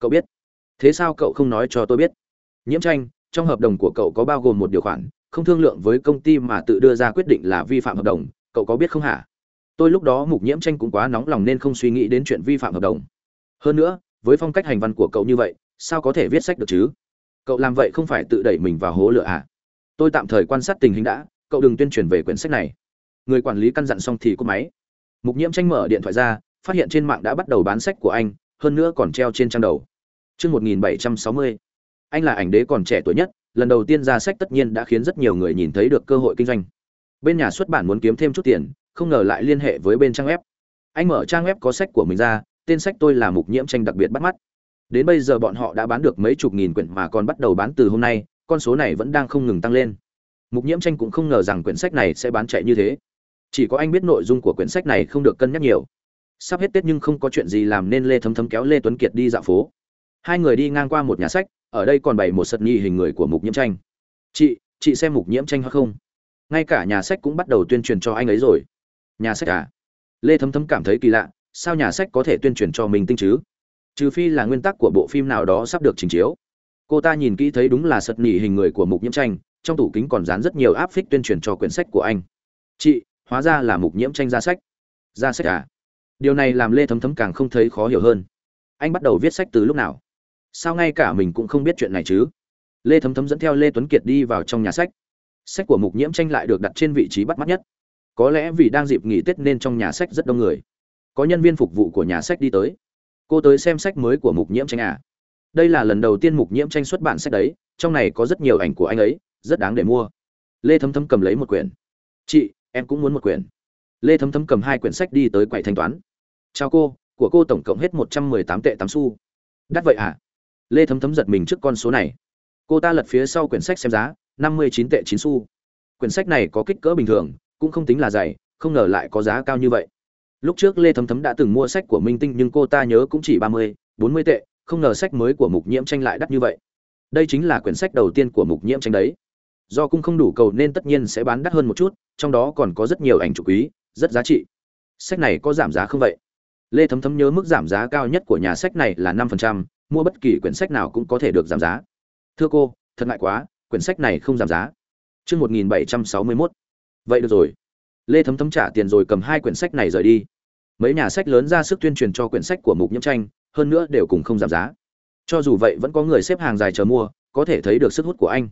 cậu biết. Thế sao cậu không nói cho tôi biết? Nhiễm tranh, trong hợp đồng của cậu có bao gồm một điều khoản, không thương lượng với công ty mà tự đưa ra quyết định là vi phạm hợp đồng, cậu có biết không hả? Tôi lúc đó mục nhiễm tranh cũng quá nóng lòng nên không suy nghĩ đến chuyện vi phạm hợp đồng. Hơn nữa, với phong cách hành văn của cậu như vậy, sao có thể viết sách được chứ? Cậu làm vậy không phải tự đẩy mình vào hố lửa à? Tôi tạm thời quan sát tình hình đã, cậu đừng tuyên truyền về quyển sách này. Người quản lý căn dặn xong thì cúp máy. Mục nhiễm tranh mở điện thoại ra, phát hiện trên mạng đã bắt đầu bán sách của anh, hơn nữa còn treo trên trang đầu chương 1760 anh là ảnh đế còn trẻ tuổi nhất, lần đầu tiên ra sách tất nhiên đã khiến rất nhiều người nhìn thấy được cơ hội kinh doanh. Bên nhà xuất bản muốn kiếm thêm chút tiền, không ngờ lại liên hệ với bên trang web. Anh mở trang web có sách của mình ra, tên sách tôi là mục nhiễm tranh đặc biệt bắt mắt. Đến bây giờ bọn họ đã bán được mấy chục nghìn quyển mà còn bắt đầu bán từ hôm nay, con số này vẫn đang không ngừng tăng lên. Mục nhiễm tranh cũng không ngờ rằng quyển sách này sẽ bán chạy như thế. Chỉ có anh biết nội dung của quyển sách này không được cân nhắc nhiều. Sắp hết tết nhưng không có chuyện gì làm nên lê thấm thấm kéo lê tuấn kiệt đi dạo phố hai người đi ngang qua một nhà sách, ở đây còn bày một sật nhi hình người của mục nhiễm tranh. Chị chị xem mục nhiễm tranh hay không? Ngay cả nhà sách cũng bắt đầu tuyên truyền cho anh ấy rồi. Nhà sách à? Lê thấm thấm cảm thấy kỳ lạ, sao nhà sách có thể tuyên truyền cho mình tinh chứ? Trừ phi là nguyên tắc của bộ phim nào đó sắp được trình chiếu. Cô ta nhìn kỹ thấy đúng là sật nỉ hình người của mục nhiễm tranh, trong tủ kính còn dán rất nhiều áp phích tuyên truyền cho quyển sách của anh. Chị, hóa ra là mục nhiễm tranh ra sách. Ra sách à? Điều này làm lê thấm thấm càng không thấy khó hiểu hơn. Anh bắt đầu viết sách từ lúc nào? Sao ngay cả mình cũng không biết chuyện này chứ? Lê thấm thấm dẫn theo lê tuấn kiệt đi vào trong nhà sách. Sách của mục nhiễm tranh lại được đặt trên vị trí bắt mắt nhất. Có lẽ vì đang dịp nghỉ tết nên trong nhà sách rất đông người. Có nhân viên phục vụ của nhà sách đi tới. Cô tới xem sách mới của mục nhiễm tranh à? Đây là lần đầu tiên mục nhiễm tranh xuất bản sách đấy. Trong này có rất nhiều ảnh của anh ấy, rất đáng để mua. Lê thấm thấm cầm lấy một quyển. Chị, em cũng muốn một quyển. Lê thấm thấm cầm hai quyển sách đi tới quầy thanh toán. Chào cô, của cô tổng cộng hết một trăm mười tám tệ tám xu. Đắt vậy à? Lê thấm thấm giật mình trước con số này. Cô ta lật phía sau quyển sách xem giá, năm mươi chín tệ chín xu. Quyển sách này có kích cỡ bình thường, cũng không tính là dày, không ngờ lại có giá cao như vậy. Lúc trước lê thấm thấm đã từng mua sách của minh tinh nhưng cô ta nhớ cũng chỉ ba mươi, bốn mươi tệ, không ngờ sách mới của mục nhiễm tranh lại đắt như vậy. Đây chính là quyển sách đầu tiên của mục nhiễm tranh đấy. Do cung không đủ cầu nên tất nhiên sẽ bán đắt hơn một chút, trong đó còn có rất nhiều ảnh chụp quý, rất giá trị. Sách này có giảm giá không vậy? Lê thấm thấm nhớ mức giảm giá cao nhất của nhà sách này là năm phần trăm mua bất kỳ quyển sách nào cũng có thể được giảm giá. Thưa cô, thật ngại quá, quyển sách này không giảm giá. Chương một nghìn bảy trăm sáu mươi mốt. Vậy được rồi. Lê thấm thấm trả tiền rồi cầm hai quyển sách này rời đi. Mấy nhà sách lớn ra sức tuyên truyền cho quyển sách của mục nhiễm tranh, hơn nữa đều cùng không giảm giá. Cho dù vậy vẫn có người xếp hàng dài chờ mua, có thể thấy được sức hút của anh.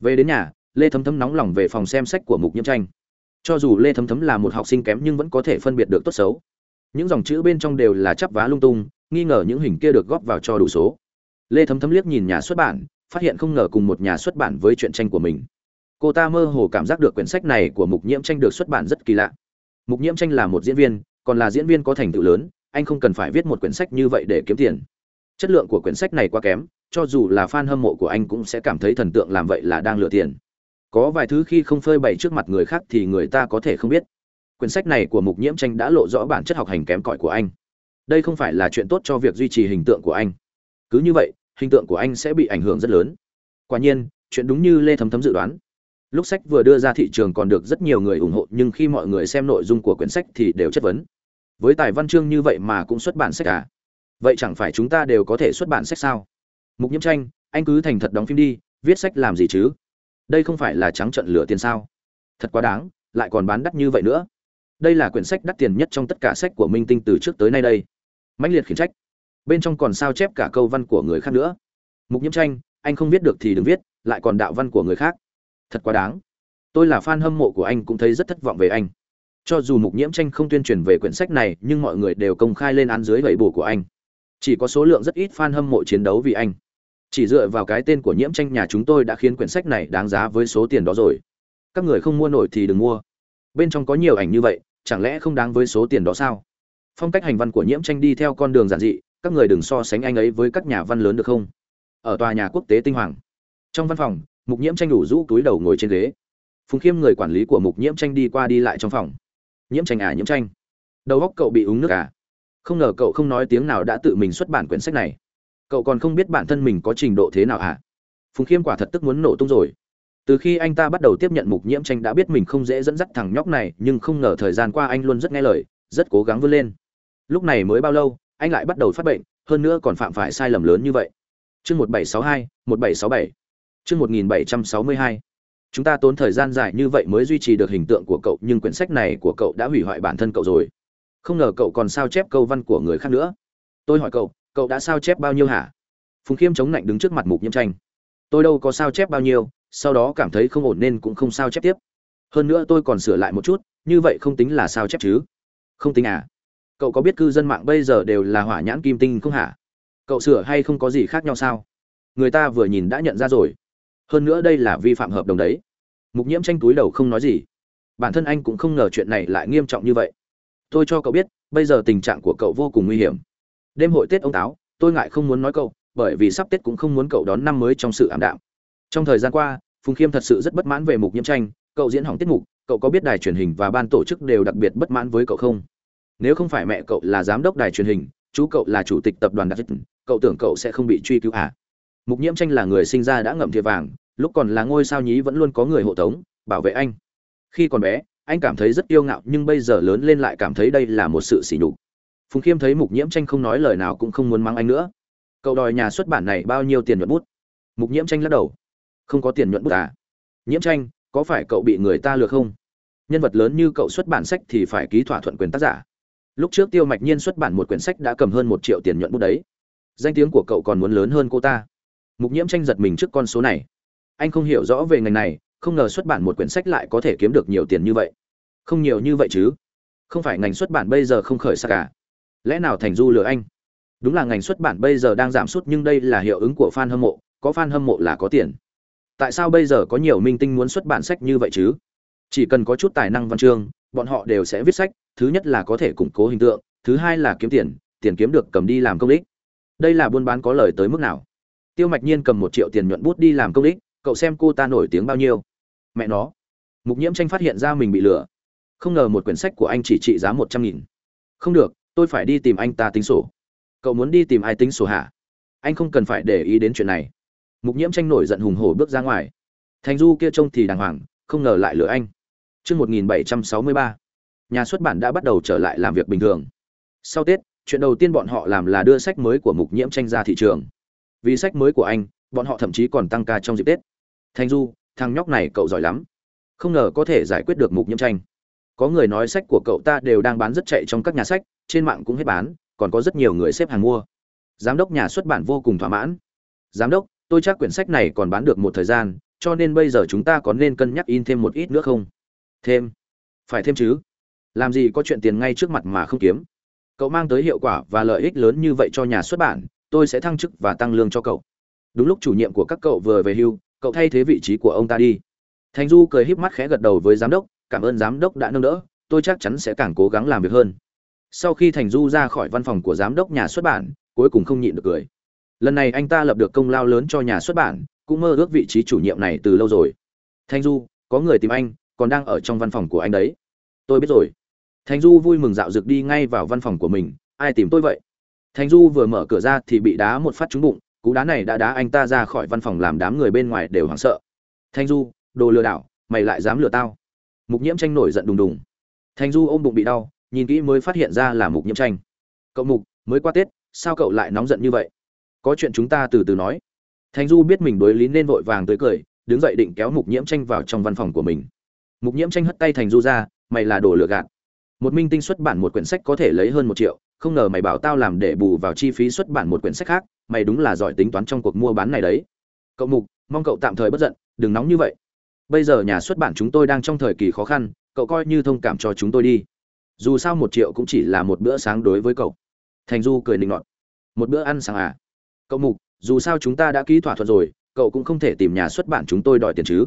Về đến nhà, lê thấm thấm nóng lòng về phòng xem sách của mục nhiễm tranh. Cho dù lê thấm thấm là một học sinh kém nhưng vẫn có thể phân biệt được tốt xấu. Những dòng chữ bên trong đều là chắp vá lung tung nghi ngờ những hình kia được góp vào cho đủ số. Lê thấm thấm liếc nhìn nhà xuất bản, phát hiện không ngờ cùng một nhà xuất bản với chuyện tranh của mình. Cô ta mơ hồ cảm giác được quyển sách này của mục nhiễm tranh được xuất bản rất kỳ lạ. Mục nhiễm tranh là một diễn viên, còn là diễn viên có thành tựu lớn, anh không cần phải viết một quyển sách như vậy để kiếm tiền. Chất lượng của quyển sách này quá kém, cho dù là fan hâm mộ của anh cũng sẽ cảm thấy thần tượng làm vậy là đang lừa tiền. Có vài thứ khi không phơi bày trước mặt người khác thì người ta có thể không biết. Quyển sách này của mục nhiễm tranh đã lộ rõ bản chất học hành kém cỏi của anh đây không phải là chuyện tốt cho việc duy trì hình tượng của anh. Cứ như vậy, hình tượng của anh sẽ bị ảnh hưởng rất lớn. Quả nhiên, chuyện đúng như lê thấm thấm dự đoán. Lúc sách vừa đưa ra thị trường còn được rất nhiều người ủng hộ, nhưng khi mọi người xem nội dung của quyển sách thì đều chất vấn. Với tài văn chương như vậy mà cũng xuất bản sách à? Vậy chẳng phải chúng ta đều có thể xuất bản sách sao? Mục nhiễm tranh, anh cứ thành thật đóng phim đi, viết sách làm gì chứ? Đây không phải là trắng trận lửa tiền sao? Thật quá đáng, lại còn bán đắt như vậy nữa. Đây là quyển sách đắt tiền nhất trong tất cả sách của minh tinh từ trước tới nay đây mãnh liệt khiển trách. Bên trong còn sao chép cả câu văn của người khác nữa. Mục nhiễm tranh, anh không viết được thì đừng viết, lại còn đạo văn của người khác. Thật quá đáng. Tôi là fan hâm mộ của anh cũng thấy rất thất vọng về anh. Cho dù mục nhiễm tranh không tuyên truyền về quyển sách này, nhưng mọi người đều công khai lên án dưới vẩy bù của anh. Chỉ có số lượng rất ít fan hâm mộ chiến đấu vì anh. Chỉ dựa vào cái tên của nhiễm tranh nhà chúng tôi đã khiến quyển sách này đáng giá với số tiền đó rồi. Các người không mua nổi thì đừng mua. Bên trong có nhiều ảnh như vậy, chẳng lẽ không đáng với số tiền đó sao? Phong cách hành văn của nhiễm tranh đi theo con đường giản dị, các người đừng so sánh anh ấy với các nhà văn lớn được không? Ở tòa nhà quốc tế tinh hoàng. Trong văn phòng, mục nhiễm tranh đủ rũ túi đầu ngồi trên ghế. Phùng khiêm người quản lý của mục nhiễm tranh đi qua đi lại trong phòng. Nhiễm tranh à nhiễm tranh. Đầu óc cậu bị uống nước à? Không ngờ cậu không nói tiếng nào đã tự mình xuất bản quyển sách này. Cậu còn không biết bản thân mình có trình độ thế nào à? Phùng khiêm quả thật tức muốn nổ tung rồi. Từ khi anh ta bắt đầu tiếp nhận mục nhiễm tranh đã biết mình không dễ dẫn dắt thằng nhóc này, nhưng không ngờ thời gian qua anh luôn rất nghe lời, rất cố gắng vươn lên lúc này mới bao lâu, anh lại bắt đầu phát bệnh, hơn nữa còn phạm phải sai lầm lớn như vậy. Chương một bảy sáu hai, một bảy sáu bảy. Chương một nghìn bảy trăm sáu mươi hai. Chúng ta tốn thời gian dài như vậy mới duy trì được hình tượng của cậu, nhưng quyển sách này của cậu đã hủy hoại bản thân cậu rồi. Không ngờ cậu còn sao chép câu văn của người khác nữa. Tôi hỏi cậu cậu đã sao chép bao nhiêu hả? Phùng khiêm chống lạnh đứng trước mặt mục nhiễm tranh. Tôi đâu có sao chép bao nhiêu, sau đó cảm thấy không ổn nên cũng không sao chép tiếp. Hơn nữa tôi còn sửa lại một chút, như vậy không tính là sao chép chứ? Không tính à? Cậu có biết cư dân mạng bây giờ đều là hỏa nhãn kim tinh không hả? Cậu sửa hay không có gì khác nhau sao? Người ta vừa nhìn đã nhận ra rồi. Hơn nữa đây là vi phạm hợp đồng đấy. Mục nhiễm tranh túi đầu không nói gì. Bản thân anh cũng không ngờ chuyện này lại nghiêm trọng như vậy. Tôi cho cậu biết, bây giờ tình trạng của cậu vô cùng nguy hiểm. Đêm hội tết ông táo, tôi ngại không muốn nói cậu, bởi vì sắp tết cũng không muốn cậu đón năm mới trong sự ảm đạm. Trong thời gian qua, phùng khiêm thật sự rất bất mãn về mục nhiễm tranh, cậu diễn hỏng tiết mục, cậu có biết đài truyền hình và ban tổ chức đều đặc biệt bất mãn với cậu không? Nếu không phải mẹ cậu là giám đốc đài truyền hình, chú cậu là chủ tịch tập đoàn đặc cậu tưởng cậu sẽ không bị truy cứu à? Mục nhiễm tranh là người sinh ra đã ngậm thìa vàng, lúc còn là ngôi sao nhí vẫn luôn có người hộ tống, bảo vệ anh. Khi còn bé, anh cảm thấy rất yêu ngạo nhưng bây giờ lớn lên lại cảm thấy đây là một sự sỉ nhục. Phùng khiêm thấy mục nhiễm tranh không nói lời nào cũng không muốn mắng anh nữa. Cậu đòi nhà xuất bản này bao nhiêu tiền nhuận bút? Mục nhiễm tranh lắc đầu. Không có tiền nhuận bút à? Nhiễm tranh, có phải cậu bị người ta lừa không? Nhân vật lớn như cậu xuất bản sách thì phải ký thỏa thuận quyền tác giả lúc trước tiêu mạch nhiên xuất bản một quyển sách đã cầm hơn một triệu tiền nhuận bút đấy. Danh tiếng của cậu còn muốn lớn hơn cô ta. Mục nhiễm tranh giật mình trước con số này. Anh không hiểu rõ về ngành này, không ngờ xuất bản một quyển sách lại có thể kiếm được nhiều tiền như vậy. Không nhiều như vậy chứ? Không phải ngành xuất bản bây giờ không khởi sắc cả lẽ nào thành du lừa anh? Đúng là ngành xuất bản bây giờ đang giảm sút nhưng đây là hiệu ứng của fan hâm mộ, có fan hâm mộ là có tiền. Tại sao bây giờ có nhiều minh tinh muốn xuất bản sách như vậy chứ? Chỉ cần có chút tài năng văn chương, bọn họ đều sẽ viết sách thứ nhất là có thể củng cố hình tượng thứ hai là kiếm tiền tiền kiếm được cầm đi làm công ích. Đây là buôn bán có lời tới mức nào? Tiêu mạch nhiên cầm một triệu tiền nhuận bút đi làm công ích cậu xem cô ta nổi tiếng bao nhiêu. Mẹ nó. Mục nhiễm tranh phát hiện ra mình bị lừa. Không ngờ một quyển sách của anh chỉ trị giá một trăm nghìn. Không được tôi phải đi tìm anh ta tính sổ. Cậu muốn đi tìm ai tính sổ hả? Anh không cần phải để ý đến chuyện này. Mục nhiễm tranh nổi giận hùng hổ bước ra ngoài. Thành du kia trông thì đàng hoàng không ngờ lại lừa anh. Chương 1763, nhà xuất bản đã bắt đầu trở lại làm việc bình thường. Sau Tết, chuyện đầu tiên bọn họ làm là đưa sách mới của mục nhiễm tranh ra thị trường. Vì sách mới của anh, bọn họ thậm chí còn tăng ca trong dịp Tết. Thanh Du, thằng nhóc này cậu giỏi lắm. Không ngờ có thể giải quyết được mục nhiễm tranh. Có người nói sách của cậu ta đều đang bán rất chạy trong các nhà sách, trên mạng cũng hết bán, còn có rất nhiều người xếp hàng mua. Giám đốc nhà xuất bản vô cùng thỏa mãn. Giám đốc, tôi chắc quyển sách này còn bán được một thời gian, cho nên bây giờ chúng ta có nên cân nhắc in thêm một ít nữa không? Thêm? Phải thêm chứ? Làm gì có chuyện tiền ngay trước mặt mà không kiếm? Cậu mang tới hiệu quả và lợi ích lớn như vậy cho nhà xuất bản, tôi sẽ thăng chức và tăng lương cho cậu. Đúng lúc chủ nhiệm của các cậu vừa về hưu, cậu thay thế vị trí của ông ta đi. Thành Du cười híp mắt khẽ gật đầu với giám đốc, cảm ơn giám đốc đã nâng đỡ, tôi chắc chắn sẽ càng cố gắng làm việc hơn. Sau khi Thành Du ra khỏi văn phòng của giám đốc nhà xuất bản, cuối cùng không nhịn được cười. Lần này anh ta lập được công lao lớn cho nhà xuất bản, cũng mơ ước vị trí chủ nhiệm này từ lâu rồi. Thành Du, có người tìm anh, còn đang ở trong văn phòng của anh đấy. Tôi biết rồi. Thành Du vui mừng dạo dực đi ngay vào văn phòng của mình, ai tìm tôi vậy? Thành Du vừa mở cửa ra thì bị đá một phát trúng bụng, cú đá này đã đá anh ta ra khỏi văn phòng làm đám người bên ngoài đều hoảng sợ. Thành Du, đồ lừa đảo, mày lại dám lừa tao? Mục Nhiễm Tranh nổi giận đùng đùng. Thành Du ôm bụng bị đau, nhìn kỹ mới phát hiện ra là Mục Nhiễm Tranh. Cậu Mục, mới qua Tết, sao cậu lại nóng giận như vậy? Có chuyện chúng ta từ từ nói. Thành Du biết mình đối lý nên vội vàng tới cười, đứng dậy định kéo Mục Nhiễm Tranh vào trong văn phòng của mình. Mục Nhiễm Tranh hất tay Thành Du ra, mày là đồ lừa gạt một minh tinh xuất bản một quyển sách có thể lấy hơn một triệu, không ngờ mày bảo tao làm để bù vào chi phí xuất bản một quyển sách khác, mày đúng là giỏi tính toán trong cuộc mua bán này đấy. Cậu mục, mong cậu tạm thời bất giận, đừng nóng như vậy. Bây giờ nhà xuất bản chúng tôi đang trong thời kỳ khó khăn, cậu coi như thông cảm cho chúng tôi đi. Dù sao một triệu cũng chỉ là một bữa sáng đối với cậu. Thành du cười nịnh nọt. Một bữa ăn sáng à? Cậu mục, dù sao chúng ta đã ký thỏa thuận rồi, cậu cũng không thể tìm nhà xuất bản chúng tôi đòi tiền chứ.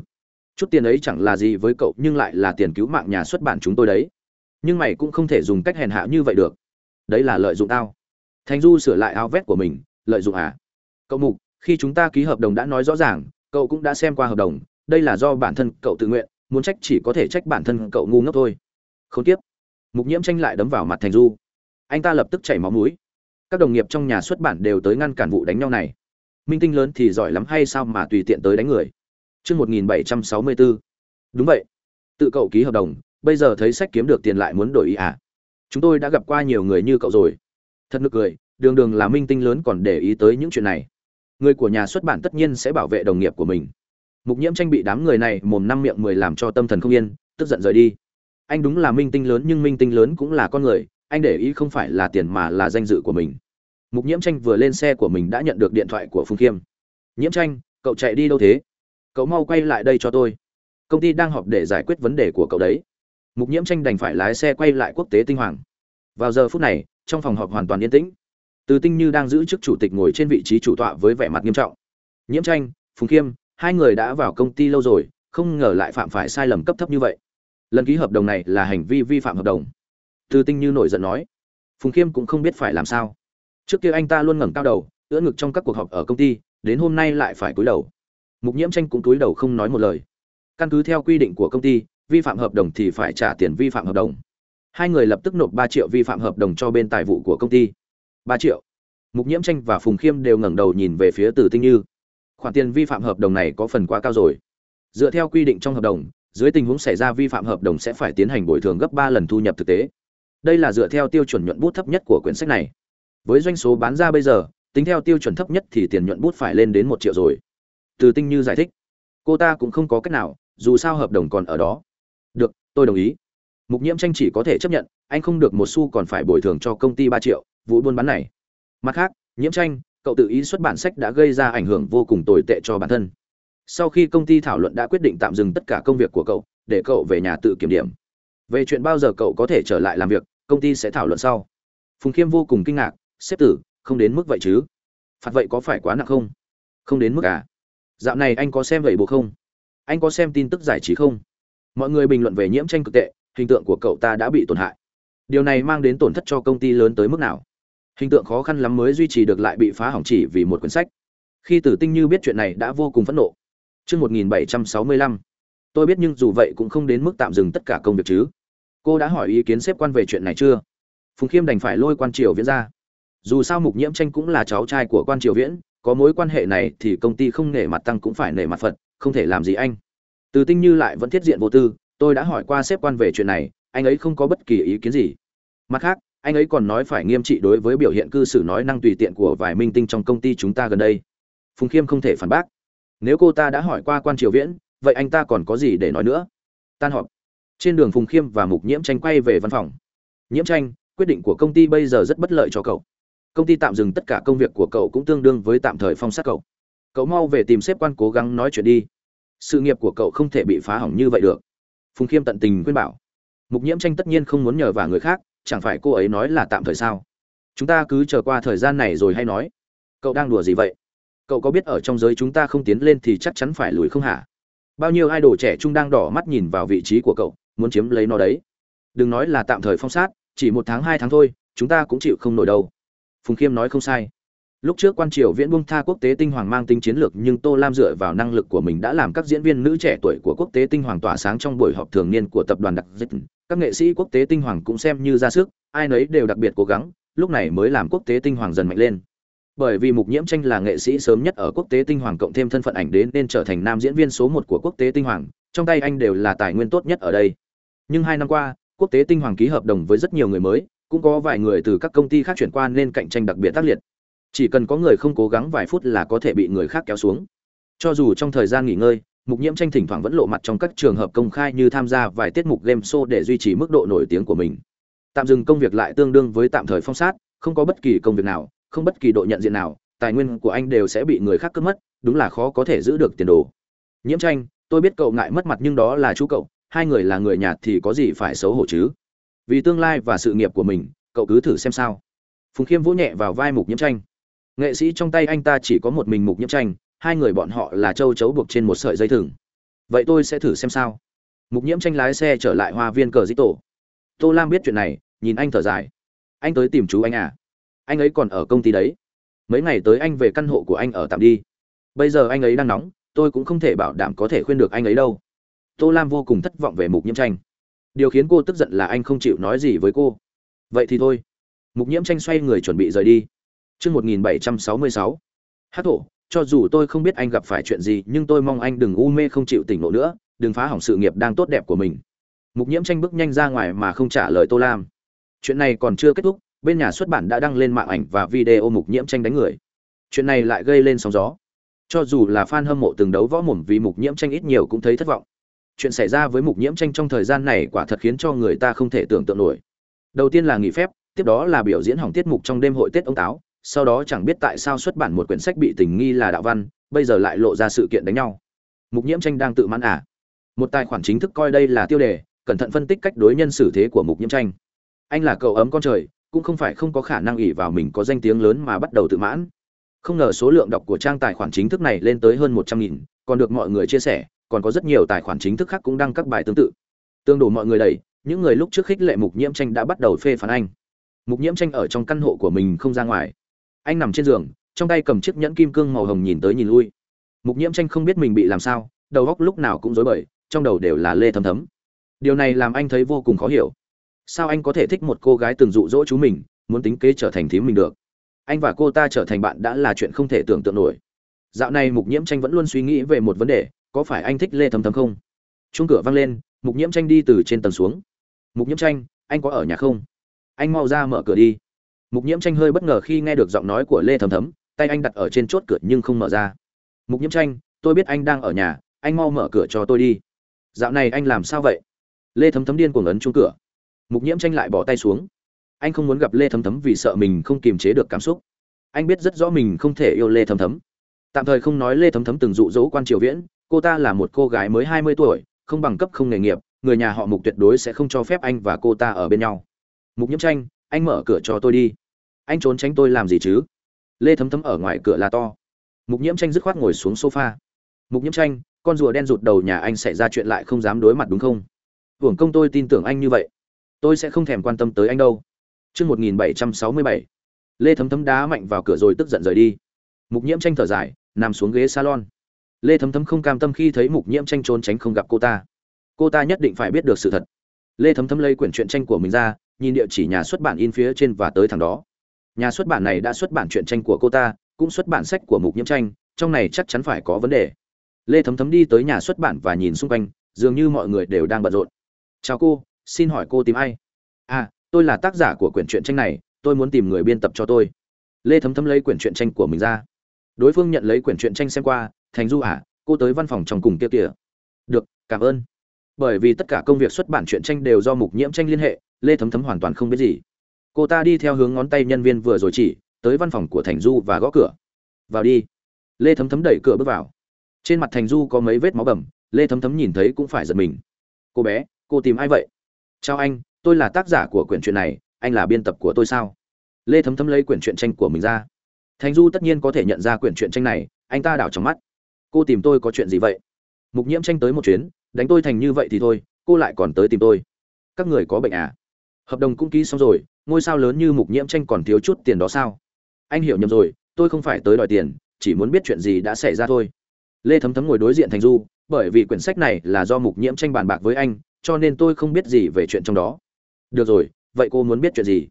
Chút tiền ấy chẳng là gì với cậu, nhưng lại là tiền cứu mạng nhà xuất bản chúng tôi đấy nhưng mày cũng không thể dùng cách hèn hạ như vậy được. Đấy là lợi dụng tao. Thành du sửa lại áo vét của mình lợi dụng à? Cậu mục khi chúng ta ký hợp đồng đã nói rõ ràng cậu cũng đã xem qua hợp đồng đây là do bản thân cậu tự nguyện muốn trách chỉ có thể trách bản thân cậu ngu ngốc thôi. Không tiếp. Mục nhiễm tranh lại đấm vào mặt thành du. Anh ta lập tức chảy máu mũi. Các đồng nghiệp trong nhà xuất bản đều tới ngăn cản vụ đánh nhau này. Minh tinh lớn thì giỏi lắm hay sao mà tùy tiện tới đánh người? Chương 1764. Đúng vậy. Tự cậu ký hợp đồng, bây giờ thấy sách kiếm được tiền lại muốn đổi ý à? Chúng tôi đã gặp qua nhiều người như cậu rồi. Thật nực cười, đường đường là minh tinh lớn còn để ý tới những chuyện này. Người của nhà xuất bản tất nhiên sẽ bảo vệ đồng nghiệp của mình. Mục nhiễm tranh bị đám người này mồm năm miệng mười làm cho tâm thần không yên tức giận rời đi. Anh đúng là minh tinh lớn nhưng minh tinh lớn cũng là con người anh để ý không phải là tiền mà là danh dự của mình. Mục nhiễm tranh vừa lên xe của mình đã nhận được điện thoại của phùng khiêm. Nhiễm tranh cậu chạy đi đâu thế? Cậu mau quay lại đây cho tôi. Công ty đang họp để giải quyết vấn đề của cậu đấy mục nhiễm tranh đành phải lái xe quay lại quốc tế tinh hoàng. Vào giờ phút này, trong phòng họp hoàn toàn yên tĩnh. Từ tinh như đang giữ chức chủ tịch ngồi trên vị trí chủ tọa với vẻ mặt nghiêm trọng. Nhiễm tranh, phùng khiêm, hai người đã vào công ty lâu rồi, không ngờ lại phạm phải sai lầm cấp thấp như vậy. Lần ký hợp đồng này là hành vi vi phạm hợp đồng. Từ tinh như nổi giận nói. Phùng khiêm cũng không biết phải làm sao. Trước kia anh ta luôn ngẩng cao đầu, ưỡn ngực trong các cuộc họp ở công ty, đến hôm nay lại phải cúi đầu. Mục nhiễm tranh cũng cúi đầu không nói một lời. Căn cứ theo quy định của công ty vi phạm hợp đồng thì phải trả tiền vi phạm hợp đồng. Hai người lập tức nộp ba triệu vi phạm hợp đồng cho bên tài vụ của công ty. Ba triệu. Mục nhiễm tranh và phùng khiêm đều ngẩng đầu nhìn về phía từ tinh như. Khoản tiền vi phạm hợp đồng này có phần quá cao rồi. Dựa theo quy định trong hợp đồng, dưới tình huống xảy ra vi phạm hợp đồng sẽ phải tiến hành bồi thường gấp ba lần thu nhập thực tế. Đây là dựa theo tiêu chuẩn nhuận bút thấp nhất của quyển sách này. Với doanh số bán ra bây giờ, tính theo tiêu chuẩn thấp nhất thì tiền nhuận bút phải lên đến một triệu rồi. Từ tinh như giải thích. Cô ta cũng không có cách nào, dù sao hợp đồng còn ở đó được, tôi đồng ý. Mục nhiễm tranh chỉ có thể chấp nhận, anh không được một xu còn phải bồi thường cho công ty ba triệu, vụ buôn bán này. Mặt khác, nhiễm tranh, cậu tự ý xuất bản sách đã gây ra ảnh hưởng vô cùng tồi tệ cho bản thân. Sau khi công ty thảo luận đã quyết định tạm dừng tất cả công việc của cậu, để cậu về nhà tự kiểm điểm. Về chuyện bao giờ cậu có thể trở lại làm việc, công ty sẽ thảo luận sau. Phùng khiêm vô cùng kinh ngạc xếp tử, không đến mức vậy chứ? Phạt vậy có phải quá nặng không? Không đến mức à? Dạo này anh có xem vậy bộ không? Anh có xem tin tức giải trí không? Mọi người bình luận về nhiễm tranh cực tệ hình tượng của cậu ta đã bị tổn hại điều này mang đến tổn thất cho công ty lớn tới mức nào hình tượng khó khăn lắm mới duy trì được lại bị phá hỏng chỉ vì một quyển sách khi tử tinh như biết chuyện này đã vô cùng phẫn nộ Trước 1765. Tôi biết nhưng dù vậy cũng không đến mức tạm dừng tất cả công việc chứ. Cô đã hỏi ý kiến xếp quan về chuyện này chưa? Phùng Khiêm đành phải lôi quan Triều Viễn ra. Dù sao Mục Nhiễm Tranh cũng là cháu trai của quan Triều Viễn, có mối quan hệ này thì công ty không nể mặt tăng cũng phải nể mặt Phật, không thể làm gì anh. Từ Tinh Như lại vẫn thiết diện vô tư, tôi đã hỏi qua xếp quan về chuyện này, anh ấy không có bất kỳ ý kiến gì. Mặt khác, anh ấy còn nói phải nghiêm trị đối với biểu hiện cư xử nói năng tùy tiện của vài minh tinh trong công ty chúng ta gần đây. Phùng Khiêm không thể phản bác. Nếu cô ta đã hỏi qua quan triều viễn vậy anh ta còn có gì để nói nữa? Tan họp. Trên đường phùng khiêm và mục nhiễm tranh quay về văn phòng. Nhiễm tranh quyết định của công ty bây giờ rất bất lợi cho cậu. Công ty tạm dừng tất cả công việc của cậu cũng tương đương với tạm thời phong sát cậu. Cậu mau về tìm xếp quan cố gắng nói chuyện đi sự nghiệp của cậu không thể bị phá hỏng như vậy được. Phùng khiêm tận tình khuyên bảo. Mục nhiễm tranh tất nhiên không muốn nhờ vào người khác, chẳng phải cô ấy nói là tạm thời sao? Chúng ta cứ chờ qua thời gian này rồi hay nói. Cậu đang đùa gì vậy? Cậu có biết ở trong giới chúng ta không tiến lên thì chắc chắn phải lùi không hả? Bao nhiêu idol trẻ trung đang đỏ mắt nhìn vào vị trí của cậu, muốn chiếm lấy nó đấy. Đừng nói là tạm thời phong sát, chỉ một tháng, hai tháng thôi, chúng ta cũng chịu không nổi đâu. Phùng khiêm nói không sai lúc trước quan triều viễn bung tha quốc tế tinh hoàng mang tính chiến lược, nhưng tô lam dựa vào năng lực của mình đã làm các diễn viên nữ trẻ tuổi của quốc tế tinh hoàng tỏa sáng trong buổi họp thường niên của tập đoàn đặc dịch. Các nghệ sĩ quốc tế tinh hoàng cũng xem như ra sức, ai nấy đều đặc biệt cố gắng, lúc này mới làm quốc tế tinh hoàng dần mạnh lên. Bởi vì mục nhiễm tranh là nghệ sĩ sớm nhất ở quốc tế tinh hoàng cộng thêm thân phận ảnh đến nên trở thành nam diễn viên số một của quốc tế tinh hoàng, trong tay anh đều là tài nguyên tốt nhất ở đây. Nhưng hai năm qua, quốc tế tinh hoàng ký hợp đồng với rất nhiều người mới, cũng có vài người từ các công ty khác chuyển qua nên cạnh tranh đặc biệt tác liệt chỉ cần có người không cố gắng vài phút là có thể bị người khác kéo xuống. Cho dù trong thời gian nghỉ ngơi, mục nhiễm tranh thỉnh thoảng vẫn lộ mặt trong các trường hợp công khai như tham gia vài tiết mục game show để duy trì mức độ nổi tiếng của mình. Tạm dừng công việc lại tương đương với tạm thời phong sát, không có bất kỳ công việc nào, không bất kỳ độ nhận diện nào, tài nguyên của anh đều sẽ bị người khác cướp mất, đúng là khó có thể giữ được tiền đồ. Nhiễm tranh, tôi biết cậu ngại mất mặt nhưng đó là chú cậu, hai người là người nhà thì có gì phải xấu hổ chứ? Vì tương lai và sự nghiệp của mình, cậu cứ thử xem sao. Phùng khiêm vỗ nhẹ vào vai mục nhiễm tranh nghệ sĩ trong tay anh ta chỉ có một mình mục nhiễm tranh, hai người bọn họ là châu chấu buộc trên một sợi dây thừng. Vậy tôi sẽ thử xem sao? Mục nhiễm tranh lái xe trở lại hoa viên cờ dĩ tổ tô lam biết chuyện này, nhìn anh thở dài. Anh tới tìm chú anh à? Anh ấy còn ở công ty đấy. Mấy ngày tới anh về căn hộ của anh ở tạm đi. Bây giờ anh ấy đang nóng, tôi cũng không thể bảo đảm có thể khuyên được anh ấy đâu. Tô lam vô cùng thất vọng về mục nhiễm tranh. Điều khiến cô tức giận là anh không chịu nói gì với cô. Vậy thì thôi. Mục nhiễm tranh xoay người chuẩn bị rời đi. Trước 1766, hát thổ, cho dù tôi không biết anh gặp phải chuyện gì nhưng tôi mong anh đừng u mê không chịu tỉnh lộ nữa đừng phá hỏng sự nghiệp đang tốt đẹp của mình. Mục nhiễm tranh bước nhanh ra ngoài mà không trả lời tô lam. Chuyện này còn chưa kết thúc bên nhà xuất bản đã đăng lên mạng ảnh và video mục nhiễm tranh đánh người. Chuyện này lại gây lên sóng gió. Cho dù là fan hâm mộ từng đấu võ mồm vì mục nhiễm tranh ít nhiều cũng thấy thất vọng. Chuyện xảy ra với mục nhiễm tranh trong thời gian này quả thật khiến cho người ta không thể tưởng tượng nổi. Đầu tiên là nghỉ phép tiếp đó là biểu diễn hỏng tiết mục trong đêm hội tết ông táo sau đó chẳng biết tại sao xuất bản một quyển sách bị tình nghi là đạo văn, bây giờ lại lộ ra sự kiện đánh nhau. Mục nhiễm tranh đang tự mãn à? Một tài khoản chính thức coi đây là tiêu đề, cẩn thận phân tích cách đối nhân xử thế của mục nhiễm tranh. Anh là cậu ấm con trời, cũng không phải không có khả năng ỷ vào mình có danh tiếng lớn mà bắt đầu tự mãn. Không ngờ số lượng đọc của trang tài khoản chính thức này lên tới hơn một trăm nghìn, còn được mọi người chia sẻ, còn có rất nhiều tài khoản chính thức khác cũng đăng các bài tương tự. Tương đổ mọi người đẩy những người lúc trước khích lệ mục nhiễm tranh đã bắt đầu phê phán anh. Mục nhiễm tranh ở trong căn hộ của mình không ra ngoài anh nằm trên giường, trong tay cầm chiếc nhẫn kim cương màu hồng nhìn tới nhìn lui. Mục nhiễm tranh không biết mình bị làm sao, đầu óc lúc nào cũng rối bời, trong đầu đều là lê thấm thấm. Điều này làm anh thấy vô cùng khó hiểu. Sao anh có thể thích một cô gái từng dụ dỗ chú mình, muốn tính kế trở thành thím mình được? Anh và cô ta trở thành bạn đã là chuyện không thể tưởng tượng nổi. Dạo này mục nhiễm tranh vẫn luôn suy nghĩ về một vấn đề, có phải anh thích lê thấm thấm không? Chung cửa văng lên, mục nhiễm tranh đi từ trên tầng xuống. Mục nhiễm tranh, anh có ở nhà không? Anh mau ra mở cửa đi mục nhiễm tranh hơi bất ngờ khi nghe được giọng nói của lê thầm thấm, tay anh đặt ở trên chốt cửa nhưng không mở ra. Mục nhiễm tranh, tôi biết anh đang ở nhà, anh mau mở cửa cho tôi đi. Dạo này anh làm sao vậy? Lê thấm thấm điên cuồng ấn chung cửa. Mục nhiễm tranh lại bỏ tay xuống. Anh không muốn gặp lê thấm thấm vì sợ mình không kiềm chế được cảm xúc. Anh biết rất rõ mình không thể yêu lê thấm thấm. Tạm thời không nói lê thấm thấm từng dụ dỗ quan triều viễn, cô ta là một cô gái mới hai mươi tuổi, không bằng cấp không nghề nghiệp, người nhà họ mục tuyệt đối sẽ không cho phép anh và cô ta ở bên nhau. Mục nhiễm tranh anh mở cửa cho tôi đi. Anh trốn tránh tôi làm gì chứ? Lê thấm thấm ở ngoài cửa là to. Mục nhiễm tranh dứt khoát ngồi xuống sofa. Mục nhiễm tranh, con rùa đen rụt đầu nhà anh xảy ra chuyện lại không dám đối mặt đúng không? Hưởng công tôi tin tưởng anh như vậy, tôi sẽ không thèm quan tâm tới anh đâu. Chương một nghìn bảy trăm sáu mươi bảy. Lê thấm thấm đá mạnh vào cửa rồi tức giận rời đi. Mục nhiễm tranh thở dài, nằm xuống ghế salon. Lê thấm thấm không cam tâm khi thấy mục nhiễm tranh trốn tránh không gặp cô ta. Cô ta nhất định phải biết được sự thật. Lê thấm thấm lấy quyển chuyện tranh của mình ra nhìn địa chỉ nhà xuất bản in phía trên và tới thằng đó. Nhà xuất bản này đã xuất bản truyện tranh của cô ta, cũng xuất bản sách của mục nhiễm tranh, trong này chắc chắn phải có vấn đề. Lê thấm thấm đi tới nhà xuất bản và nhìn xung quanh, dường như mọi người đều đang bận rộn. Chào cô, xin hỏi cô tìm ai? À tôi là tác giả của quyển truyện tranh này, tôi muốn tìm người biên tập cho tôi. Lê thấm thấm lấy quyển truyện tranh của mình ra. Đối phương nhận lấy quyển truyện tranh xem qua, thành du à cô tới văn phòng trong cùng kia kìa. Được, cảm ơn. Bởi vì tất cả công việc xuất bản truyện tranh đều do mục nhiễm tranh liên hệ lê thấm thấm hoàn toàn không biết gì. Cô ta đi theo hướng ngón tay nhân viên vừa rồi chỉ, tới văn phòng của thành du và gõ cửa. Vào đi. Lê thấm thấm đẩy cửa bước vào. Trên mặt thành du có mấy vết máu bầm, lê thấm thấm nhìn thấy cũng phải giật mình. Cô bé, cô tìm ai vậy? Chào anh, tôi là tác giả của quyển truyện này, anh là biên tập của tôi sao? Lê thấm thấm lấy quyển truyện tranh của mình ra. Thành du tất nhiên có thể nhận ra quyển truyện tranh này, anh ta đảo trong mắt. Cô tìm tôi có chuyện gì vậy? Mục nhiễm tranh tới một chuyến, đánh tôi thành như vậy thì thôi, cô lại còn tới tìm tôi. Các người có bệnh à? Hợp đồng cũng ký xong rồi, ngôi sao lớn như mục nhiễm tranh còn thiếu chút tiền đó sao? Anh hiểu nhầm rồi, tôi không phải tới đòi tiền, chỉ muốn biết chuyện gì đã xảy ra thôi. Lê thấm thấm ngồi đối diện thành du, bởi vì quyển sách này là do mục nhiễm tranh bàn bạc với anh, cho nên tôi không biết gì về chuyện trong đó. Được rồi, vậy cô muốn biết chuyện gì?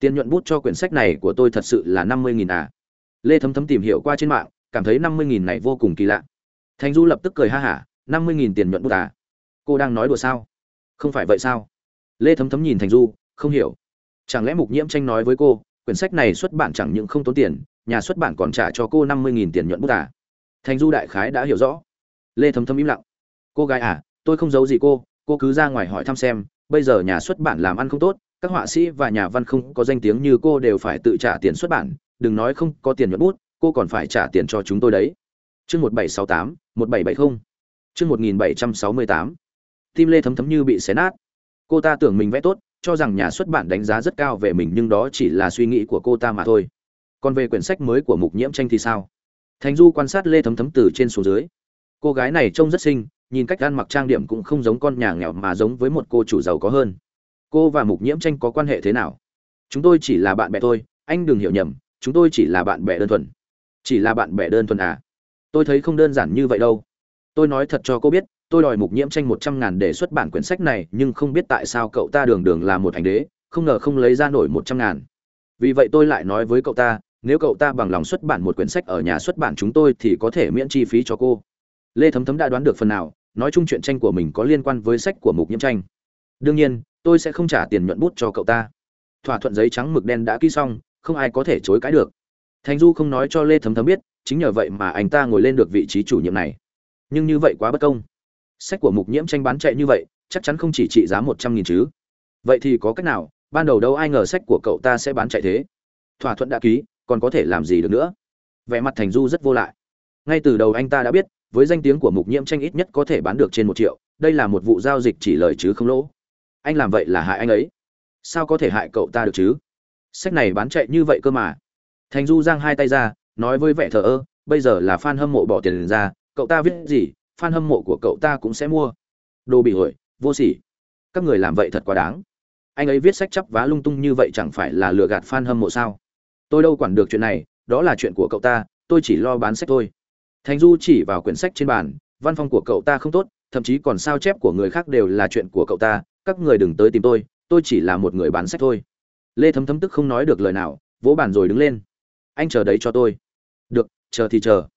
Tiền nhuận bút cho quyển sách này của tôi thật sự là năm mươi nghìn à? Lê thấm thấm tìm hiểu qua trên mạng, cảm thấy năm mươi nghìn này vô cùng kỳ lạ. Thành du lập tức cười ha hả, năm mươi nghìn tiền nhuận bút à? Cô đang nói đùa sao? Không phải vậy sao? Lê thấm thấm nhìn thành du, không hiểu. Chẳng lẽ mục nhiễm tranh nói với cô, quyển sách này xuất bản chẳng những không tốn tiền, nhà xuất bản còn trả cho cô năm mươi nghìn tiền nhuận bút à? Thành du đại khái đã hiểu rõ. Lê thấm thấm im lặng. Cô gái à tôi không giấu gì cô cô cứ ra ngoài hỏi thăm xem, bây giờ nhà xuất bản làm ăn không tốt, các họa sĩ và nhà văn không có danh tiếng như cô đều phải tự trả tiền xuất bản, đừng nói không có tiền nhuận bút, cô còn phải trả tiền cho chúng tôi đấy. Chương một bảy sáu tám, một bảy bảy không. Chương một nghìn bảy trăm sáu mươi tám. Tim lê thấm thấm như bị xé nát cô ta tưởng mình vẽ tốt, cho rằng nhà xuất bản đánh giá rất cao về mình nhưng đó chỉ là suy nghĩ của cô ta mà thôi. Còn về quyển sách mới của mục nhiễm tranh thì sao? Thành du quan sát lê thấm thấm từ trên xuống dưới. Cô gái này trông rất xinh, nhìn cách ăn mặc trang điểm cũng không giống con nhà nghèo mà giống với một cô chủ giàu có hơn. Cô và mục nhiễm tranh có quan hệ thế nào? Chúng tôi chỉ là bạn bè thôi, anh đừng hiểu nhầm, chúng tôi chỉ là bạn bè đơn thuần. Chỉ là bạn bè đơn thuần à? Tôi thấy không đơn giản như vậy đâu. Tôi nói thật cho cô biết tôi đòi mục nhiễm tranh một trăm ngàn để xuất bản quyển sách này, nhưng không biết tại sao cậu ta đường đường là một hành đế, không ngờ không lấy ra nổi một trăm ngàn. Vì vậy tôi lại nói với cậu ta, nếu cậu ta bằng lòng xuất bản một quyển sách ở nhà xuất bản chúng tôi thì có thể miễn chi phí cho cô. Lê thấm thấm đã đoán được phần nào, nói chung chuyện tranh của mình có liên quan với sách của mục nhiễm tranh. Đương nhiên, tôi sẽ không trả tiền nhuận bút cho cậu ta. Thỏa thuận giấy trắng mực đen đã ký xong, không ai có thể chối cãi được. Thành du không nói cho lê thấm thấm biết, chính nhờ vậy mà anh ta ngồi lên được vị trí chủ nhiệm này. Nhưng như vậy quá bất công sách của mục nhiễm tranh bán chạy như vậy, chắc chắn không chỉ trị giá một trăm nghìn chứ. Vậy thì có cách nào? Ban đầu đâu ai ngờ sách của cậu ta sẽ bán chạy thế? Thỏa thuận đã ký, còn có thể làm gì được nữa? Vẻ mặt thành du rất vô lại. Ngay từ đầu anh ta đã biết, với danh tiếng của mục nhiễm tranh ít nhất có thể bán được trên một triệu, đây là một vụ giao dịch chỉ lời chứ không lỗ. Anh làm vậy là hại anh ấy. Sao có thể hại cậu ta được chứ? Sách này bán chạy như vậy cơ mà. Thành du giang hai tay ra, nói với vẻ thờ ơ, bây giờ là fan hâm mộ bỏ tiền ra, cậu ta viết gì? Fan hâm mộ của cậu ta cũng sẽ mua. Đồ bị hủy, vô sỉ. Các người làm vậy thật quá đáng. Anh ấy viết sách chắp vá lung tung như vậy chẳng phải là lừa gạt fan hâm mộ sao? Tôi đâu quản được chuyện này đó là chuyện của cậu ta tôi chỉ lo bán sách thôi. Thành du chỉ vào quyển sách trên bàn văn phong của cậu ta không tốt thậm chí còn sao chép của người khác đều là chuyện của cậu ta các người đừng tới tìm tôi tôi chỉ là một người bán sách thôi. Lê thấm thấm tức không nói được lời nào vỗ bàn rồi đứng lên. Anh chờ đấy cho tôi. Được chờ thì chờ.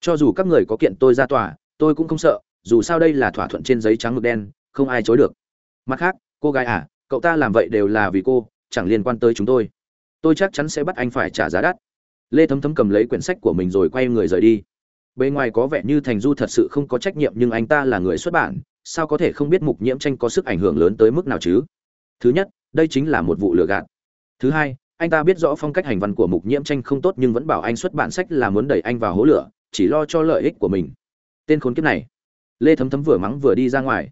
Cho dù các người có kiện tôi ra tòa tôi cũng không sợ, dù sao đây là thỏa thuận trên giấy trắng ngực đen, không ai chối được. Mặt khác, cô gái à cậu ta làm vậy đều là vì cô, chẳng liên quan tới chúng tôi. Tôi chắc chắn sẽ bắt anh phải trả giá đắt. Lê thấm thấm cầm lấy quyển sách của mình rồi quay người rời đi. Bề ngoài có vẻ như thành du thật sự không có trách nhiệm nhưng anh ta là người xuất bản, sao có thể không biết mục nhiễm tranh có sức ảnh hưởng lớn tới mức nào chứ? Thứ nhất, đây chính là một vụ lừa gạt. Thứ hai, anh ta biết rõ phong cách hành văn của mục nhiễm tranh không tốt nhưng vẫn bảo anh xuất bản sách là muốn đẩy anh vào hố lửa, chỉ lo cho lợi ích của mình tên khốn kiếp này. Lê thấm thấm vừa mắng vừa đi ra ngoài.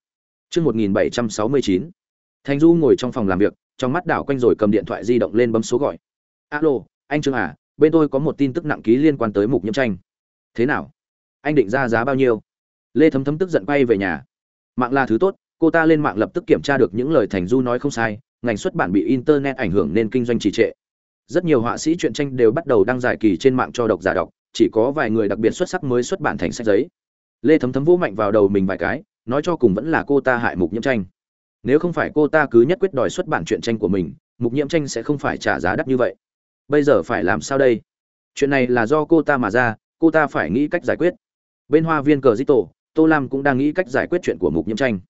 Chương một nghìn bảy trăm sáu mươi chín. Thành du ngồi trong phòng làm việc, trong mắt đảo quanh rồi cầm điện thoại di động lên bấm số gọi. Alo, anh trương à bên tôi có một tin tức nặng ký liên quan tới mục nhiễm tranh. Thế nào? Anh định ra giá bao nhiêu? Lê thấm thấm tức giận quay về nhà. Mạng là thứ tốt, cô ta lên mạng lập tức kiểm tra được những lời thành du nói không sai, ngành xuất bản bị internet ảnh hưởng nên kinh doanh trì trệ. Rất nhiều họa sĩ truyện tranh đều bắt đầu đăng giải kỳ trên mạng cho độc giả đọc, chỉ có vài người đặc biệt xuất sắc mới xuất bản thành sách giấy lê thấm thấm vỗ mạnh vào đầu mình vài cái, nói cho cùng vẫn là cô ta hại mục nhiễm tranh. Nếu không phải cô ta cứ nhất quyết đòi xuất bản chuyện tranh của mình, mục nhiễm tranh sẽ không phải trả giá đắt như vậy. Bây giờ phải làm sao đây? Chuyện này là do cô ta mà ra, cô ta phải nghĩ cách giải quyết. Bên hoa viên cờ dít tổ tô lam cũng đang nghĩ cách giải quyết chuyện của mục nhiễm tranh.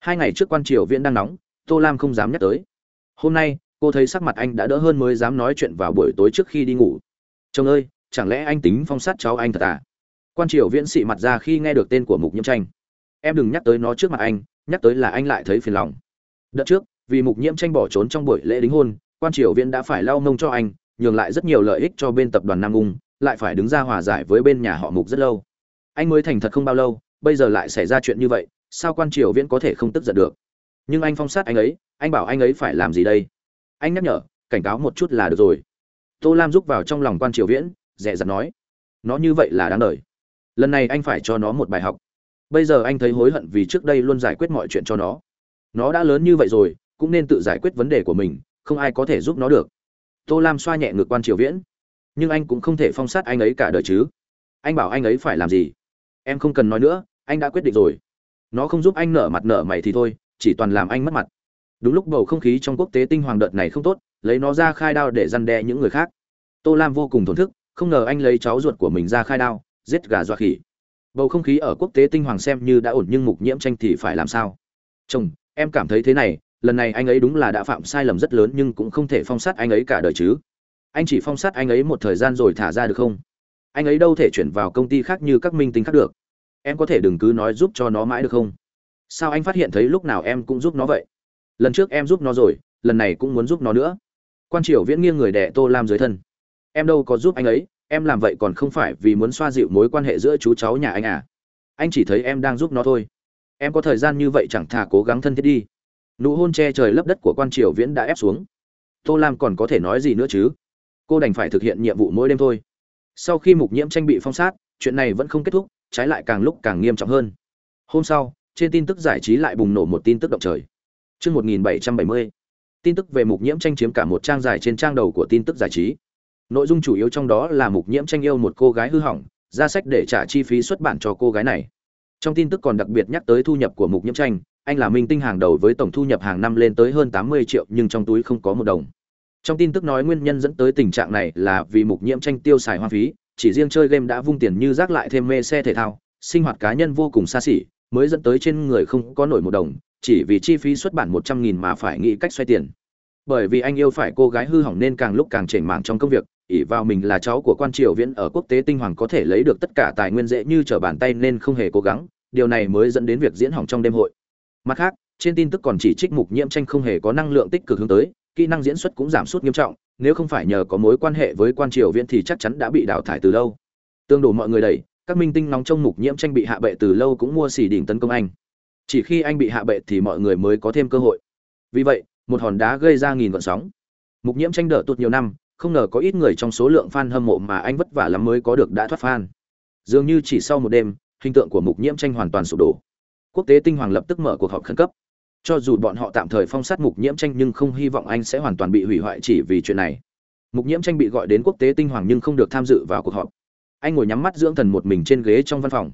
Hai ngày trước quan triều viễn đang nóng, tô lam không dám nhắc tới. Hôm nay, cô thấy sắc mặt anh đã đỡ hơn mới dám nói chuyện vào buổi tối trước khi đi ngủ. Chồng ơi, chẳng lẽ anh tính phong sát cháu anh thật à? Quan triều viễn sĩ mặt ra khi nghe được tên của mục nhiễm tranh. Em đừng nhắc tới nó trước mặt anh, nhắc tới là anh lại thấy phiền lòng. Đợt trước, vì mục nhiễm tranh bỏ trốn trong buổi lễ đính hôn, quan triều viễn đã phải lau mông cho anh, nhường lại rất nhiều lợi ích cho bên tập đoàn nam ung, lại phải đứng ra hòa giải với bên nhà họ mục rất lâu. Anh mới thành thật không bao lâu, bây giờ lại xảy ra chuyện như vậy, sao quan triều viễn có thể không tức giận được? Nhưng anh phong sát anh ấy, anh bảo anh ấy phải làm gì đây? Anh nhắc nhở, cảnh cáo một chút là được rồi. Tô lam rúc vào trong lòng quan triều viễn, dè dặt nói, nó như vậy là đáng đời lần này anh phải cho nó một bài học. Bây giờ anh thấy hối hận vì trước đây luôn giải quyết mọi chuyện cho nó. Nó đã lớn như vậy rồi, cũng nên tự giải quyết vấn đề của mình, không ai có thể giúp nó được. Tô lam xoa nhẹ ngược quan triều viễn. Nhưng anh cũng không thể phong sát anh ấy cả đời chứ. Anh bảo anh ấy phải làm gì? Em không cần nói nữa, anh đã quyết định rồi. Nó không giúp anh nở mặt nở mày thì thôi, chỉ toàn làm anh mất mặt. Đúng lúc bầu không khí trong quốc tế tinh hoàng đợt này không tốt, lấy nó ra khai đao để răn đe những người khác. Tô lam vô cùng thổn thức, không ngờ anh lấy cháu ruột của mình ra khai đao giết gà dọa khỉ. Bầu không khí ở quốc tế tinh hoàng xem như đã ổn nhưng mục nhiễm tranh thì phải làm sao? Chồng, em cảm thấy thế này, lần này anh ấy đúng là đã phạm sai lầm rất lớn nhưng cũng không thể phong sát anh ấy cả đời chứ. Anh chỉ phong sát anh ấy một thời gian rồi thả ra được không? Anh ấy đâu thể chuyển vào công ty khác như các minh tinh khác được? Em có thể đừng cứ nói giúp cho nó mãi được không? Sao anh phát hiện thấy lúc nào em cũng giúp nó vậy? Lần trước em giúp nó rồi, lần này cũng muốn giúp nó nữa. Quan triều viễn nghiêng người đẻ tô lam dưới thân. Em đâu có giúp anh ấy em làm vậy còn không phải vì muốn xoa dịu mối quan hệ giữa chú cháu nhà anh à? Anh chỉ thấy em đang giúp nó thôi. Em có thời gian như vậy chẳng thà cố gắng thân thiết đi. Nụ hôn che trời lấp đất của quan triều viễn đã ép xuống. Tô lam còn có thể nói gì nữa chứ? Cô đành phải thực hiện nhiệm vụ mỗi đêm thôi. Sau khi mục nhiễm tranh bị phong sát, chuyện này vẫn không kết thúc, trái lại càng lúc càng nghiêm trọng hơn. Hôm sau, trên tin tức giải trí lại bùng nổ một tin tức động trời. Chương 1770. Tin tức về mục nhiễm tranh chiếm cả một trang dài trên trang đầu của tin tức giải trí. Nội dung chủ yếu trong đó là mục nhiễm tranh yêu một cô gái hư hỏng, ra sách để trả chi phí xuất bản cho cô gái này. Trong tin tức còn đặc biệt nhắc tới thu nhập của mục nhiễm tranh, anh là minh tinh hàng đầu với tổng thu nhập hàng năm lên tới hơn 80 triệu nhưng trong túi không có một đồng. Trong tin tức nói nguyên nhân dẫn tới tình trạng này là vì mục nhiễm tranh tiêu xài hoang phí, chỉ riêng chơi game đã vung tiền như rác lại thêm mê xe thể thao, sinh hoạt cá nhân vô cùng xa xỉ, mới dẫn tới trên người không có nổi một đồng, chỉ vì chi phí xuất bản một trăm nghìn mà phải nghĩ cách xoay tiền bởi vì anh yêu phải cô gái hư hỏng nên càng lúc càng chảy mảng trong công việc ỷ vào mình là cháu của quan triều viễn ở quốc tế tinh hoàng có thể lấy được tất cả tài nguyên dễ như trở bàn tay nên không hề cố gắng, điều này mới dẫn đến việc diễn hỏng trong đêm hội. Mặt khác, trên tin tức còn chỉ trích mục nhiễm tranh không hề có năng lượng tích cực hướng tới, kỹ năng diễn xuất cũng giảm sút nghiêm trọng, nếu không phải nhờ có mối quan hệ với quan triều viễn thì chắc chắn đã bị đào thải từ lâu. Tương đổ mọi người đẩy, các minh tinh nóng trong mục nhiễm tranh bị hạ bệ từ lâu cũng mua xỉ đỉnh tấn công anh. Chỉ khi anh bị hạ bệ thì mọi người mới có thêm cơ hội. Vì vậy, một hòn đá gây ra nghìn gọn sóng. Mục nhiễm tranh đỡ tụt nhiều năm không ngờ có ít người trong số lượng fan hâm mộ mà anh vất vả lắm mới có được đã thoát fan. Dường như chỉ sau một đêm, hình tượng của mục nhiễm tranh hoàn toàn sụp đổ. Quốc tế tinh hoàng lập tức mở cuộc họp khẩn cấp. Cho dù bọn họ tạm thời phong sát mục nhiễm tranh nhưng không hy vọng anh sẽ hoàn toàn bị hủy hoại chỉ vì chuyện này. Mục nhiễm tranh bị gọi đến quốc tế tinh hoàng nhưng không được tham dự vào cuộc họp. Anh ngồi nhắm mắt dưỡng thần một mình trên ghế trong văn phòng.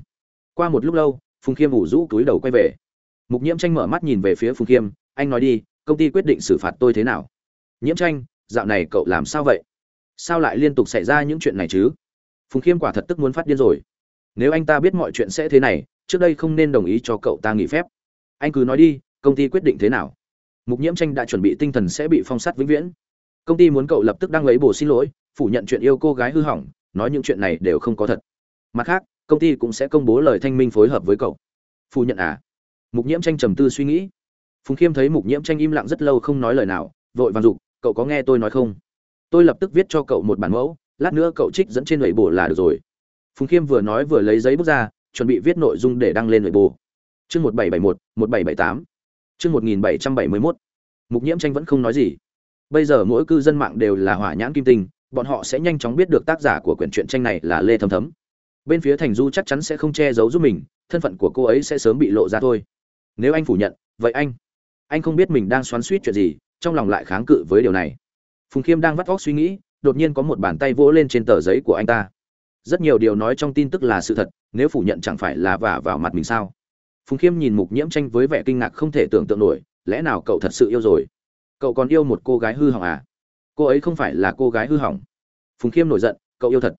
Qua một lúc lâu, phùng khiêm ủ rũ túi đầu quay về. Mục nhiễm tranh mở mắt nhìn về phía phùng khiêm, anh nói đi, công ty quyết định xử phạt tôi thế nào? Nhiễm tranh dạo này cậu làm sao vậy? Sao lại liên tục xảy ra những chuyện này chứ? Phùng khiêm quả thật tức muốn phát điên rồi. Nếu anh ta biết mọi chuyện sẽ thế này, trước đây không nên đồng ý cho cậu ta nghỉ phép. Anh cứ nói đi, công ty quyết định thế nào? Mục nhiễm tranh đã chuẩn bị tinh thần sẽ bị phong sát vĩnh viễn. Công ty muốn cậu lập tức đăng lấy bổ xin lỗi, phủ nhận chuyện yêu cô gái hư hỏng, nói những chuyện này đều không có thật. Mặt khác, công ty cũng sẽ công bố lời thanh minh phối hợp với cậu. Phủ nhận à? Mục nhiễm tranh trầm tư suy nghĩ. Phùng khiêm thấy mục nhiễm tranh im lặng rất lâu không nói lời nào, vội vàng dục cậu có nghe tôi nói không? Tôi lập tức viết cho cậu một bản mẫu, lát nữa cậu trích dẫn trên lưỡi bồ là được rồi. Phùng khiêm vừa nói vừa lấy giấy bút ra, chuẩn bị viết nội dung để đăng lên lưỡi bồ chương một bảy bảy một một bảy bảy tám. Chương một nghìn bảy trăm bảy mươi mốt. Mục nhiễm tranh vẫn không nói gì. Bây giờ mỗi cư dân mạng đều là hỏa nhãn kim tinh, bọn họ sẽ nhanh chóng biết được tác giả của quyển truyện tranh này là lê thấm thấm. Bên phía thành du chắc chắn sẽ không che giấu giúp mình, thân phận của cô ấy sẽ sớm bị lộ ra thôi. Nếu anh phủ nhận, vậy anh anh không biết mình đang xoắn suýt chuyện gì trong lòng lại kháng cự với điều này. Phùng khiêm đang vắt vóc suy nghĩ, đột nhiên có một bàn tay vỗ lên trên tờ giấy của anh ta. Rất nhiều điều nói trong tin tức là sự thật, nếu phủ nhận chẳng phải là vả vào mặt mình sao? Phùng khiêm nhìn mục nhiễm tranh với vẻ kinh ngạc không thể tưởng tượng nổi, lẽ nào cậu thật sự yêu rồi? Cậu còn yêu một cô gái hư hỏng à? Cô ấy không phải là cô gái hư hỏng. Phùng khiêm nổi giận, cậu yêu thật.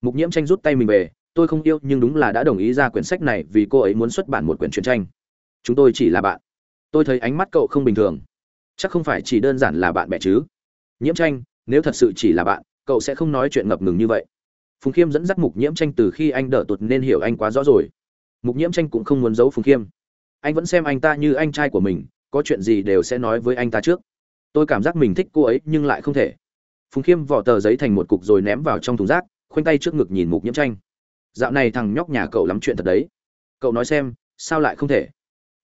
Mục nhiễm tranh rút tay mình về, tôi không yêu, nhưng đúng là đã đồng ý ra quyển sách này vì cô ấy muốn xuất bản một quyển truyện tranh. Chúng tôi chỉ là bạn. Tôi thấy ánh mắt cậu không bình thường chắc không phải chỉ đơn giản là bạn bè chứ. Nhiễm tranh, nếu thật sự chỉ là bạn, cậu sẽ không nói chuyện ngập ngừng như vậy. Phùng khiêm dẫn dắt mục nhiễm tranh từ khi anh đỡ tuột nên hiểu anh quá rõ rồi. Mục nhiễm tranh cũng không muốn giấu phùng khiêm. Anh vẫn xem anh ta như anh trai của mình, có chuyện gì đều sẽ nói với anh ta trước. Tôi cảm giác mình thích cô ấy nhưng lại không thể. Phùng khiêm vỏ tờ giấy thành một cục rồi ném vào trong thùng rác, khoanh tay trước ngực nhìn mục nhiễm tranh. Dạo này thằng nhóc nhà cậu lắm chuyện thật đấy. Cậu nói xem, sao lại không thể?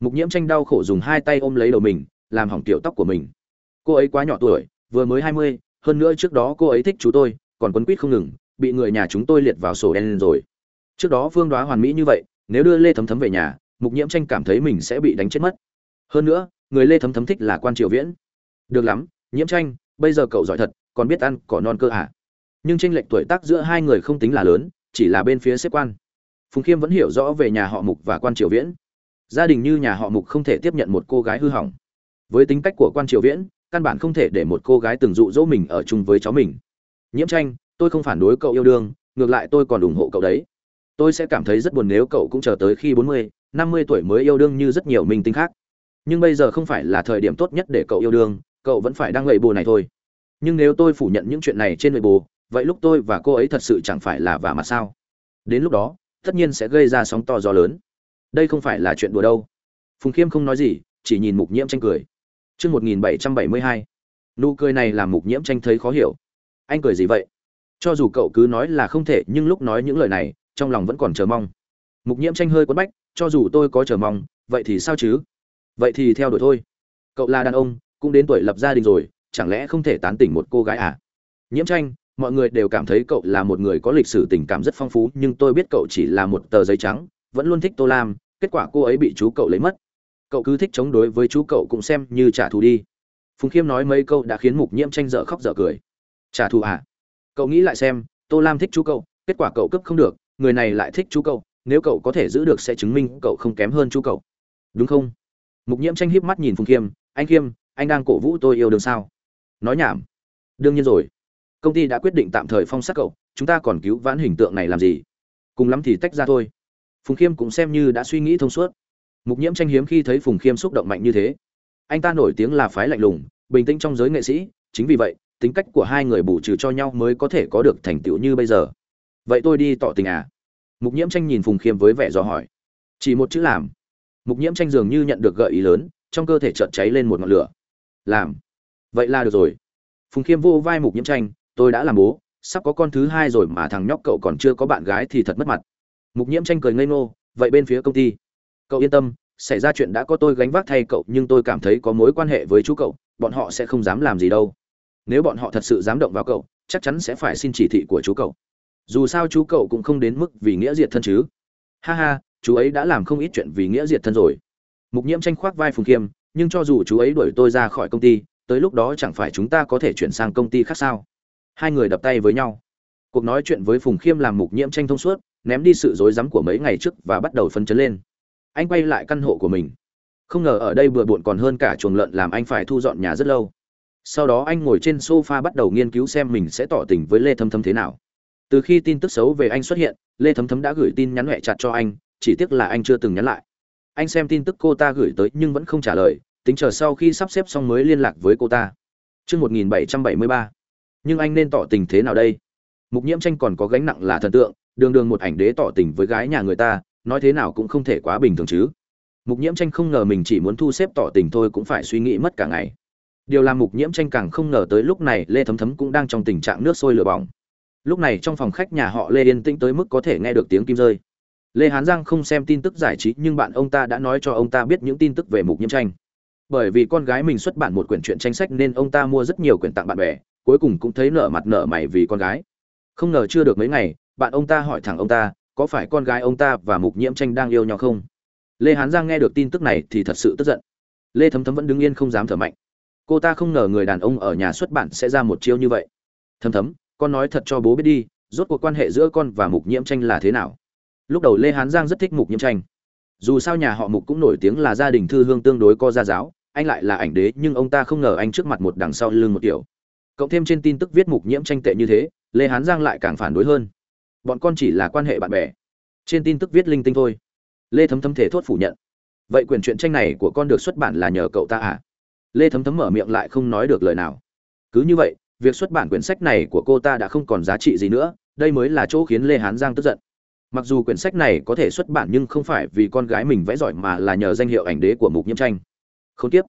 Mục nhiễm tranh đau khổ dùng hai tay ôm lấy đầu mình làm hỏng tiểu tóc của mình. Cô ấy quá nhỏ tuổi, vừa mới hai mươi, hơn nữa trước đó cô ấy thích chú tôi, còn quấn quýt không ngừng, bị người nhà chúng tôi liệt vào sổ đen rồi. Trước đó phương đoá hoàn mỹ như vậy, nếu đưa lê thấm thấm về nhà, mục nhiễm tranh cảm thấy mình sẽ bị đánh chết mất. Hơn nữa, người lê thấm thấm thích là quan triều viễn. Được lắm, nhiễm tranh, bây giờ cậu giỏi thật, còn biết ăn cỏ non cơ à? Nhưng tranh lệch tuổi tác giữa hai người không tính là lớn, chỉ là bên phía xếp quan. Phùng khiêm vẫn hiểu rõ về nhà họ mục và quan triều viễn. Gia đình như nhà họ mục không thể tiếp nhận một cô gái hư hỏng với tính cách của quan triều viễn, căn bản không thể để một cô gái từng dụ dỗ mình ở chung với cháu mình. Nhiễm tranh, tôi không phản đối cậu yêu đương, ngược lại tôi còn ủng hộ cậu đấy. Tôi sẽ cảm thấy rất buồn nếu cậu cũng chờ tới khi bốn mươi, năm mươi tuổi mới yêu đương như rất nhiều minh tinh khác. Nhưng bây giờ không phải là thời điểm tốt nhất để cậu yêu đương, cậu vẫn phải đang lệ bồ này thôi. Nhưng nếu tôi phủ nhận những chuyện này trên lệ bồ, vậy lúc tôi và cô ấy thật sự chẳng phải là vả mặt sao? Đến lúc đó, tất nhiên sẽ gây ra sóng to gió lớn. Đây không phải là chuyện đùa đâu. Phùng khiêm không nói gì, chỉ nhìn mục nhiễm tranh cười chương một nghìn bảy trăm bảy mươi hai. Nụ cười này làm mục nhiễm tranh thấy khó hiểu. Anh cười gì vậy? Cho dù cậu cứ nói là không thể, nhưng lúc nói những lời này, trong lòng vẫn còn chờ mong. Mục nhiễm tranh hơi quấn bách, cho dù tôi có chờ mong, vậy thì sao chứ? Vậy thì theo đuổi thôi. Cậu là đàn ông, cũng đến tuổi lập gia đình rồi, chẳng lẽ không thể tán tỉnh một cô gái à? Nhiễm tranh, mọi người đều cảm thấy cậu là một người có lịch sử tình cảm rất phong phú, nhưng tôi biết cậu chỉ là một tờ giấy trắng, vẫn luôn thích tô lam, kết quả cô ấy bị chú cậu lấy mất cậu cứ thích chống đối với chú cậu cũng xem như trả thù đi. Phùng khiêm nói mấy câu đã khiến mục nhiễm tranh dở khóc dở cười. Trả thù à? Cậu nghĩ lại xem, tô lam thích chú cậu, kết quả cậu cấp không được, người này lại thích chú cậu, nếu cậu có thể giữ được sẽ chứng minh cậu không kém hơn chú cậu. Đúng không? Mục nhiễm tranh híp mắt nhìn phùng khiêm, anh khiêm, anh đang cổ vũ tôi yêu đương sao? Nói nhảm. Đương nhiên rồi. Công ty đã quyết định tạm thời phong sát cậu, chúng ta còn cứu vãn hình tượng này làm gì? Cùng lắm thì tách ra thôi. Phùng khiêm cũng xem như đã suy nghĩ thông suốt mục nhiễm tranh hiếm khi thấy phùng khiêm xúc động mạnh như thế. Anh ta nổi tiếng là phái lạnh lùng, bình tĩnh trong giới nghệ sĩ, chính vì vậy, tính cách của hai người bù trừ cho nhau mới có thể có được thành tựu như bây giờ. Vậy tôi đi tỏ tình à? Mục nhiễm tranh nhìn phùng khiêm với vẻ dò hỏi. Chỉ một chữ làm. Mục nhiễm tranh dường như nhận được gợi ý lớn, trong cơ thể chợt cháy lên một ngọn lửa. Làm. Vậy là được rồi. Phùng khiêm vô vai mục nhiễm tranh, tôi đã làm bố, sắp có con thứ hai rồi mà thằng nhóc cậu còn chưa có bạn gái thì thật mất mặt. Mục nhiễm tranh cười ngây ngô, vậy bên phía công ty cậu yên tâm, xảy ra chuyện đã có tôi gánh vác thay cậu, nhưng tôi cảm thấy có mối quan hệ với chú cậu, bọn họ sẽ không dám làm gì đâu. Nếu bọn họ thật sự dám động vào cậu, chắc chắn sẽ phải xin chỉ thị của chú cậu. Dù sao chú cậu cũng không đến mức vì nghĩa diệt thân chứ. Ha ha, chú ấy đã làm không ít chuyện vì nghĩa diệt thân rồi. Mục nhiễm tranh khoác vai phùng kiêm, nhưng cho dù chú ấy đuổi tôi ra khỏi công ty, tới lúc đó chẳng phải chúng ta có thể chuyển sang công ty khác sao? Hai người đập tay với nhau. Cuộc nói chuyện với phùng khiêm làm mục nhiễm tranh thông suốt, ném đi sự rối rắm của mấy ngày trước và bắt đầu phấn chấn lên anh quay lại căn hộ của mình. Không ngờ ở đây bừa bộn còn hơn cả chuồng lợn làm anh phải thu dọn nhà rất lâu. Sau đó anh ngồi trên sofa bắt đầu nghiên cứu xem mình sẽ tỏ tình với lê thấm thấm thế nào. Từ khi tin tức xấu về anh xuất hiện lê thấm thấm đã gửi tin nhắn huệ chặt cho anh chỉ tiếc là anh chưa từng nhắn lại. Anh xem tin tức cô ta gửi tới nhưng vẫn không trả lời tính chờ sau khi sắp xếp xong mới liên lạc với cô ta. Trước 1773. Nhưng anh nên tỏ tình thế nào đây? Mục nhiễm tranh còn có gánh nặng là thần tượng, đường đường một ảnh đế tỏ tình với gái nhà người ta, nói thế nào cũng không thể quá bình thường chứ. Mục nhiễm tranh không ngờ mình chỉ muốn thu xếp tỏ tình thôi cũng phải suy nghĩ mất cả ngày. Điều làm mục nhiễm tranh càng không ngờ tới lúc này Lê Thấm Thấm cũng đang trong tình trạng nước sôi lửa bỏng. Lúc này trong phòng khách nhà họ Lê yên tĩnh tới mức có thể nghe được tiếng kim rơi. Lê Hán Giang không xem tin tức giải trí nhưng bạn ông ta đã nói cho ông ta biết những tin tức về mục nhiễm tranh bởi vì con gái mình xuất bản một quyển truyện tranh sách nên ông ta mua rất nhiều quyển tặng bạn bè, cuối cùng cũng thấy nở mặt nở mày vì con gái không ngờ chưa được mấy ngày, bạn ông ta hỏi thẳng ông ta có phải con gái ông ta và mục nhiễm tranh đang yêu nhau không? Lê hán giang nghe được tin tức này thì thật sự tức giận. Lê thấm thấm vẫn đứng yên không dám thở mạnh. Cô ta không ngờ người đàn ông ở nhà xuất bản sẽ ra một chiêu như vậy. Thấm thấm, con nói thật cho bố biết đi, rốt cuộc quan hệ giữa con và mục nhiễm tranh là thế nào? Lúc đầu lê hán giang rất thích mục nhiễm tranh. Dù sao nhà họ mục cũng nổi tiếng là gia đình thư hương tương đối co gia giáo, anh lại là ảnh đế nhưng ông ta không ngờ anh trước mặt một đằng sau lưng một kiểu. Cộng thêm trên tin tức viết mục nhiễm tranh tệ như thế, lê hán giang lại càng phản đối hơn bọn con chỉ là quan hệ bạn bè. Trên tin tức viết linh tinh thôi. Lê thấm thấm thể thốt phủ nhận. Vậy quyển truyện tranh này của con được xuất bản là nhờ cậu ta à? Lê thấm thấm mở miệng lại không nói được lời nào. Cứ như vậy, việc xuất bản quyển sách này của cô ta đã không còn giá trị gì nữa, đây mới là chỗ khiến lê hán giang tức giận. Mặc dù quyển sách này có thể xuất bản nhưng không phải vì con gái mình vẽ giỏi mà là nhờ danh hiệu ảnh đế của mục nhiễm tranh. Không tiếp.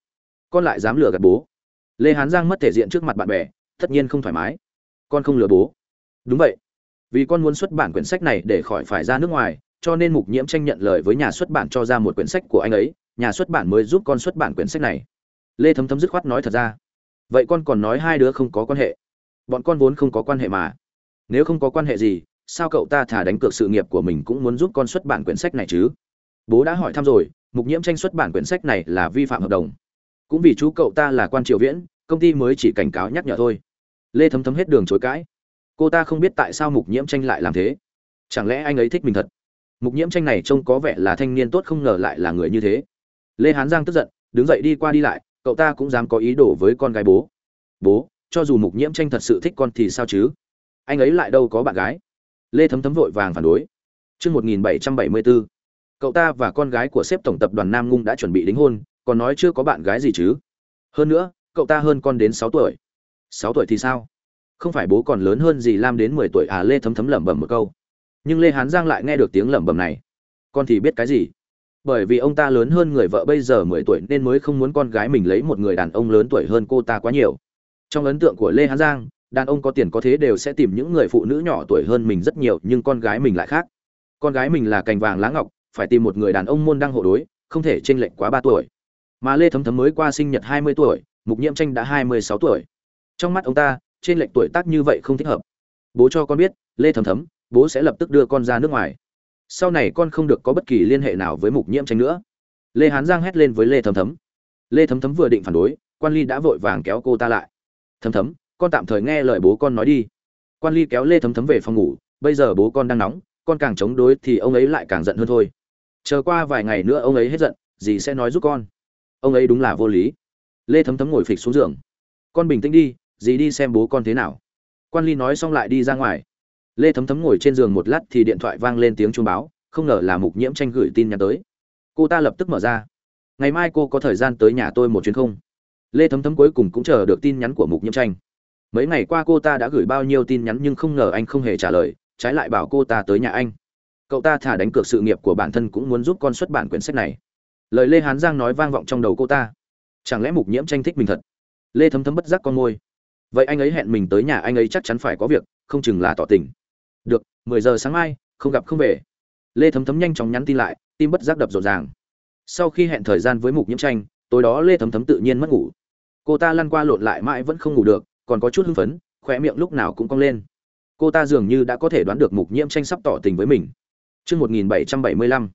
Con lại dám lừa gạt bố. Lê hán giang mất thể diện trước mặt bạn bè, tất nhiên không thoải mái. Con không lừa bố. Đúng vậy vì con muốn xuất bản quyển sách này để khỏi phải ra nước ngoài, cho nên mục nhiễm tranh nhận lời với nhà xuất bản cho ra một quyển sách của anh ấy, nhà xuất bản mới giúp con xuất bản quyển sách này. Lê thấm thấm dứt khoát nói thật ra, vậy con còn nói hai đứa không có quan hệ. Bọn con vốn không có quan hệ mà. Nếu không có quan hệ gì, sao cậu ta thả đánh cược sự nghiệp của mình cũng muốn giúp con xuất bản quyển sách này chứ? Bố đã hỏi thăm rồi, mục nhiễm tranh xuất bản quyển sách này là vi phạm hợp đồng. Cũng vì chú cậu ta là quan triều viễn, công ty mới chỉ cảnh cáo nhắc nhở thôi. Lê thấm thấm hết đường chối cãi cô ta không biết tại sao mục nhiễm tranh lại làm thế. Chẳng lẽ anh ấy thích mình thật? Mục nhiễm tranh này trông có vẻ là thanh niên tốt không ngờ lại là người như thế. Lê hán giang tức giận đứng dậy đi qua đi lại cậu ta cũng dám có ý đồ với con gái bố. Bố cho dù mục nhiễm tranh thật sự thích con thì sao chứ? Anh ấy lại đâu có bạn gái. Lê thấm thấm vội vàng phản đối. Trước 1774, cậu ta và con gái của sếp tổng tập đoàn Nam Ngung đã chuẩn bị đính hôn, còn nói chưa có bạn gái gì chứ. Hơn nữa, cậu ta hơn con đến sáu tuổi. Sáu tuổi thì sao? Không phải bố còn lớn hơn gì Lam đến 10 tuổi à Lê thấm thấm lẩm bẩm một câu. Nhưng Lê Hán Giang lại nghe được tiếng lẩm bẩm này. Con thì biết cái gì? Bởi vì ông ta lớn hơn người vợ bây giờ 10 tuổi nên mới không muốn con gái mình lấy một người đàn ông lớn tuổi hơn cô ta quá nhiều. Trong ấn tượng của Lê Hán Giang, đàn ông có tiền có thế đều sẽ tìm những người phụ nữ nhỏ tuổi hơn mình rất nhiều nhưng con gái mình lại khác con gái mình là cành vàng lá ngọc phải tìm một người đàn ông môn đăng hộ đối không thể chênh lệch quá ba tuổi mà lê thấm thấm mới qua sinh nhật hai mươi tuổi mục nhiễm tranh đã hai mươi sáu tuổi trong mắt ông ta trên lệch tuổi tác như vậy không thích hợp. Bố cho con biết, lê thấm thấm, bố sẽ lập tức đưa con ra nước ngoài. Sau này con không được có bất kỳ liên hệ nào với mục nhiễm tranh nữa. Lê hán giang hét lên với lê thấm thấm. Lê thấm thấm vừa định phản đối, quan ly đã vội vàng kéo cô ta lại. Thấm thấm, con tạm thời nghe lời bố con nói đi. Quan ly kéo lê thấm thấm về phòng ngủ. Bây giờ bố con đang nóng, con càng chống đối thì ông ấy lại càng giận hơn thôi. Chờ qua vài ngày nữa ông ấy hết giận, dì sẽ nói giúp con. Ông ấy đúng là vô lý. Lê thấm thấm ngồi phịch xuống giường. Con bình tĩnh đi dì đi xem bố con thế nào. Quan ly nói xong lại đi ra ngoài. Lê thấm thấm ngồi trên giường một lát thì điện thoại vang lên tiếng chuông báo, không ngờ là mục nhiễm tranh gửi tin nhắn tới. Cô ta lập tức mở ra. Ngày mai cô có thời gian tới nhà tôi một chuyến không? Lê thấm thấm cuối cùng cũng chờ được tin nhắn của mục nhiễm tranh. Mấy ngày qua cô ta đã gửi bao nhiêu tin nhắn nhưng không ngờ anh không hề trả lời, trái lại bảo cô ta tới nhà anh. Cậu ta thả đánh cược sự nghiệp của bản thân cũng muốn giúp con xuất bản quyển sách này. Lời lê hán giang nói vang vọng trong đầu cô ta. Chẳng lẽ mục nhiễm tranh thích mình thật? Lê thấm thấm bất giác con môi vậy anh ấy hẹn mình tới nhà anh ấy chắc chắn phải có việc không chừng là tỏ tình. Được mười giờ sáng mai không gặp không về. Lê thấm thấm nhanh chóng nhắn tin lại tim bất giác đập rộn ràng. Sau khi hẹn thời gian với mục nhiễm tranh tối đó lê thấm thấm tự nhiên mất ngủ. Cô ta lăn qua lộn lại mãi vẫn không ngủ được còn có chút hưng phấn khỏe miệng lúc nào cũng cong lên. Cô ta dường như đã có thể đoán được mục nhiễm tranh sắp tỏ tình với mình. Trước 1775,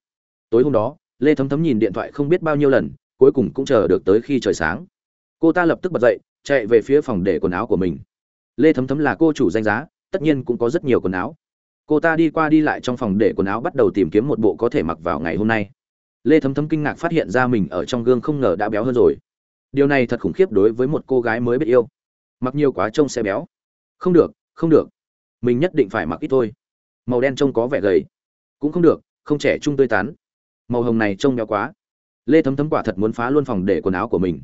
tối hôm đó, Lê Thấm Thấm nhìn điện thoại không biết bao nhiêu lần, cuối cùng cũng chờ được tới khi trời sáng. Cô ta lập tức bật dậy, chạy về phía phòng để quần áo của mình. Lê Thấm Thấm là cô chủ danh giá, tất nhiên cũng có rất nhiều quần áo. Cô ta đi qua đi lại trong phòng để quần áo bắt đầu tìm kiếm một bộ có thể mặc vào ngày hôm nay. Lê Thấm Thấm kinh ngạc phát hiện ra mình ở trong gương không ngờ đã béo hơn rồi. Điều này thật khủng khiếp đối với một cô gái mới biết yêu. Mặc nhiều quá trông sẽ béo. Không được, không được. Mình nhất định phải mặc ít thôi. Màu đen trông có vẻ gầy cũng không được không trẻ trung tươi tán màu hồng này trông béo quá lê thấm thấm quả thật muốn phá luôn phòng để quần áo của mình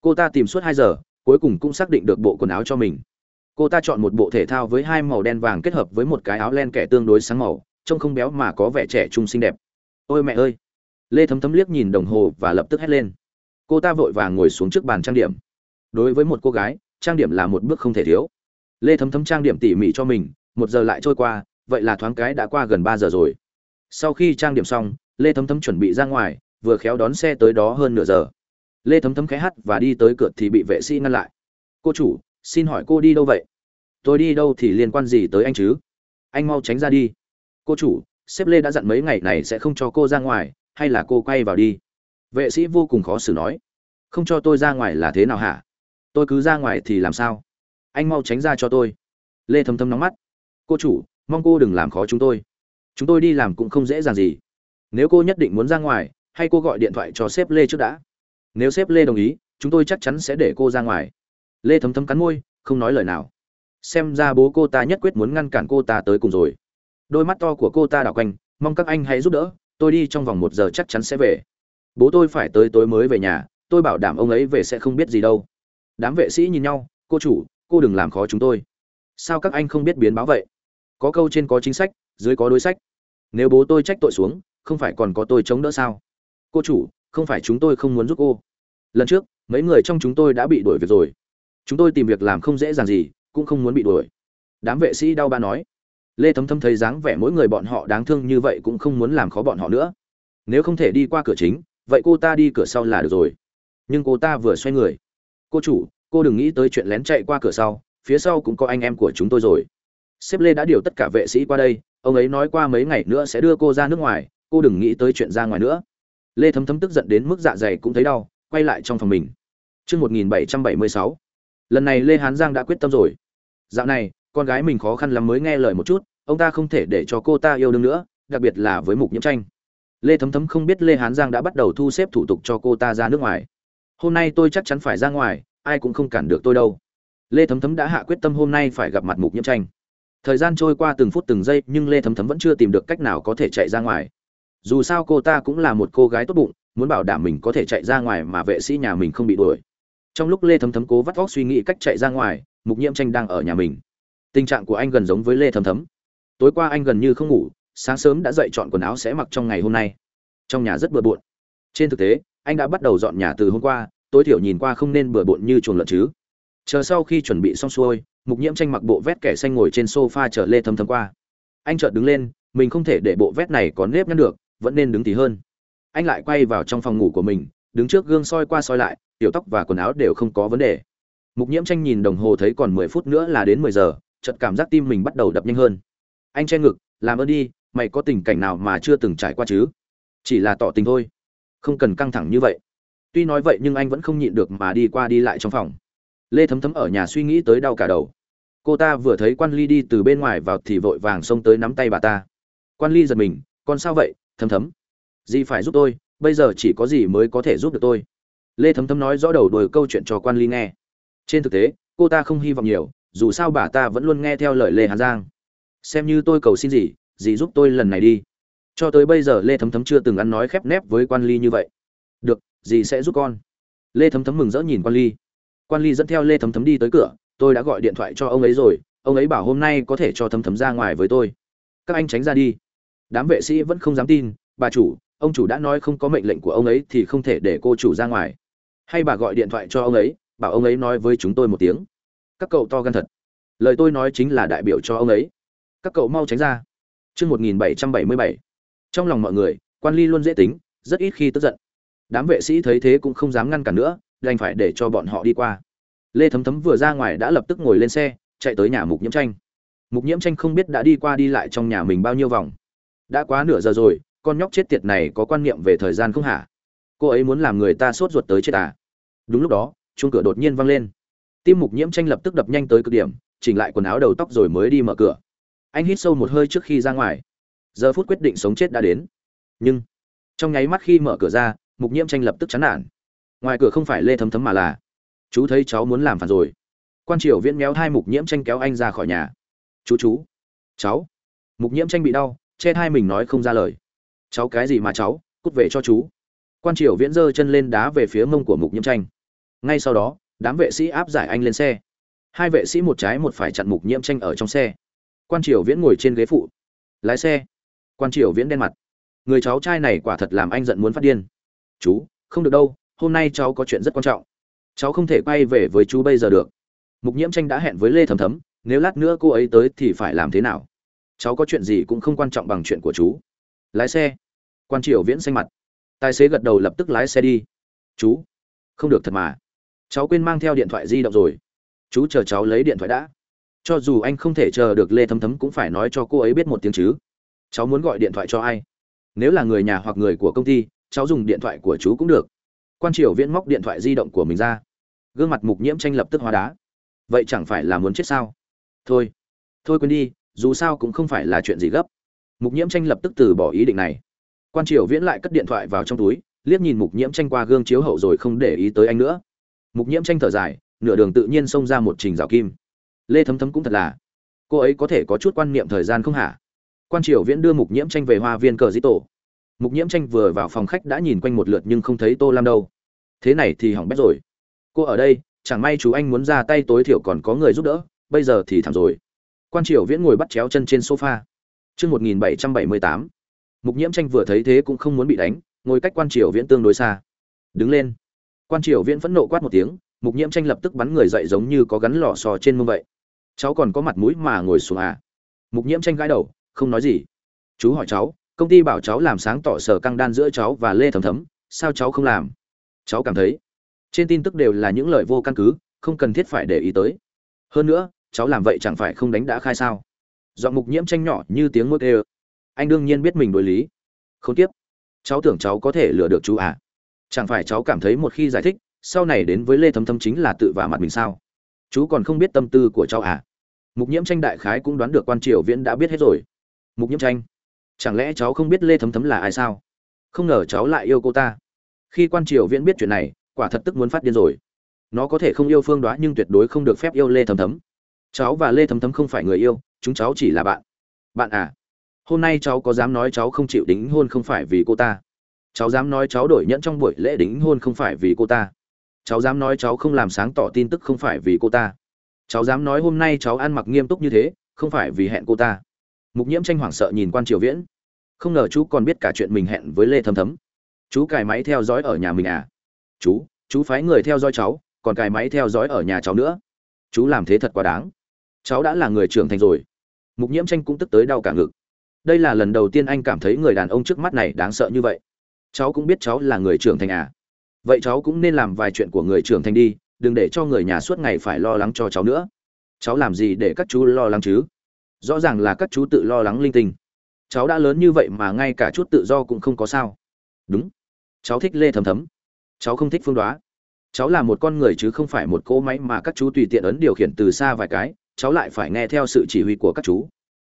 cô ta tìm suốt hai giờ cuối cùng cũng xác định được bộ quần áo cho mình. Cô ta chọn một bộ thể thao với hai màu đen vàng kết hợp với một cái áo len kẻ tương đối sáng màu, trông không béo mà có vẻ trẻ trung xinh đẹp. Ôi mẹ ơi! Lê thấm thấm liếc nhìn đồng hồ và lập tức hét lên. Cô ta vội vàng ngồi xuống trước bàn trang điểm. Đối với một cô gái, trang điểm là một bước không thể thiếu. Lê thấm thấm trang điểm tỉ mỉ cho mình, một giờ lại trôi qua, vậy là thoáng cái đã qua gần ba giờ rồi. Sau khi trang điểm xong, lê thấm thấm chuẩn bị ra ngoài, vừa khéo đón xe tới đó hơn nửa giờ lê thấm thấm khẽ hắt và đi tới cửa thì bị vệ sĩ ngăn lại. Cô chủ, xin hỏi cô đi đâu vậy? Tôi đi đâu thì liên quan gì tới anh chứ? Anh mau tránh ra đi. Cô chủ, sếp lê đã dặn mấy ngày này sẽ không cho cô ra ngoài, hay là cô quay vào đi? Vệ sĩ vô cùng khó xử nói. Không cho tôi ra ngoài là thế nào hả? Tôi cứ ra ngoài thì làm sao? Anh mau tránh ra cho tôi. Lê thấm thấm nóng mắt. Cô chủ, mong cô đừng làm khó chúng tôi. Chúng tôi đi làm cũng không dễ dàng gì. Nếu cô nhất định muốn ra ngoài, hay cô gọi điện thoại cho sếp lê trước đã? Nếu sếp lê đồng ý, chúng tôi chắc chắn sẽ để cô ra ngoài. Lê thấm thấm cắn môi, không nói lời nào. Xem ra bố cô ta nhất quyết muốn ngăn cản cô ta tới cùng rồi. Đôi mắt to của cô ta đảo quanh, mong các anh hãy giúp đỡ, tôi đi trong vòng một giờ chắc chắn sẽ về. Bố tôi phải tới tối mới về nhà, tôi bảo đảm ông ấy về sẽ không biết gì đâu. Đám vệ sĩ nhìn nhau, cô chủ, cô đừng làm khó chúng tôi. Sao các anh không biết biến báo vậy? Có câu trên có chính sách, dưới có đối sách. Nếu bố tôi trách tội xuống, không phải còn có tôi chống đỡ sao? Cô chủ không phải chúng tôi không muốn giúp cô. Lần trước, mấy người trong chúng tôi đã bị đuổi việc rồi. Chúng tôi tìm việc làm không dễ dàng gì, cũng không muốn bị đuổi. Đám vệ sĩ đau ba nói. Lê thấm thấm thấy dáng vẻ mỗi người bọn họ đáng thương như vậy cũng không muốn làm khó bọn họ nữa. Nếu không thể đi qua cửa chính, vậy cô ta đi cửa sau là được rồi. Nhưng cô ta vừa xoay người. Cô chủ, cô đừng nghĩ tới chuyện lén chạy qua cửa sau, phía sau cũng có anh em của chúng tôi rồi. Sếp lê đã điều tất cả vệ sĩ qua đây, ông ấy nói qua mấy ngày nữa sẽ đưa cô ra nước ngoài, cô đừng nghĩ tới chuyện ra ngoài nữa lê thấm thấm tức giận đến mức dạ dày cũng thấy đau quay lại trong phòng mình. Trước 1776, lần này lê hán giang đã quyết tâm rồi. Dạo này con gái mình khó khăn lắm mới nghe lời một chút ông ta không thể để cho cô ta yêu đương nữa đặc biệt là với mục nhiễm tranh. Lê thấm thấm không biết lê hán giang đã bắt đầu thu xếp thủ tục cho cô ta ra nước ngoài. Hôm nay tôi chắc chắn phải ra ngoài ai cũng không cản được tôi đâu. Lê thấm thấm đã hạ quyết tâm hôm nay phải gặp mặt mục nhiễm tranh. Thời gian trôi qua từng phút từng giây nhưng lê thấm thấm vẫn chưa tìm được cách nào có thể chạy ra ngoài dù sao cô ta cũng là một cô gái tốt bụng, muốn bảo đảm mình có thể chạy ra ngoài mà vệ sĩ nhà mình không bị đuổi. Trong lúc lê thấm thấm cố vắt vóc suy nghĩ cách chạy ra ngoài, mục nhiễm tranh đang ở nhà mình. Tình trạng của anh gần giống với lê thấm thấm. Tối qua anh gần như không ngủ, sáng sớm đã dậy chọn quần áo sẽ mặc trong ngày hôm nay. Trong nhà rất bừa bộn. Trên thực tế, anh đã bắt đầu dọn nhà từ hôm qua, tối thiểu nhìn qua không nên bừa bộn như chuồng lợn chứ. Chờ sau khi chuẩn bị xong xuôi, mục nhiễm tranh mặc bộ vét kẻ xanh ngồi trên sofa chờ lê thấm thấm qua. Anh chợt đứng lên, mình không thể để bộ vét này có nếp nhăn được vẫn nên đứng tí hơn. Anh lại quay vào trong phòng ngủ của mình, đứng trước gương soi qua soi lại, tiểu tóc và quần áo đều không có vấn đề. Mục nhiễm tranh nhìn đồng hồ thấy còn mười phút nữa là đến mười giờ, chợt cảm giác tim mình bắt đầu đập nhanh hơn. Anh che ngực, làm ơn đi, mày có tình cảnh nào mà chưa từng trải qua chứ? Chỉ là tỏ tình thôi. Không cần căng thẳng như vậy. Tuy nói vậy nhưng anh vẫn không nhịn được mà đi qua đi lại trong phòng. Lê thấm thấm ở nhà suy nghĩ tới đau cả đầu. Cô ta vừa thấy quan ly đi từ bên ngoài vào thì vội vàng xông tới nắm tay bà ta. Quan ly giật mình, con sao vậy? Thấm thấm. Dì phải giúp tôi, bây giờ chỉ có gì mới có thể giúp được tôi. Lê thấm thấm nói rõ đầu đuôi câu chuyện cho quan ly nghe. Trên thực tế, cô ta không hy vọng nhiều, dù sao bà ta vẫn luôn nghe theo lời lê hàn giang. Xem như tôi cầu xin gì Dì giúp tôi lần này đi. Cho tới bây giờ lê thấm thấm chưa từng ăn nói khép nép với quan ly như vậy. Được, Dì sẽ giúp con. Lê thấm thấm mừng rỡ nhìn quan ly. Quan ly dẫn theo lê thấm thấm đi tới cửa, tôi đã gọi điện thoại cho ông ấy rồi, ông ấy bảo hôm nay có thể cho thấm thấm ra ngoài với tôi. Các anh tránh ra đi đám vệ sĩ vẫn không dám tin bà chủ ông chủ đã nói không có mệnh lệnh của ông ấy thì không thể để cô chủ ra ngoài hay bà gọi điện thoại cho ông ấy bảo ông ấy nói với chúng tôi một tiếng các cậu to gan thật lời tôi nói chính là đại biểu cho ông ấy các cậu mau tránh ra Chương 1777. Trong lòng mọi người, Quan Ly luôn dễ tính, rất ít khi tức giận. Đám vệ sĩ thấy thế cũng không dám ngăn cản nữa, đành phải để cho bọn họ đi qua. Lê Thấm Thấm vừa ra ngoài đã lập tức ngồi lên xe, chạy tới nhà Mục Nhiễm Tranh. Mục Nhiễm Tranh không biết đã đi qua đi lại trong nhà mình bao nhiêu vòng. Đã quá nửa giờ rồi, con nhóc chết tiệt này có quan niệm về thời gian không hả? Cô ấy muốn làm người ta sốt ruột tới chết à? Đúng lúc đó, chuông cửa đột nhiên vang lên. Tim Mục Nhiễm Tranh lập tức đập nhanh tới cực điểm, chỉnh lại quần áo đầu tóc rồi mới đi mở cửa. Anh hít sâu một hơi trước khi ra ngoài. Giờ phút quyết định sống chết đã đến. Nhưng trong nháy mắt khi mở cửa ra mục nhiễm tranh lập tức chán nản. Ngoài cửa không phải lê thấm thấm mà là chú thấy cháu muốn làm phản rồi. Quan triều viễn méo hai mục nhiễm tranh kéo anh ra khỏi nhà. Chú chú cháu. Mục nhiễm tranh bị đau che hai mình nói không ra lời. Cháu cái gì mà cháu, cút về cho chú. Quan triều viễn giơ chân lên đá về phía mông của mục nhiễm tranh. Ngay sau đó, đám vệ sĩ áp giải anh lên xe. Hai vệ sĩ một trái một phải chặn mục nhiễm tranh ở trong xe. Quan triều viễn ngồi trên ghế phụ. Lái xe. Quan triều viễn đen mặt. Người cháu trai này quả thật làm anh giận muốn phát điên. Chú, không được đâu, hôm nay cháu có chuyện rất quan trọng. Cháu không thể quay về với chú bây giờ được. Mục nhiễm tranh đã hẹn với lê thầm thấm, nếu lát nữa cô ấy tới thì phải làm thế nào? Cháu có chuyện gì cũng không quan trọng bằng chuyện của chú. Lái xe. Quan triều viễn xanh mặt. Tài xế gật đầu lập tức lái xe đi. Chú. Không được thật mà. Cháu quên mang theo điện thoại di động rồi. Chú chờ cháu lấy điện thoại đã. Cho dù anh không thể chờ được lê thấm thấm cũng phải nói cho cô ấy biết một tiếng chứ. Cháu muốn gọi điện thoại cho ai? Nếu là người nhà hoặc người của công ty, cháu dùng điện thoại của chú cũng được. Quan triều viễn móc điện thoại di động của mình ra. Gương mặt mục nhiễm tranh lập tức hóa đá. Vậy chẳng phải là muốn chết sao? Thôi. Thôi quên đi dù sao cũng không phải là chuyện gì gấp. Mục nhiễm tranh lập tức từ bỏ ý định này. Quan triều viễn lại cất điện thoại vào trong túi, liếc nhìn mục nhiễm tranh qua gương chiếu hậu rồi không để ý tới anh nữa. Mục nhiễm tranh thở dài, nửa đường tự nhiên xông ra một trình rào kim. Lê thấm thấm cũng thật là, cô ấy có thể có chút quan niệm thời gian không hả? Quan triều viễn đưa mục nhiễm tranh về hoa viên cờ dĩ tổ. Mục nhiễm tranh vừa vào phòng khách đã nhìn quanh một lượt nhưng không thấy tô lam đâu. Thế này thì hỏng bét rồi. Cô ở đây, chẳng may chú anh muốn ra tay tối thiểu còn có người giúp đỡ, bây giờ thì thảm rồi quan triều viễn ngồi bắt chéo chân trên sofa. Chương một nghìn bảy trăm bảy mươi tám. Mục nhiễm tranh vừa thấy thế cũng không muốn bị đánh, ngồi cách quan triều viễn tương đối xa. Đứng lên. Quan triều viễn phẫn nộ quát một tiếng, mục nhiễm tranh lập tức bắn người dậy giống như có gắn lò sò trên mông vậy. Cháu còn có mặt mũi mà ngồi xuống à? Mục nhiễm tranh gãi đầu, không nói gì. Chú hỏi cháu, công ty bảo cháu làm sáng tỏ sở căng đan giữa cháu và lê thầm thấm, sao cháu không làm? Cháu cảm thấy, trên tin tức đều là những lời vô căn cứ, không cần thiết phải để ý tới. Hơn nữa cháu làm vậy chẳng phải không đánh đã khai sao? Giọng mục nhiễm tranh nhỏ như tiếng mưa kêu. Anh đương nhiên biết mình đối lý. Không tiếp cháu tưởng cháu có thể lừa được chú à? Chẳng phải cháu cảm thấy một khi giải thích, sau này đến với lê thấm thấm chính là tự vả mặt mình sao? Chú còn không biết tâm tư của cháu à? Mục nhiễm tranh đại khái cũng đoán được quan triều viễn đã biết hết rồi. Mục nhiễm tranh, chẳng lẽ cháu không biết lê thấm thấm là ai sao? Không ngờ cháu lại yêu cô ta. Khi quan triều viễn biết chuyện này, quả thật tức muốn phát điên rồi. Nó có thể không yêu phương đoá nhưng tuyệt đối không được phép yêu lê thấm thấm cháu và lê thấm thấm không phải người yêu, chúng cháu chỉ là bạn. Bạn à hôm nay cháu có dám nói cháu không chịu đính hôn không phải vì cô ta? Cháu dám nói cháu đổi nhẫn trong buổi lễ đính hôn không phải vì cô ta? Cháu dám nói cháu không làm sáng tỏ tin tức không phải vì cô ta? Cháu dám nói hôm nay cháu ăn mặc nghiêm túc như thế, không phải vì hẹn cô ta? Mục nhiễm tranh hoảng sợ nhìn quan triều viễn. Không ngờ chú còn biết cả chuyện mình hẹn với lê thấm thấm. Chú cài máy theo dõi ở nhà mình à? Chú chú phái người theo dõi cháu, còn cài máy theo dõi ở nhà cháu nữa. Chú làm thế thật quá đáng cháu đã là người trưởng thành rồi. Mục nhiễm tranh cũng tức tới đau cả ngực. Đây là lần đầu tiên anh cảm thấy người đàn ông trước mắt này đáng sợ như vậy. Cháu cũng biết cháu là người trưởng thành à. Vậy cháu cũng nên làm vài chuyện của người trưởng thành đi, đừng để cho người nhà suốt ngày phải lo lắng cho cháu nữa. Cháu làm gì để các chú lo lắng chứ? Rõ ràng là các chú tự lo lắng linh tinh. Cháu đã lớn như vậy mà ngay cả chút tự do cũng không có sao. Đúng. Cháu thích lê thầm thấm. Cháu không thích phương đoá. Cháu là một con người chứ không phải một cỗ máy mà các chú tùy tiện ấn điều khiển từ xa vài cái cháu lại phải nghe theo sự chỉ huy của các chú.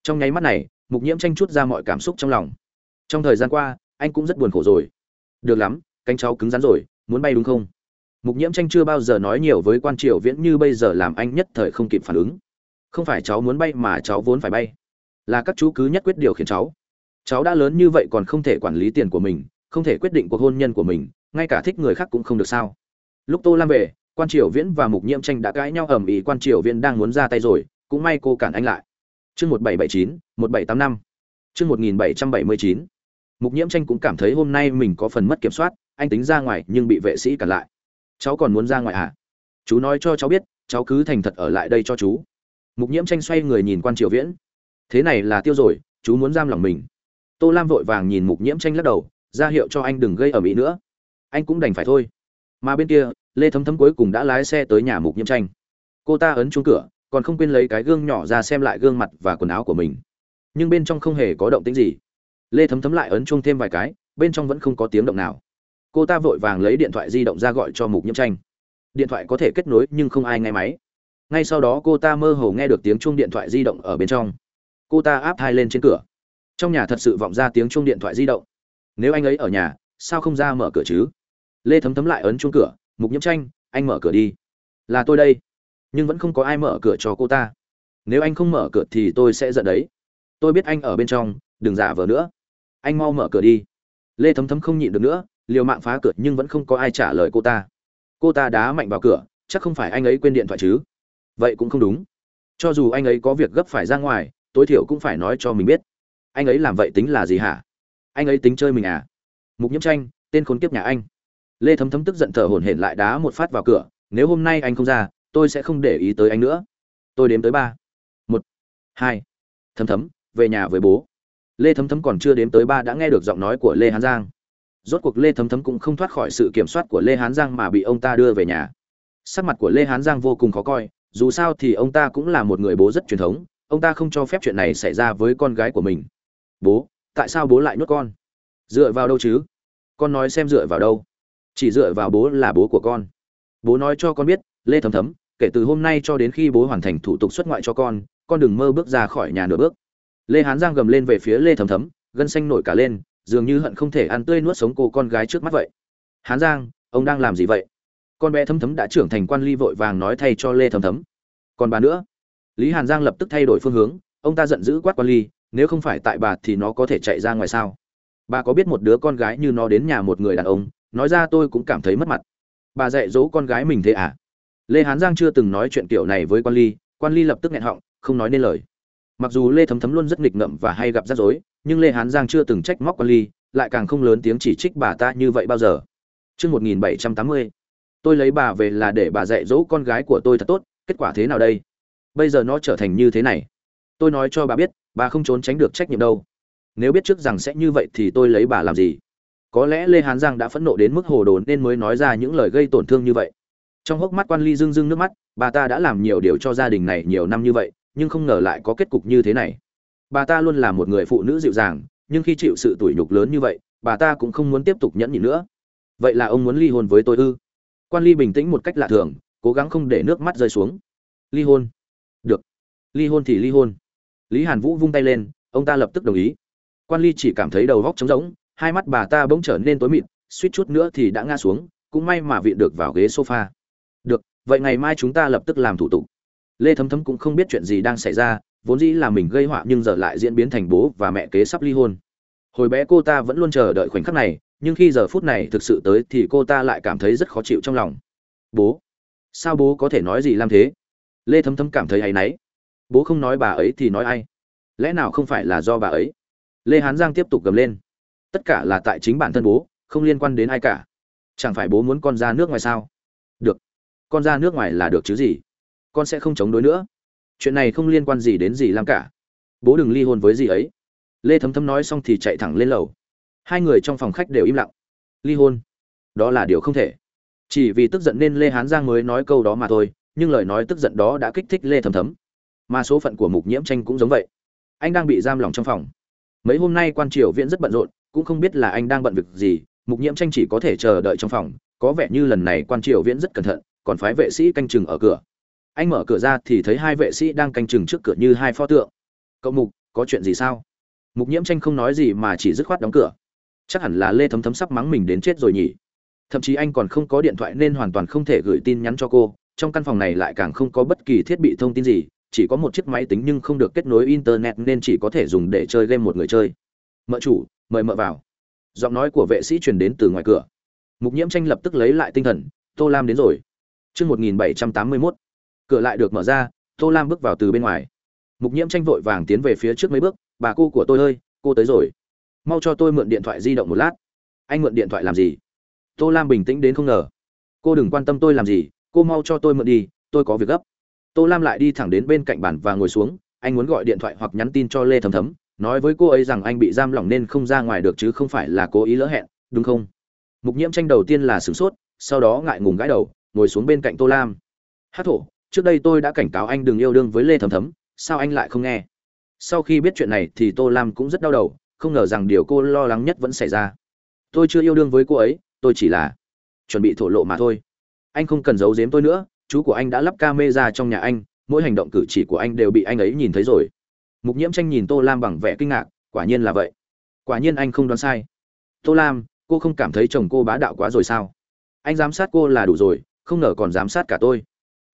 Trong nháy mắt này, mục nhiễm tranh chút ra mọi cảm xúc trong lòng. Trong thời gian qua, anh cũng rất buồn khổ rồi. Được lắm, cánh cháu cứng rắn rồi, muốn bay đúng không? Mục nhiễm tranh chưa bao giờ nói nhiều với quan triều viễn như bây giờ làm anh nhất thời không kịp phản ứng. Không phải cháu muốn bay mà cháu vốn phải bay. Là các chú cứ nhất quyết điều khiển cháu. Cháu đã lớn như vậy còn không thể quản lý tiền của mình, không thể quyết định cuộc hôn nhân của mình, ngay cả thích người khác cũng không được sao. Lúc tô lam về quan triều viễn và mục nhiễm tranh đã cãi nhau ầm ĩ, quan triều viễn đang muốn ra tay rồi, cũng may cô cản anh lại. Chương một bảy bảy chín, một bảy tám năm. Chương một nghìn bảy trăm bảy mươi chín. Mục nhiễm tranh cũng cảm thấy hôm nay mình có phần mất kiểm soát, anh tính ra ngoài nhưng bị vệ sĩ cản lại. Cháu còn muốn ra ngoài à? Chú nói cho cháu biết, cháu cứ thành thật ở lại đây cho chú. Mục nhiễm tranh xoay người nhìn quan triều viễn. Thế này là tiêu rồi, chú muốn giam lòng mình. Tô lam vội vàng nhìn mục nhiễm tranh lắc đầu, ra hiệu cho anh đừng gây ở mỹ nữa. Anh cũng đành phải thôi mà bên kia, lê thấm thấm cuối cùng đã lái xe tới nhà mục nhiễm tranh. Cô ta ấn chuông cửa, còn không quên lấy cái gương nhỏ ra xem lại gương mặt và quần áo của mình. Nhưng bên trong không hề có động tĩnh gì. Lê thấm thấm lại ấn chuông thêm vài cái, bên trong vẫn không có tiếng động nào. Cô ta vội vàng lấy điện thoại di động ra gọi cho mục nhiễm tranh. Điện thoại có thể kết nối, nhưng không ai nghe máy. Ngay sau đó cô ta mơ hồ nghe được tiếng chuông điện thoại di động ở bên trong. Cô ta áp thai lên trên cửa. Trong nhà thật sự vọng ra tiếng chuông điện thoại di động. Nếu anh ấy ở nhà, sao không ra mở cửa chứ? Lê thấm thấm lại ấn chuông cửa, mục nhiễm tranh, anh mở cửa đi. Là tôi đây, nhưng vẫn không có ai mở cửa cho cô ta. Nếu anh không mở cửa thì tôi sẽ giận đấy. Tôi biết anh ở bên trong, đừng giả vờ nữa. Anh mau mở cửa đi. Lê thấm thấm không nhịn được nữa, liều mạng phá cửa nhưng vẫn không có ai trả lời cô ta. Cô ta đá mạnh vào cửa, chắc không phải anh ấy quên điện thoại chứ? Vậy cũng không đúng. Cho dù anh ấy có việc gấp phải ra ngoài, tối thiểu cũng phải nói cho mình biết. Anh ấy làm vậy tính là gì hả? Anh ấy tính chơi mình à? Mục nhiễm tranh, tên khốn kiếp nhà anh lê thấm thấm tức giận thở hổn hển lại đá một phát vào cửa, nếu hôm nay anh không ra, tôi sẽ không để ý tới anh nữa. Tôi đếm tới ba, một, hai. Thấm thấm, về nhà với bố. Lê thấm thấm còn chưa đếm tới ba đã nghe được giọng nói của lê hán giang. Rốt cuộc lê thấm thấm cũng không thoát khỏi sự kiểm soát của lê hán giang mà bị ông ta đưa về nhà. Sắc mặt của lê hán giang vô cùng khó coi, dù sao thì ông ta cũng là một người bố rất truyền thống, ông ta không cho phép chuyện này xảy ra với con gái của mình. Bố, tại sao bố lại nhốt con? Dựa vào đâu chứ? Con nói xem dựa vào đâu? Chỉ dựa vào bố là bố của con. Bố nói cho con biết, lê thấm thấm, kể từ hôm nay cho đến khi bố hoàn thành thủ tục xuất ngoại cho con con đừng mơ bước ra khỏi nhà nửa bước. Lê hán giang gầm lên về phía lê thấm thấm, gân xanh nổi cả lên, dường như hận không thể ăn tươi nuốt sống cô con gái trước mắt vậy. Hán giang, ông đang làm gì vậy? Con bé thấm thấm đã trưởng thành quan ly vội vàng nói thay cho lê thấm thấm. Còn bà nữa? Lý hàn giang lập tức thay đổi phương hướng, ông ta giận dữ quát quan ly, nếu không phải tại bà thì nó có thể chạy ra ngoài sao? Bà có biết một đứa con gái như nó đến nhà một người đàn ông nói ra tôi cũng cảm thấy mất mặt. Bà dạy dỗ con gái mình thế à? Lê hán giang chưa từng nói chuyện kiểu này với quan ly quan ly lập tức nghẹn họng không nói nên lời. Mặc dù lê thấm thấm luôn rất nghịch ngợm và hay gặp rắc rối nhưng lê hán giang chưa từng trách móc quan ly lại càng không lớn tiếng chỉ trích bà ta như vậy bao giờ. Trước 1780, tôi lấy bà về là để bà dạy dỗ con gái của tôi thật tốt kết quả thế nào đây? Bây giờ nó trở thành như thế này. Tôi nói cho bà biết bà không trốn tránh được trách nhiệm đâu. Nếu biết trước rằng sẽ như vậy thì tôi lấy bà làm gì? Có lẽ lê hán giang đã phẫn nộ đến mức hồ đồ nên mới nói ra những lời gây tổn thương như vậy. Trong hốc mắt quan ly rưng rưng nước mắt, bà ta đã làm nhiều điều cho gia đình này nhiều năm như vậy, nhưng không ngờ lại có kết cục như thế này. Bà ta luôn là một người phụ nữ dịu dàng, nhưng khi chịu sự tủi nhục lớn như vậy, bà ta cũng không muốn tiếp tục nhẫn nhịn nữa. Vậy là ông muốn ly hôn với tôi ư? Quan ly bình tĩnh một cách lạ thường, cố gắng không để nước mắt rơi xuống. Ly hôn. Được. Ly hôn thì ly hôn. Lý hàn vũ vung tay lên, ông ta lập tức đồng ý. Quan ly chỉ cảm thấy đầu góc trống rỗng hai mắt bà ta bỗng trở nên tối mịt, suýt chút nữa thì đã ngã xuống, cũng may mà viện được vào ghế sofa. Được, vậy ngày mai chúng ta lập tức làm thủ tục. Lê thấm thấm cũng không biết chuyện gì đang xảy ra, vốn dĩ là mình gây họa nhưng giờ lại diễn biến thành bố và mẹ kế sắp ly hôn. Hồi bé cô ta vẫn luôn chờ đợi khoảnh khắc này, nhưng khi giờ phút này thực sự tới thì cô ta lại cảm thấy rất khó chịu trong lòng. Bố, sao bố có thể nói gì làm thế? Lê thấm thấm cảm thấy hay náy. Bố không nói bà ấy thì nói ai? Lẽ nào không phải là do bà ấy? Lê hán giang tiếp tục gầm lên tất cả là tại chính bản thân bố, không liên quan đến ai cả. Chẳng phải bố muốn con ra nước ngoài sao? Được. Con ra nước ngoài là được chứ gì? Con sẽ không chống đối nữa. Chuyện này không liên quan gì đến gì làm cả. Bố đừng ly hôn với gì ấy. Lê thấm thấm nói xong thì chạy thẳng lên lầu. Hai người trong phòng khách đều im lặng. Ly hôn. Đó là điều không thể. Chỉ vì tức giận nên lê hán giang mới nói câu đó mà thôi, nhưng lời nói tức giận đó đã kích thích lê thấm thấm. Mà số phận của mục nhiễm tranh cũng giống vậy. Anh đang bị giam lòng trong phòng. Mấy hôm nay quan triều viễn rất bận rộn cũng không biết là anh đang bận việc gì, mục nhiễm tranh chỉ có thể chờ đợi trong phòng, có vẻ như lần này quan triều viễn rất cẩn thận, còn phái vệ sĩ canh chừng ở cửa. Anh mở cửa ra thì thấy hai vệ sĩ đang canh chừng trước cửa như hai pho tượng. Cậu mục, có chuyện gì sao? Mục nhiễm tranh không nói gì mà chỉ dứt khoát đóng cửa. Chắc hẳn là lê thấm thấm sắp mắng mình đến chết rồi nhỉ. Thậm chí anh còn không có điện thoại nên hoàn toàn không thể gửi tin nhắn cho cô, trong căn phòng này lại càng không có bất kỳ thiết bị thông tin gì, chỉ có một chiếc máy tính nhưng không được kết nối internet nên chỉ có thể dùng để chơi game một người chơi. Mợ chủ mời mợ vào giọng nói của vệ sĩ truyền đến từ ngoài cửa mục nhiễm tranh lập tức lấy lại tinh thần tô lam đến rồi Chương 1781. Cửa lại được mở ra, Tô Lam bước vào từ bên ngoài. Mục Nhiễm tranh vội vàng tiến về phía trước mấy bước, "Bà cô của tôi ơi, cô tới rồi. Mau cho tôi mượn điện thoại di động một lát." "Anh mượn điện thoại làm gì?" Tô Lam bình tĩnh đến không ngờ. "Cô đừng quan tâm tôi làm gì, cô mau cho tôi mượn đi, tôi có việc gấp." Tô Lam lại đi thẳng đến bên cạnh bàn và ngồi xuống, anh muốn gọi điện thoại hoặc nhắn tin cho Lê Thấm Thấm, nói với cô ấy rằng anh bị giam lỏng nên không ra ngoài được chứ không phải là cố ý lỡ hẹn, đúng không? Mục Nhiễm tranh đầu tiên là sửng sốt, sau đó ngại ngùng gãi đầu, ngồi xuống bên cạnh Tô Lam. "Hát thổ, trước đây tôi đã cảnh cáo anh đừng yêu đương với Lê Thấm Thấm, sao anh lại không nghe?" Sau khi biết chuyện này thì Tô Lam cũng rất đau đầu, không ngờ rằng điều cô lo lắng nhất vẫn xảy ra. "Tôi chưa yêu đương với cô ấy, tôi chỉ là chuẩn bị thổ lộ mà thôi. Anh không cần giấu giếm tôi nữa, chú của anh đã lắp camera trong nhà anh, mỗi hành động cử chỉ của anh đều bị anh ấy nhìn thấy rồi." Mục Nhiễm tranh nhìn Tô Lam bằng vẻ kinh ngạc, quả nhiên là vậy. Quả nhiên anh không đoán sai. Tô Lam, cô không cảm thấy chồng cô bá đạo quá rồi sao? Anh giám sát cô là đủ rồi, không ngờ còn giám sát cả tôi.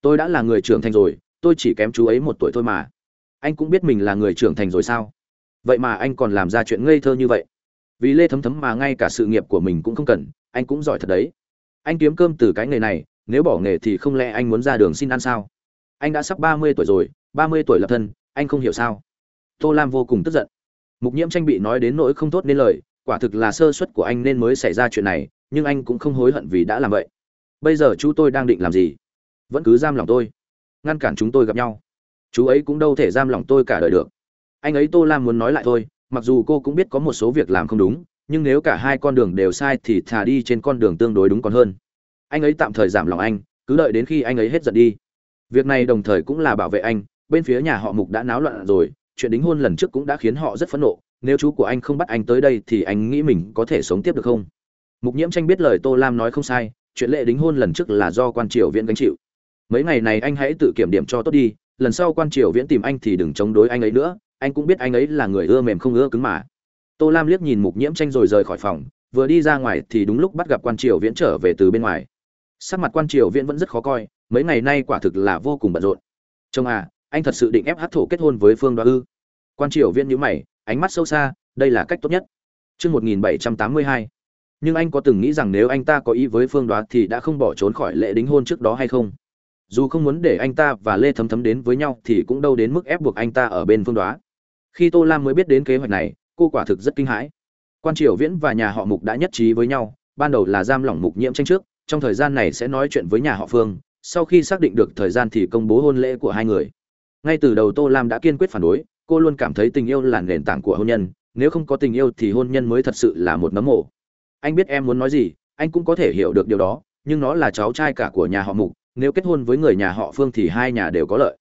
Tôi đã là người trưởng thành rồi tôi chỉ kém chú ấy một tuổi thôi mà. Anh cũng biết mình là người trưởng thành rồi sao? Vậy mà anh còn làm ra chuyện ngây thơ như vậy. Vì lê thấm thấm mà ngay cả sự nghiệp của mình cũng không cần anh cũng giỏi thật đấy. Anh kiếm cơm từ cái nghề này nếu bỏ nghề thì không lẽ anh muốn ra đường xin ăn sao? Anh đã sắp ba mươi tuổi rồi ba mươi tuổi lập thân anh không hiểu sao? Tô lam vô cùng tức giận. Mục nhiễm tranh bị nói đến nỗi không tốt nên lời, quả thực là sơ suất của anh nên mới xảy ra chuyện này, nhưng anh cũng không hối hận vì đã làm vậy. Bây giờ chú tôi đang định làm gì? Vẫn cứ giam lòng tôi. Ngăn cản chúng tôi gặp nhau. Chú ấy cũng đâu thể giam lòng tôi cả đời được. Anh ấy tô lam muốn nói lại thôi, mặc dù cô cũng biết có một số việc làm không đúng, nhưng nếu cả hai con đường đều sai thì thà đi trên con đường tương đối đúng còn hơn. Anh ấy tạm thời giảm lòng anh, cứ đợi đến khi anh ấy hết giận đi. Việc này đồng thời cũng là bảo vệ anh, bên phía nhà họ mục đã náo loạn rồi chuyện đính hôn lần trước cũng đã khiến họ rất phẫn nộ, nếu chú của anh không bắt anh tới đây thì anh nghĩ mình có thể sống tiếp được không? Mục nhiễm tranh biết lời tô lam nói không sai, chuyện lễ đính hôn lần trước là do quan triều viễn gánh chịu. Mấy ngày này anh hãy tự kiểm điểm cho tốt đi, lần sau quan triều viễn tìm anh thì đừng chống đối anh ấy nữa, anh cũng biết anh ấy là người ưa mềm không ưa cứng mà. Tô lam liếc nhìn mục nhiễm tranh rồi rời khỏi phòng, vừa đi ra ngoài thì đúng lúc bắt gặp quan triều viễn trở về từ bên ngoài. Sắc mặt quan triều viễn vẫn rất khó coi, mấy ngày nay quả thực là vô cùng bận rộn. Chồng à anh thật sự định ép hát thổ kết hôn với phương đoá ư. Quan triều viễn nhíu mày ánh mắt sâu xa đây là cách tốt nhất. Trước 1782, nhưng anh có từng nghĩ rằng nếu anh ta có ý với phương đoá thì đã không bỏ trốn khỏi lễ đính hôn trước đó hay không? Dù không muốn để anh ta và lê thấm thấm đến với nhau thì cũng đâu đến mức ép buộc anh ta ở bên phương đoá. Khi tô lam mới biết đến kế hoạch này cô quả thực rất kinh hãi. Quan triều viễn và nhà họ mục đã nhất trí với nhau ban đầu là giam lỏng mục nhiễm tranh trước trong thời gian này sẽ nói chuyện với nhà họ phương sau khi xác định được thời gian thì công bố hôn lễ của hai người ngay từ đầu tô lam đã kiên quyết phản đối, cô luôn cảm thấy tình yêu là nền tảng của hôn nhân, nếu không có tình yêu thì hôn nhân mới thật sự là một nấm mộ. Anh biết em muốn nói gì, anh cũng có thể hiểu được điều đó, nhưng nó là cháu trai cả của nhà họ mục, nếu kết hôn với người nhà họ phương thì hai nhà đều có lợi.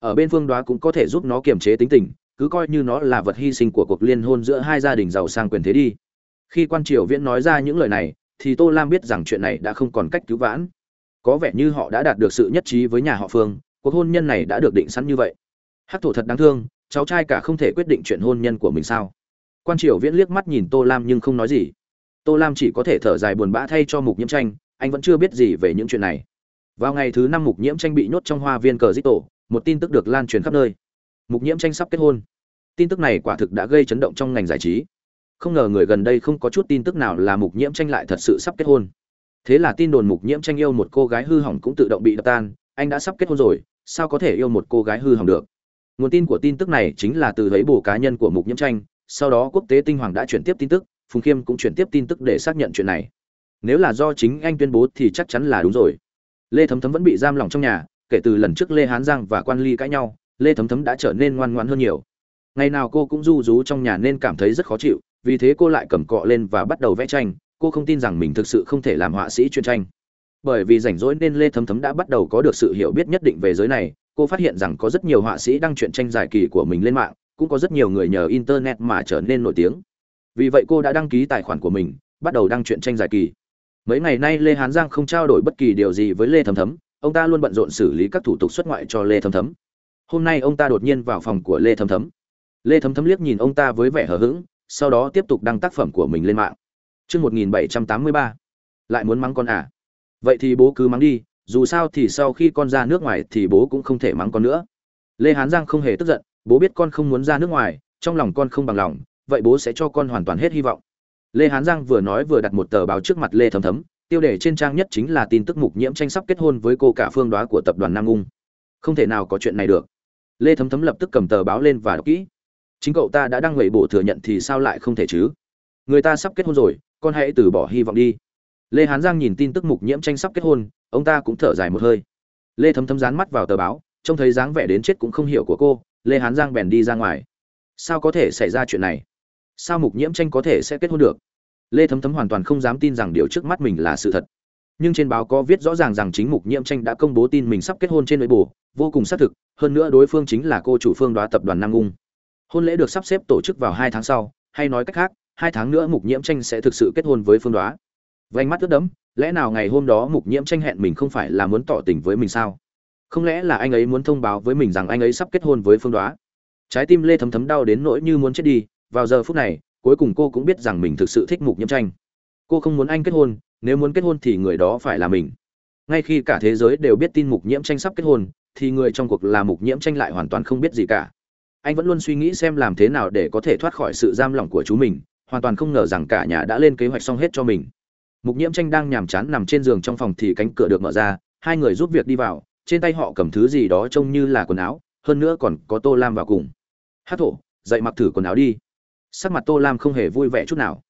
Ở bên phương đoá cũng có thể giúp nó kiềm chế tính tình, cứ coi như nó là vật hy sinh của cuộc liên hôn giữa hai gia đình giàu sang quyền thế đi. Khi quan triều viễn nói ra những lời này, thì tô lam biết rằng chuyện này đã không còn cách cứu vãn. Có vẻ như họ đã đạt được sự nhất trí với nhà họ phương cuộc hôn nhân này đã được định sẵn như vậy. Hắc thổ thật đáng thương, cháu trai cả không thể quyết định chuyện hôn nhân của mình sao? Quan triều viễn liếc mắt nhìn tô lam nhưng không nói gì. Tô lam chỉ có thể thở dài buồn bã thay cho mục nhiễm tranh, anh vẫn chưa biết gì về những chuyện này. Vào ngày thứ năm mục nhiễm tranh bị nhốt trong hoa viên cờ dít tổ, một tin tức được lan truyền khắp nơi. Mục nhiễm tranh sắp kết hôn. Tin tức này quả thực đã gây chấn động trong ngành giải trí. Không ngờ người gần đây không có chút tin tức nào là mục nhiễm tranh lại thật sự sắp kết hôn. Thế là tin đồn mục nhiễm tranh yêu một cô gái hư hỏng cũng tự động bị đập tan, anh đã sắp kết hôn rồi sao có thể yêu một cô gái hư hỏng được? Nguồn tin của tin tức này chính là từ lấy bổ cá nhân của mục nhiễm tranh, sau đó quốc tế tinh hoàng đã chuyển tiếp tin tức, phùng khiêm cũng chuyển tiếp tin tức để xác nhận chuyện này. Nếu là do chính anh tuyên bố thì chắc chắn là đúng rồi. Lê thấm thấm vẫn bị giam lỏng trong nhà, kể từ lần trước lê hán giang và quan ly cãi nhau, lê thấm thấm đã trở nên ngoan ngoãn hơn nhiều. Ngày nào cô cũng du rú trong nhà nên cảm thấy rất khó chịu, vì thế cô lại cầm cọ lên và bắt đầu vẽ tranh, cô không tin rằng mình thực sự không thể làm họa sĩ chuyên tranh bởi vì rảnh rỗi nên lê thấm thấm đã bắt đầu có được sự hiểu biết nhất định về giới này cô phát hiện rằng có rất nhiều họa sĩ đăng truyện tranh giải kỳ của mình lên mạng cũng có rất nhiều người nhờ internet mà trở nên nổi tiếng. Vì vậy cô đã đăng ký tài khoản của mình bắt đầu đăng truyện tranh giải kỳ. Mấy ngày nay lê hán giang không trao đổi bất kỳ điều gì với lê thấm thấm ông ta luôn bận rộn xử lý các thủ tục xuất ngoại cho lê thấm thấm. Hôm nay ông ta đột nhiên vào phòng của lê thấm thấm. Lê thấm thấm liếc nhìn ông ta với vẻ hờ hững sau đó tiếp tục đăng tác phẩm của mình lên mạng. Trước 1783, lại muốn mắng con à? Vậy thì bố cứ mắng đi, dù sao thì sau khi con ra nước ngoài thì bố cũng không thể mắng con nữa. Lê Hán Giang không hề tức giận, bố biết con không muốn ra nước ngoài, trong lòng con không bằng lòng, vậy bố sẽ cho con hoàn toàn hết hy vọng. Lê hán giang vừa nói vừa đặt một tờ báo trước mặt lê thấm thấm tiêu đề trên trang nhất chính là tin tức mục nhiễm tranh sắp kết hôn với cô cả phương đoá của tập đoàn nam ung. Không thể nào có chuyện này được. Lê thấm thấm lập tức cầm tờ báo lên và đọc kỹ. Chính cậu ta đã đăng lệ bộ thừa nhận thì sao lại không thể chứ? Người ta sắp kết hôn rồi con hãy từ bỏ hy vọng đi lê hán giang nhìn tin tức mục nhiễm tranh sắp kết hôn, ông ta cũng thở dài một hơi. Lê thấm thấm dán mắt vào tờ báo, trông thấy dáng vẻ đến chết cũng không hiểu của cô, lê hán giang bèn đi ra ngoài. Sao có thể xảy ra chuyện này? Sao mục nhiễm tranh có thể sẽ kết hôn được? Lê thấm thấm hoàn toàn không dám tin rằng điều trước mắt mình là sự thật. Nhưng trên báo có viết rõ ràng rằng chính mục nhiễm tranh đã công bố tin mình sắp kết hôn trên nội bộ vô cùng xác thực, hơn nữa đối phương chính là cô chủ phương đoá tập đoàn nam ung. Hôn lễ được sắp xếp tổ chức vào hai tháng sau, hay nói cách khác, hai tháng nữa mục nhiễm tranh sẽ thực sự kết hôn với phương đoá vánh mắt ướt đẫm, lẽ nào ngày hôm đó mục nhiễm tranh hẹn mình không phải là muốn tỏ tình với mình sao? Không lẽ là anh ấy muốn thông báo với mình rằng anh ấy sắp kết hôn với phương đoá? Trái tim lê thấm thấm đau đến nỗi như muốn chết đi, vào giờ phút này, cuối cùng cô cũng biết rằng mình thực sự thích mục nhiễm tranh. Cô không muốn anh kết hôn, nếu muốn kết hôn thì người đó phải là mình. Ngay khi cả thế giới đều biết tin mục nhiễm tranh sắp kết hôn, thì người trong cuộc là mục nhiễm tranh lại hoàn toàn không biết gì cả. Anh vẫn luôn suy nghĩ xem làm thế nào để có thể thoát khỏi sự giam lỏng của chú mình, hoàn toàn không ngờ rằng cả nhà đã lên kế hoạch xong hết cho mình mục nhiễm tranh đang nhàm chán nằm trên giường trong phòng thì cánh cửa được mở ra, hai người giúp việc đi vào, trên tay họ cầm thứ gì đó trông như là quần áo, hơn nữa còn có tô lam vào cùng. Hát thổ, dậy mặc thử quần áo đi. Sắc mặt tô lam không hề vui vẻ chút nào.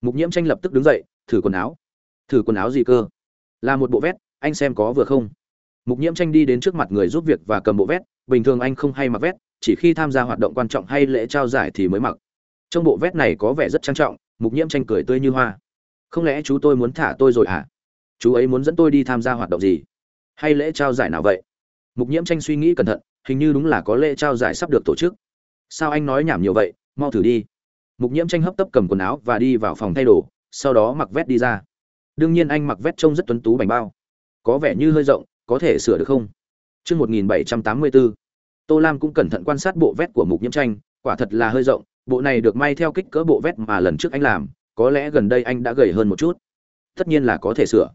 Mục nhiễm tranh lập tức đứng dậy, thử quần áo. Thử quần áo gì cơ? Là một bộ vét anh xem có vừa không? Mục nhiễm tranh đi đến trước mặt người giúp việc và cầm bộ vét bình thường anh không hay mặc vét chỉ khi tham gia hoạt động quan trọng hay lễ trao giải thì mới mặc. Trong bộ vét này có vẻ rất trang trọng, mục nhiễm tranh cười tươi như hoa không lẽ chú tôi muốn thả tôi rồi hả? Chú ấy muốn dẫn tôi đi tham gia hoạt động gì? Hay lễ trao giải nào vậy? Mục nhiễm tranh suy nghĩ cẩn thận hình như đúng là có lễ trao giải sắp được tổ chức. Sao anh nói nhảm nhiều vậy? Mau thử đi. Mục nhiễm tranh hấp tấp cầm quần áo và đi vào phòng thay đồ sau đó mặc vét đi ra. Đương nhiên anh mặc vét trông rất tuấn tú bảnh bao. Có vẻ như hơi rộng có thể sửa được không? Trước 1784, Tô Lam cũng cẩn thận quan sát bộ vét của mục nhiễm tranh, quả thật là hơi rộng, bộ này được may theo kích cỡ bộ vét mà lần trước anh làm, có lẽ gần đây anh đã gầy hơn một chút. Tất nhiên là có thể sửa.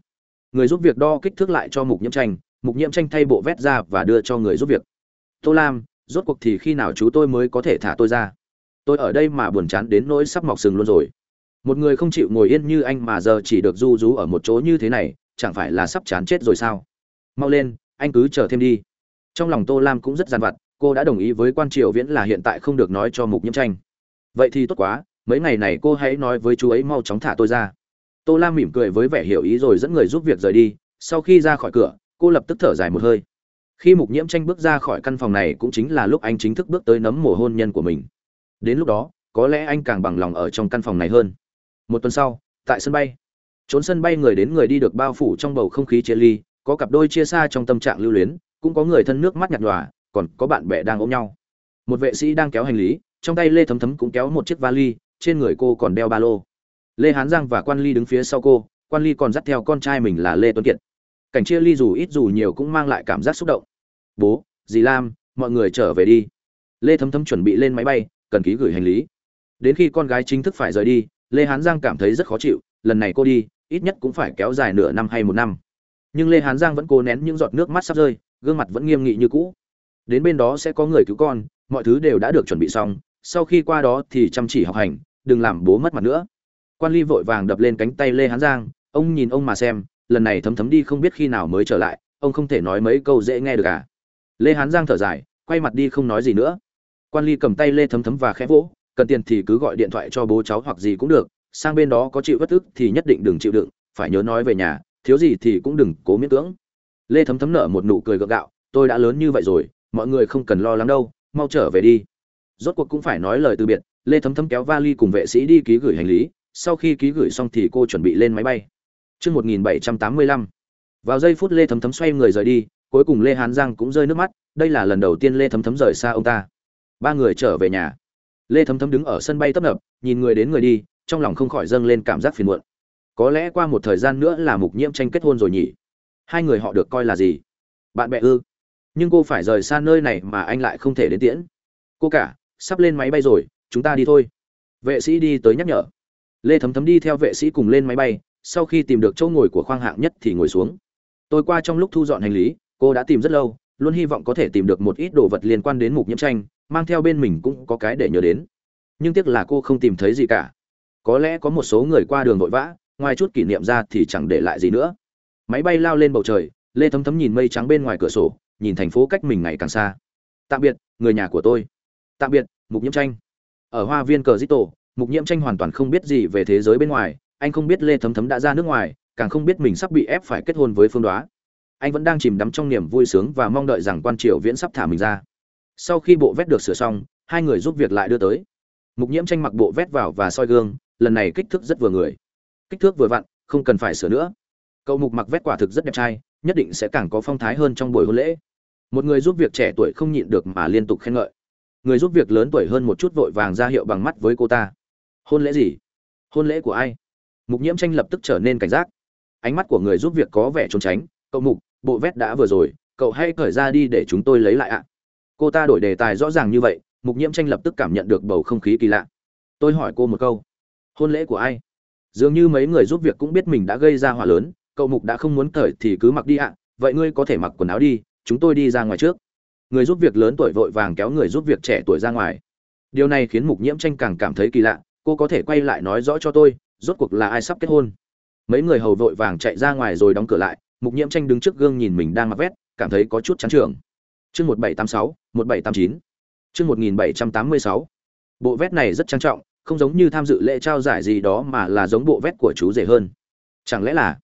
Người giúp việc đo kích thước lại cho mục nhiễm tranh, mục nhiễm tranh thay bộ vét ra và đưa cho người giúp việc. Tô Lam, rốt cuộc thì khi nào chú tôi mới có thể thả tôi ra? Tôi ở đây mà buồn chán đến nỗi sắp mọc sừng luôn rồi. Một người không chịu ngồi yên như anh mà giờ chỉ được du rú ở một chỗ như thế này, chẳng phải là sắp chán chết rồi sao? Mau lên, anh cứ chờ thêm đi trong lòng tô lam cũng rất g vặt cô đã đồng ý với quan triều viễn là hiện tại không được nói cho mục nhiễm tranh vậy thì tốt quá mấy ngày này cô hãy nói với chú ấy mau chóng thả tôi ra. Tô lam mỉm cười với vẻ hiểu ý rồi dẫn người giúp việc rời đi. Sau khi ra khỏi cửa, cô lập tức thở dài một hơi. Khi mục nhiễm tranh bước ra khỏi căn phòng này cũng chính là lúc anh chính thức bước tới nấm mồ hôn nhân của mình. Đến lúc đó, có lẽ anh càng bằng lòng ở trong căn phòng này hơn. Một tuần sau, tại sân bay. Trốn sân bay người đến người đi được bao phủ trong bầu không khí chia ly, có cặp đôi chia xa trong tâm trạng lưu luyến, cũng có người thân nước mắt nhạt nhòa, còn có bạn bè đang ôm nhau. Một vệ sĩ đang kéo hành lý, trong tay lê thấm thấm cũng kéo một chiếc vali trên người cô còn đeo ba lô. Lê hán giang và quan ly đứng phía sau cô, quan ly còn dắt theo con trai mình là lê tuấn kiệt. Cảnh chia ly dù ít dù nhiều cũng mang lại cảm giác xúc động. Bố, dì lam, mọi người trở về đi. Lê thấm thấm chuẩn bị lên máy bay, cần ký gửi hành lý. Đến khi con gái chính thức phải rời đi, lê hán giang cảm thấy rất khó chịu, lần này cô đi, ít nhất cũng phải kéo dài nửa năm hay một năm. Nhưng lê hán giang vẫn cố nén những giọt nước mắt sắp rơi, gương mặt vẫn nghiêm nghị như cũ. Đến bên đó sẽ có người cứu con, mọi thứ đều đã được chuẩn bị xong, sau khi qua đó thì chăm chỉ học hành đừng làm bố mất mặt nữa. Quan ly vội vàng đập lên cánh tay lê hán giang, ông nhìn ông mà xem, lần này thấm thấm đi không biết khi nào mới trở lại, ông không thể nói mấy câu dễ nghe được à. Lê hán giang thở dài, quay mặt đi không nói gì nữa. Quan ly cầm tay lê thấm thấm và khẽ vỗ, cần tiền thì cứ gọi điện thoại cho bố cháu hoặc gì cũng được, sang bên đó có chịu bất ức thì nhất định đừng chịu đựng, phải nhớ nói về nhà, thiếu gì thì cũng đừng cố miễn cưỡng. Lê thấm thấm nở một nụ cười gượng gạo, tôi đã lớn như vậy rồi, mọi người không cần lo lắng đâu, mau trở về đi. Rốt cuộc cũng phải nói lời từ biệt lê thấm thấm kéo vali cùng vệ sĩ đi ký gửi hành lý sau khi ký gửi xong thì cô chuẩn bị lên máy bay. Trước 1785, vào giây phút lê thấm thấm xoay người rời đi cuối cùng lê hán giang cũng rơi nước mắt đây là lần đầu tiên lê thấm thấm rời xa ông ta. Ba người trở về nhà. Lê thấm thấm đứng ở sân bay tấp nập nhìn người đến người đi trong lòng không khỏi dâng lên cảm giác phiền muộn. Có lẽ qua một thời gian nữa là mục nhiễm tranh kết hôn rồi nhỉ? Hai người họ được coi là gì? Bạn bè ư? Nhưng cô phải rời xa nơi này mà anh lại không thể đến tiễn. Cô cả sắp lên máy bay rồi chúng ta đi thôi. Vệ sĩ đi tới nhắc nhở. Lê thấm thấm đi theo vệ sĩ cùng lên máy bay, sau khi tìm được chỗ ngồi của khoang hạng nhất thì ngồi xuống. Tôi qua trong lúc thu dọn hành lý, cô đã tìm rất lâu, luôn hy vọng có thể tìm được một ít đồ vật liên quan đến mục nhiễm tranh, mang theo bên mình cũng có cái để nhớ đến. Nhưng tiếc là cô không tìm thấy gì cả. Có lẽ có một số người qua đường vội vã, ngoài chút kỷ niệm ra thì chẳng để lại gì nữa. Máy bay lao lên bầu trời, lê thấm thấm nhìn mây trắng bên ngoài cửa sổ, nhìn thành phố cách mình ngày càng xa. Tạm biệt, người nhà của tôi. Tạm biệt, mục nhiễm tranh ở hoa viên cờ dít tổ mục nhiễm tranh hoàn toàn không biết gì về thế giới bên ngoài, anh không biết lê thấm thấm đã ra nước ngoài, càng không biết mình sắp bị ép phải kết hôn với phương đoá. Anh vẫn đang chìm đắm trong niềm vui sướng và mong đợi rằng quan triều viễn sắp thả mình ra. Sau khi bộ vét được sửa xong, hai người giúp việc lại đưa tới. Mục nhiễm tranh mặc bộ vét vào và soi gương, lần này kích thước rất vừa người. Kích thước vừa vặn, không cần phải sửa nữa. Cậu mục mặc vét quả thực rất đẹp trai, nhất định sẽ càng có phong thái hơn trong buổi hôn lễ. Một người giúp việc trẻ tuổi không nhịn được mà liên tục khen ngợi người giúp việc lớn tuổi hơn một chút vội vàng ra hiệu bằng mắt với cô ta. Hôn lễ gì? Hôn lễ của ai? Mục nhiễm tranh lập tức trở nên cảnh giác. Ánh mắt của người giúp việc có vẻ trốn tránh. Cậu mục, bộ vét đã vừa rồi, cậu hãy cởi ra đi để chúng tôi lấy lại ạ. Cô ta đổi đề tài rõ ràng như vậy, mục nhiễm tranh lập tức cảm nhận được bầu không khí kỳ lạ. Tôi hỏi cô một câu. Hôn lễ của ai? Dường như mấy người giúp việc cũng biết mình đã gây ra hỏa lớn, cậu mục đã không muốn cởi thì cứ mặc đi ạ. Vậy ngươi có thể mặc quần áo đi, chúng tôi đi ra ngoài trước người giúp việc lớn tuổi vội vàng kéo người giúp việc trẻ tuổi ra ngoài. Điều này khiến mục nhiễm tranh càng cảm thấy kỳ lạ, cô có thể quay lại nói rõ cho tôi, rốt cuộc là ai sắp kết hôn? Mấy người hầu vội vàng chạy ra ngoài rồi đóng cửa lại, mục nhiễm tranh đứng trước gương nhìn mình đang mặc vét, cảm thấy có chút chán trường chương một bảy tám sáu, một bảy tám chín. Chương một nghìn bảy trăm tám mươi sáu. Bộ vét này rất trang trọng, không giống như tham dự lễ trao giải gì đó mà là giống bộ vét của chú rể hơn. Chẳng lẽ là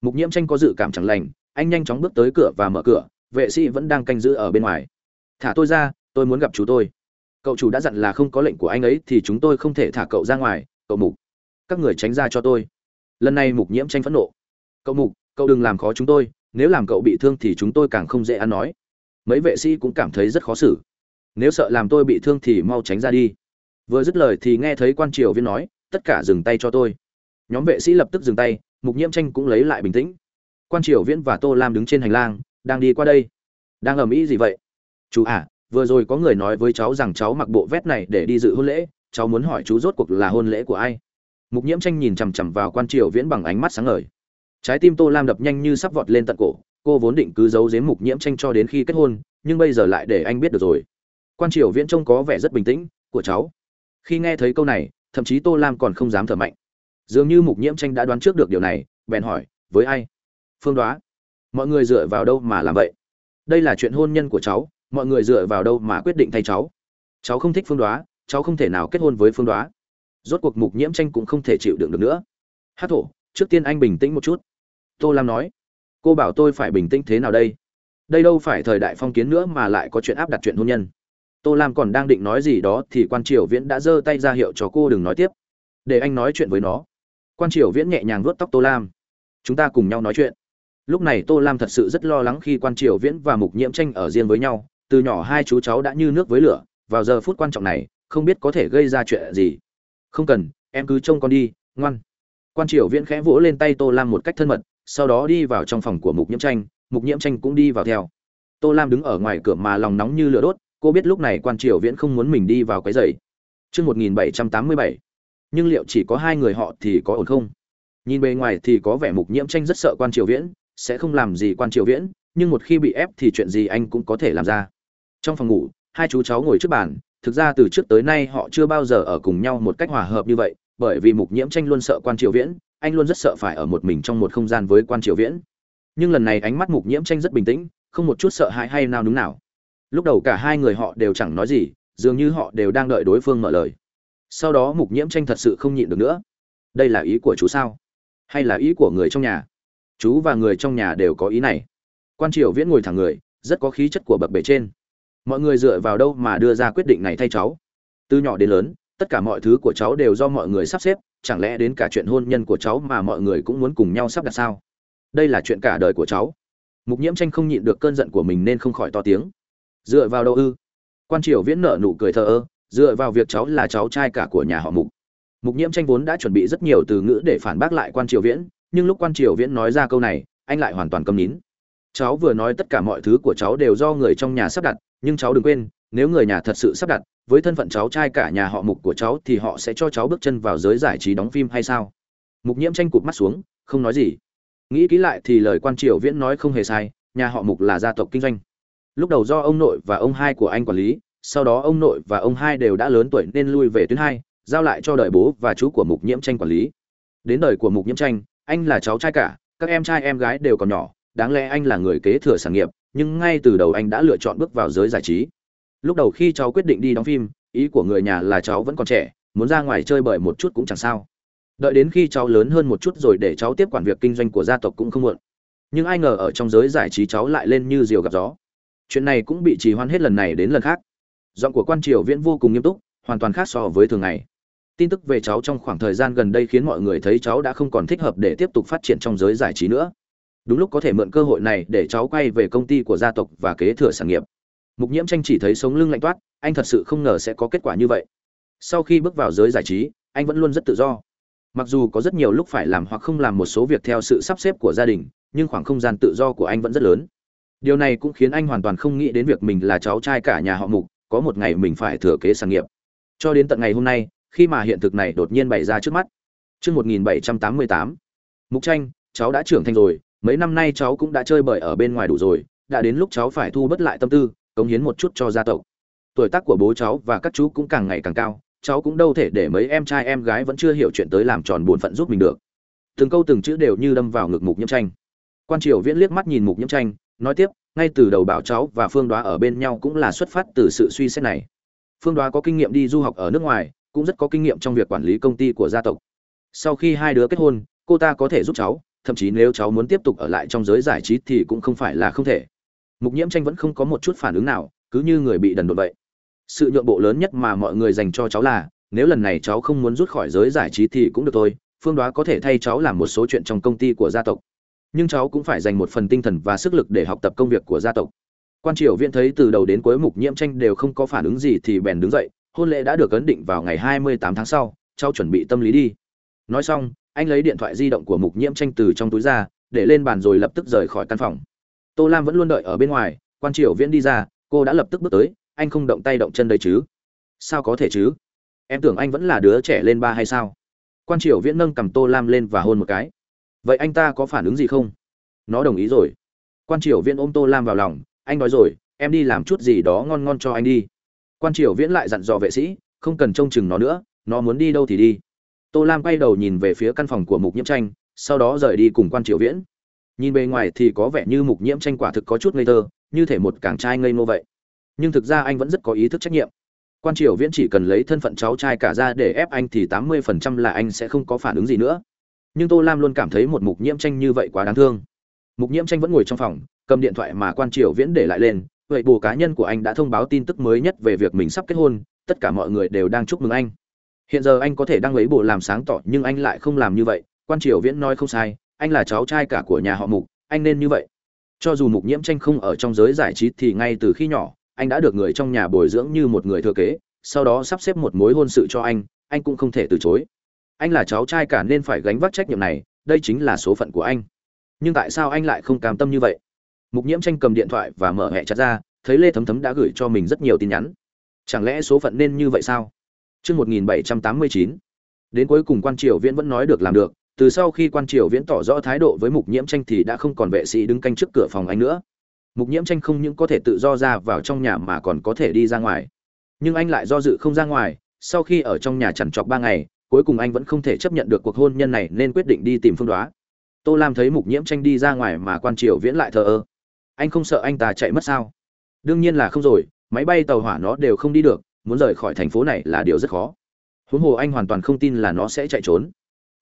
mục nhiễm tranh có dự cảm chẳng lành, anh nhanh chóng bước tới cửa và mở cửa vệ sĩ vẫn đang canh giữ ở bên ngoài. Thả tôi ra, tôi muốn gặp chú tôi. Cậu chủ đã dặn là không có lệnh của anh ấy thì chúng tôi không thể thả cậu ra ngoài, cậu mục. Các người tránh ra cho tôi. Lần này mục nhiễm tranh phẫn nộ. Cậu mục, cậu đừng làm khó chúng tôi, nếu làm cậu bị thương thì chúng tôi càng không dễ ăn nói. Mấy vệ sĩ cũng cảm thấy rất khó xử. Nếu sợ làm tôi bị thương thì mau tránh ra đi. Vừa dứt lời thì nghe thấy quan triều viên nói, tất cả dừng tay cho tôi. Nhóm vệ sĩ lập tức dừng tay, mục nhiễm tranh cũng lấy lại bình tĩnh. Quan triều viễn và tô lam đứng trên hành lang đang đi qua đây. Đang ở mỹ gì vậy? Chú à vừa rồi có người nói với cháu rằng cháu mặc bộ vét này để đi dự hôn lễ. Cháu muốn hỏi chú rốt cuộc là hôn lễ của ai? Mục nhiễm tranh nhìn chằm chằm vào quan triều viễn bằng ánh mắt sáng ngời. Trái tim tô lam đập nhanh như sắp vọt lên tận cổ. Cô vốn định cứ giấu giếm mục nhiễm tranh cho đến khi kết hôn, nhưng bây giờ lại để anh biết được rồi. Quan triều viễn trông có vẻ rất bình tĩnh. Của cháu. Khi nghe thấy câu này, thậm chí tô lam còn không dám thở mạnh. Dường như mục nhiễm tranh đã đoán trước được điều này, bèn hỏi, với ai? Phương đoá mọi người dựa vào đâu mà làm vậy? Đây là chuyện hôn nhân của cháu, mọi người dựa vào đâu mà quyết định thay cháu? Cháu không thích phương đoá, cháu không thể nào kết hôn với phương đoá. Rốt cuộc mục nhiễm tranh cũng không thể chịu đựng được nữa. Hát thổ, trước tiên anh bình tĩnh một chút. Tô lam nói, cô bảo tôi phải bình tĩnh thế nào đây? Đây đâu phải thời đại phong kiến nữa mà lại có chuyện áp đặt chuyện hôn nhân. Tô lam còn đang định nói gì đó thì quan triều viễn đã giơ tay ra hiệu cho cô đừng nói tiếp. Để anh nói chuyện với nó. Quan triều viễn nhẹ nhàng vuốt tóc tô lam. Chúng ta cùng nhau nói chuyện lúc này tô lam thật sự rất lo lắng khi quan triều viễn và mục nhiễm tranh ở riêng với nhau, từ nhỏ hai chú cháu đã như nước với lửa, vào giờ phút quan trọng này, không biết có thể gây ra chuyện gì. Không cần, em cứ trông con đi, ngoan. Quan triều viễn khẽ vỗ lên tay tô lam một cách thân mật, sau đó đi vào trong phòng của mục nhiễm tranh, mục nhiễm tranh cũng đi vào theo. Tô lam đứng ở ngoài cửa mà lòng nóng như lửa đốt, cô biết lúc này quan triều viễn không muốn mình đi vào cái giày. Chương một nghìn bảy trăm tám mươi bảy. Nhưng liệu chỉ có hai người họ thì có ổn không? Nhìn bề ngoài thì có vẻ mục nhiễm tranh rất sợ quan triều viễn sẽ không làm gì quan triều viễn, nhưng một khi bị ép thì chuyện gì anh cũng có thể làm ra. Trong phòng ngủ, hai chú cháu ngồi trước bàn, thực ra từ trước tới nay họ chưa bao giờ ở cùng nhau một cách hòa hợp như vậy, bởi vì mục nhiễm tranh luôn sợ quan triều viễn, anh luôn rất sợ phải ở một mình trong một không gian với quan triều viễn. Nhưng lần này ánh mắt mục nhiễm tranh rất bình tĩnh, không một chút sợ hãi hay nào đúng nào. Lúc đầu cả hai người họ đều chẳng nói gì, dường như họ đều đang đợi đối phương mở lời. Sau đó mục nhiễm tranh thật sự không nhịn được nữa. Đây là ý của chú sao? Hay là ý của người trong nhà? Chú và người trong nhà đều có ý này. Quan triều viễn ngồi thẳng người, rất có khí chất của bậc bề trên. Mọi người dựa vào đâu mà đưa ra quyết định này thay cháu? Từ nhỏ đến lớn, tất cả mọi thứ của cháu đều do mọi người sắp xếp, chẳng lẽ đến cả chuyện hôn nhân của cháu mà mọi người cũng muốn cùng nhau sắp đặt sao? Đây là chuyện cả đời của cháu. Mục nhiễm tranh không nhịn được cơn giận của mình nên không khỏi to tiếng. Dựa vào đâu ư? Quan triều viễn nợ nụ cười thờ ơ, dựa vào việc cháu là cháu trai cả của nhà họ mục. Mục nhiễm tranh vốn đã chuẩn bị rất nhiều từ ngữ để phản bác lại quan triều viễn nhưng lúc quan triều viễn nói ra câu này, anh lại hoàn toàn câm nín. Cháu vừa nói tất cả mọi thứ của cháu đều do người trong nhà sắp đặt, nhưng cháu đừng quên, nếu người nhà thật sự sắp đặt, với thân phận cháu trai cả nhà họ mục của cháu thì họ sẽ cho cháu bước chân vào giới giải trí đóng phim hay sao? Mục nhiễm tranh cụt mắt xuống, không nói gì. Nghĩ kỹ lại thì lời quan triều viễn nói không hề sai, nhà họ mục là gia tộc kinh doanh. Lúc đầu do ông nội và ông hai của anh quản lý, sau đó ông nội và ông hai đều đã lớn tuổi nên lui về tuyến hai, giao lại cho đời bố và chú của mục nhiễm tranh quản lý. Đến đời của mục nhiễm tranh anh là cháu trai cả, các em trai em gái đều còn nhỏ, đáng lẽ anh là người kế thừa sản nghiệp, nhưng ngay từ đầu anh đã lựa chọn bước vào giới giải trí. Lúc đầu khi cháu quyết định đi đóng phim, ý của người nhà là cháu vẫn còn trẻ, muốn ra ngoài chơi bời một chút cũng chẳng sao. Đợi đến khi cháu lớn hơn một chút rồi để cháu tiếp quản việc kinh doanh của gia tộc cũng không muộn. Nhưng ai ngờ ở trong giới giải trí cháu lại lên như diều gặp gió. Chuyện này cũng bị trì hoãn hết lần này đến lần khác. Giọng của quan triều viễn vô cùng nghiêm túc, hoàn toàn khác so với thường ngày tin tức về cháu trong khoảng thời gian gần đây khiến mọi người thấy cháu đã không còn thích hợp để tiếp tục phát triển trong giới giải trí nữa. Đúng lúc có thể mượn cơ hội này để cháu quay về công ty của gia tộc và kế thừa sản nghiệp. Mục nhiễm tranh chỉ thấy sống lưng lạnh toát, anh thật sự không ngờ sẽ có kết quả như vậy. Sau khi bước vào giới giải trí, anh vẫn luôn rất tự do. Mặc dù có rất nhiều lúc phải làm hoặc không làm một số việc theo sự sắp xếp của gia đình, nhưng khoảng không gian tự do của anh vẫn rất lớn. Điều này cũng khiến anh hoàn toàn không nghĩ đến việc mình là cháu trai cả nhà họ mục, có một ngày mình phải thừa kế sản nghiệp. Cho đến tận ngày hôm nay khi mà hiện thực này đột nhiên bày ra trước mắt Trước 1788, Mục Tranh, cháu đã trưởng thành rồi, mấy năm nay cháu cũng đã chơi bời ở bên ngoài đủ rồi, đã đến lúc cháu phải thu bất lại tâm tư, cống hiến một chút cho gia tộc. Tuổi tác của bố cháu và các chú cũng càng ngày càng cao, cháu cũng đâu thể để mấy em trai em gái vẫn chưa hiểu chuyện tới làm tròn bổn phận giúp mình được. Từng câu từng chữ đều như đâm vào ngực Mục Nhiễm Tranh. Quan Triều Viễn liếc mắt nhìn Mục Nhiễm Tranh, nói tiếp, ngay từ đầu bảo cháu và Phương Đoá ở bên nhau cũng là xuất phát từ sự suy xét này. Phương Đoá có kinh nghiệm đi du học ở nước ngoài, cũng rất có kinh nghiệm trong việc quản lý công ty của gia tộc. Sau khi hai đứa kết hôn, cô ta có thể giúp cháu, thậm chí nếu cháu muốn tiếp tục ở lại trong giới giải trí thì cũng không phải là không thể. Mục Nhiễm Tranh vẫn không có một chút phản ứng nào, cứ như người bị đần độn vậy. Sự nhượng bộ lớn nhất mà mọi người dành cho cháu là, nếu lần này cháu không muốn rút khỏi giới giải trí thì cũng được thôi, Phương Đoá có thể thay cháu làm một số chuyện trong công ty của gia tộc. Nhưng cháu cũng phải dành một phần tinh thần và sức lực để học tập công việc của gia tộc. Quan Triều Viễn thấy từ đầu đến cuối Mục Nhiễm Tranh đều không có phản ứng gì thì bèn đứng dậy, hôn lễ đã được ấn định vào ngày 28 tháng sau, cháu chuẩn bị tâm lý đi. Nói xong, anh lấy điện thoại di động của Mục Nhiễm Tranh từ trong túi ra, để lên bàn rồi lập tức rời khỏi căn phòng. Tô Lam vẫn luôn đợi ở bên ngoài, Quan Triều Viễn đi ra, cô đã lập tức bước tới, anh không động tay động chân đấy chứ? Sao có thể chứ? Em tưởng anh vẫn là đứa trẻ lên ba hay sao? Quan Triều Viễn nâng cầm Tô Lam lên và hôn một cái. Vậy anh ta có phản ứng gì không? Nó đồng ý rồi. Quan Triều Viễn ôm Tô Lam vào lòng, anh nói rồi, em đi làm chút gì đó ngon ngon cho anh đi quan triều viễn lại dặn dò vệ sĩ, không cần trông chừng nó nữa, nó muốn đi đâu thì đi. Tô lam quay đầu nhìn về phía căn phòng của mục nhiễm tranh, sau đó rời đi cùng quan triều viễn. Nhìn bề ngoài thì có vẻ như mục nhiễm tranh quả thực có chút ngây thơ, như thể một cảng trai ngây ngô vậy. Nhưng thực ra anh vẫn rất có ý thức trách nhiệm. Quan triều viễn chỉ cần lấy thân phận cháu trai cả ra để ép anh thì tám mươi phần trăm là anh sẽ không có phản ứng gì nữa. Nhưng tô lam luôn cảm thấy một mục nhiễm tranh như vậy quá đáng thương. Mục nhiễm tranh vẫn ngồi trong phòng, cầm điện thoại mà quan triều viễn để lại lên vậy bù cá nhân của anh đã thông báo tin tức mới nhất về việc mình sắp kết hôn, tất cả mọi người đều đang chúc mừng anh. Hiện giờ anh có thể đăng lấy bộ làm sáng tỏ, nhưng anh lại không làm như vậy. Quan triều viễn nói không sai, anh là cháu trai cả của nhà họ mục, anh nên như vậy. Cho dù mục nhiễm tranh không ở trong giới giải trí thì ngay từ khi nhỏ, anh đã được người trong nhà bồi dưỡng như một người thừa kế, sau đó sắp xếp một mối hôn sự cho anh anh cũng không thể từ chối. Anh là cháu trai cả nên phải gánh vác trách nhiệm này, đây chính là số phận của anh. Nhưng tại sao anh lại không cam tâm như vậy? Mục nhiễm tranh cầm điện thoại và mở hẹ chặt ra thấy lê thấm thấm đã gửi cho mình rất nhiều tin nhắn. Chẳng lẽ số phận nên như vậy sao? Trước 1789, đến cuối cùng quan triều viễn vẫn nói được làm được từ sau khi quan triều viễn tỏ rõ thái độ với mục nhiễm tranh thì đã không còn vệ sĩ đứng canh trước cửa phòng anh nữa. Mục nhiễm tranh không những có thể tự do ra vào trong nhà mà còn có thể đi ra ngoài. Nhưng anh lại do dự không ra ngoài sau khi ở trong nhà chằn trọc ba ngày cuối cùng anh vẫn không thể chấp nhận được cuộc hôn nhân này nên quyết định đi tìm phương đoá. Tô lam thấy mục nhiễm tranh đi ra ngoài mà quan triều viễn lại thờ ơ anh không sợ anh ta chạy mất sao? Đương nhiên là không rồi, máy bay tàu hỏa nó đều không đi được, muốn rời khỏi thành phố này là điều rất khó. Huống hồ anh hoàn toàn không tin là nó sẽ chạy trốn.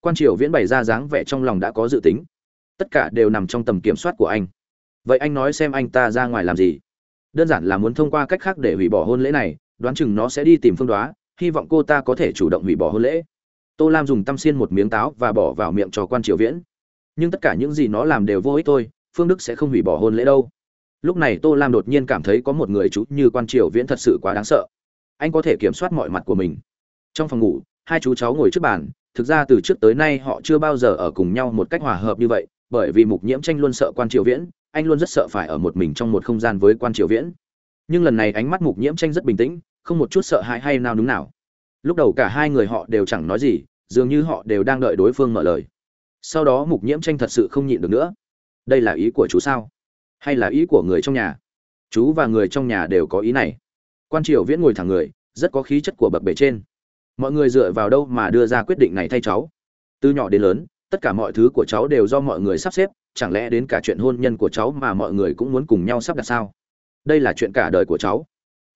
Quan triều viễn bày ra dáng vẻ trong lòng đã có dự tính. Tất cả đều nằm trong tầm kiểm soát của anh. Vậy anh nói xem anh ta ra ngoài làm gì? Đơn giản là muốn thông qua cách khác để hủy bỏ hôn lễ này, đoán chừng nó sẽ đi tìm phương đoá, hy vọng cô ta có thể chủ động hủy bỏ hôn lễ. Tô lam dùng tăm xiên một miếng táo và bỏ vào miệng cho quan triều viễn. Nhưng tất cả những gì nó làm đều vô ích thôi phương đức sẽ không hủy bỏ hôn lễ đâu. Lúc này tô lam đột nhiên cảm thấy có một người chú như quan triều viễn thật sự quá đáng sợ. Anh có thể kiểm soát mọi mặt của mình. Trong phòng ngủ, hai chú cháu ngồi trước bàn, thực ra từ trước tới nay họ chưa bao giờ ở cùng nhau một cách hòa hợp như vậy, bởi vì mục nhiễm tranh luôn sợ quan triều viễn, anh luôn rất sợ phải ở một mình trong một không gian với quan triều viễn. Nhưng lần này ánh mắt mục nhiễm tranh rất bình tĩnh, không một chút sợ hãi hay nào đúng nào. Lúc đầu cả hai người họ đều chẳng nói gì, dường như họ đều đang đợi đối phương mở lời. Sau đó mục nhiễm tranh thật sự không nhịn được nữa đây là ý của chú sao? Hay là ý của người trong nhà? Chú và người trong nhà đều có ý này. Quan triều viễn ngồi thẳng người, rất có khí chất của bậc bể trên. Mọi người dựa vào đâu mà đưa ra quyết định này thay cháu? Từ nhỏ đến lớn, tất cả mọi thứ của cháu đều do mọi người sắp xếp, chẳng lẽ đến cả chuyện hôn nhân của cháu mà mọi người cũng muốn cùng nhau sắp đặt sao? Đây là chuyện cả đời của cháu.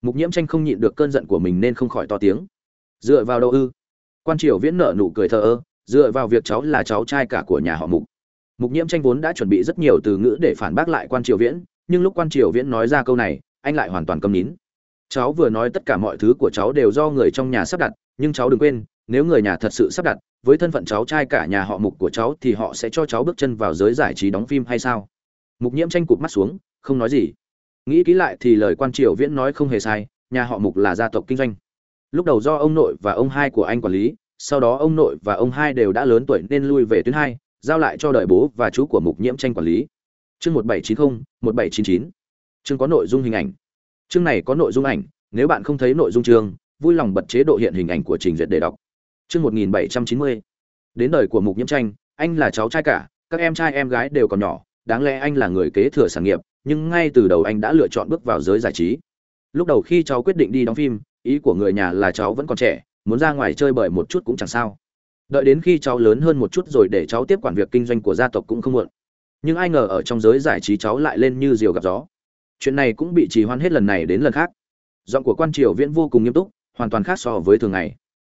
Mục nhiễm tranh không nhịn được cơn giận của mình nên không khỏi to tiếng. Dựa vào đâu ư? Quan triều viễn nợ nụ cười thờ ơ, dựa vào việc cháu là cháu trai cả của nhà họ mục mục nhiễm tranh vốn đã chuẩn bị rất nhiều từ ngữ để phản bác lại quan triều viễn, nhưng lúc quan triều viễn nói ra câu này, anh lại hoàn toàn câm nín. Cháu vừa nói tất cả mọi thứ của cháu đều do người trong nhà sắp đặt, nhưng cháu đừng quên, nếu người nhà thật sự sắp đặt, với thân phận cháu trai cả nhà họ mục của cháu thì họ sẽ cho cháu bước chân vào giới giải trí đóng phim hay sao? Mục nhiễm tranh cụp mắt xuống, không nói gì. Nghĩ kỹ lại thì lời quan triều viễn nói không hề sai, nhà họ mục là gia tộc kinh doanh. Lúc đầu do ông nội và ông hai của anh quản lý, sau đó ông nội và ông hai đều đã lớn tuổi nên lui về tuyến hai giao lại cho đời bố và chú của mục nhiễm tranh quản lý. Chương một bảy chín mươi một bảy chín chín. Chương có nội dung hình ảnh. Chương này có nội dung ảnh, nếu bạn không thấy nội dung chương, vui lòng bật chế độ hiện hình ảnh của trình duyệt để đọc. Chương một nghìn bảy trăm chín mươi đến đời của mục nhiễm tranh, anh là cháu trai cả, các em trai em gái đều còn nhỏ, đáng lẽ anh là người kế thừa sản nghiệp, nhưng ngay từ đầu anh đã lựa chọn bước vào giới giải trí. Lúc đầu khi cháu quyết định đi đóng phim, ý của người nhà là cháu vẫn còn trẻ, muốn ra ngoài chơi bời một chút cũng chẳng sao đợi đến khi cháu lớn hơn một chút rồi để cháu tiếp quản việc kinh doanh của gia tộc cũng không muộn. Nhưng ai ngờ ở trong giới giải trí cháu lại lên như diều gặp gió. Chuyện này cũng bị trì hoãn hết lần này đến lần khác. Giọng của quan triều viễn vô cùng nghiêm túc, hoàn toàn khác so với thường ngày.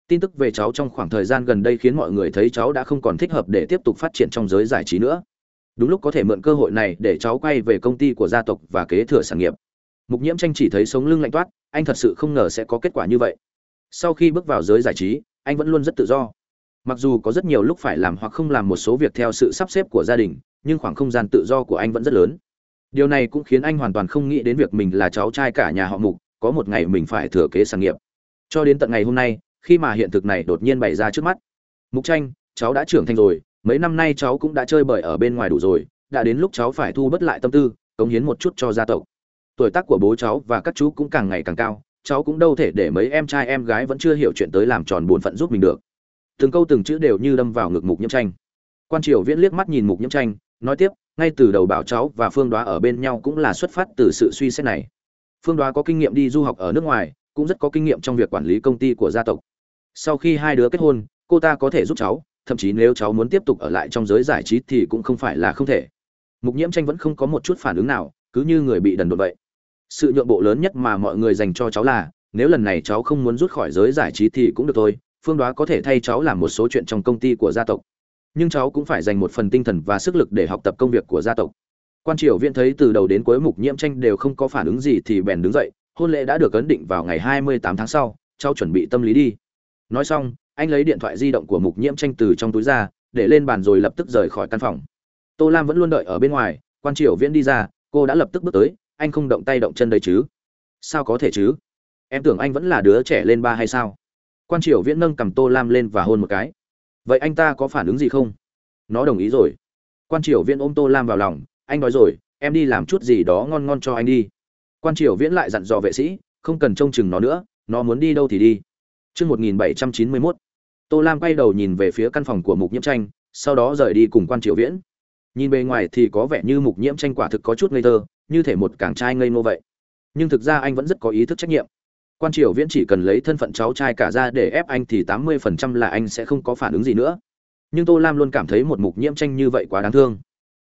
Tin tức về cháu trong khoảng thời gian gần đây khiến mọi người thấy cháu đã không còn thích hợp để tiếp tục phát triển trong giới giải trí nữa. Đúng lúc có thể mượn cơ hội này để cháu quay về công ty của gia tộc và kế thừa sản nghiệp. Mục nhiễm tranh chỉ thấy sống lưng lạnh toát, anh thật sự không ngờ sẽ có kết quả như vậy. Sau khi bước vào giới giải trí, anh vẫn luôn rất tự do mặc dù có rất nhiều lúc phải làm hoặc không làm một số việc theo sự sắp xếp của gia đình, nhưng khoảng không gian tự do của anh vẫn rất lớn. Điều này cũng khiến anh hoàn toàn không nghĩ đến việc mình là cháu trai cả nhà họ mục, có một ngày mình phải thừa kế sản nghiệp. Cho đến tận ngày hôm nay, khi mà hiện thực này đột nhiên bày ra trước mắt. Mục tranh, cháu đã trưởng thành rồi, mấy năm nay cháu cũng đã chơi bời ở bên ngoài đủ rồi, đã đến lúc cháu phải thu bất lại tâm tư, cống hiến một chút cho gia tộc. Tuổi tác của bố cháu và các chú cũng càng ngày càng cao, cháu cũng đâu thể để mấy em trai em gái vẫn chưa hiểu chuyện tới làm tròn bổn phận giúp mình được từng câu từng chữ đều như đâm vào ngực mục nhiễm tranh. Quan triều viễn liếc mắt nhìn mục nhiễm tranh, nói tiếp, ngay từ đầu bảo cháu và phương đoá ở bên nhau cũng là xuất phát từ sự suy xét này. Phương đoá có kinh nghiệm đi du học ở nước ngoài, cũng rất có kinh nghiệm trong việc quản lý công ty của gia tộc. Sau khi hai đứa kết hôn, cô ta có thể giúp cháu, thậm chí nếu cháu muốn tiếp tục ở lại trong giới giải trí thì cũng không phải là không thể. Mục nhiễm tranh vẫn không có một chút phản ứng nào, cứ như người bị đần đột vậy. Sự nhượng bộ lớn nhất mà mọi người dành cho cháu là, nếu lần này cháu không muốn rút khỏi giới giải trí thì cũng được thôi phương đoá có thể thay cháu làm một số chuyện trong công ty của gia tộc. Nhưng cháu cũng phải dành một phần tinh thần và sức lực để học tập công việc của gia tộc. Quan triều viễn thấy từ đầu đến cuối mục nhiễm tranh đều không có phản ứng gì thì bèn đứng dậy, hôn lễ đã được ấn định vào ngày hai mươi tám tháng sau, cháu chuẩn bị tâm lý đi. Nói xong, anh lấy điện thoại di động của mục nhiễm tranh từ trong túi ra, để lên bàn rồi lập tức rời khỏi căn phòng. Tô lam vẫn luôn đợi ở bên ngoài, quan triều viễn đi ra, cô đã lập tức bước tới, anh không động tay động chân đây chứ. Sao có thể chứ? Em tưởng anh vẫn là đứa trẻ lên ba hay sao? Quan triều viễn nâng cầm tô lam lên và hôn một cái vậy anh ta có phản ứng gì không nó đồng ý rồi quan triều viễn ôm tô lam vào lòng anh nói rồi em đi làm chút gì đó ngon ngon cho anh đi quan triều viễn lại dặn dò vệ sĩ không cần trông chừng nó nữa nó muốn đi đâu thì đi Trước 1791, Tô Lam quay đầu nhìn về phía căn phòng của Mục Nhiễm Tranh, sau đó rời đi cùng quan triều viễn. Nhìn bề ngoài thì có vẻ như Mục Nhiễm Tranh quả thực có chút ngây thơ, như thể một chàng trai ngây ngô vậy. Nhưng thực ra anh vẫn rất có ý thức trách nhiệm. Quan triều viễn chỉ cần lấy thân phận cháu trai cả ra để ép anh thì 80% là anh sẽ không có phản ứng gì nữa. Nhưng Tô Lam luôn cảm thấy một Mục Nhiễm Tranh như vậy quá đáng thương.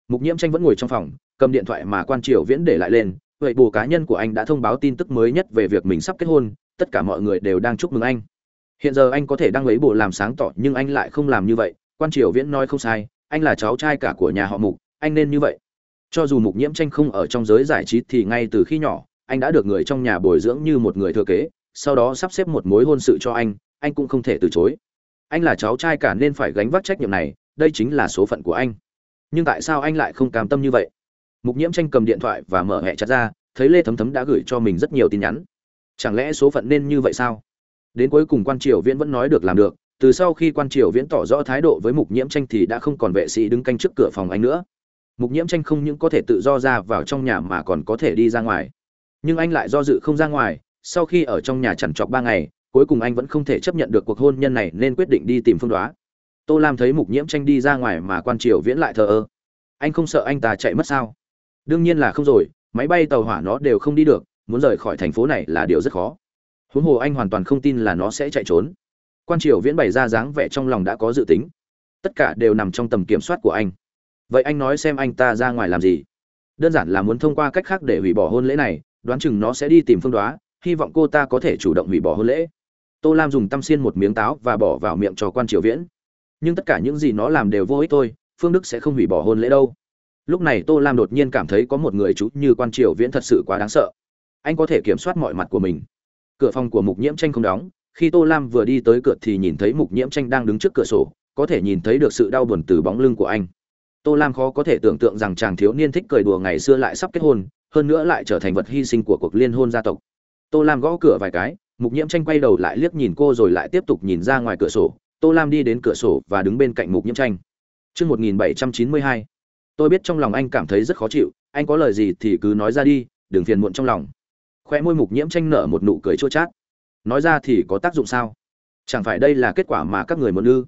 Mục Nhiễm Tranh vẫn ngồi trong phòng, cầm điện thoại mà quan triều viễn để lại lên, vậy bù cá nhân của anh đã thông báo tin tức mới nhất về việc mình sắp kết hôn, tất cả mọi người đều đang chúc mừng anh hiện giờ anh có thể đăng lấy bộ làm sáng tỏ nhưng anh lại không làm như vậy quan triều viễn nói không sai anh là cháu trai cả của nhà họ mục anh nên như vậy cho dù mục nhiễm tranh không ở trong giới giải trí thì ngay từ khi nhỏ anh đã được người trong nhà bồi dưỡng như một người thừa kế, sau đó sắp xếp một mối hôn sự cho anh anh cũng không thể từ chối. Anh là cháu trai cả nên phải gánh vác trách nhiệm này, đây chính là số phận của anh. Nhưng tại sao anh lại không cam tâm như vậy? Mục nhiễm tranh cầm điện thoại và mở hẹ chặt ra, thấy lê thấm thấm đã gửi cho mình rất nhiều tin nhắn. Chẳng lẽ số phận nên như vậy sao? Đến cuối cùng quan triều viễn vẫn nói được làm được, từ sau khi quan triều viễn tỏ rõ thái độ với mục nhiễm tranh thì đã không còn vệ sĩ đứng canh trước cửa phòng anh nữa. Mục nhiễm tranh không những có thể tự do ra vào trong nhà mà còn có thể đi ra ngoài nhưng anh lại do dự không ra ngoài, sau khi ở trong nhà chằn trọc ba ngày, cuối cùng anh vẫn không thể chấp nhận được cuộc hôn nhân này nên quyết định đi tìm phương đoá. Tô lam thấy mục nhiễm tranh đi ra ngoài mà quan triều viễn lại thờ ơ. Anh không sợ anh ta chạy mất sao? Đương nhiên là không rồi, máy bay tàu hỏa nó đều không đi được, muốn rời khỏi thành phố này là điều rất khó. Huống hồ anh hoàn toàn không tin là nó sẽ chạy trốn. Quan triều viễn bày ra dáng vẻ trong lòng đã có dự tính. Tất cả đều nằm trong tầm kiểm soát của anh. Vậy anh nói xem anh ta ra ngoài làm gì? Đơn giản là muốn thông qua cách khác để hủy bỏ hôn lễ này đoán chừng nó sẽ đi tìm phương đoá, hy vọng cô ta có thể chủ động hủy bỏ hôn lễ. Tô lam dùng tăm xiên một miếng táo và bỏ vào miệng cho quan triều viễn. Nhưng tất cả những gì nó làm đều vô ích thôi, phương đức sẽ không hủy bỏ hôn lễ đâu. Lúc này tô lam đột nhiên cảm thấy có một người chú như quan triều viễn thật sự quá đáng sợ. Anh có thể kiểm soát mọi mặt của mình. Cửa phòng của mục nhiễm tranh không đóng, khi tô lam vừa đi tới cửa thì nhìn thấy mục nhiễm tranh đang đứng trước cửa sổ, có thể nhìn thấy được sự đau buồn từ bóng lưng của anh. Tô lam khó có thể tưởng tượng rằng chàng thiếu niên thích cười đùa ngày xưa lại sắp kết hôn hơn nữa lại trở thành vật hy sinh của cuộc liên hôn gia tộc. Tô lam gõ cửa vài cái mục nhiễm tranh quay đầu lại liếc nhìn cô rồi lại tiếp tục nhìn ra ngoài cửa sổ. Tô lam đi đến cửa sổ và đứng bên cạnh mục nhiễm tranh. Trước 1792, tôi biết trong lòng anh cảm thấy rất khó chịu anh có lời gì thì cứ nói ra đi đừng phiền muộn trong lòng. Khoe môi mục nhiễm tranh nở một nụ cười chua chát. Nói ra thì có tác dụng sao? Chẳng phải đây là kết quả mà các người muốn ư?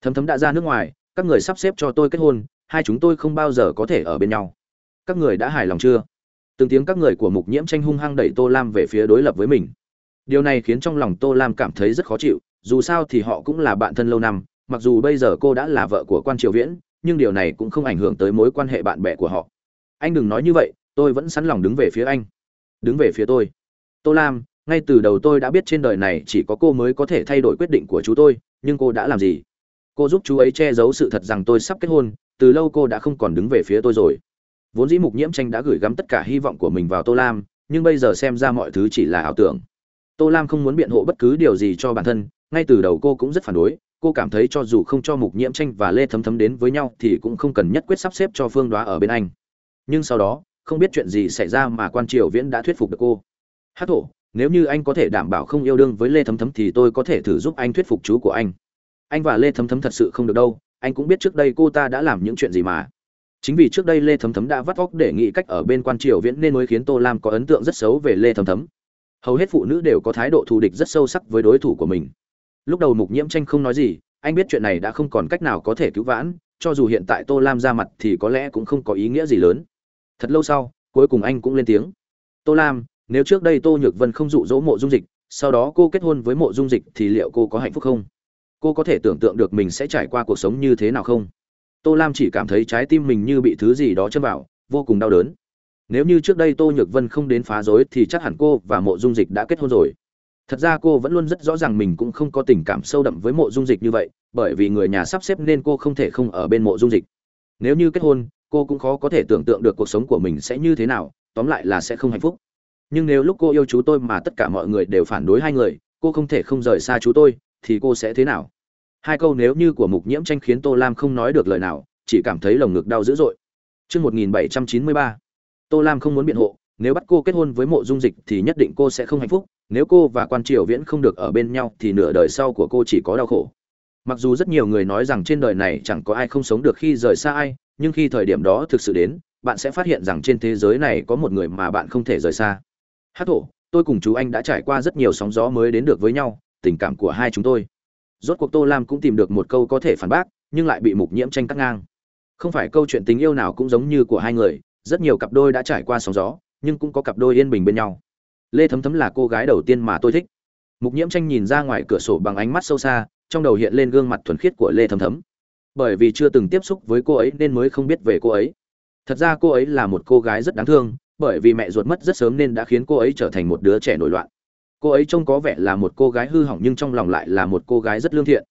Thấm thấm đã ra nước ngoài các người sắp xếp cho tôi kết hôn hai chúng tôi không bao giờ có thể ở bên nhau. Các người đã hài lòng chưa? Từng tiếng các người của mục nhiễm tranh hung hăng đẩy tô lam về phía đối lập với mình. Điều này khiến trong lòng tô lam cảm thấy rất khó chịu, dù sao thì họ cũng là bạn thân lâu năm, mặc dù bây giờ cô đã là vợ của quan triều viễn, nhưng điều này cũng không ảnh hưởng tới mối quan hệ bạn bè của họ. Anh đừng nói như vậy, tôi vẫn sẵn lòng đứng về phía anh. Đứng về phía tôi. Tô lam, ngay từ đầu tôi đã biết trên đời này chỉ có cô mới có thể thay đổi quyết định của chú tôi, nhưng cô đã làm gì? Cô giúp chú ấy che giấu sự thật rằng tôi sắp kết hôn, từ lâu cô đã không còn đứng về phía tôi rồi vốn dĩ mục nhiễm tranh đã gửi gắm tất cả hy vọng của mình vào tô lam, nhưng bây giờ xem ra mọi thứ chỉ là ảo tưởng. Tô lam không muốn biện hộ bất cứ điều gì cho bản thân, ngay từ đầu cô cũng rất phản đối, cô cảm thấy cho dù không cho mục nhiễm tranh và lê thấm thấm đến với nhau thì cũng không cần nhất quyết sắp xếp cho phương đoá ở bên anh. Nhưng sau đó, không biết chuyện gì xảy ra mà quan triều viễn đã thuyết phục được cô. Hát thổ, nếu như anh có thể đảm bảo không yêu đương với lê thấm thấm thì tôi có thể thử giúp anh thuyết phục chú của anh. Anh và lê thấm thấm thật sự không được đâu, anh cũng biết trước đây cô ta đã làm những chuyện gì mà chính vì trước đây lê thấm thấm đã vắt vóc để nghĩ cách ở bên quan triều viễn nên mới khiến tô lam có ấn tượng rất xấu về lê thấm thấm. Hầu hết phụ nữ đều có thái độ thù địch rất sâu sắc với đối thủ của mình. Lúc đầu mục nhiễm tranh không nói gì, anh biết chuyện này đã không còn cách nào có thể cứu vãn, cho dù hiện tại tô lam ra mặt thì có lẽ cũng không có ý nghĩa gì lớn. Thật lâu sau, cuối cùng anh cũng lên tiếng. Tô lam, nếu trước đây tô nhược vân không dụ dỗ mộ dung dịch, sau đó cô kết hôn với mộ dung dịch thì liệu cô có hạnh phúc không? Cô có thể tưởng tượng được mình sẽ trải qua cuộc sống như thế nào không? Tô lam chỉ cảm thấy trái tim mình như bị thứ gì đó châm vào, vô cùng đau đớn. Nếu như trước đây tô nhược vân không đến phá rối thì chắc hẳn cô và mộ dung dịch đã kết hôn rồi. Thật ra cô vẫn luôn rất rõ ràng mình cũng không có tình cảm sâu đậm với mộ dung dịch như vậy, bởi vì người nhà sắp xếp nên cô không thể không ở bên mộ dung dịch. Nếu như kết hôn, cô cũng khó có thể tưởng tượng được cuộc sống của mình sẽ như thế nào, tóm lại là sẽ không hạnh phúc. Nhưng nếu lúc cô yêu chú tôi mà tất cả mọi người đều phản đối hai người, cô không thể không rời xa chú tôi, thì cô sẽ thế nào? Hai câu nếu như của mục nhiễm tranh khiến tô lam không nói được lời nào chỉ cảm thấy lồng ngực đau dữ dội. Trước 1793, tô lam không muốn biện hộ nếu bắt cô kết hôn với mộ dung dịch thì nhất định cô sẽ không hạnh phúc nếu cô và quan triều viễn không được ở bên nhau thì nửa đời sau của cô chỉ có đau khổ. Mặc dù rất nhiều người nói rằng trên đời này chẳng có ai không sống được khi rời xa ai nhưng khi thời điểm đó thực sự đến bạn sẽ phát hiện rằng trên thế giới này có một người mà bạn không thể rời xa. Hát thổ tôi cùng chú anh đã trải qua rất nhiều sóng gió mới đến được với nhau tình cảm của hai chúng tôi rốt cuộc tô lam cũng tìm được một câu có thể phản bác, nhưng lại bị mục nhiễm tranh cắt ngang. Không phải câu chuyện tình yêu nào cũng giống như của hai người, rất nhiều cặp đôi đã trải qua sóng gió, nhưng cũng có cặp đôi yên bình bên nhau. Lê thấm thấm là cô gái đầu tiên mà tôi thích. Mục nhiễm tranh nhìn ra ngoài cửa sổ bằng ánh mắt sâu xa, trong đầu hiện lên gương mặt thuần khiết của lê thấm thấm. Bởi vì chưa từng tiếp xúc với cô ấy nên mới không biết về cô ấy. Thật ra cô ấy là một cô gái rất đáng thương, bởi vì mẹ ruột mất rất sớm nên đã khiến cô ấy trở thành một đứa trẻ nổi loạn cô ấy trông có vẻ là một cô gái hư hỏng nhưng trong lòng lại là một cô gái rất lương thiện.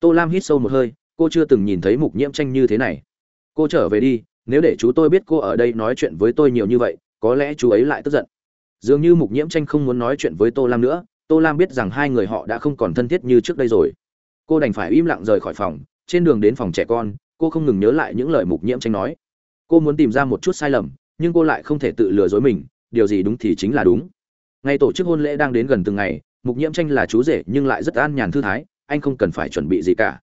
Tô lam hít sâu một hơi, cô chưa từng nhìn thấy mục nhiễm tranh như thế này. Cô trở về đi, nếu để chú tôi biết cô ở đây nói chuyện với tôi nhiều như vậy, có lẽ chú ấy lại tức giận. Dường như mục nhiễm tranh không muốn nói chuyện với tô lam nữa, tô lam biết rằng hai người họ đã không còn thân thiết như trước đây rồi. Cô đành phải im lặng rời khỏi phòng, trên đường đến phòng trẻ con, cô không ngừng nhớ lại những lời mục nhiễm tranh nói. Cô muốn tìm ra một chút sai lầm, nhưng cô lại không thể tự lừa dối mình, điều gì đúng thì chính là đúng ngày tổ chức hôn lễ đang đến gần từng ngày, mục nhiễm tranh là chú rể nhưng lại rất an nhàn thư thái, anh không cần phải chuẩn bị gì cả.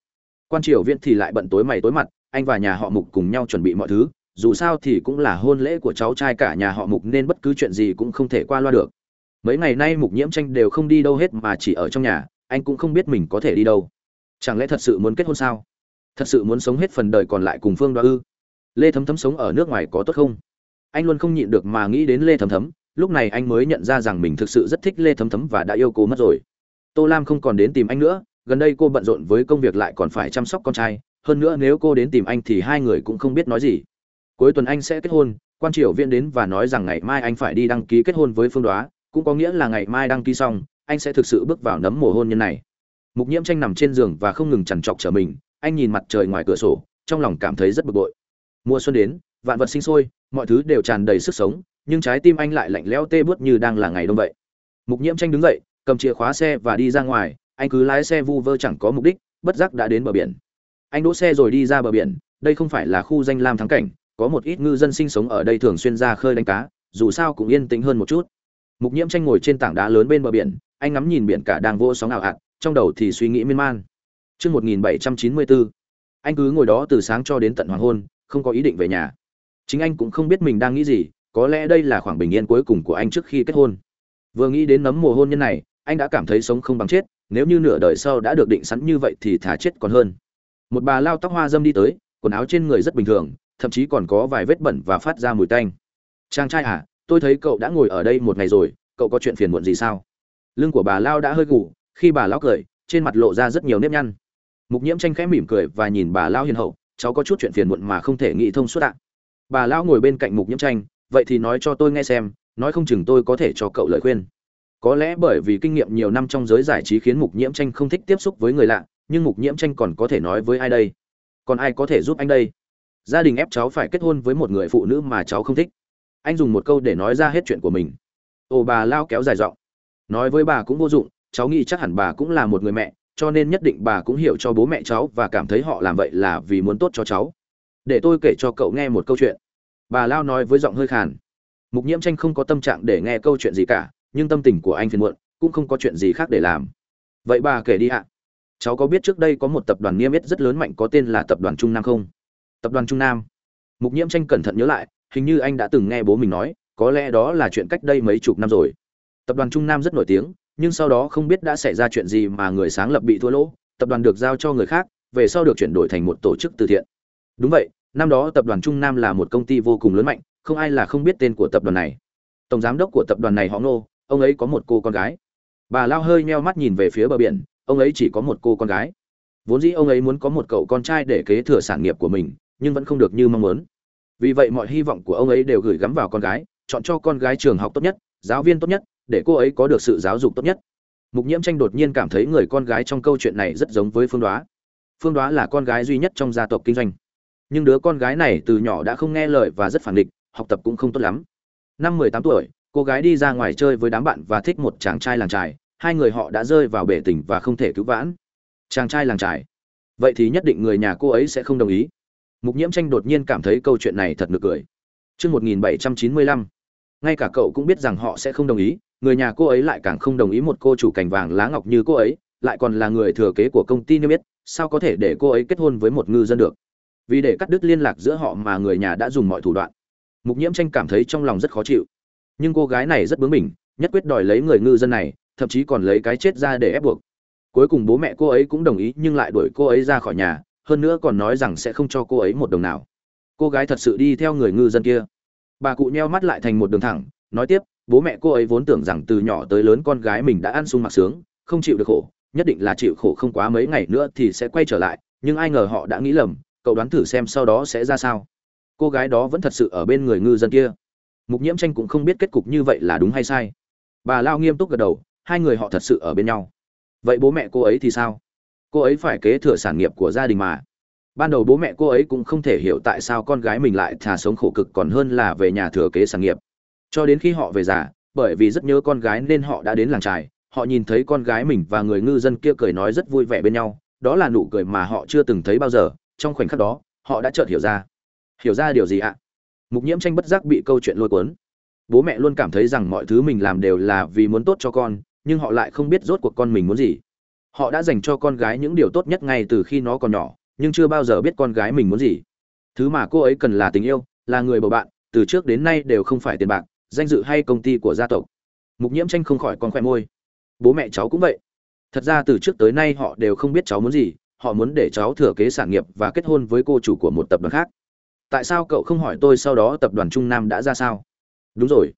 Quan triều viên thì lại bận tối mày tối mặt, anh và nhà họ mục cùng nhau chuẩn bị mọi thứ, dù sao thì cũng là hôn lễ của cháu trai cả nhà họ mục nên bất cứ chuyện gì cũng không thể qua loa được. Mấy ngày nay mục nhiễm tranh đều không đi đâu hết mà chỉ ở trong nhà, anh cũng không biết mình có thể đi đâu. Chẳng lẽ thật sự muốn kết hôn sao? Thật sự muốn sống hết phần đời còn lại cùng phương đoa ư? Lê thấm thấm sống ở nước ngoài có tốt không? Anh luôn không nhịn được mà nghĩ đến lê thấm thấm lúc này anh mới nhận ra rằng mình thực sự rất thích lê thấm thấm và đã yêu cô mất rồi. Tô lam không còn đến tìm anh nữa, gần đây cô bận rộn với công việc lại còn phải chăm sóc con trai, hơn nữa nếu cô đến tìm anh thì hai người cũng không biết nói gì. Cuối tuần anh sẽ kết hôn, quan triều viễn đến và nói rằng ngày mai anh phải đi đăng ký kết hôn với phương đoá, cũng có nghĩa là ngày mai đăng ký xong, anh sẽ thực sự bước vào nấm mồ hôn nhân này. Mục nhiễm tranh nằm trên giường và không ngừng chằn trọc trở mình, anh nhìn mặt trời ngoài cửa sổ, trong lòng cảm thấy rất bực bội. Mùa xuân đến, vạn vật sinh sôi, mọi thứ đều tràn đầy sức sống nhưng trái tim anh lại lạnh lẽo tê buốt như đang là ngày đông vậy. Mục nhiễm tranh đứng dậy cầm chìa khóa xe và đi ra ngoài anh cứ lái xe vu vơ chẳng có mục đích bất giác đã đến bờ biển. Anh đỗ xe rồi đi ra bờ biển đây không phải là khu danh lam thắng cảnh có một ít ngư dân sinh sống ở đây thường xuyên ra khơi đánh cá dù sao cũng yên tĩnh hơn một chút. Mục nhiễm tranh ngồi trên tảng đá lớn bên bờ biển anh ngắm nhìn biển cả đang vô sóng ảo ạt trong đầu thì suy nghĩ miên man. Trước 1794, anh cứ ngồi đó từ sáng cho đến tận hoàng hôn không có ý định về nhà. Chính anh cũng không biết mình đang nghĩ gì có lẽ đây là khoảng bình yên cuối cùng của anh trước khi kết hôn. Vừa nghĩ đến nấm mồ hôn nhân này, anh đã cảm thấy sống không bằng chết, nếu như nửa đời sau đã được định sẵn như vậy thì thả chết còn hơn. Một bà lao tóc hoa dâm đi tới, quần áo trên người rất bình thường, thậm chí còn có vài vết bẩn và phát ra mùi tanh. Chàng trai à tôi thấy cậu đã ngồi ở đây một ngày rồi, cậu có chuyện phiền muộn gì sao? Lưng của bà lao đã hơi gù, khi bà lao cười, trên mặt lộ ra rất nhiều nếp nhăn. Mục nhiễm tranh khẽ mỉm cười và nhìn bà lao hiền hậu, cháu có chút chuyện phiền muộn mà không thể nghĩ thông suốt ạ. Bà lao ngồi bên cạnh mục nhiễm tranh vậy thì nói cho tôi nghe xem, nói không chừng tôi có thể cho cậu lời khuyên. Có lẽ bởi vì kinh nghiệm nhiều năm trong giới giải trí khiến mục nhiễm tranh không thích tiếp xúc với người lạ, nhưng mục nhiễm tranh còn có thể nói với ai đây? Còn ai có thể giúp anh đây? Gia đình ép cháu phải kết hôn với một người phụ nữ mà cháu không thích. Anh dùng một câu để nói ra hết chuyện của mình. Ồ, bà lao kéo dài giọng. Nói với bà cũng vô dụng, cháu nghĩ chắc hẳn bà cũng là một người mẹ, cho nên nhất định bà cũng hiểu cho bố mẹ cháu và cảm thấy họ làm vậy là vì muốn tốt cho cháu. Để tôi kể cho cậu nghe một câu chuyện bà lao nói với giọng hơi khàn. Mục nhiễm tranh không có tâm trạng để nghe câu chuyện gì cả, nhưng tâm tình của anh phiền muộn, cũng không có chuyện gì khác để làm. Vậy bà kể đi ạ. Cháu có biết trước đây có một tập đoàn niêm yết rất lớn mạnh có tên là tập đoàn trung nam không? Tập đoàn trung nam. Mục nhiễm tranh cẩn thận nhớ lại, hình như anh đã từng nghe bố mình nói, có lẽ đó là chuyện cách đây mấy chục năm rồi. Tập đoàn trung nam rất nổi tiếng, nhưng sau đó không biết đã xảy ra chuyện gì mà người sáng lập bị thua lỗ, tập đoàn được giao cho người khác, về sau được chuyển đổi thành một tổ chức từ thiện. Đúng vậy năm đó tập đoàn trung nam là một công ty vô cùng lớn mạnh, không ai là không biết tên của tập đoàn này. Tổng giám đốc của tập đoàn này họ ngô, ông ấy có một cô con gái. Bà lao hơi meo mắt nhìn về phía bờ biển, ông ấy chỉ có một cô con gái. Vốn dĩ ông ấy muốn có một cậu con trai để kế thừa sản nghiệp của mình, nhưng vẫn không được như mong muốn. Vì vậy mọi hy vọng của ông ấy đều gửi gắm vào con gái, chọn cho con gái trường học tốt nhất, giáo viên tốt nhất, để cô ấy có được sự giáo dục tốt nhất. Mục nhiễm tranh đột nhiên cảm thấy người con gái trong câu chuyện này rất giống với phương đoá. Phương đoá là con gái duy nhất trong gia tộc kinh doanh nhưng đứa con gái này từ nhỏ đã không nghe lời và rất phản địch học tập cũng không tốt lắm. Năm mười tám tuổi cô gái đi ra ngoài chơi với đám bạn và thích một chàng trai làng trài. Hai người họ đã rơi vào bể tình và không thể cứu vãn. Chàng trai làng trài. Vậy thì nhất định người nhà cô ấy sẽ không đồng ý. Mục nhiễm tranh đột nhiên cảm thấy câu chuyện này thật nực cười. Trước 1795, ngay cả cậu cũng biết rằng họ sẽ không đồng ý người nhà cô ấy lại càng không đồng ý một cô chủ cảnh vàng lá ngọc như cô ấy lại còn là người thừa kế của công ty niêm yết sao có thể để cô ấy kết hôn với một ngư dân được? Vì để cắt đứt liên lạc giữa họ mà người nhà đã dùng mọi thủ đoạn. Mục nhiễm tranh cảm thấy trong lòng rất khó chịu. Nhưng cô gái này rất bướng bỉnh, nhất quyết đòi lấy người ngư dân này, thậm chí còn lấy cái chết ra để ép buộc. Cuối cùng bố mẹ cô ấy cũng đồng ý nhưng lại đuổi cô ấy ra khỏi nhà, hơn nữa còn nói rằng sẽ không cho cô ấy một đồng nào. Cô gái thật sự đi theo người ngư dân kia. Bà cụ nheo mắt lại thành một đường thẳng, nói tiếp, bố mẹ cô ấy vốn tưởng rằng từ nhỏ tới lớn con gái mình đã ăn sung mặc sướng, không chịu được khổ, nhất định là chịu khổ không quá mấy ngày nữa thì sẽ quay trở lại, nhưng ai ngờ họ đã nghĩ lầm cậu đoán thử xem sau đó sẽ ra sao. Cô gái đó vẫn thật sự ở bên người ngư dân kia. Mục nhiễm tranh cũng không biết kết cục như vậy là đúng hay sai. Bà lao nghiêm túc gật đầu, hai người họ thật sự ở bên nhau. Vậy bố mẹ cô ấy thì sao? Cô ấy phải kế thừa sản nghiệp của gia đình mà. Ban đầu bố mẹ cô ấy cũng không thể hiểu tại sao con gái mình lại thà sống khổ cực còn hơn là về nhà thừa kế sản nghiệp. Cho đến khi họ về già, bởi vì rất nhớ con gái nên họ đã đến làng trài, họ nhìn thấy con gái mình và người ngư dân kia cười nói rất vui vẻ bên nhau, đó là nụ cười mà họ chưa từng thấy bao giờ trong khoảnh khắc đó, họ đã chợt hiểu ra. Hiểu ra điều gì ạ? Mục nhiễm tranh bất giác bị câu chuyện lôi cuốn. Bố mẹ luôn cảm thấy rằng mọi thứ mình làm đều là vì muốn tốt cho con, nhưng họ lại không biết rốt cuộc con mình muốn gì. Họ đã dành cho con gái những điều tốt nhất ngay từ khi nó còn nhỏ, nhưng chưa bao giờ biết con gái mình muốn gì. Thứ mà cô ấy cần là tình yêu, là người bầu bạn, từ trước đến nay đều không phải tiền bạc, danh dự hay công ty của gia tộc. Mục nhiễm tranh không khỏi con khoe môi. Bố mẹ cháu cũng vậy. Thật ra từ trước tới nay họ đều không biết cháu muốn gì họ muốn để cháu thừa kế sản nghiệp và kết hôn với cô chủ của một tập đoàn khác. Tại sao cậu không hỏi tôi sau đó tập đoàn trung nam đã ra sao? Đúng rồi.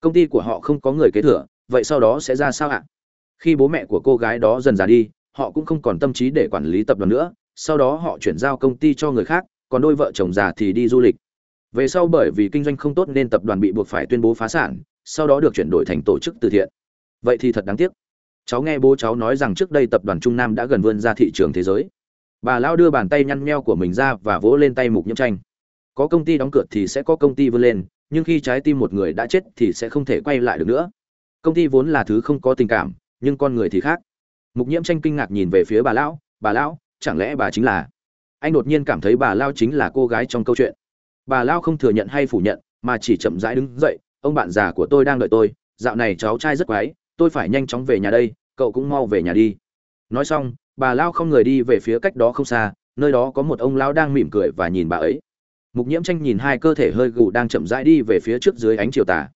Công ty của họ không có người kế thừa, vậy sau đó sẽ ra sao ạ? Khi bố mẹ của cô gái đó dần già đi, họ cũng không còn tâm trí để quản lý tập đoàn nữa, sau đó họ chuyển giao công ty cho người khác, còn đôi vợ chồng già thì đi du lịch. Về sau bởi vì kinh doanh không tốt nên tập đoàn bị buộc phải tuyên bố phá sản, sau đó được chuyển đổi thành tổ chức từ thiện. Vậy thì thật đáng tiếc cháu nghe bố cháu nói rằng trước đây tập đoàn trung nam đã gần vươn ra thị trường thế giới. Bà lão đưa bàn tay nhăn nheo của mình ra và vỗ lên tay mục nhiễm tranh. Có công ty đóng cửa thì sẽ có công ty vươn lên, nhưng khi trái tim một người đã chết thì sẽ không thể quay lại được nữa. Công ty vốn là thứ không có tình cảm, nhưng con người thì khác. Mục nhiễm tranh kinh ngạc nhìn về phía bà lão bà lão, chẳng lẽ bà chính là? Anh đột nhiên cảm thấy bà lao chính là cô gái trong câu chuyện. Bà lao không thừa nhận hay phủ nhận, mà chỉ chậm rãi đứng dậy, ông bạn già của tôi đang đợi tôi, dạo này cháu trai rất quái tôi phải nhanh chóng về nhà đây cậu cũng mau về nhà đi. Nói xong bà lao không người đi về phía cách đó không xa nơi đó có một ông Lão đang mỉm cười và nhìn bà ấy. Mục nhiễm tranh nhìn hai cơ thể hơi gù đang chậm rãi đi về phía trước dưới ánh chiều tà.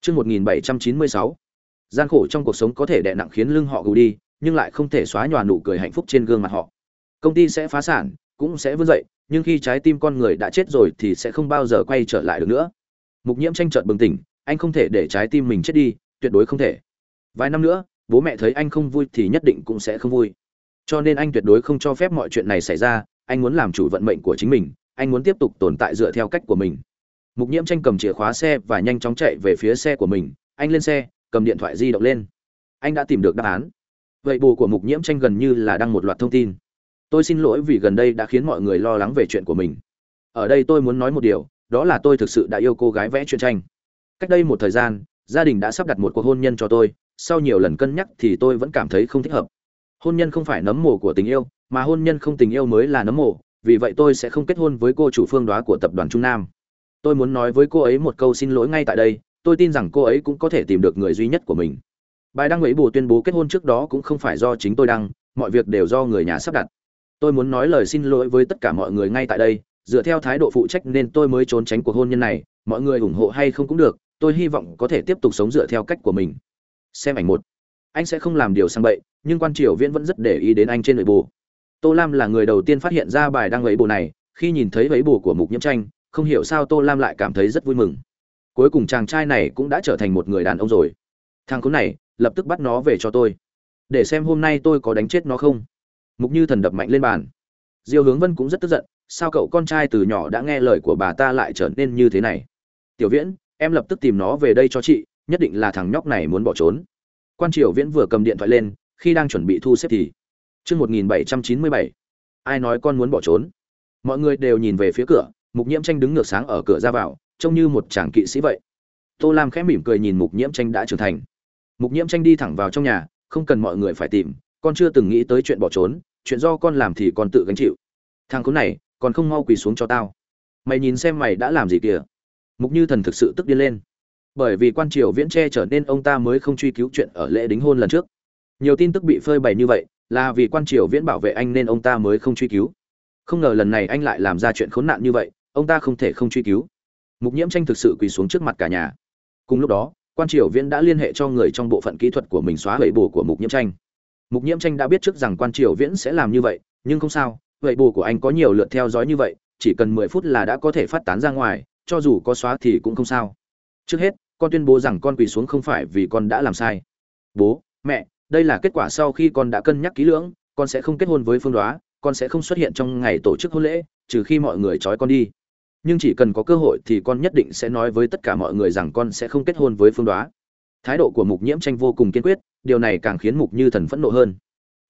Trước 1796, gian khổ trong cuộc sống có thể đè nặng khiến lưng họ gù đi nhưng lại không thể xóa nhòa nụ cười hạnh phúc trên gương mặt họ. Công ty sẽ phá sản cũng sẽ vươn dậy nhưng khi trái tim con người đã chết rồi thì sẽ không bao giờ quay trở lại được nữa. Mục nhiễm tranh trợn bừng tỉnh anh không thể để trái tim mình chết đi tuyệt đối không thể vài năm nữa, bố mẹ thấy anh không vui thì nhất định cũng sẽ không vui. Cho nên anh tuyệt đối không cho phép mọi chuyện này xảy ra, anh muốn làm chủ vận mệnh của chính mình, anh muốn tiếp tục tồn tại dựa theo cách của mình. Mục nhiễm tranh cầm chìa khóa xe và nhanh chóng chạy về phía xe của mình, anh lên xe, cầm điện thoại di động lên. Anh đã tìm được đáp án. Vậy bù của mục nhiễm tranh gần như là đăng một loạt thông tin. Tôi xin lỗi vì gần đây đã khiến mọi người lo lắng về chuyện của mình. Ở đây tôi muốn nói một điều, đó là tôi thực sự đã yêu cô gái vẽ truyện tranh. Cách đây một thời gian, gia đình đã sắp đặt một cuộc hôn nhân cho tôi sau nhiều lần cân nhắc thì tôi vẫn cảm thấy không thích hợp. Hôn nhân không phải nấm mồ của tình yêu, mà hôn nhân không tình yêu mới là nấm mồ, vì vậy tôi sẽ không kết hôn với cô chủ phương đoá của tập đoàn trung nam. Tôi muốn nói với cô ấy một câu xin lỗi ngay tại đây, tôi tin rằng cô ấy cũng có thể tìm được người duy nhất của mình. Bài đăng ấy bù tuyên bố kết hôn trước đó cũng không phải do chính tôi đăng, mọi việc đều do người nhà sắp đặt. Tôi muốn nói lời xin lỗi với tất cả mọi người ngay tại đây, dựa theo thái độ phụ trách nên tôi mới trốn tránh cuộc hôn nhân này, mọi người ủng hộ hay không cũng được, tôi hy vọng có thể tiếp tục sống dựa theo cách của mình xem ảnh một. Anh sẽ không làm điều sang bậy, nhưng quan triều viễn vẫn rất để ý đến anh trên nội bộ tô lam là người đầu tiên phát hiện ra bài đăng ấy bù này, khi nhìn thấy ấy bù của mục nhiễm tranh, không hiểu sao tô lam lại cảm thấy rất vui mừng. Cuối cùng chàng trai này cũng đã trở thành một người đàn ông rồi. Thằng khốn này, lập tức bắt nó về cho tôi. Để xem hôm nay tôi có đánh chết nó không. Mục như thần đập mạnh lên bàn. Diêu hướng vân cũng rất tức giận, sao cậu con trai từ nhỏ đã nghe lời của bà ta lại trở nên như thế này? Tiểu viễn, em lập tức tìm nó về đây cho chị nhất định là thằng nhóc này muốn bỏ trốn. Quan triều viễn vừa cầm điện thoại lên, khi đang chuẩn bị thu xếp thì, chương một nghìn bảy trăm chín mươi bảy, ai nói con muốn bỏ trốn? Mọi người đều nhìn về phía cửa, mục nhiễm tranh đứng ngược sáng ở cửa ra vào, trông như một chàng kỵ sĩ vậy. Tô lam khẽ mỉm cười nhìn mục nhiễm tranh đã trưởng thành. Mục nhiễm tranh đi thẳng vào trong nhà, không cần mọi người phải tìm, con chưa từng nghĩ tới chuyện bỏ trốn, chuyện do con làm thì con tự gánh chịu. Thằng khốn này còn không mau quỳ xuống cho tao. Mày nhìn xem mày đã làm gì kìa. Mục như thần thực sự tức điên lên bởi vì quan triều viễn che trở nên ông ta mới không truy cứu chuyện ở lễ đính hôn lần trước. Nhiều tin tức bị phơi bày như vậy, là vì quan triều viễn bảo vệ anh nên ông ta mới không truy cứu. Không ngờ lần này anh lại làm ra chuyện khốn nạn như vậy, ông ta không thể không truy cứu. Mục nhiễm tranh thực sự quỳ xuống trước mặt cả nhà. Cùng lúc đó, quan triều viễn đã liên hệ cho người trong bộ phận kỹ thuật của mình xóa hệ bổ của mục nhiễm tranh. Mục nhiễm tranh đã biết trước rằng quan triều viễn sẽ làm như vậy, nhưng không sao vậy bù của anh có nhiều lượt theo dõi như vậy, chỉ cần mười phút là đã có thể phát tán ra ngoài, cho dù có xóa thì cũng không sao trước hết, con tuyên bố rằng con quỳ xuống không phải vì con đã làm sai. Bố, mẹ, đây là kết quả sau khi con đã cân nhắc kỹ lưỡng, con sẽ không kết hôn với phương đoá, con sẽ không xuất hiện trong ngày tổ chức hôn lễ, trừ khi mọi người trói con đi. Nhưng chỉ cần có cơ hội thì con nhất định sẽ nói với tất cả mọi người rằng con sẽ không kết hôn với phương đoá. Thái độ của mục nhiễm tranh vô cùng kiên quyết, điều này càng khiến mục như thần phẫn nộ hơn.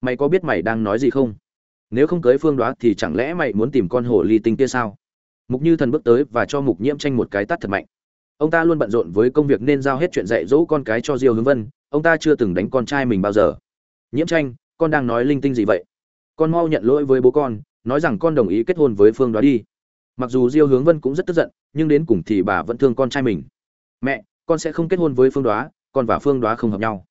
Mày có biết mày đang nói gì không? Nếu không cưới phương đoá thì chẳng lẽ mày muốn tìm con hồ ly tinh kia sao? Mục như thần bước tới và cho mục nhiễm tranh một cái tắt thật mạnh ông ta luôn bận rộn với công việc nên giao hết chuyện dạy dỗ con cái cho diêu hướng vân, ông ta chưa từng đánh con trai mình bao giờ. Nhiễm tranh, con đang nói linh tinh gì vậy? Con mau nhận lỗi với bố con, nói rằng con đồng ý kết hôn với phương đó đi. Mặc dù diêu hướng vân cũng rất tức giận, nhưng đến cùng thì bà vẫn thương con trai mình. Mẹ, con sẽ không kết hôn với phương đoá, con và phương đoá không hợp nhau.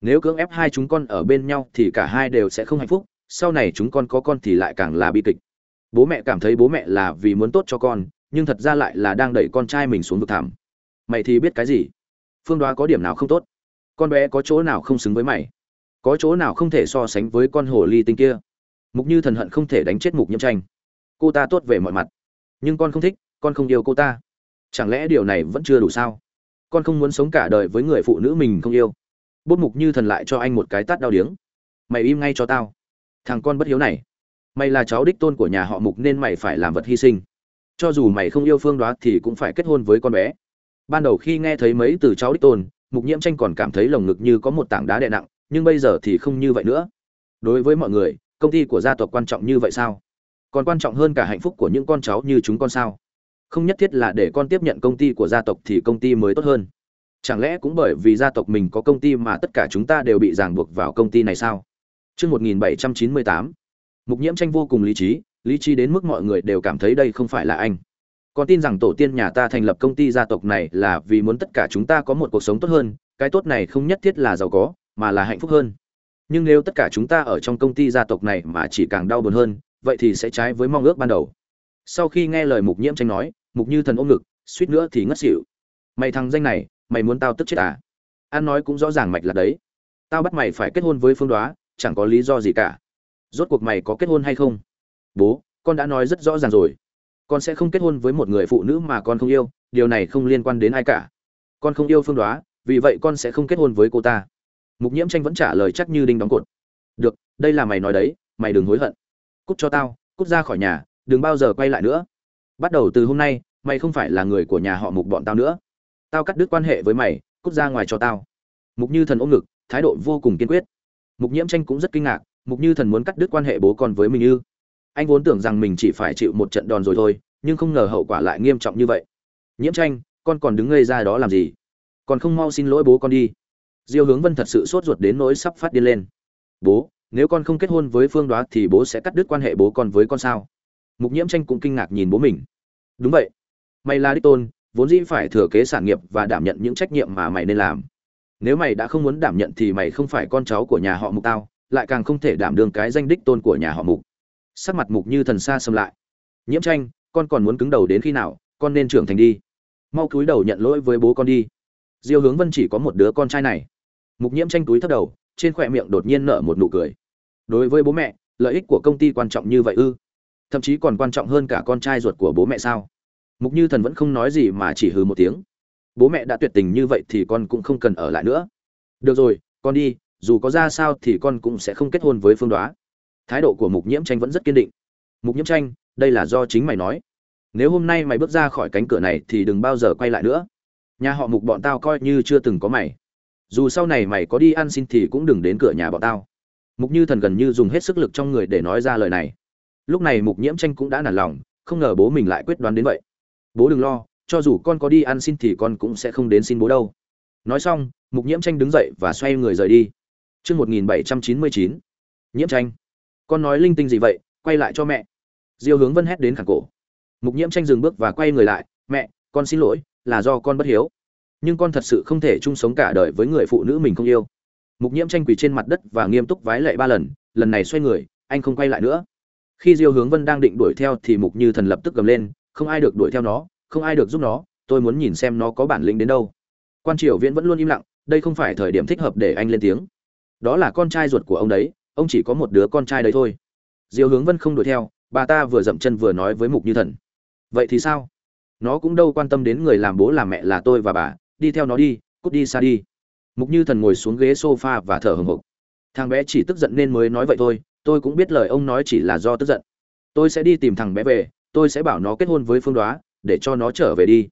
Nếu cưỡng ép hai chúng con ở bên nhau thì cả hai đều sẽ không hạnh phúc, sau này chúng con có con thì lại càng là bi kịch. Bố mẹ cảm thấy bố mẹ là vì muốn tốt cho con, nhưng thật ra lại là đang đẩy con trai mình xuống vực thảm mày thì biết cái gì? Phương đoá có điểm nào không tốt? Con bé có chỗ nào không xứng với mày? Có chỗ nào không thể so sánh với con hồ ly tinh kia? Mục như thần hận không thể đánh chết mục nhiễm tranh. Cô ta tốt về mọi mặt. Nhưng con không thích, con không yêu cô ta. Chẳng lẽ điều này vẫn chưa đủ sao? Con không muốn sống cả đời với người phụ nữ mình không yêu. Bốt mục như thần lại cho anh một cái tát đau điếng. Mày im ngay cho tao. Thằng con bất hiếu này. Mày là cháu đích tôn của nhà họ mục nên mày phải làm vật hy sinh. Cho dù mày không yêu phương đoá thì cũng phải kết hôn với con bé ban đầu khi nghe thấy mấy từ cháu đích tôn mục nhiễm tranh còn cảm thấy lồng ngực như có một tảng đá đè nặng nhưng bây giờ thì không như vậy nữa. Đối với mọi người công ty của gia tộc quan trọng như vậy sao? Còn quan trọng hơn cả hạnh phúc của những con cháu như chúng con sao? Không nhất thiết là để con tiếp nhận công ty của gia tộc thì công ty mới tốt hơn. Chẳng lẽ cũng bởi vì gia tộc mình có công ty mà tất cả chúng ta đều bị ràng buộc vào công ty này sao? Trước 1798, Mục Nhiễm tranh vô cùng lý trí, lý trí đến mức mọi người đều cảm thấy đây không phải là anh. Con tin rằng tổ tiên nhà ta thành lập công ty gia tộc này là vì muốn tất cả chúng ta có một cuộc sống tốt hơn, cái tốt này không nhất thiết là giàu có, mà là hạnh phúc hơn. Nhưng nếu tất cả chúng ta ở trong công ty gia tộc này mà chỉ càng đau buồn hơn, vậy thì sẽ trái với mong ước ban đầu. Sau khi nghe lời Mục Nhiễm tranh nói, Mục Như Thần ôm ngực, suýt nữa thì ngất xỉu. Mày thằng danh này, mày muốn tao tức chết à? An nói cũng rõ ràng mạch là đấy. Tao bắt mày phải kết hôn với Phương Đoá, chẳng có lý do gì cả rốt cuộc mày có kết hôn hay không bố con đã nói rất rõ ràng rồi con sẽ không kết hôn với một người phụ nữ mà con không yêu, điều này không liên quan đến ai cả. Con không yêu phương đoá, vì vậy con sẽ không kết hôn với cô ta. Mục nhiễm tranh vẫn trả lời chắc như đinh đóng cột. Được, đây là mày nói đấy, mày đừng hối hận. Cút cho tao, cút ra khỏi nhà, đừng bao giờ quay lại nữa. Bắt đầu từ hôm nay, mày không phải là người của nhà họ mục bọn tao nữa. Tao cắt đứt quan hệ với mày, cút ra ngoài cho tao. Mục như thần ôm ngực, thái độ vô cùng kiên quyết. Mục nhiễm tranh cũng rất kinh ngạc, mục như thần muốn cắt đứt quan hệ bố con với mình ư anh vốn tưởng rằng mình chỉ phải chịu một trận đòn rồi thôi, nhưng không ngờ hậu quả lại nghiêm trọng như vậy. Nhiễm tranh, con còn đứng ngây ra đó làm gì? Còn không mau xin lỗi bố con đi. Diêu hướng vân thật sự sốt ruột đến nỗi sắp phát điên lên. Bố, nếu con không kết hôn với phương đoá thì bố sẽ cắt đứt quan hệ bố con với con sao? Mục nhiễm tranh cũng kinh ngạc nhìn bố mình. Đúng vậy. Mày là đích tôn, vốn dĩ phải thừa kế sản nghiệp và đảm nhận những trách nhiệm mà mày nên làm. Nếu mày đã không muốn đảm nhận thì mày không phải con cháu của nhà họ mục tao, lại càng không thể đảm đương cái danh đích tôn của nhà họ mục sắc mặt mục như thần xa xâm lại. Nhiễm tranh, con còn muốn cứng đầu đến khi nào, con nên trưởng thành đi. Mau cúi đầu nhận lỗi với bố con đi. Diêu hướng vân chỉ có một đứa con trai này. Mục nhiễm tranh túi thấp đầu, trên khỏe miệng đột nhiên nở một nụ cười. Đối với bố mẹ, lợi ích của công ty quan trọng như vậy ư? Thậm chí còn quan trọng hơn cả con trai ruột của bố mẹ sao? Mục như thần vẫn không nói gì mà chỉ hừ một tiếng. Bố mẹ đã tuyệt tình như vậy thì con cũng không cần ở lại nữa. Được rồi, con đi, dù có ra sao thì con cũng sẽ không kết hôn với phương đoá thái độ của mục nhiễm tranh vẫn rất kiên định. Mục nhiễm tranh đây là do chính mày nói. Nếu hôm nay mày bước ra khỏi cánh cửa này thì đừng bao giờ quay lại nữa. Nhà họ mục bọn tao coi như chưa từng có mày. Dù sau này mày có đi ăn xin thì cũng đừng đến cửa nhà bọn tao. Mục như thần gần như dùng hết sức lực trong người để nói ra lời này. Lúc này mục nhiễm tranh cũng đã nản lòng, không ngờ bố mình lại quyết đoán đến vậy. Bố đừng lo, cho dù con có đi ăn xin thì con cũng sẽ không đến xin bố đâu. Nói xong, mục nhiễm tranh đứng dậy và xoay người rời đi. Chương một nghìn bảy trăm chín mươi chín, nhiễm tranh con nói linh tinh gì vậy, quay lại cho mẹ. Diêu hướng vân hét đến khẳng cổ. Mục nhiễm tranh dừng bước và quay người lại, mẹ, con xin lỗi, là do con bất hiếu. Nhưng con thật sự không thể chung sống cả đời với người phụ nữ mình không yêu. Mục nhiễm tranh quỳ trên mặt đất và nghiêm túc vái lệ ba lần lần này xoay người, anh không quay lại nữa. Khi diêu hướng vân đang định đuổi theo thì mục như thần lập tức gầm lên, không ai được đuổi theo nó, không ai được giúp nó, tôi muốn nhìn xem nó có bản lĩnh đến đâu. Quan triều viễn vẫn luôn im lặng, đây không phải thời điểm thích hợp để anh lên tiếng. Đó là con trai ruột của ông đấy ông chỉ có một đứa con trai đấy thôi. Diêu hướng vân không đuổi theo, bà ta vừa dậm chân vừa nói với mục như thần. Vậy thì sao? Nó cũng đâu quan tâm đến người làm bố làm mẹ là tôi và bà, đi theo nó đi, cút đi xa đi. Mục như thần ngồi xuống ghế sofa và thở hồng hộc. Thằng bé chỉ tức giận nên mới nói vậy thôi, tôi cũng biết lời ông nói chỉ là do tức giận. Tôi sẽ đi tìm thằng bé về, tôi sẽ bảo nó kết hôn với phương đoá, để cho nó trở về đi.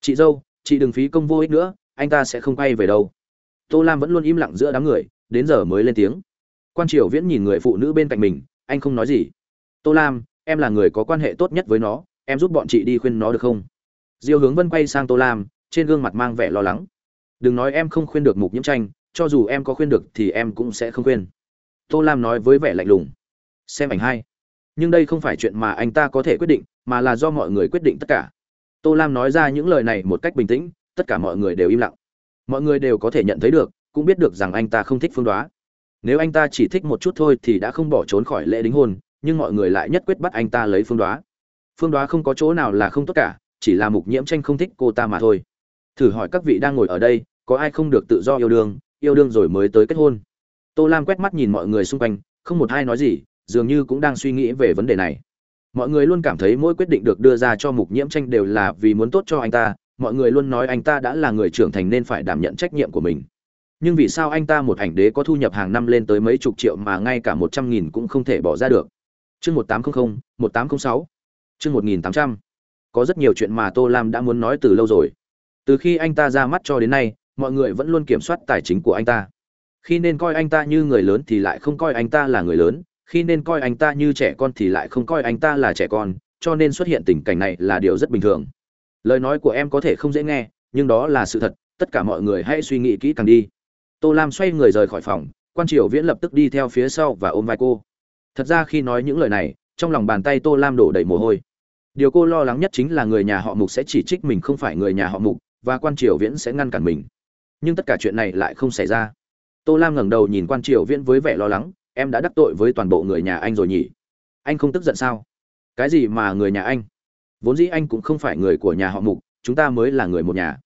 Chị dâu, chị đừng phí công vô ích nữa, anh ta sẽ không quay về đâu. Tô lam vẫn luôn im lặng giữa đám người, đến giờ mới lên tiếng quan triều viễn nhìn người phụ nữ bên cạnh mình, anh không nói gì. Tô lam, em là người có quan hệ tốt nhất với nó, em giúp bọn chị đi khuyên nó được không? Diêu hướng vân quay sang tô lam, trên gương mặt mang vẻ lo lắng. Đừng nói em không khuyên được mục nhiễm tranh, cho dù em có khuyên được thì em cũng sẽ không khuyên. Tô lam nói với vẻ lạnh lùng. Xem ảnh hai. Nhưng đây không phải chuyện mà anh ta có thể quyết định, mà là do mọi người quyết định tất cả. Tô lam nói ra những lời này một cách bình tĩnh, tất cả mọi người đều im lặng. Mọi người đều có thể nhận thấy được, cũng biết được rằng anh ta không thích phương đoá nếu anh ta chỉ thích một chút thôi thì đã không bỏ trốn khỏi lễ đính hôn, nhưng mọi người lại nhất quyết bắt anh ta lấy phương đoá. Phương đoá không có chỗ nào là không tốt cả, chỉ là mục nhiễm tranh không thích cô ta mà thôi. Thử hỏi các vị đang ngồi ở đây, có ai không được tự do yêu đương yêu đương rồi mới tới kết hôn? Tô lam quét mắt nhìn mọi người xung quanh, không một ai nói gì, dường như cũng đang suy nghĩ về vấn đề này. Mọi người luôn cảm thấy mỗi quyết định được đưa ra cho mục nhiễm tranh đều là vì muốn tốt cho anh ta, mọi người luôn nói anh ta đã là người trưởng thành nên phải đảm nhận trách nhiệm của mình nhưng vì sao anh ta một ảnh đế có thu nhập hàng năm lên tới mấy chục triệu mà ngay cả một trăm nghìn cũng không thể bỏ ra được? Chương một tám trăm linh một tám trăm sáu, chương một nghìn tám trăm. Có rất nhiều chuyện mà tô lam đã muốn nói từ lâu rồi. Từ khi anh ta ra mắt cho đến nay, mọi người vẫn luôn kiểm soát tài chính của anh ta. Khi nên coi anh ta như người lớn thì lại không coi anh ta là người lớn, khi nên coi anh ta như trẻ con thì lại không coi anh ta là trẻ con, cho nên xuất hiện tình cảnh này là điều rất bình thường. Lời nói của em có thể không dễ nghe, nhưng đó là sự thật, tất cả mọi người hãy suy nghĩ kỹ càng đi tô lam xoay người rời khỏi phòng, quan triều viễn lập tức đi theo phía sau và ôm vai cô. Thật ra khi nói những lời này, trong lòng bàn tay tô lam đổ đầy mồ hôi. Điều cô lo lắng nhất chính là người nhà họ mục sẽ chỉ trích mình không phải người nhà họ mục, và quan triều viễn sẽ ngăn cản mình. Nhưng tất cả chuyện này lại không xảy ra. Tô lam ngẩng đầu nhìn quan triều viễn với vẻ lo lắng, em đã đắc tội với toàn bộ người nhà anh rồi nhỉ? Anh không tức giận sao? Cái gì mà người nhà anh? Vốn dĩ anh cũng không phải người của nhà họ mục, chúng ta mới là người một nhà.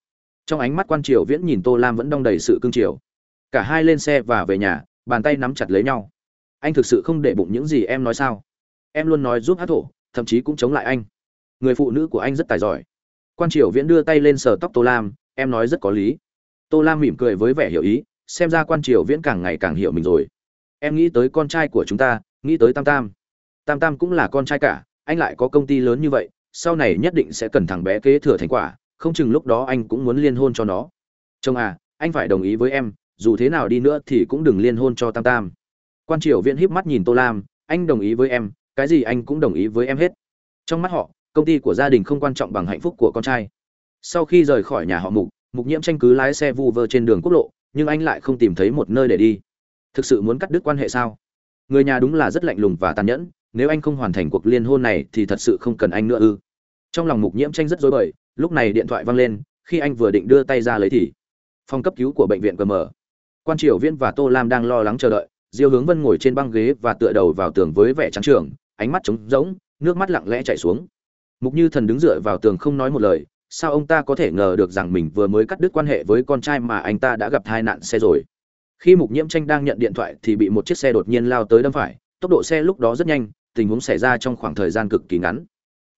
Trong ánh mắt quan triều viễn nhìn tô lam vẫn đong đầy sự cương triều cả hai lên xe và về nhà, bàn tay nắm chặt lấy nhau. Anh thực sự không để bụng những gì em nói sao? Em luôn nói giúp hát thổ, thậm chí cũng chống lại anh. Người phụ nữ của anh rất tài giỏi. Quan triều viễn đưa tay lên sờ tóc tô lam, em nói rất có lý. Tô lam mỉm cười với vẻ hiểu ý, xem ra quan triều viễn càng ngày càng hiểu mình rồi. Em nghĩ tới con trai của chúng ta, nghĩ tới tam tam. Tam tam cũng là con trai cả, anh lại có công ty lớn như vậy, sau này nhất định sẽ cần thằng bé kế thừa thành quả, không chừng lúc đó anh cũng muốn liên hôn cho nó. Chồng à anh phải đồng ý với em dù thế nào đi nữa thì cũng đừng liên hôn cho tam tam. Quan triều viễn híp mắt nhìn tô lam, anh đồng ý với em, cái gì anh cũng đồng ý với em hết. Trong mắt họ, công ty của gia đình không quan trọng bằng hạnh phúc của con trai. Sau khi rời khỏi nhà họ mục mục nhiễm tranh cứ lái xe vu vơ trên đường quốc lộ, nhưng anh lại không tìm thấy một nơi để đi. Thực sự muốn cắt đứt quan hệ sao? Người nhà đúng là rất lạnh lùng và tàn nhẫn, nếu anh không hoàn thành cuộc liên hôn này thì thật sự không cần anh nữa ư. Trong lòng mục nhiễm tranh rất dối bời, lúc này điện thoại văng lên, khi anh vừa định đưa tay ra lấy thì, phòng cấp cứu của bệnh viện cm quan triều Viễn và tô lam đang lo lắng chờ đợi, diêu hướng vân ngồi trên băng ghế và tựa đầu vào tường với vẻ trắng trường, ánh mắt trống rỗng, nước mắt lặng lẽ chảy xuống. Mục như thần đứng dựa vào tường không nói một lời, sao ông ta có thể ngờ được rằng mình vừa mới cắt đứt quan hệ với con trai mà anh ta đã gặp tai nạn xe rồi? Khi mục nhiễm tranh đang nhận điện thoại thì bị một chiếc xe đột nhiên lao tới đâm phải, tốc độ xe lúc đó rất nhanh, tình huống xảy ra trong khoảng thời gian cực kỳ ngắn.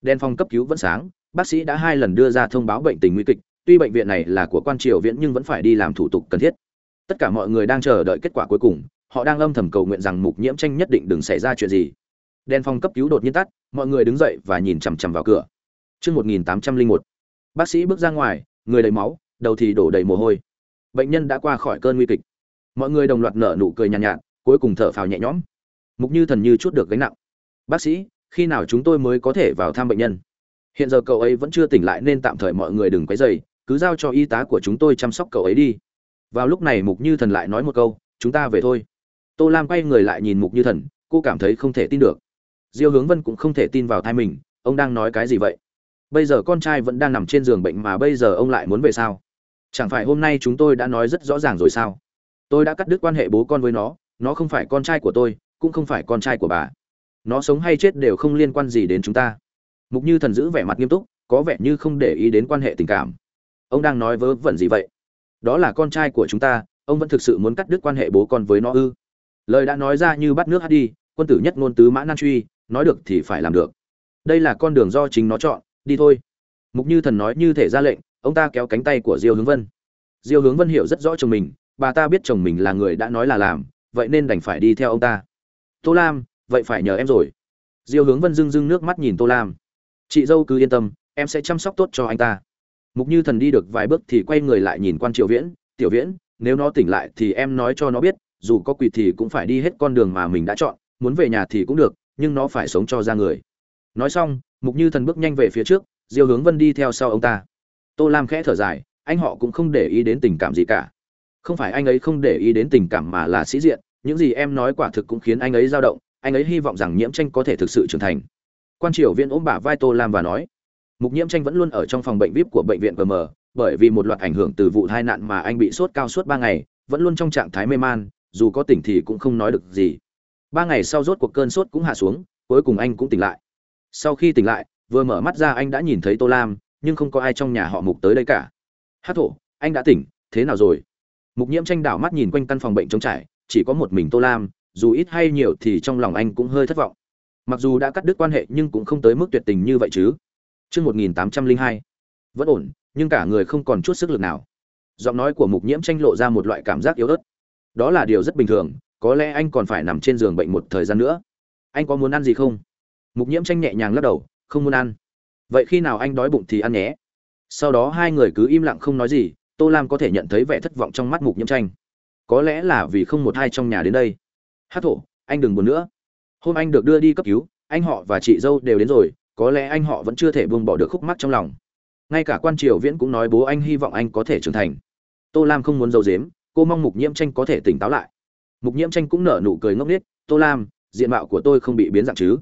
Đèn phòng cấp cứu vẫn sáng, bác sĩ đã hai lần đưa ra thông báo bệnh tình nguy kịch, tuy bệnh viện này là của quan triều viễn nhưng vẫn phải đi làm thủ tục cần thiết tất cả mọi người đang chờ đợi kết quả cuối cùng họ đang âm thầm cầu nguyện rằng mục nhiễm tranh nhất định đừng xảy ra chuyện gì. Đèn phòng cấp cứu đột nhiên tắt mọi người đứng dậy và nhìn chằm chằm vào cửa. Chương một nghìn tám trăm linh một. Bác sĩ bước ra ngoài người đầy máu đầu thì đổ đầy mồ hôi. Bệnh nhân đã qua khỏi cơn nguy kịch. Mọi người đồng loạt nở nụ cười nhàn nhạt, nhạt cuối cùng thở phào nhẹ nhõm. Mục như thần như chút được gánh nặng. Bác sĩ khi nào chúng tôi mới có thể vào thăm bệnh nhân? Hiện giờ cậu ấy vẫn chưa tỉnh lại nên tạm thời mọi người đừng quấy dày cứ giao cho y tá của chúng tôi chăm sóc cậu ấy đi vào lúc này mục như thần lại nói một câu, chúng ta về thôi. Tô lam quay người lại nhìn mục như thần, cô cảm thấy không thể tin được. Diêu hướng vân cũng không thể tin vào thai mình, ông đang nói cái gì vậy? Bây giờ con trai vẫn đang nằm trên giường bệnh mà bây giờ ông lại muốn về sao? Chẳng phải hôm nay chúng tôi đã nói rất rõ ràng rồi sao? Tôi đã cắt đứt quan hệ bố con với nó nó không phải con trai của tôi, cũng không phải con trai của bà. Nó sống hay chết đều không liên quan gì đến chúng ta. Mục như thần giữ vẻ mặt nghiêm túc, có vẻ như không để ý đến quan hệ tình cảm. Ông đang nói vớ vẩn gì vậy? Đó là con trai của chúng ta, ông vẫn thực sự muốn cắt đứt quan hệ bố con với nó ư? Lời đã nói ra như bắt nước hát đi, quân tử nhất ngôn tứ mã nan truy, nói được thì phải làm được. Đây là con đường do chính nó chọn, đi thôi. Mục như thần nói như thể ra lệnh, ông ta kéo cánh tay của diêu hướng vân. Diêu hướng vân hiểu rất rõ chồng mình, bà ta biết chồng mình là người đã nói là làm, vậy nên đành phải đi theo ông ta. Tô lam, vậy phải nhờ em rồi. Diêu hướng vân dưng dưng nước mắt nhìn tô lam. Chị dâu cứ yên tâm, em sẽ chăm sóc tốt cho anh ta mục như thần đi được vài bước thì quay người lại nhìn quan triệu viễn, tiểu viễn, nếu nó tỉnh lại thì em nói cho nó biết, dù có quỳ thì cũng phải đi hết con đường mà mình đã chọn, muốn về nhà thì cũng được, nhưng nó phải sống cho ra người. Nói xong, mục như thần bước nhanh về phía trước, diêu hướng vân đi theo sau ông ta. Tô lam khẽ thở dài, anh họ cũng không để ý đến tình cảm gì cả. Không phải anh ấy không để ý đến tình cảm mà là sĩ diện, những gì em nói quả thực cũng khiến anh ấy dao động, anh ấy hy vọng rằng nhiễm tranh có thể thực sự trưởng thành. Quan triều viên ôm bả vai tô lam và nói mục nhiễm tranh vẫn luôn ở trong phòng bệnh vip của bệnh viện gm bởi vì một loạt ảnh hưởng từ vụ tai nạn mà anh bị sốt cao suốt ba ngày, vẫn luôn trong trạng thái mê man, dù có tỉnh thì cũng không nói được gì. Ba ngày sau rốt cuộc cơn sốt cũng hạ xuống, cuối cùng anh cũng tỉnh lại. Sau khi tỉnh lại, vừa mở mắt ra anh đã nhìn thấy tô lam, nhưng không có ai trong nhà họ mục tới đây cả. Hát thổ, anh đã tỉnh, thế nào rồi? Mục nhiễm tranh đảo mắt nhìn quanh căn phòng bệnh trống trải, chỉ có một mình tô lam, dù ít hay nhiều thì trong lòng anh cũng hơi thất vọng. Mặc dù đã cắt đứt quan hệ nhưng cũng không tới mức tuyệt tình như vậy chứ chương một nghìn tám trăm linh hai. Vẫn ổn, nhưng cả người không còn chút sức lực nào. Giọng nói của mục nhiễm tranh lộ ra một loại cảm giác yếu ớt. Đó là điều rất bình thường, có lẽ anh còn phải nằm trên giường bệnh một thời gian nữa. Anh có muốn ăn gì không? Mục nhiễm tranh nhẹ nhàng lắc đầu, không muốn ăn. Vậy khi nào anh đói bụng thì ăn nhé. Sau đó hai người cứ im lặng không nói gì, tô lam có thể nhận thấy vẻ thất vọng trong mắt mục nhiễm tranh. Có lẽ là vì không một ai trong nhà đến đây. Hát thổ, anh đừng buồn nữa. Hôm anh được đưa đi cấp cứu, anh họ và chị dâu đều đến rồi có lẽ anh họ vẫn chưa thể buông bỏ được khúc mắc trong lòng. Ngay cả quan triều viễn cũng nói bố anh hy vọng anh có thể trưởng thành. Tô lam không muốn giấu dếm cô mong mục nhiễm tranh có thể tỉnh táo lại. Mục nhiễm tranh cũng nở nụ cười ngốc nghếch, tô lam, diện mạo của tôi không bị biến dạng chứ?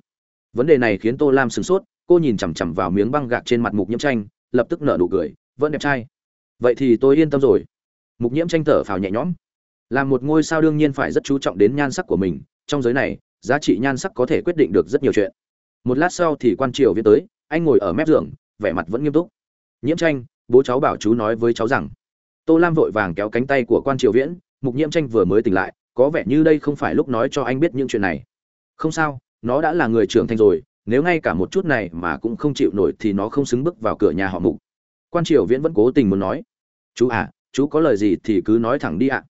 Vấn đề này khiến tô lam sửng sốt, cô nhìn chằm chằm vào miếng băng gạc trên mặt mục nhiễm tranh lập tức nở nụ cười, vẫn đẹp trai. Vậy thì tôi yên tâm rồi. Mục nhiễm tranh thở phào nhẹ nhõm. Làm một ngôi sao đương nhiên phải rất chú trọng đến nhan sắc của mình, trong giới này, giá trị nhan sắc có thể quyết định được rất nhiều chuyện một lát sau thì quan triều viễn tới, anh ngồi ở mép giường, vẻ mặt vẫn nghiêm túc. Nhiễm tranh, bố cháu bảo chú nói với cháu rằng, tô lam vội vàng kéo cánh tay của quan triều viễn, mục nhiễm tranh vừa mới tỉnh lại, có vẻ như đây không phải lúc nói cho anh biết những chuyện này. Không sao, nó đã là người trưởng thành rồi, nếu ngay cả một chút này mà cũng không chịu nổi thì nó không xứng bước vào cửa nhà họ mục. Quan triều viễn vẫn cố tình muốn nói, chú à chú có lời gì thì cứ nói thẳng đi ạ.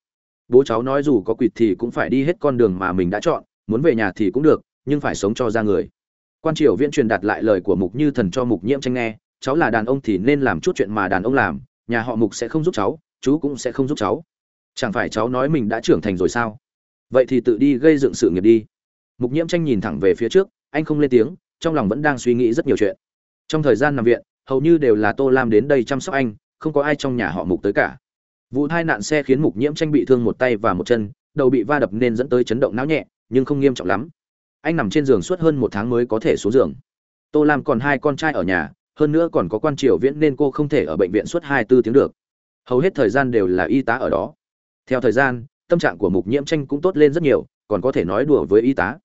Bố cháu nói dù có quỵt thì cũng phải đi hết con đường mà mình đã chọn, muốn về nhà thì cũng được, nhưng phải sống cho ra người quan triều viễn truyền đạt lại lời của mục như thần cho mục nhiễm tranh nghe, cháu là đàn ông thì nên làm chút chuyện mà đàn ông làm, nhà họ mục sẽ không giúp cháu, chú cũng sẽ không giúp cháu. Chẳng phải cháu nói mình đã trưởng thành rồi sao? Vậy thì tự đi gây dựng sự nghiệp đi. Mục nhiễm tranh nhìn thẳng về phía trước, anh không lên tiếng, trong lòng vẫn đang suy nghĩ rất nhiều chuyện. Trong thời gian nằm viện, hầu như đều là tô lam đến đây chăm sóc anh, không có ai trong nhà họ mục tới cả. Vụ tai nạn xe khiến mục nhiễm tranh bị thương một tay và một chân, đầu bị va đập nên dẫn tới chấn động não nhẹ, nhưng không nghiêm trọng lắm anh nằm trên giường suốt hơn một tháng mới có thể xuống giường. Tô lam còn hai con trai ở nhà, hơn nữa còn có quan triều viễn nên cô không thể ở bệnh viện suốt hai tư tiếng được. Hầu hết thời gian đều là y tá ở đó. Theo thời gian, tâm trạng của mục nhiễm tranh cũng tốt lên rất nhiều, còn có thể nói đùa với y tá.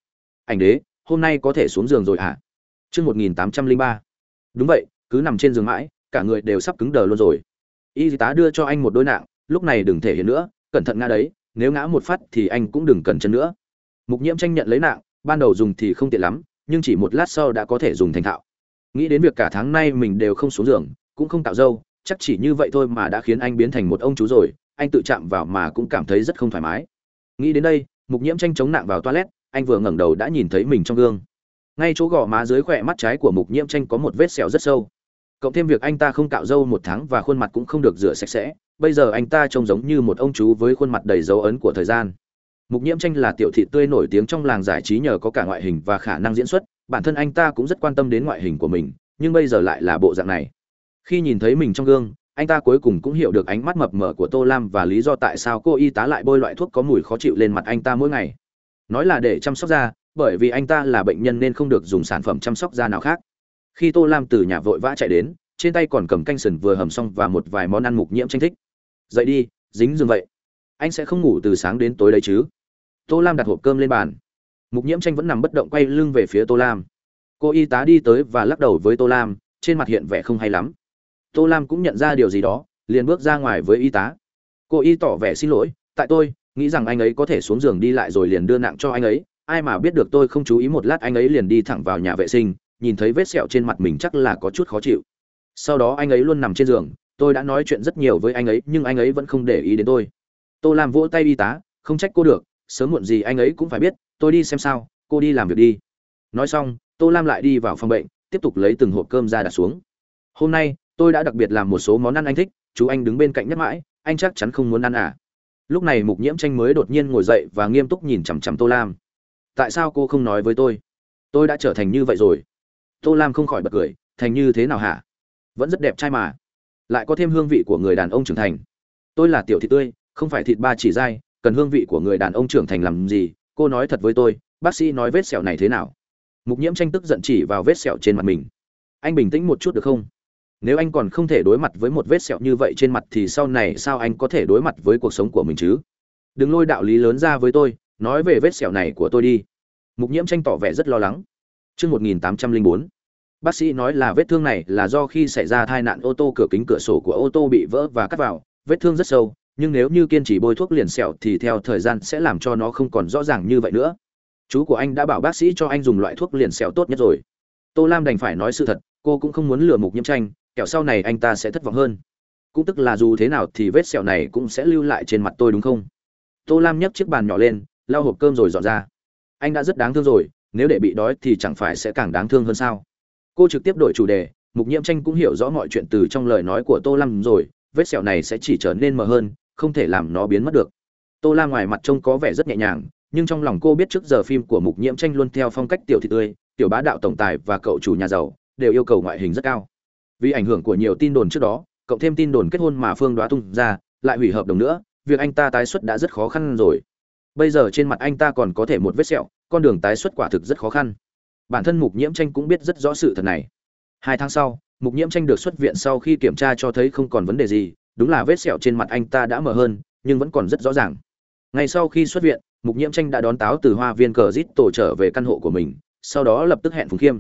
Ảnh đế, hôm nay có thể xuống giường rồi hả? Chương một nghìn tám trăm linh ba. Đúng vậy, cứ nằm trên giường mãi, cả người đều sắp cứng đờ luôn rồi. Y tá đưa cho anh một đôi nạng, lúc này đừng thể hiện nữa, cẩn thận ngã đấy, nếu ngã một phát thì anh cũng đừng cần chân nữa. Mục nhiễm tranh nhận lấy nạng ban đầu dùng thì không tiện lắm, nhưng chỉ một lát sau đã có thể dùng thành thạo. Nghĩ đến việc cả tháng nay mình đều không xuống giường, cũng không tạo dâu, chắc chỉ như vậy thôi mà đã khiến anh biến thành một ông chú rồi, anh tự chạm vào mà cũng cảm thấy rất không thoải mái. Nghĩ đến đây, mục nhiễm tranh chống nạng vào toilet, anh vừa ngẩng đầu đã nhìn thấy mình trong gương. Ngay chỗ gò má dưới khỏe mắt trái của mục nhiễm tranh có một vết sẹo rất sâu. Cộng thêm việc anh ta không cạo râu một tháng và khuôn mặt cũng không được rửa sạch sẽ, bây giờ anh ta trông giống như một ông chú với khuôn mặt đầy dấu ấn của thời gian mục nhiễm tranh là tiểu thị tươi nổi tiếng trong làng giải trí nhờ có cả ngoại hình và khả năng diễn xuất, bản thân anh ta cũng rất quan tâm đến ngoại hình của mình, nhưng bây giờ lại là bộ dạng này. Khi nhìn thấy mình trong gương, anh ta cuối cùng cũng hiểu được ánh mắt mập mờ của tô lam và lý do tại sao cô y tá lại bôi loại thuốc có mùi khó chịu lên mặt anh ta mỗi ngày. Nói là để chăm sóc da, bởi vì anh ta là bệnh nhân nên không được dùng sản phẩm chăm sóc da nào khác. Khi tô lam từ nhà vội vã chạy đến, trên tay còn cầm canh sần vừa hầm xong và một vài món ăn mục nhiễm tranh thích. Dậy đi, dính dừng vậy. Anh sẽ không ngủ từ sáng đến tối đấy chứ tô lam đặt hộp cơm lên bàn. Mục nhiễm tranh vẫn nằm bất động quay lưng về phía tô lam. Cô y tá đi tới và lắc đầu với tô lam, trên mặt hiện vẻ không hay lắm. Tô lam cũng nhận ra điều gì đó, liền bước ra ngoài với y tá. Cô y tỏ vẻ xin lỗi, tại tôi, nghĩ rằng anh ấy có thể xuống giường đi lại rồi liền đưa nặng cho anh ấy. Ai mà biết được tôi không chú ý một lát anh ấy liền đi thẳng vào nhà vệ sinh, nhìn thấy vết sẹo trên mặt mình chắc là có chút khó chịu. Sau đó anh ấy luôn nằm trên giường, tôi đã nói chuyện rất nhiều với anh ấy nhưng anh ấy vẫn không để ý đến tôi. Tô lam vỗ tay y tá, không trách cô được sớm muộn gì anh ấy cũng phải biết, tôi đi xem sao, cô đi làm việc đi. Nói xong, tô lam lại đi vào phòng bệnh, tiếp tục lấy từng hộp cơm ra đặt xuống. Hôm nay, tôi đã đặc biệt làm một số món ăn anh thích, chú anh đứng bên cạnh nhắc mãi, anh chắc chắn không muốn ăn à. Lúc này mục nhiễm tranh mới đột nhiên ngồi dậy và nghiêm túc nhìn chằm chằm tô lam. Tại sao cô không nói với tôi? Tôi đã trở thành như vậy rồi. Tô lam không khỏi bật cười, thành như thế nào hả? Vẫn rất đẹp trai mà. Lại có thêm hương vị của người đàn ông trưởng thành. Tôi là tiểu thị tươi, không phải thịt ba chỉ dai cần hương vị của người đàn ông trưởng thành làm gì cô nói thật với tôi bác sĩ nói vết sẹo này thế nào? Mục nhiễm tranh tức giận chỉ vào vết sẹo trên mặt mình. Anh bình tĩnh một chút được không? Nếu anh còn không thể đối mặt với một vết sẹo như vậy trên mặt thì sau này sao anh có thể đối mặt với cuộc sống của mình chứ? Đừng lôi đạo lý lớn ra với tôi nói về vết sẹo này của tôi đi. Mục nhiễm tranh tỏ vẻ rất lo lắng. Trước 1804, bác sĩ nói là vết thương này là do khi xảy ra tai nạn ô tô cửa kính cửa sổ của ô tô bị vỡ và cắt vào vết thương rất sâu nhưng nếu như kiên trì bôi thuốc liền sẹo thì theo thời gian sẽ làm cho nó không còn rõ ràng như vậy nữa. Chú của anh đã bảo bác sĩ cho anh dùng loại thuốc liền sẹo tốt nhất rồi. Tô lam đành phải nói sự thật, cô cũng không muốn lừa mục nhiễm tranh, kẻo sau này anh ta sẽ thất vọng hơn. Cũng tức là dù thế nào thì vết sẹo này cũng sẽ lưu lại trên mặt tôi đúng không? Tô lam nhấc chiếc bàn nhỏ lên, lau hộp cơm rồi dọn ra. Anh đã rất đáng thương rồi, nếu để bị đói thì chẳng phải sẽ càng đáng thương hơn sao? Cô trực tiếp đổi chủ đề, mục nhiễm tranh cũng hiểu rõ mọi chuyện từ trong lời nói của tô lam rồi, vết sẹo này sẽ chỉ trở nên mờ hơn không thể làm nó biến mất được. Tô La ngoài mặt trông có vẻ rất nhẹ nhàng, nhưng trong lòng cô biết trước giờ phim của mục nhiễm tranh luôn theo phong cách tiểu thị tươi, tiểu bá đạo tổng tài và cậu chủ nhà giàu đều yêu cầu ngoại hình rất cao. Vì ảnh hưởng của nhiều tin đồn trước đó cộng thêm tin đồn kết hôn mà phương đoá tung ra, lại hủy hợp đồng nữa, việc anh ta tái xuất đã rất khó khăn rồi. Bây giờ trên mặt anh ta còn có thể một vết sẹo, con đường tái xuất quả thực rất khó khăn. Bản thân mục nhiễm tranh cũng biết rất rõ sự thật này. Hai tháng sau, mục nhiễm tranh được xuất viện sau khi kiểm tra cho thấy không còn vấn đề gì đúng là vết sẹo trên mặt anh ta đã mờ hơn, nhưng vẫn còn rất rõ ràng. Ngay sau khi xuất viện, mục nhiễm tranh đã đón táo từ hoa viên cờ rít tổ trở về căn hộ của mình, sau đó lập tức hẹn phùng khiêm.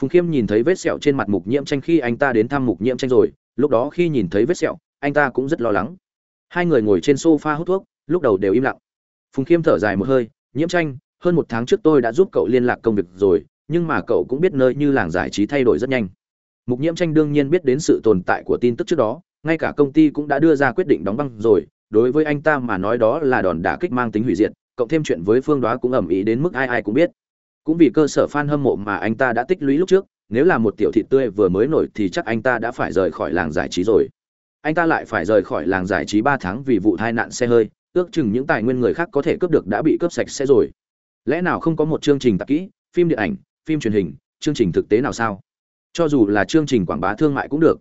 Phùng khiêm nhìn thấy vết sẹo trên mặt mục nhiễm tranh khi anh ta đến thăm mục nhiễm tranh rồi, lúc đó khi nhìn thấy vết sẹo, anh ta cũng rất lo lắng. Hai người ngồi trên sofa hút thuốc, lúc đầu đều im lặng. Phùng khiêm thở dài một hơi, nhiễm tranh, hơn một tháng trước tôi đã giúp cậu liên lạc công việc rồi, nhưng mà cậu cũng biết nơi như làng giải trí thay đổi rất nhanh. Mục nhiễm tranh đương nhiên biết đến sự tồn tại của tin tức trước đó ngay cả công ty cũng đã đưa ra quyết định đóng băng rồi, đối với anh ta mà nói đó là đòn đả kích mang tính hủy diệt, cộng thêm chuyện với phương đoá cũng ầm ĩ đến mức ai ai cũng biết. Cũng vì cơ sở fan hâm mộ mà anh ta đã tích lũy lúc trước, nếu là một tiểu thị tươi vừa mới nổi thì chắc anh ta đã phải rời khỏi làng giải trí rồi. Anh ta lại phải rời khỏi làng giải trí ba tháng vì vụ tai nạn xe hơi, ước chừng những tài nguyên người khác có thể cướp được đã bị cướp sạch sẽ rồi. Lẽ nào không có một chương trình tạp kỹ, phim điện ảnh, phim truyền hình, chương trình thực tế nào sao? Cho dù là chương trình quảng bá thương mại cũng được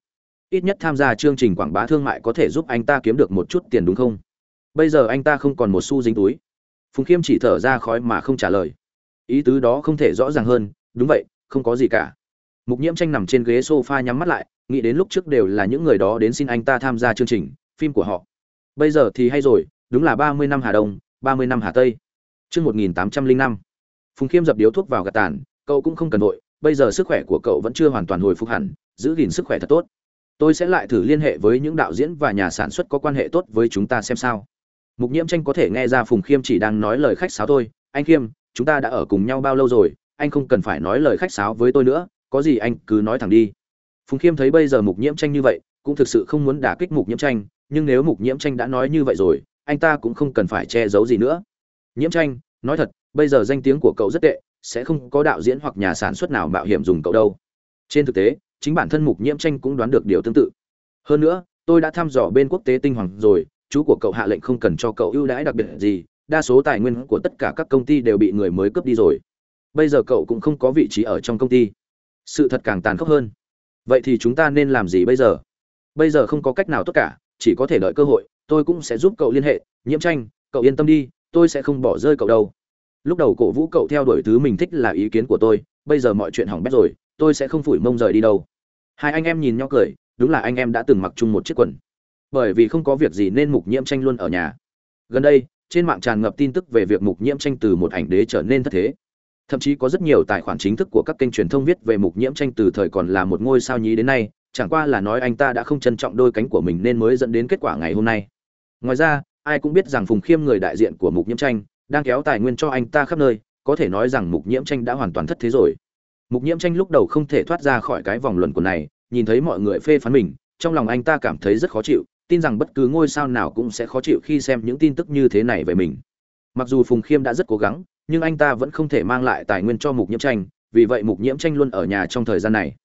ít nhất tham gia chương trình quảng bá thương mại có thể giúp anh ta kiếm được một chút tiền đúng không? Bây giờ anh ta không còn một xu dính túi. Phùng khiêm chỉ thở ra khói mà không trả lời. Ý tứ đó không thể rõ ràng hơn, đúng vậy, không có gì cả. Mục nhiễm tranh nằm trên ghế s o f a nhắm mắt lại, nghĩ đến lúc trước đều là những người đó đến xin anh ta tham gia chương trình, phim của họ. Bây giờ thì hay rồi, đúng là ba mươi năm hà đông, ba mươi năm hà tây. Chương một nghìn tám trăm linh năm. Phùng khiêm dập điếu thuốc vào gạt tàn, cậu cũng không cần vội, bây giờ sức khỏe của cậu vẫn chưa hoàn toàn hồi phục hẳn, giữ gìn sức khỏe thật tốt tôi sẽ lại thử liên hệ với những đạo diễn và nhà sản xuất có quan hệ tốt với chúng ta xem sao. Mục nhiễm tranh có thể nghe ra phùng khiêm chỉ đang nói lời khách sáo thôi. Anh khiêm, chúng ta đã ở cùng nhau bao lâu rồi? Anh không cần phải nói lời khách sáo với tôi nữa. Có gì anh cứ nói thẳng đi. Phùng khiêm thấy bây giờ mục nhiễm tranh như vậy, cũng thực sự không muốn đả kích mục nhiễm tranh. Nhưng nếu mục nhiễm tranh đã nói như vậy rồi, anh ta cũng không cần phải che giấu gì nữa. Nhiễm tranh, nói thật, bây giờ danh tiếng của cậu rất tệ. Sẽ không có đạo diễn hoặc nhà sản xuất nào mạo hiểm dùng cậu đâu. Trên thực tế chính bản thân mục nhiễm tranh cũng đoán được điều tương tự. Hơn nữa, tôi đã thăm dò bên quốc tế tinh hoàng rồi, chú của cậu hạ lệnh không cần cho cậu ưu đãi đặc biệt gì, đa số tài nguyên của tất cả các công ty đều bị người mới cướp đi rồi. Bây giờ cậu cũng không có vị trí ở trong công ty. Sự thật càng tàn khốc hơn. Vậy thì chúng ta nên làm gì bây giờ? Bây giờ không có cách nào tốt cả, chỉ có thể đợi cơ hội, tôi cũng sẽ giúp cậu liên hệ, nhiễm tranh, cậu yên tâm đi, tôi sẽ không bỏ rơi cậu đâu. Lúc đầu cổ vũ cậu theo đuổi thứ mình thích là ý kiến của tôi, bây giờ mọi chuyện hỏng bét rồi, tôi sẽ không phủi mông rời đi đâu hai anh em nhìn nhau cười, đúng là anh em đã từng mặc chung một chiếc quần. Bởi vì không có việc gì nên mục nhiễm tranh luôn ở nhà. Gần đây, trên mạng tràn ngập tin tức về việc mục nhiễm tranh từ một ảnh đế trở nên thất thế. Thậm chí có rất nhiều tài khoản chính thức của các kênh truyền thông viết về mục nhiễm tranh từ thời còn là một ngôi sao nhí đến nay, chẳng qua là nói anh ta đã không trân trọng đôi cánh của mình nên mới dẫn đến kết quả ngày hôm nay. Ngoài ra, ai cũng biết rằng phùng khiêm người đại diện của mục nhiễm tranh, đang kéo tài nguyên cho anh ta khắp nơi, có thể nói rằng mục nhiễm tranh đã hoàn toàn thất thế rồi mục nhiễm tranh lúc đầu không thể thoát ra khỏi cái vòng luẩn của này, nhìn thấy mọi người phê phán mình, trong lòng anh ta cảm thấy rất khó chịu, tin rằng bất cứ ngôi sao nào cũng sẽ khó chịu khi xem những tin tức như thế này về mình. Mặc dù phùng khiêm đã rất cố gắng, nhưng anh ta vẫn không thể mang lại tài nguyên cho mục nhiễm tranh, vì vậy mục nhiễm tranh luôn ở nhà trong thời gian này.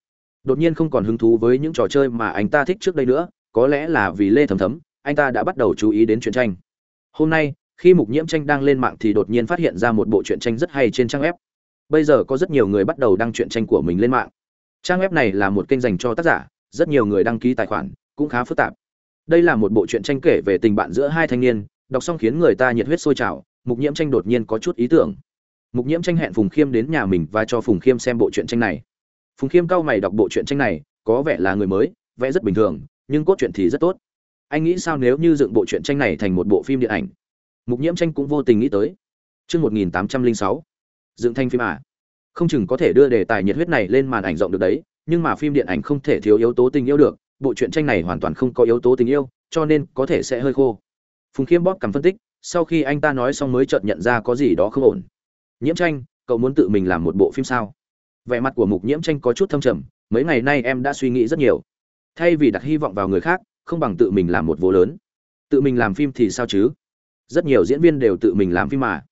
Đột nhiên không còn hứng thú với những trò chơi mà anh ta thích trước đây nữa, có lẽ là vì lê thấm thấm, anh ta đã bắt đầu chú ý đến truyện tranh. Hôm nay, khi mục nhiễm tranh đang lên mạng thì đột nhiên phát hiện ra một bộ truyện tranh rất hay trên trang web bây giờ có rất nhiều người bắt đầu đăng truyện tranh của mình lên mạng. Trang web này là một kênh dành cho tác giả, rất nhiều người đăng ký tài khoản, cũng khá phức tạp. Đây là một bộ truyện tranh kể về tình bạn giữa hai thanh niên, đọc xong khiến người ta nhiệt huyết sôi trào, mục nhiễm tranh đột nhiên có chút ý tưởng. Mục nhiễm tranh hẹn phùng khiêm đến nhà mình và cho phùng khiêm xem bộ truyện tranh này. Phùng khiêm cao mày đọc bộ truyện tranh này, có vẻ là người mới, vẽ rất bình thường, nhưng cốt truyện thì rất tốt. Anh nghĩ sao nếu như dựng bộ truyện tranh này thành một bộ phim điện ảnh? Mục nhiễm tranh cũng vô tình nghĩ tới. Trưa một nghìn tám trăm linh sáu dựng thanh phim à? Không chừng có thể đưa đề tài nhiệt huyết này lên màn ảnh rộng được đấy, nhưng mà phim điện ảnh không thể thiếu yếu tố tình yêu được, bộ truyện tranh này hoàn toàn không có yếu tố tình yêu, cho nên có thể sẽ hơi khô. Phùng Khiêm bóp cằm phân tích, sau khi anh ta nói xong mới chợt nhận ra có gì đó không ổn. Nhiễm Tranh, cậu muốn tự mình làm một bộ phim sao? Vẻ mặt của Mục Nhiễm Tranh có chút thâm trầm, mấy ngày nay em đã suy nghĩ rất nhiều. Thay vì đặt hy vọng vào người khác, không bằng tự mình làm một vô lớn. Tự mình làm phim thì sao chứ? Rất nhiều diễn viên đều tự mình làm phim mà.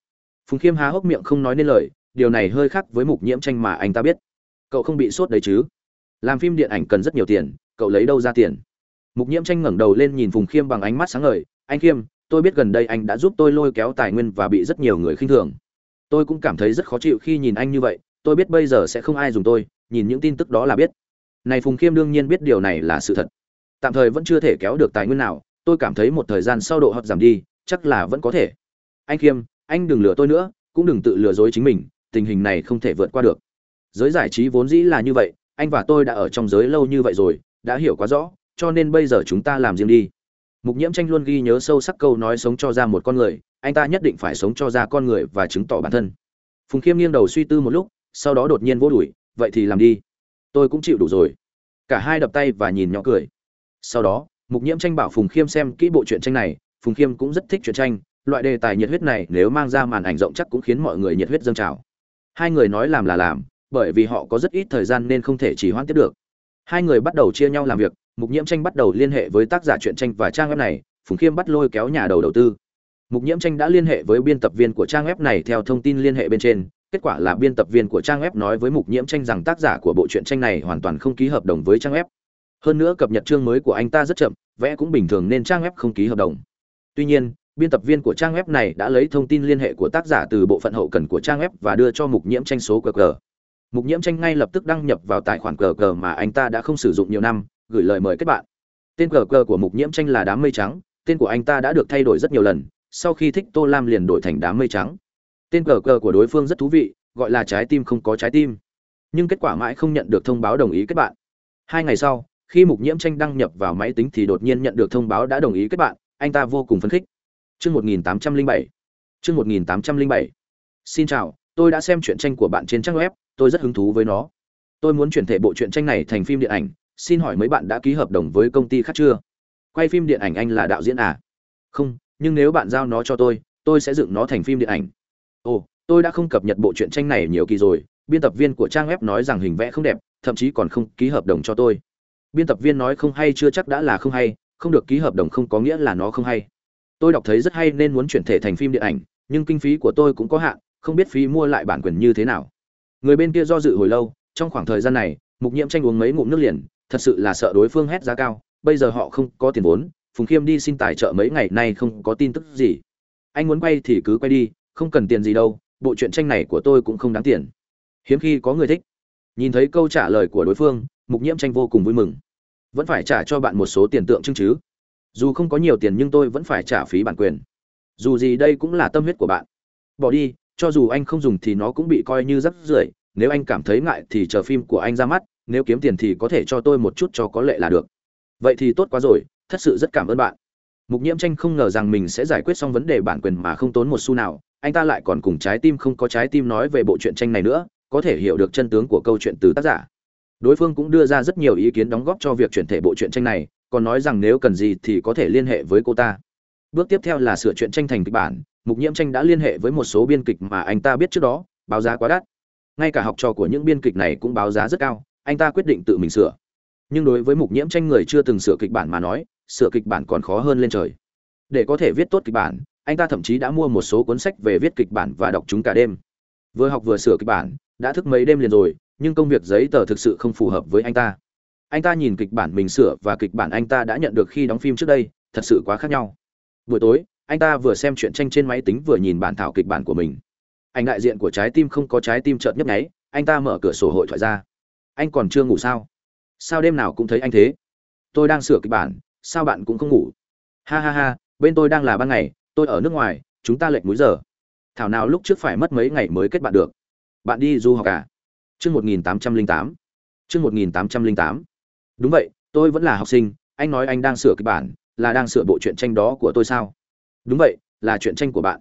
Phùng Khiêm há hốc miệng không nói nên lời, điều này hơi khác với mục nhiễm tranh mà anh ta biết. Cậu không bị sốt đấy chứ? Làm phim điện ảnh cần rất nhiều tiền cậu lấy đâu ra tiền? Mục nhiễm tranh ngẩng đầu lên nhìn phùng khiêm bằng ánh mắt sáng ngời. Anh khiêm tôi biết gần đây anh đã giúp tôi lôi kéo tài nguyên và bị rất nhiều người khinh thường. Tôi cũng cảm thấy rất khó chịu khi nhìn anh như vậy. Tôi biết bây giờ sẽ không ai dùng tôi nhìn những tin tức đó là biết. Này phùng khiêm đương nhiên biết điều này là sự thật. Tạm thời vẫn chưa thể kéo được tài nguyên nào tôi cảm thấy một thời gian sau độ hợp giảm đi chắc là vẫn có thể. Anh khiêm anh đừng lừa tôi nữa, cũng đừng tự lừa dối chính mình, tình hình này không thể vượt qua được. Giới giải trí vốn dĩ là như vậy, anh và tôi đã ở trong giới lâu như vậy rồi, đã hiểu quá rõ, cho nên bây giờ chúng ta làm riêng đi. Mục nhiễm tranh luôn ghi nhớ sâu sắc câu nói sống cho ra một con người, anh ta nhất định phải sống cho ra con người và chứng tỏ bản thân. Phùng khiêm nghiêng đầu suy tư một lúc, sau đó đột nhiên vô đuổi, vậy thì làm đi. Tôi cũng chịu đủ rồi. Cả hai đập tay và nhìn nhỏ cười. Sau đó, mục nhiễm tranh bảo phùng khiêm xem kỹ bộ truyện tranh này, phùng khiêm cũng rất thích truyện tranh loại đề tài nhiệt huyết này nếu mang ra màn ảnh rộng chắc cũng khiến mọi người nhiệt huyết dâng trào. Hai người nói làm là làm, bởi vì họ có rất ít thời gian nên không thể chỉ hoãn tiếp được. Hai người bắt đầu chia nhau làm việc, mục nhiễm tranh bắt đầu liên hệ với tác giả truyện tranh và trang web này, phùng khiêm bắt lôi kéo nhà đầu đầu tư. Mục nhiễm tranh đã liên hệ với biên tập viên của trang web này theo thông tin liên hệ bên trên, kết quả là biên tập viên của trang web nói với mục nhiễm tranh rằng tác giả của bộ truyện tranh này hoàn toàn không ký hợp đồng với trang web. Hơn nữa cập nhật chương mới của anh ta rất chậm, vẽ cũng bình thường nên trang web không ký hợp đồng. Tuy nhiên biên tập viên của trang web này đã lấy thông tin liên hệ của tác giả từ bộ phận hậu cần của trang web và đưa cho mục nhiễm tranh số qr mục nhiễm tranh ngay lập tức đăng nhập vào tài khoản qr mà anh ta đã không sử dụng nhiều năm, gửi lời mời kết bạn. Tên qr của mục nhiễm tranh là đám mây trắng, tên của anh ta đã được thay đổi rất nhiều lần, sau khi thích tô lam liền đổi thành đám mây trắng. Tên qr của đối phương rất thú vị, gọi là trái tim không có trái tim. Nhưng kết quả mãi không nhận được thông báo đồng ý kết bạn. Hai ngày sau, khi mục nhiễm tranh đăng nhập vào máy tính thì đột nhiên nhận được thông báo đã đồng ý kết bạn, anh ta vô cùng phấn khích chương 1807 chương 1807 xin chào, tôi đã xem truyện tranh của bạn trên trang web, tôi rất hứng thú với nó. Tôi muốn chuyển thể bộ truyện tranh này thành phim điện ảnh, xin hỏi mấy bạn đã ký hợp đồng với công ty khác chưa? Quay phim điện ảnh anh là đạo diễn à? Không, nhưng nếu bạn giao nó cho tôi tôi sẽ dựng nó thành phim điện ảnh. Ồ, tôi đã không cập nhật bộ truyện tranh này nhiều kỳ rồi, biên tập viên của trang web nói rằng hình vẽ không đẹp, thậm chí còn không ký hợp đồng cho tôi. Biên tập viên nói không hay chưa chắc đã là không hay, không được ký hợp đồng không có nghĩa là nó không hay tôi đọc thấy rất hay nên muốn chuyển thể thành phim điện ảnh, nhưng kinh phí của tôi cũng có hạn, không biết phí mua lại bản quyền như thế nào. Người bên kia do dự hồi lâu, trong khoảng thời gian này, mục nhiễm tranh uống mấy ngụm nước liền, thật sự là sợ đối phương hét giá cao, bây giờ họ không có tiền vốn, phùng khiêm đi xin tài trợ mấy ngày nay không có tin tức gì. Anh muốn quay thì cứ quay đi, không cần tiền gì đâu, bộ truyện tranh này của tôi cũng không đáng tiền. Hiếm khi có người thích. Nhìn thấy câu trả lời của đối phương, mục nhiễm tranh vô cùng vui mừng. Vẫn phải trả cho bạn một số tiền tượng trưng chứ? Dù không có nhiều tiền nhưng tôi vẫn phải trả phí bản quyền. Dù gì đây cũng là tâm huyết của bạn. Bỏ đi, cho dù anh không dùng thì nó cũng bị coi như rắc rưởi. Nếu anh cảm thấy ngại thì chờ phim của anh ra mắt, nếu kiếm tiền thì có thể cho tôi một chút cho có lệ là được. Vậy thì tốt quá rồi, thật sự rất cảm ơn bạn. Mục nhiễm tranh không ngờ rằng mình sẽ giải quyết xong vấn đề bản quyền mà không tốn một xu nào. Anh ta lại còn cùng trái tim không có trái tim nói về bộ truyện tranh này nữa, có thể hiểu được chân tướng của câu chuyện từ tác giả. Đối phương cũng đưa ra rất nhiều ý kiến đóng góp cho việc chuyển thể bộ truyện tranh này còn nói rằng nếu cần gì thì có thể liên hệ với cô ta. Bước tiếp theo là sửa truyện tranh thành kịch bản, mục nhiễm tranh đã liên hệ với một số biên kịch mà anh ta biết trước đó, báo giá quá đắt. Ngay cả học trò của những biên kịch này cũng báo giá rất cao, anh ta quyết định tự mình sửa. Nhưng đối với mục nhiễm tranh người chưa từng sửa kịch bản mà nói, sửa kịch bản còn khó hơn lên trời. Để có thể viết tốt kịch bản, anh ta thậm chí đã mua một số cuốn sách về viết kịch bản và đọc chúng cả đêm. Vừa học vừa sửa kịch bản, đã thức mấy đêm liền rồi, nhưng công việc giấy tờ thực sự không phù hợp với anh ta anh ta nhìn kịch bản mình sửa và kịch bản anh ta đã nhận được khi đóng phim trước đây, thật sự quá khác nhau. Buổi tối, anh ta vừa xem chuyện tranh trên máy tính vừa nhìn bản thảo kịch bản của mình. Anh đại diện của trái tim không có trái tim chợt nhấp nháy, anh ta mở cửa sổ hội thoại ra. Anh còn chưa ngủ sao? Sao đêm nào cũng thấy anh thế? Tôi đang sửa kịch bản, sao bạn cũng không ngủ? Ha ha ha, bên tôi đang là ban ngày, tôi ở nước ngoài, chúng ta lệch múi giờ. Thảo nào lúc trước phải mất mấy ngày mới kết bạn được? Bạn đi du học à? Chương một nghìn tám trăm linh tám. Chương một nghìn tám trăm linh tám đúng vậy, tôi vẫn là học sinh, anh nói anh đang sửa kịch bản, là đang sửa bộ truyện tranh đó của tôi sao? Đúng vậy, là truyện tranh của bạn.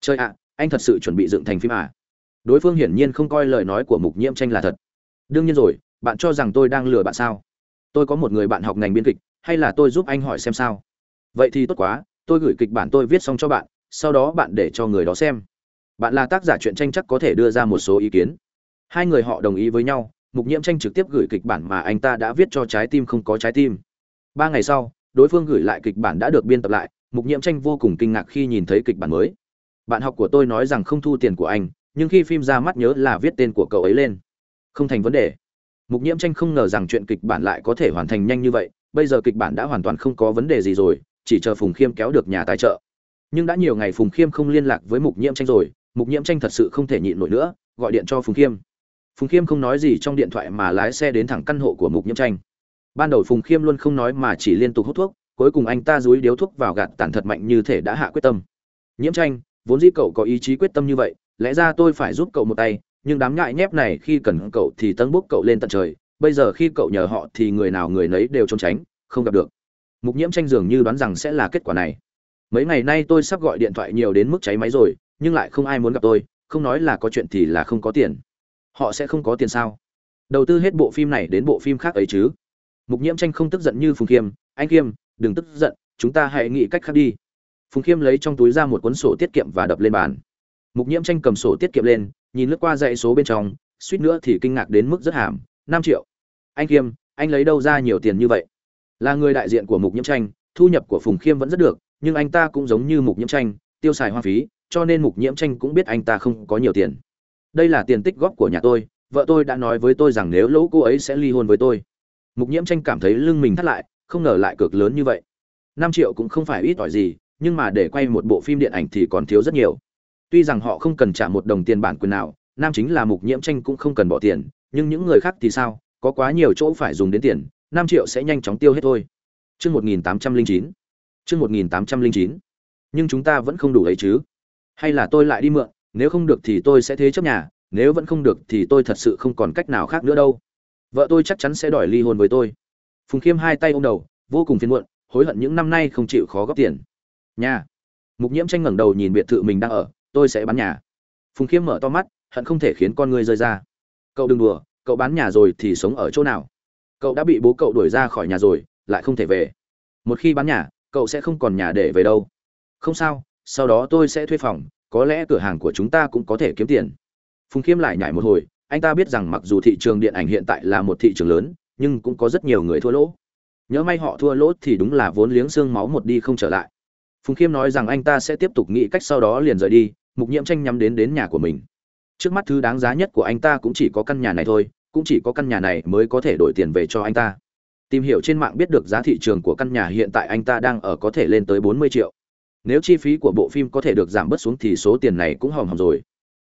Chơi ạ, anh thật sự chuẩn bị dựng thành phim à? Đối phương hiển nhiên không coi lời nói của mục nhiễm tranh là thật. Đương nhiên rồi, bạn cho rằng tôi đang lừa bạn sao? Tôi có một người bạn học ngành biên kịch, hay là tôi giúp anh hỏi xem sao? Vậy thì tốt quá, tôi gửi kịch bản tôi viết xong cho bạn, sau đó bạn để cho người đó xem. Bạn là tác giả truyện tranh chắc có thể đưa ra một số ý kiến. Hai người họ đồng ý với nhau mục nhiễm tranh trực tiếp gửi kịch bản mà anh ta đã viết cho trái tim không có trái tim. Ba ngày sau, đối phương gửi lại kịch bản đã được biên tập lại, mục nhiễm tranh vô cùng kinh ngạc khi nhìn thấy kịch bản mới. Bạn học của tôi nói rằng không thu tiền của anh, nhưng khi phim ra mắt nhớ là viết tên của cậu ấy lên. Không thành vấn đề. Mục nhiễm tranh không ngờ rằng chuyện kịch bản lại có thể hoàn thành nhanh như vậy, bây giờ kịch bản đã hoàn toàn không có vấn đề gì rồi, chỉ chờ phùng khiêm kéo được nhà tài trợ. Nhưng đã nhiều ngày phùng khiêm không liên lạc với mục nhiễm tranh rồi, mục nhiễm tranh thật sự không thể nhịn nổi nữa, gọi điện cho phùng khiêm phùng khiêm không nói gì trong điện thoại mà lái xe đến thẳng căn hộ của mục nhiễm tranh. Ban đầu phùng khiêm luôn không nói mà chỉ liên tục hút thuốc, cuối cùng anh ta dúi điếu thuốc vào gạt tàn thật mạnh như thể đã hạ quyết tâm. Nhiễm tranh, vốn dĩ cậu có ý chí quyết tâm như vậy, lẽ ra tôi phải giúp cậu một tay, nhưng đám ngại nhép này khi cần cậu thì tâng bốc cậu lên tận trời, bây giờ khi cậu nhờ họ thì người nào người nấy đều trốn tránh, không gặp được. Mục nhiễm tranh dường như đoán rằng sẽ là kết quả này. Mấy ngày nay tôi sắp gọi điện thoại nhiều đến mức cháy máy rồi, nhưng lại không ai muốn gặp tôi, không nói là có chuyện thì là không có tiền họ sẽ không có tiền sao? Đầu tư hết bộ phim này đến bộ phim khác ấy chứ? Mục nhiễm tranh không tức giận như phùng khiêm, anh khiêm, đừng tức giận, chúng ta hãy nghĩ cách khác đi. Phùng khiêm lấy trong túi ra một cuốn sổ tiết kiệm và đập lên bàn. Mục nhiễm tranh cầm sổ tiết kiệm lên, nhìn lướt qua dãy số bên trong, suýt nữa thì kinh ngạc đến mức rất hàm, năm triệu. Anh khiêm, anh lấy đâu ra nhiều tiền như vậy? Là người đại diện của mục nhiễm tranh, thu nhập của phùng khiêm vẫn rất được, nhưng anh ta cũng giống như mục nhiễm tranh, tiêu xài hoa phí, cho nên mục nhiễm tranh cũng biết anh ta không có nhiều tiền đây là tiền tích góp của nhà tôi, vợ tôi đã nói với tôi rằng nếu lỗ cô ấy sẽ ly hôn với tôi. Mục nhiễm tranh cảm thấy lưng mình thắt lại, không ngờ lại cược lớn như vậy. Năm triệu cũng không phải ít ỏi gì, nhưng mà để quay một bộ phim điện ảnh thì còn thiếu rất nhiều. Tuy rằng họ không cần trả một đồng tiền bản quyền nào, nam chính là mục nhiễm tranh cũng không cần bỏ tiền, nhưng những người khác thì sao? Có quá nhiều chỗ phải dùng đến tiền, năm triệu sẽ nhanh chóng tiêu hết thôi. Chương một nghìn tám trăm linh chín. Chương một nghìn tám trăm linh chín. Nhưng chúng ta vẫn không đủ ấy chứ? Hay là tôi lại đi mượn? Nếu không được thì tôi sẽ thế chấp nhà, nếu vẫn không được thì tôi thật sự không còn cách nào khác nữa đâu. Vợ tôi chắc chắn sẽ đòi ly hôn với tôi. Phùng khiêm hai tay ôm đầu, vô cùng phiền muộn, hối hận những năm nay không chịu khó góp tiền. Nhà. Mục nhiễm tranh ngẩng đầu nhìn biệt thự mình đang ở, tôi sẽ bán nhà. Phùng khiêm mở to mắt, hận không thể khiến con người rơi ra. Cậu đừng đùa, cậu bán nhà rồi thì sống ở chỗ nào? Cậu đã bị bố cậu đuổi ra khỏi nhà rồi, lại không thể về. Một khi bán nhà, cậu sẽ không còn nhà để về đâu. Không sao, sau đó tôi sẽ thuê phòng có lẽ cửa hàng của chúng ta cũng có thể kiếm tiền. Phùng khiêm lại nhảy một hồi, anh ta biết rằng mặc dù thị trường điện ảnh hiện tại là một thị trường lớn, nhưng cũng có rất nhiều người thua lỗ. Nhớ may họ thua lỗ thì đúng là vốn liếng xương máu một đi không trở lại. Phùng khiêm nói rằng anh ta sẽ tiếp tục nghĩ cách sau đó liền rời đi, mục nhiễm tranh nhắm đến đến nhà của mình. Trước mắt thứ đáng giá nhất của anh ta cũng chỉ có căn nhà này thôi, cũng chỉ có căn nhà này mới có thể đổi tiền về cho anh ta. Tìm hiểu trên mạng biết được giá thị trường của căn nhà hiện tại anh ta đang ở có thể lên tới bốn mươi triệu nếu chi phí của bộ phim có thể được giảm bớt xuống thì số tiền này cũng hòm hòm rồi.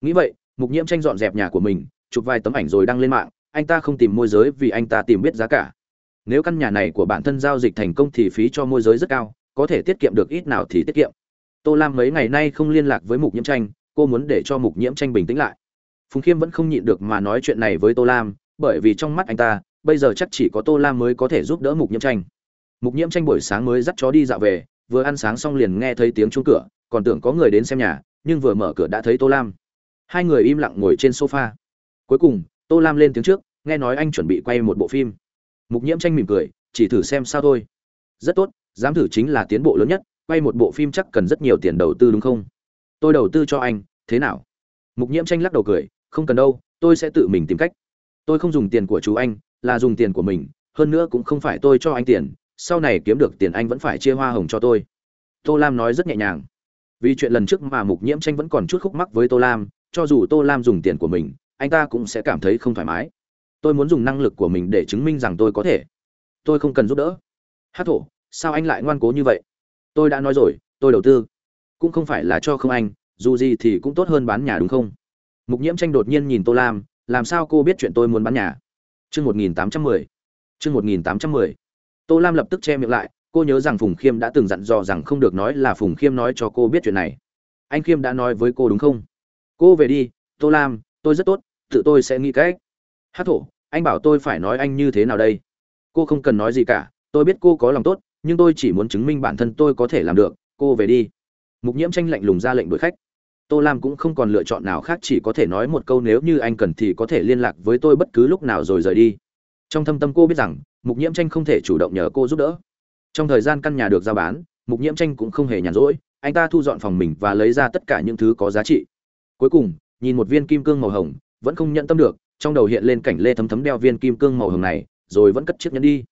Nghĩ vậy, mục nhiễm tranh dọn dẹp nhà của mình, chụp vài tấm ảnh rồi đăng lên mạng, anh ta không tìm môi giới vì anh ta tìm biết giá cả. Nếu căn nhà này của bản thân giao dịch thành công thì phí cho môi giới rất cao, có thể tiết kiệm được ít nào thì tiết kiệm. Tô lam mấy ngày nay không liên lạc với mục nhiễm tranh, cô muốn để cho mục nhiễm tranh bình tĩnh lại. Phùng khiêm vẫn không nhịn được mà nói chuyện này với tô lam, bởi vì trong mắt anh ta, bây giờ chắc chỉ có tô lam mới có thể giúp đỡ mục nhiễm tranh. Mục nhiễm tranh buổi sáng mới dắt chó đi dạo về vừa ăn sáng xong liền nghe thấy tiếng chuông cửa, còn tưởng có người đến xem nhà, nhưng vừa mở cửa đã thấy tô lam. Hai người im lặng ngồi trên sofa. Cuối cùng, tô lam lên tiếng trước, nghe nói anh chuẩn bị quay một bộ phim. Mục nhiễm tranh mỉm cười, chỉ thử xem sao thôi. Rất tốt, dám thử chính là tiến bộ lớn nhất, quay một bộ phim chắc cần rất nhiều tiền đầu tư đúng không? Tôi đầu tư cho anh, thế nào? Mục nhiễm tranh lắc đầu cười, không cần đâu, tôi sẽ tự mình tìm cách. Tôi không dùng tiền của chú anh, là dùng tiền của mình, hơn nữa cũng không phải tôi cho anh tiền sau này kiếm được tiền anh vẫn phải chia hoa hồng cho tôi. Tô lam nói rất nhẹ nhàng. Vì chuyện lần trước mà mục nhiễm tranh vẫn còn chút khúc mắc với tô lam, cho dù tô lam dùng tiền của mình, anh ta cũng sẽ cảm thấy không thoải mái. Tôi muốn dùng năng lực của mình để chứng minh rằng tôi có thể. Tôi không cần giúp đỡ. Hát thổ, sao anh lại ngoan cố như vậy? Tôi đã nói rồi, tôi đầu tư. Cũng không phải là cho không anh, dù gì thì cũng tốt hơn bán nhà đúng không? Mục nhiễm tranh đột nhiên nhìn tô lam, làm sao cô biết chuyện tôi muốn bán nhà? Chương một nghìn tám trăm mười. Chương một nghìn tám trăm mười tô lam lập tức che miệng lại, cô nhớ rằng phùng khiêm đã từng dặn dò rằng không được nói là phùng khiêm nói cho cô biết chuyện này. Anh khiêm đã nói với cô đúng không? Cô về đi, tô lam, tôi rất tốt, tự tôi sẽ nghĩ cách. Hát thổ, anh bảo tôi phải nói anh như thế nào đây? Cô không cần nói gì cả, tôi biết cô có lòng tốt, nhưng tôi chỉ muốn chứng minh bản thân tôi có thể làm được, cô về đi. Mục nhiễm tranh lạnh lùng ra lệnh đuổi khách. Tô lam cũng không còn lựa chọn nào khác, chỉ có thể nói một câu, nếu như anh cần thì có thể liên lạc với tôi bất cứ lúc nào rồi rời đi. Trong thâm tâm cô biết rằng mục nhiễm tranh không thể chủ động nhờ cô giúp đỡ. Trong thời gian căn nhà được giao bán, mục nhiễm tranh cũng không hề nhàn rỗi, anh ta thu dọn phòng mình và lấy ra tất cả những thứ có giá trị. Cuối cùng, nhìn một viên kim cương màu hồng, vẫn không nhận tâm được, trong đầu hiện lên cảnh lê thấm thấm đeo viên kim cương màu hồng này, rồi vẫn cất chiếc nhẫn đi.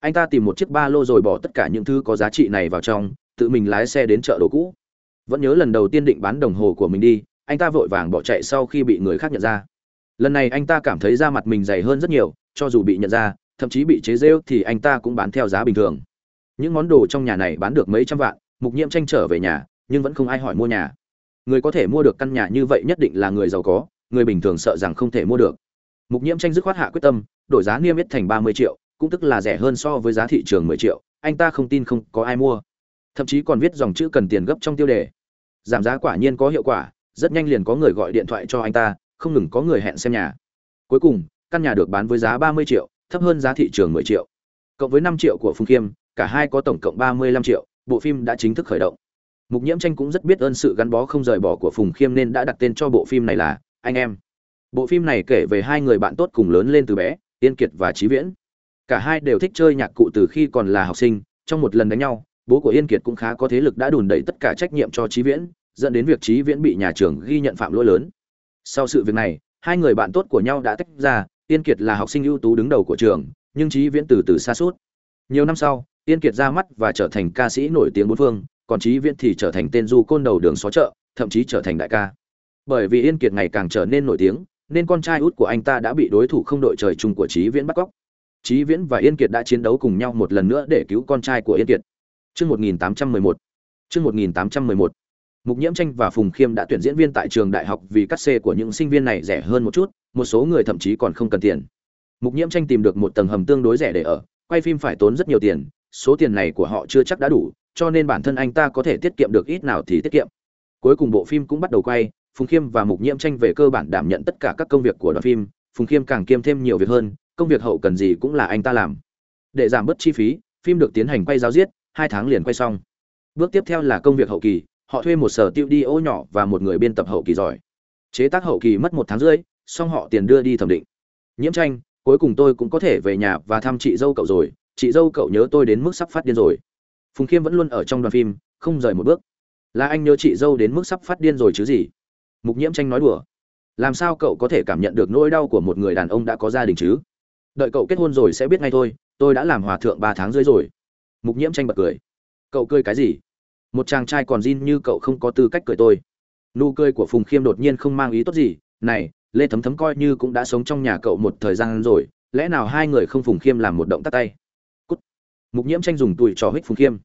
Anh ta tìm một chiếc ba lô rồi bỏ tất cả những thứ có giá trị này vào trong, tự mình lái xe đến chợ đồ cũ. Vẫn nhớ lần đầu tiên định bán đồng hồ của mình đi, anh ta vội vàng bỏ chạy sau khi bị người khác nhận ra. Lần này anh ta cảm thấy da mặt mình dày hơn rất nhiều, cho dù bị nhận ra thậm chí bị chế rêu thì anh ta cũng bán theo giá bình thường. Những món đồ trong nhà này bán được mấy trăm vạn, mục nhiễm tranh trở về nhà, nhưng vẫn không ai hỏi mua nhà. Người có thể mua được căn nhà như vậy nhất định là người giàu có, người bình thường sợ rằng không thể mua được. Mục nhiễm tranh dứt khoát hạ quyết tâm, đổi giá niêm yết thành ba mươi triệu, cũng tức là rẻ hơn so với giá thị trường mười triệu, anh ta không tin không có ai mua. Thậm chí còn viết dòng chữ cần tiền gấp trong tiêu đề. Giảm giá quả nhiên có hiệu quả, rất nhanh liền có người gọi điện thoại cho anh ta, không ngừng có người hẹn xem nhà. Cuối cùng, căn nhà được bán với giá ba mươi triệu thấp hơn giá thị trường mười triệu. Cộng với năm triệu của phùng Kiêm, cả hai có tổng cộng ba mươi lăm triệu bộ phim đã chính thức khởi động. Mục nhiễm tranh cũng rất biết ơn sự gắn bó không rời bỏ của phùng khiêm nên đã đặt tên cho bộ phim này là anh em. Bộ phim này kể về hai người bạn tốt cùng lớn lên từ bé yên kiệt và Chí viễn. Cả hai đều thích chơi nhạc cụ từ khi còn là học sinh trong một lần đánh nhau bố của yên kiệt cũng khá có thế lực đã đùn đẩy tất cả trách nhiệm cho Chí viễn dẫn đến việc Chí viễn bị nhà trường ghi nhận phạm lỗi lớn. Sau sự việc này hai người bạn tốt của nhau đã tách ra yên kiệt là học sinh ưu tú đứng đầu của trường, nhưng Chí viễn từ từ xa suốt nhiều năm sau, yên kiệt ra mắt và trở thành ca sĩ nổi tiếng bốn phương, còn Chí viễn thì trở thành tên du côn đầu đường xó chợ, thậm chí trở thành đại ca bởi vì yên kiệt ngày càng trở nên nổi tiếng, nên con trai út của anh ta đã bị đối thủ không đội trời chung của Chí viễn bắt cóc Chí viễn và yên kiệt đã chiến đấu cùng nhau một lần nữa để cứu con trai của yên kiệt Chương 1811. Chương 1811. Mục Nhiễm Tranh và Phùng Khiêm đã tuyển diễn viên tại trường đại học vì cắt xê của những sinh viên này rẻ hơn một chút, một số người thậm chí còn không cần tiền. Mục Nhiễm Tranh tìm được một tầng hầm tương đối rẻ để ở, quay phim phải tốn rất nhiều tiền, số tiền này của họ chưa chắc đã đủ, cho nên bản thân anh ta có thể tiết kiệm được ít nào thì tiết kiệm. Cuối cùng bộ phim cũng bắt đầu quay, Phùng Khiêm và Mục Nhiễm Tranh về cơ bản đảm nhận tất cả các công việc của đoàn phim, Phùng Khiêm càng kiêm thêm nhiều việc hơn, công việc hậu cần gì cũng là anh ta làm. Để giảm bớt chi phí, phim được tiến hành quay giáo diết, hai tháng liền quay xong bước tiếp theo là công việc hậu kỳ họ thuê một sở tiêu đi ô nhỏ và một người biên tập hậu kỳ giỏi. Chế tác hậu kỳ mất một tháng rưỡi, xong họ tiền đưa đi thẩm định. Nhiễm tranh, cuối cùng tôi cũng có thể về nhà và thăm chị dâu cậu rồi, chị dâu cậu nhớ tôi đến mức sắp phát điên rồi. Phùng khiêm vẫn luôn ở trong đoàn phim, không rời một bước. Là anh nhớ chị dâu đến mức sắp phát điên rồi chứ gì? Mục nhiễm tranh nói đùa. Làm sao cậu có thể cảm nhận được nỗi đau của một người đàn ông đã có gia đình chứ? Đợi cậu kết hôn rồi sẽ biết ngay thôi, tôi đã làm hòa thượng ba tháng rưỡi rồi. Mục nhiễm tranh bật cười. Cậu cười cái gì? Một chàng trai còn zin như cậu không có tư cách cười tôi. Nụ cười của phùng khiêm đột nhiên không mang ý tốt gì, này, lê thấm thấm coi như cũng đã sống trong nhà cậu một thời gian rồi, lẽ nào hai người không phùng khiêm làm một động tác tay? Cút. Mục nhiễm tranh dùng tùi trò hích phùng khiêm.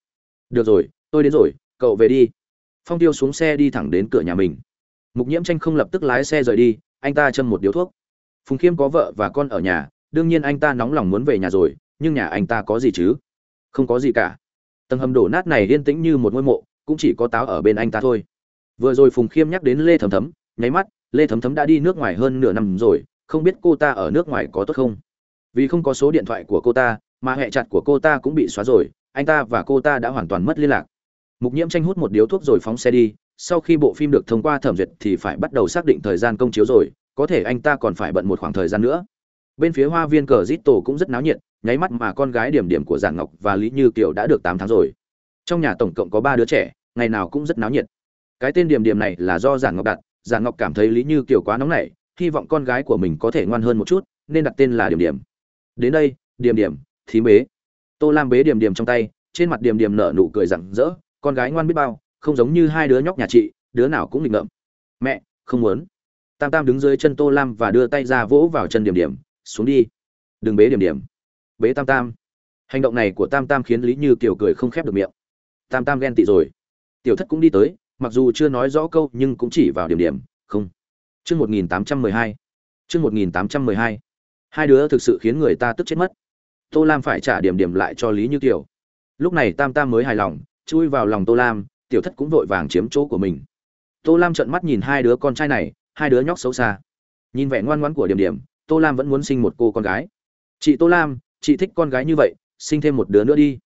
Được rồi, tôi đến rồi, cậu về đi. Phong tiêu xuống xe đi thẳng đến cửa nhà mình. Mục nhiễm tranh không lập tức lái xe rời đi, anh ta châm một điếu thuốc. Phùng khiêm có vợ và con ở nhà, đương nhiên anh ta nóng lòng muốn về nhà rồi, nhưng nhà anh ta có gì chứ? Không có gì cả tầng hầm đổ nát này yên tĩnh như một ngôi mộ, cũng chỉ có táo ở bên anh ta thôi. Vừa rồi phùng khiêm nhắc đến lê thấm thấm, nháy mắt, lê thấm thấm đã đi nước ngoài hơn nửa năm rồi, không biết cô ta ở nước ngoài có tốt không? Vì không có số điện thoại của cô ta, mà hệ chặt của cô ta cũng bị xóa rồi, anh ta và cô ta đã hoàn toàn mất liên lạc. Mục nhiễm tranh hút một điếu thuốc rồi phóng xe đi, sau khi bộ phim được thông qua thẩm duyệt thì phải bắt đầu xác định thời gian công chiếu rồi, có thể anh ta còn phải bận một khoảng thời gian nữa. Bên phía hoa viên cờ rít tổ cũng rất náo nhiệt nháy mắt mà con gái điểm điểm của giản ngọc và lý như kiều đã được tám tháng rồi. Trong nhà tổng cộng có ba đứa trẻ, ngày nào cũng rất náo nhiệt. Cái tên điểm điểm này là do giản ngọc đặt. Giản ngọc cảm thấy lý như kiều quá nóng nảy, hy vọng con gái của mình có thể ngoan hơn một chút, nên đặt tên là điểm điểm. Đến đây, điểm điểm, thím bế. Tô lam bế điểm điểm trong tay, trên mặt điểm điểm nở nụ cười rặng rỡ, con gái ngoan biết bao, không giống như hai đứa nhóc nhà chị, đứa nào cũng nghịch ngợm. Mẹ, không muốn. Tam tam đứng dưới chân tô lam và đưa tay ra vỗ vào chân điểm điểm, xuống đi. Đừng bế điểm điểm bế tam tam. Hành động này của tam tam khiến lý như kiều cười không khép được miệng. Tam tam ghen tị rồi. Tiểu thất cũng đi tới, mặc dù chưa nói rõ câu nhưng cũng chỉ vào điểm điểm, không. Chương một nghìn tám trăm mười hai. Chương một nghìn tám trăm mười hai. Hai đứa thực sự khiến người ta tức chết mất. Tô lam phải trả điểm điểm lại cho lý như kiều. Lúc này tam tam mới hài lòng, chui vào lòng tô lam, tiểu thất cũng vội vàng chiếm chỗ của mình. Tô lam trợn mắt nhìn hai đứa con trai này, hai đứa nhóc xấu xa. Nhìn vẻ ngoan ngoãn của điểm điểm, tô lam vẫn muốn sinh một cô con gái. Chị tô lam chị thích con gái như vậy, sinh thêm một đứa nữa đi.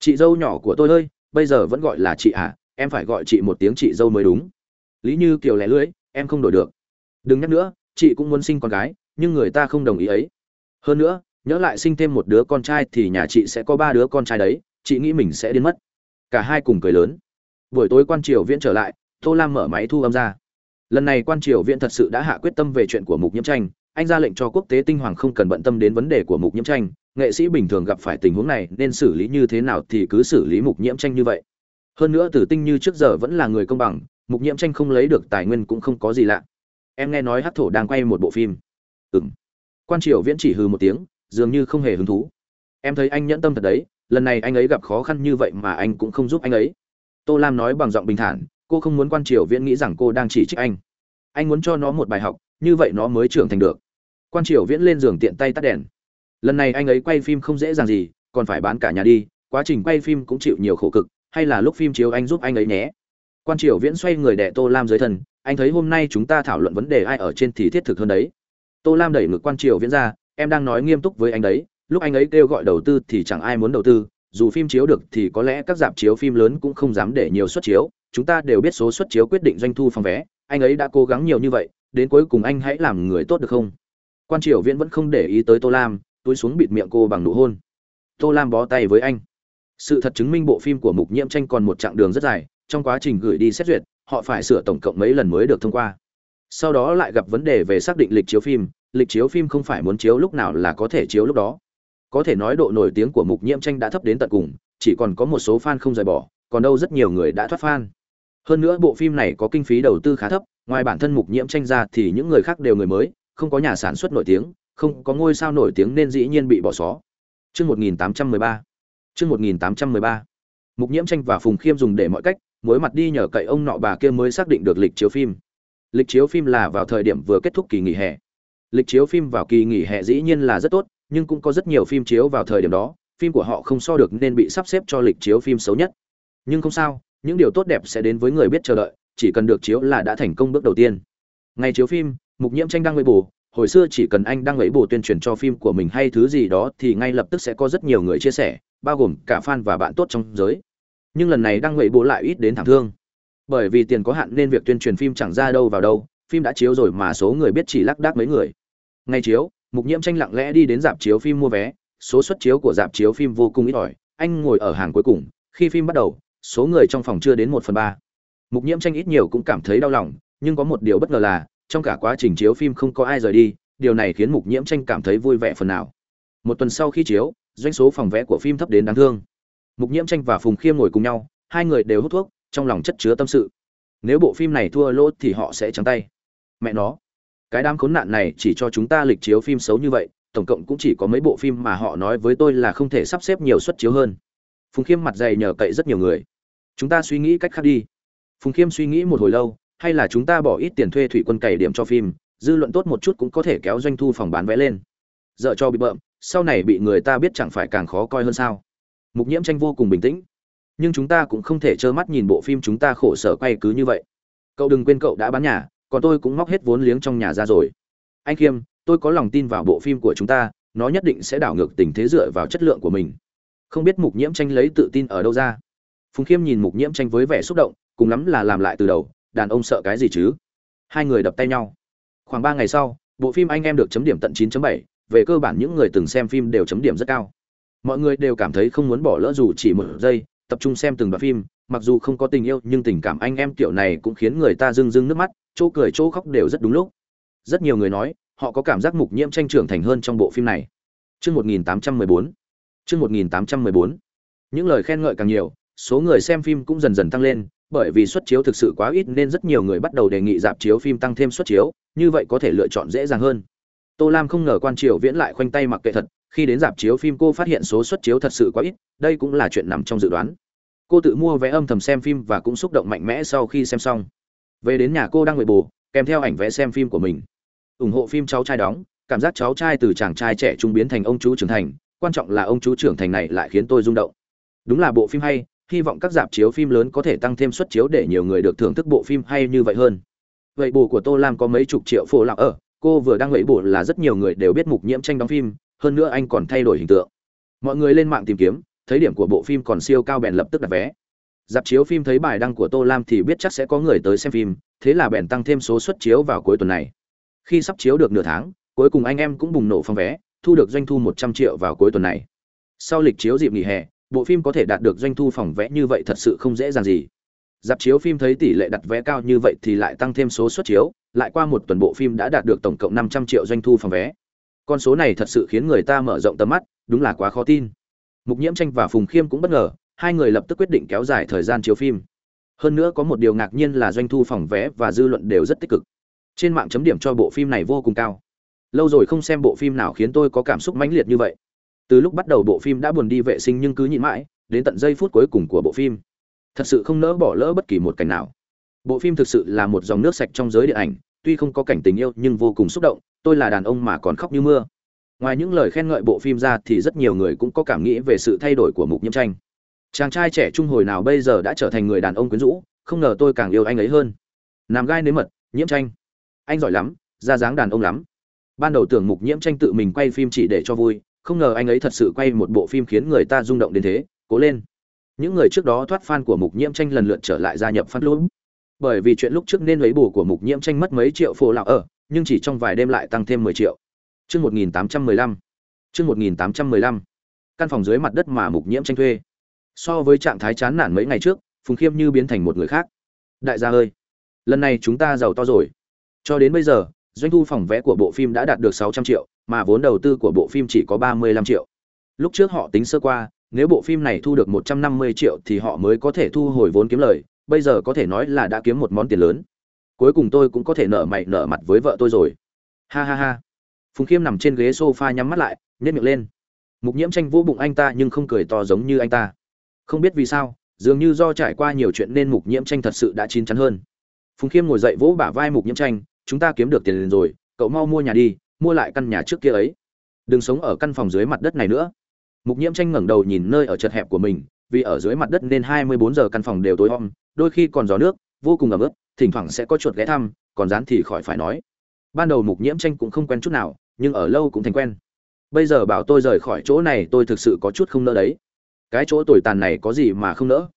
Chị dâu nhỏ của tôi ơi, bây giờ vẫn gọi là chị à em phải gọi chị một tiếng chị dâu mới đúng. Lý như kiều lẻ lưỡi, em không đổi được. Đừng nhắc nữa, chị cũng muốn sinh con gái, nhưng người ta không đồng ý ấy. Hơn nữa, nhớ lại sinh thêm một đứa con trai thì nhà chị sẽ có ba đứa con trai đấy, chị nghĩ mình sẽ đến mất. Cả hai cùng cười lớn. Buổi tối quan triều viễn trở lại, tô lam mở máy thu âm ra. Lần này quan triều viễn thật sự đã hạ quyết tâm về chuyện của mục nhiễm tranh. Anh ra lệnh cho quốc tế tinh hoàng không cần bận tâm đến vấn đề của mục nhiễm tranh nghệ sĩ bình thường gặp phải tình huống này nên xử lý như thế nào thì cứ xử lý mục nhiễm tranh như vậy. Hơn nữa tử tinh như trước giờ vẫn là người công bằng, mục nhiễm tranh không lấy được tài nguyên cũng không có gì lạ. Em nghe nói hát thổ đang quay một bộ phim. Ừ m quan triều viễn chỉ hừ một tiếng, dường như không hề hứng thú. Em thấy anh nhẫn tâm thật đấy, lần này anh ấy gặp khó khăn như vậy mà anh cũng không giúp anh ấy. Tô lam nói bằng giọng bình thản, cô không muốn quan triều viễn nghĩ rằng cô đang chỉ trích anh. Anh muốn cho nó một bài học, như vậy nó mới trưởng thành được. Quan triều viễn lên giường tiện tay tắt đèn lần này anh ấy quay phim không dễ dàng gì, còn phải bán cả nhà đi, quá trình quay phim cũng chịu nhiều khổ cực, hay là lúc phim chiếu anh giúp anh ấy nhé. Quan triều viễn xoay người đẻ tô lam dưới thân, anh thấy hôm nay chúng ta thảo luận vấn đề ai ở trên thì thiết thực hơn đấy. Tô lam đẩy ngực quan triều viễn ra, em đang nói nghiêm túc với anh đấy, lúc anh ấy kêu gọi đầu tư thì chẳng ai muốn đầu tư, dù phim chiếu được thì có lẽ các dạp chiếu phim lớn cũng không dám để nhiều suất chiếu, chúng ta đều biết số suất chiếu quyết định doanh thu phòng vé, anh ấy đã cố gắng nhiều như vậy, đến cuối cùng anh hãy làm người tốt được không? Quan triều viễn vẫn không để ý tới tô lam túi xuống bịt miệng cô bằng nụ hôn. Tô lam bó tay với anh. Sự thật chứng minh bộ phim của mục nhiễm tranh còn một chặng đường rất dài, trong quá trình gửi đi xét duyệt, họ phải sửa tổng cộng mấy lần mới được thông qua. Sau đó lại gặp vấn đề về xác định lịch chiếu phim, lịch chiếu phim không phải muốn chiếu lúc nào là có thể chiếu lúc đó. Có thể nói độ nổi tiếng của mục nhiễm tranh đã thấp đến tận cùng, chỉ còn có một số fan không rời bỏ, còn đâu rất nhiều người đã thoát fan. Hơn nữa bộ phim này có kinh phí đầu tư khá thấp, ngoài bản thân mục nhiễm tranh ra thì những người khác đều người mới, không có nhà sản xuất nổi tiếng không có ngôi sao nổi tiếng nên dĩ nhiên bị bỏ xó Chương 1813. Chương 1813. Mục Nhiễm Tranh và Phùng Khiêm dùng để mọi cách, mối mặt đi nhờ cậy ông nọ bà kia mới xác định được lịch chiếu phim. Lịch chiếu phim là vào thời điểm vừa kết thúc kỳ nghỉ hè. Lịch chiếu phim vào kỳ nghỉ hè dĩ nhiên là rất tốt, nhưng cũng có rất nhiều phim chiếu vào thời điểm đó, phim của họ không so được nên bị sắp xếp cho lịch chiếu phim xấu nhất. Nhưng không sao, những điều tốt đẹp sẽ đến với người biết chờ đợi, chỉ cần được chiếu là đã thành công bước đầu tiên. Ngày chiếu phim, Mục Nhiễm Tranh đang ngồi bổ, hồi xưa chỉ cần anh đăng ấy bộ tuyên truyền cho phim của mình hay thứ gì đó thì ngay lập tức sẽ có rất nhiều người chia sẻ, bao gồm cả fan và bạn tốt trong giới. Nhưng lần này đăng ấy bộ lại ít đến thảm thương. Bởi vì tiền có hạn nên việc tuyên truyền phim chẳng ra đâu vào đâu, phim đã chiếu rồi mà số người biết chỉ lác đác mấy người. Ngay chiếu, mục nhiễm tranh lặng lẽ đi đến dạp chiếu phim mua vé, số suất chiếu của dạp chiếu phim vô cùng ít ỏi, anh ngồi ở hàng cuối cùng, khi phim bắt đầu, số người trong phòng chưa đến một phần ba. Mục nhiễm tranh ít nhiều cũng cảm thấy đau lòng, nhưng có một điều bất ngờ là trong cả quá trình chiếu phim không có ai rời đi, điều này khiến mục nhiễm tranh cảm thấy vui vẻ phần nào. Một tuần sau khi chiếu, doanh số phòng vé của phim thấp đến đáng thương. Mục nhiễm tranh và phùng khiêm ngồi cùng nhau, hai người đều hút thuốc, trong lòng chất chứa tâm sự. Nếu bộ phim này thua lỗ thì họ sẽ trắng tay. Mẹ nó, cái đám khốn nạn này chỉ cho chúng ta lịch chiếu phim xấu như vậy, tổng cộng cũng chỉ có mấy bộ phim mà họ nói với tôi là không thể sắp xếp nhiều suất chiếu hơn. Phùng khiêm mặt dày nhờ cậy rất nhiều người. Chúng ta suy nghĩ cách khác đi. Phùng khiêm suy nghĩ một hồi lâu hay là chúng ta bỏ ít tiền thuê thủy quân cày điểm cho phim, dư luận tốt một chút cũng có thể kéo doanh thu phòng bán vé lên. Dợ cho bị bợm, sau này bị người ta biết chẳng phải càng khó coi hơn sao? Mục nhiễm tranh vô cùng bình tĩnh. Nhưng chúng ta cũng không thể trơ mắt nhìn bộ phim chúng ta khổ sở quay cứ như vậy. Cậu đừng quên cậu đã bán nhà, còn tôi cũng móc hết vốn liếng trong nhà ra rồi. Anh khiêm, tôi có lòng tin vào bộ phim của chúng ta, nó nhất định sẽ đảo ngược tình thế dựa vào chất lượng của mình. Không biết mục nhiễm tranh lấy tự tin ở đâu ra. Phùng khiêm nhìn mục nhiễm tranh với vẻ xúc động, cùng lắm là làm lại từ đầu đàn ông sợ cái gì chứ? Hai người đập tay nhau. Khoảng ba ngày sau bộ phim anh em được chấm điểm tận 9.7, về cơ bản những người từng xem phim đều chấm điểm rất cao. Mọi người đều cảm thấy không muốn bỏ lỡ dù chỉ một giây tập trung xem từng đoạn phim mặc dù không có tình yêu nhưng tình cảm anh em kiểu này cũng khiến người ta rưng rưng nước mắt chỗ cười chỗ khóc đều rất đúng lúc. Rất nhiều người nói họ có cảm giác mục nhiễm tranh trưởng thành hơn trong bộ phim này. Chương 1814. Chương 1814. Những lời khen ngợi càng nhiều, số người xem phim cũng dần dần tăng lên, bởi vì suất chiếu thực sự quá ít nên rất nhiều người bắt đầu đề nghị dạp chiếu phim tăng thêm suất chiếu, như vậy có thể lựa chọn dễ dàng hơn. Tô Lam không ngờ quan triều viễn lại khoanh tay mặc kệ thật, khi đến dạp chiếu phim cô phát hiện số suất chiếu thật sự quá ít, đây cũng là chuyện nằm trong dự đoán. Cô tự mua vé âm thầm xem phim và cũng xúc động mạnh mẽ sau khi xem xong. Về đến nhà cô đang ngồi bù, kèm theo ảnh vẽ xem phim của mình. ủng hộ phim cháu trai đóng, cảm giác cháu trai từ chàng trai trẻ trung biến thành ông chú trưởng thành, quan trọng là ông chú trưởng thành này lại khiến tôi rung động. Đúng là bộ phim hay, hy vọng các dạp chiếu phim lớn có thể tăng thêm suất chiếu để nhiều người được thưởng thức bộ phim hay như vậy hơn. Vậy bù của tô lam có mấy chục triệu phổ lạc ở, cô vừa đang vậy bù là rất nhiều người đều biết mục nhiễm tranh đóng phim, hơn nữa anh còn thay đổi hình tượng. Mọi người lên mạng tìm kiếm, thấy điểm của bộ phim còn siêu cao bèn lập tức đặt vé. Dạp chiếu phim thấy bài đăng của tô lam thì biết chắc sẽ có người tới xem phim, thế là bèn tăng thêm số suất chiếu vào cuối tuần này. Khi sắp chiếu được nửa tháng, cuối cùng anh em cũng bùng nổ phong vé, thu được doanh thu một trăm triệu vào cuối tuần này. Sau lịch chiếu dịp nghỉ hè bộ phim có thể đạt được doanh thu phòng vẽ như vậy thật sự không dễ dàng gì. Dạp chiếu phim thấy tỷ lệ đặt vé cao như vậy thì lại tăng thêm số suất chiếu, lại qua một tuần bộ phim đã đạt được tổng cộng năm trăm triệu doanh thu phòng vé. Con số này thật sự khiến người ta mở rộng tầm mắt, đúng là quá khó tin. Mục nhiễm tranh và phùng khiêm cũng bất ngờ, hai người lập tức quyết định kéo dài thời gian chiếu phim. Hơn nữa có một điều ngạc nhiên là doanh thu phòng vé và dư luận đều rất tích cực. Trên mạng chấm điểm cho bộ phim này vô cùng cao. Lâu rồi không xem bộ phim nào khiến tôi có cảm xúc mãnh liệt như vậy từ lúc bắt đầu bộ phim đã buồn đi vệ sinh nhưng cứ nhịn mãi, đến tận giây phút cuối cùng của bộ phim. Thật sự không nỡ bỏ lỡ bất kỳ một cảnh nào. Bộ phim thực sự là một dòng nước sạch trong giới điện ảnh, tuy không có cảnh tình yêu nhưng vô cùng xúc động, tôi là đàn ông mà còn khóc như mưa. Ngoài những lời khen ngợi bộ phim ra thì rất nhiều người cũng có cảm nghĩ về sự thay đổi của mục nhiễm tranh. Chàng trai trẻ trung hồi nào bây giờ đã trở thành người đàn ông quyến rũ, không ngờ tôi càng yêu anh ấy hơn. Làm gai nếm mật, nhiễm tranh. Anh giỏi lắm, ra dáng đàn ông lắm. Ban đầu tưởng mục nhiễm tranh tự mình quay phim chỉ để cho vui không ngờ anh ấy thật sự quay một bộ phim khiến người ta rung động đến thế, cố lên. Những người trước đó thoát fan của mục nhiễm tranh lần lượt trở lại gia nhập phát lũ bởi vì chuyện lúc trước nên lấy bù của mục nhiễm tranh mất mấy triệu phô lão ở, nhưng chỉ trong vài đêm lại tăng thêm 10 triệu. Chương 1815 chương 1815 căn phòng dưới mặt đất mà mục nhiễm tranh thuê. So với trạng thái chán nản mấy ngày trước, phùng khiêm như biến thành một người khác. Đại gia ơi, lần này chúng ta giàu to rồi. Cho đến bây giờ doanh thu phòng vé của bộ phim đã đạt được 600 triệu, mà vốn đầu tư của bộ phim chỉ có 35 triệu. Lúc trước họ tính sơ qua, nếu bộ phim này thu được 150 triệu thì họ mới có thể thu hồi vốn kiếm lời, bây giờ có thể nói là đã kiếm một món tiền lớn. Cuối cùng tôi cũng có thể nợ mày nợ mặt với vợ tôi rồi. Ha ha ha. Phùng khiêm nằm trên ghế sofa nhắm mắt lại, nhếch miệng lên. Mục nhiễm tranh vô bụng anh ta nhưng không cười to giống như anh ta. Không biết vì sao, dường như do trải qua nhiều chuyện nên mục nhiễm tranh thật sự đã chín chắn hơn. Phùng khiêm ngồi dậy vỗ bả vai mục nhiễm tranh chúng ta kiếm được tiền liền rồi, cậu mau mua nhà đi, mua lại căn nhà trước kia ấy. Đừng sống ở căn phòng dưới mặt đất này nữa. Mục nhiễm tranh ngẩng đầu nhìn nơi ở chật hẹp của mình, vì ở dưới mặt đất nên 24 giờ căn phòng đều tối om, đôi khi còn gió nước, vô cùng ẩm ướt, thỉnh thoảng sẽ có chuột ghé thăm, còn rán thì khỏi phải nói. Ban đầu mục nhiễm tranh cũng không quen chút nào, nhưng ở lâu cũng thành quen. Bây giờ bảo tôi rời khỏi chỗ này, tôi thực sự có chút không nỡ đấy. Cái chỗ tồi tàn này có gì mà không nỡ?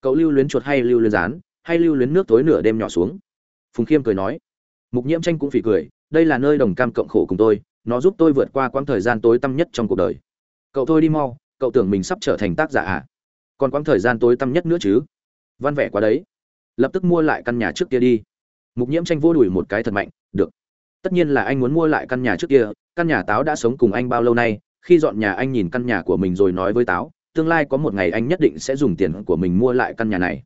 Cậu lưu luyến chuột hay lưu luyến rán, hay lưu luyến nước tối nửa đêm nhỏ xuống? Phùng khiêm cười nói mục nhiễm tranh cũng phỉ cười, đây là nơi đồng cam cộng khổ cùng tôi, nó giúp tôi vượt qua quãng thời gian tối tăm nhất trong cuộc đời. Cậu thôi đi mau, cậu tưởng mình sắp trở thành tác giả à? Còn quãng thời gian tối tăm nhất nữa chứ? Văn vẻ quá đấy. Lập tức mua lại căn nhà trước kia đi. Mục nhiễm tranh vô đùi một cái thật mạnh, được. Tất nhiên là anh muốn mua lại căn nhà trước kia, căn nhà táo đã sống cùng anh bao lâu nay, khi dọn nhà anh nhìn căn nhà của mình rồi nói với táo, tương lai có một ngày anh nhất định sẽ dùng tiền của mình mua lại căn nhà này.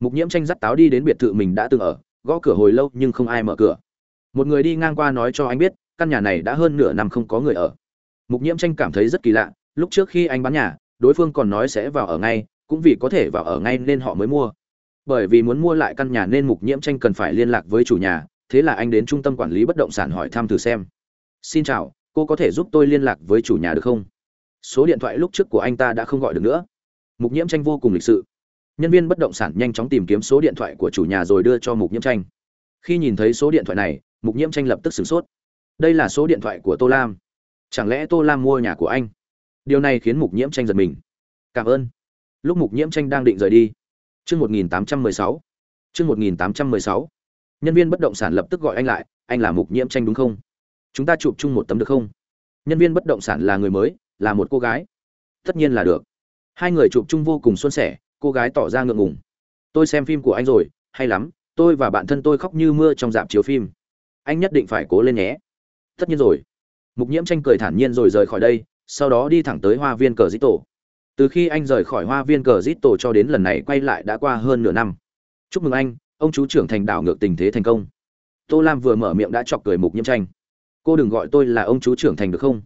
Mục nhiễm tranh dắt táo đi đến biệt thự mình đã từng ở, gõ cửa hồi lâu nhưng không ai mở cửa một người đi ngang qua nói cho anh biết, căn nhà này đã hơn nửa năm không có người ở. Mục nhiễm tranh cảm thấy rất kỳ lạ, lúc trước khi anh bán nhà, đối phương còn nói sẽ vào ở ngay, cũng vì có thể vào ở ngay nên họ mới mua. Bởi vì muốn mua lại căn nhà nên mục nhiễm tranh cần phải liên lạc với chủ nhà, thế là anh đến trung tâm quản lý bất động sản hỏi thăm thử xem. Xin chào, cô có thể giúp tôi liên lạc với chủ nhà được không? Số điện thoại lúc trước của anh ta đã không gọi được nữa. Mục nhiễm tranh vô cùng lịch sự. Nhân viên bất động sản nhanh chóng tìm kiếm số điện thoại của chủ nhà rồi đưa cho mục nhiễm tranh. Khi nhìn thấy số điện thoại này mục nhiễm tranh lập tức sửng sốt. Đây là số điện thoại của tô lam. Chẳng lẽ tô lam mua nhà của anh? Điều này khiến mục nhiễm tranh giật mình. Cảm ơn. Lúc mục nhiễm tranh đang định rời đi, chương một nghìn tám trăm mười sáu, chương một nghìn tám trăm mười sáu, nhân viên bất động sản lập tức gọi anh lại, anh là mục nhiễm tranh đúng không? Chúng ta chụp chung một tấm được không? Nhân viên bất động sản là người mới, là một cô gái. Tất nhiên là được. Hai người chụp chung vô cùng xuân sẻ, cô gái tỏ ra ngượng ngùng. Tôi xem phim của anh rồi, hay lắm, tôi và bạn thân tôi khóc như mưa trong dạp chiếu phim anh nhất định phải cố lên nhé. Tất nhiên rồi. Mục nhiễm tranh cười thản nhiên rồi rời khỏi đây, sau đó đi thẳng tới hoa viên cờ dít tổ. Từ khi anh rời khỏi hoa viên cờ dít tổ cho đến lần này quay lại đã qua hơn nửa năm. Chúc mừng anh, ông chú trưởng thành đảo ngược tình thế thành công. Tô lam vừa mở miệng đã chọc cười mục nhiễm tranh. Cô đừng gọi tôi là ông chú trưởng thành được không?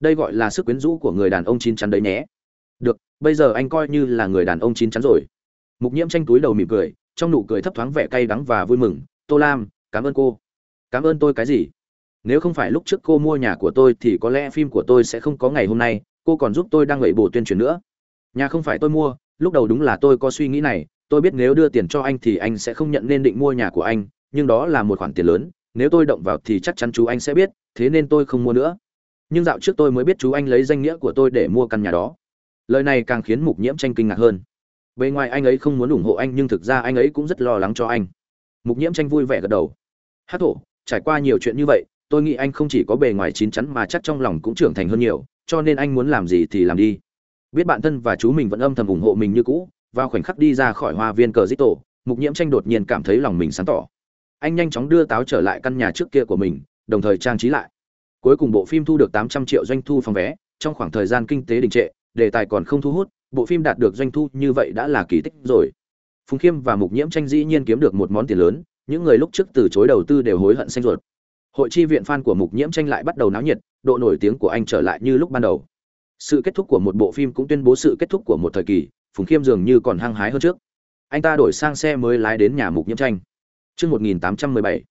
Đây gọi là sức quyến rũ của người đàn ông chín chắn đấy nhé. Được, bây giờ anh coi như là người đàn ông chín chắn rồi. Mục nhiễm tranh túi đầu mỉm cười, trong nụ cười thấp thoáng vẻ cay đắng và vui mừng. Tô lam, cảm ơn cô cảm ơn tôi cái gì? Nếu không phải lúc trước cô mua nhà của tôi thì có lẽ phim của tôi sẽ không có ngày hôm nay, cô còn giúp tôi đang ngậy bổ tuyên truyền nữa. Nhà không phải tôi mua, lúc đầu đúng là tôi có suy nghĩ này, tôi biết nếu đưa tiền cho anh thì anh sẽ không nhận nên định mua nhà của anh, nhưng đó là một khoản tiền lớn, nếu tôi động vào thì chắc chắn chú anh sẽ biết, thế nên tôi không mua nữa. Nhưng dạo trước tôi mới biết chú anh lấy danh nghĩa của tôi để mua căn nhà đó. Lời này càng khiến mục nhiễm tranh kinh ngạc hơn. Bề ngoài anh ấy không muốn ủng hộ anh nhưng thực ra anh ấy cũng rất lo lắng cho anh. Mục nhiễm tranh vui vẻ gật đầu. Hát thổ trải qua nhiều chuyện như vậy, tôi nghĩ anh không chỉ có bề ngoài chín chắn mà chắc trong lòng cũng trưởng thành hơn nhiều, cho nên anh muốn làm gì thì làm đi. Biết bạn thân và chú mình vẫn âm thầm ủng hộ mình như cũ, vào khoảnh khắc đi ra khỏi hoa viên cờ dít tổ, mục nhiễm tranh đột nhiên cảm thấy lòng mình sáng tỏ. Anh nhanh chóng đưa táo trở lại căn nhà trước kia của mình, đồng thời trang trí lại. Cuối cùng bộ phim thu được 800 triệu doanh thu phòng vé, trong khoảng thời gian kinh tế đình trệ, đề tài còn không thu hút, bộ phim đạt được doanh thu như vậy đã là kỳ tích rồi. Phùng khiêm và mục nhiễm tranh dĩ nhiên kiếm được một món tiền lớn những người lúc trước từ chối đầu tư đều hối hận xanh ruột hội chi viện fan của mục nhiễm tranh lại bắt đầu náo nhiệt độ nổi tiếng của anh trở lại như lúc ban đầu sự kết thúc của một bộ phim cũng tuyên bố sự kết thúc của một thời kỳ phùng khiêm dường như còn hăng hái hơn trước anh ta đổi sang xe mới lái đến nhà mục nhiễm tranh Chương 1817.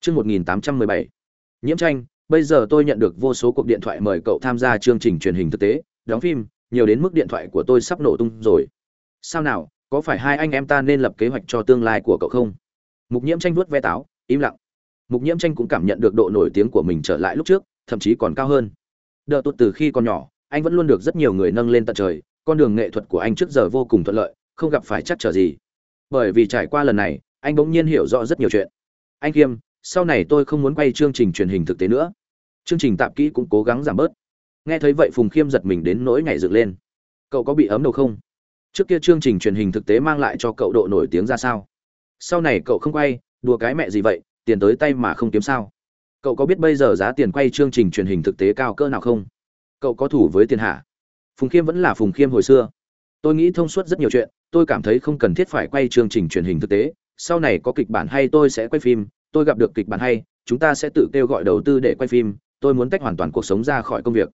Chương 1817. Nhiễm tranh, bây giờ tôi nhận được vô số cuộc điện thoại mời cậu tham gia chương trình truyền hình thực tế, đóng phim, nhiều đến mức điện thoại của tôi sắp nổ tung rồi. Sao nào, có phải hai anh em ta nên lập kế hoạch cho tương lai của cậu không? Mục Nhiễm tranh vuốt ve táo, im lặng. Mục Nhiễm tranh cũng cảm nhận được độ nổi tiếng của mình trở lại lúc trước, thậm chí còn cao hơn. Đợt tụt từ khi còn nhỏ, anh vẫn luôn được rất nhiều người nâng lên tận trời, con đường nghệ thuật của anh trước giờ vô cùng thuận lợi, không gặp phải chắc trở gì. Bởi vì trải qua lần này, anh bỗng nhiên hiểu rõ rất nhiều chuyện anh kiêm sau này tôi không muốn quay chương trình truyền hình thực tế nữa chương trình tạp kỹ cũng cố gắng giảm bớt nghe thấy vậy phùng khiêm giật mình đến nỗi nhảy dựng lên cậu có bị ấm đầu không trước kia chương trình truyền hình thực tế mang lại cho cậu độ nổi tiếng ra sao sau này cậu không quay, đùa cái mẹ gì vậy, tiền tới tay mà không kiếm sao? Cậu có biết bây giờ giá tiền quay chương trình truyền hình thực tế cao cỡ nào không? Cậu có thủ với tiền hạ phùng khiêm vẫn là phùng khiêm hồi xưa. Tôi nghĩ thông suốt rất nhiều chuyện, tôi cảm thấy không cần thiết phải quay chương trình truyền hình thực tế. Sau này có kịch bản hay tôi sẽ quay phim, tôi gặp được kịch bản hay, chúng ta sẽ tự kêu gọi đầu tư để quay phim, tôi muốn tách hoàn toàn cuộc sống ra khỏi công việc.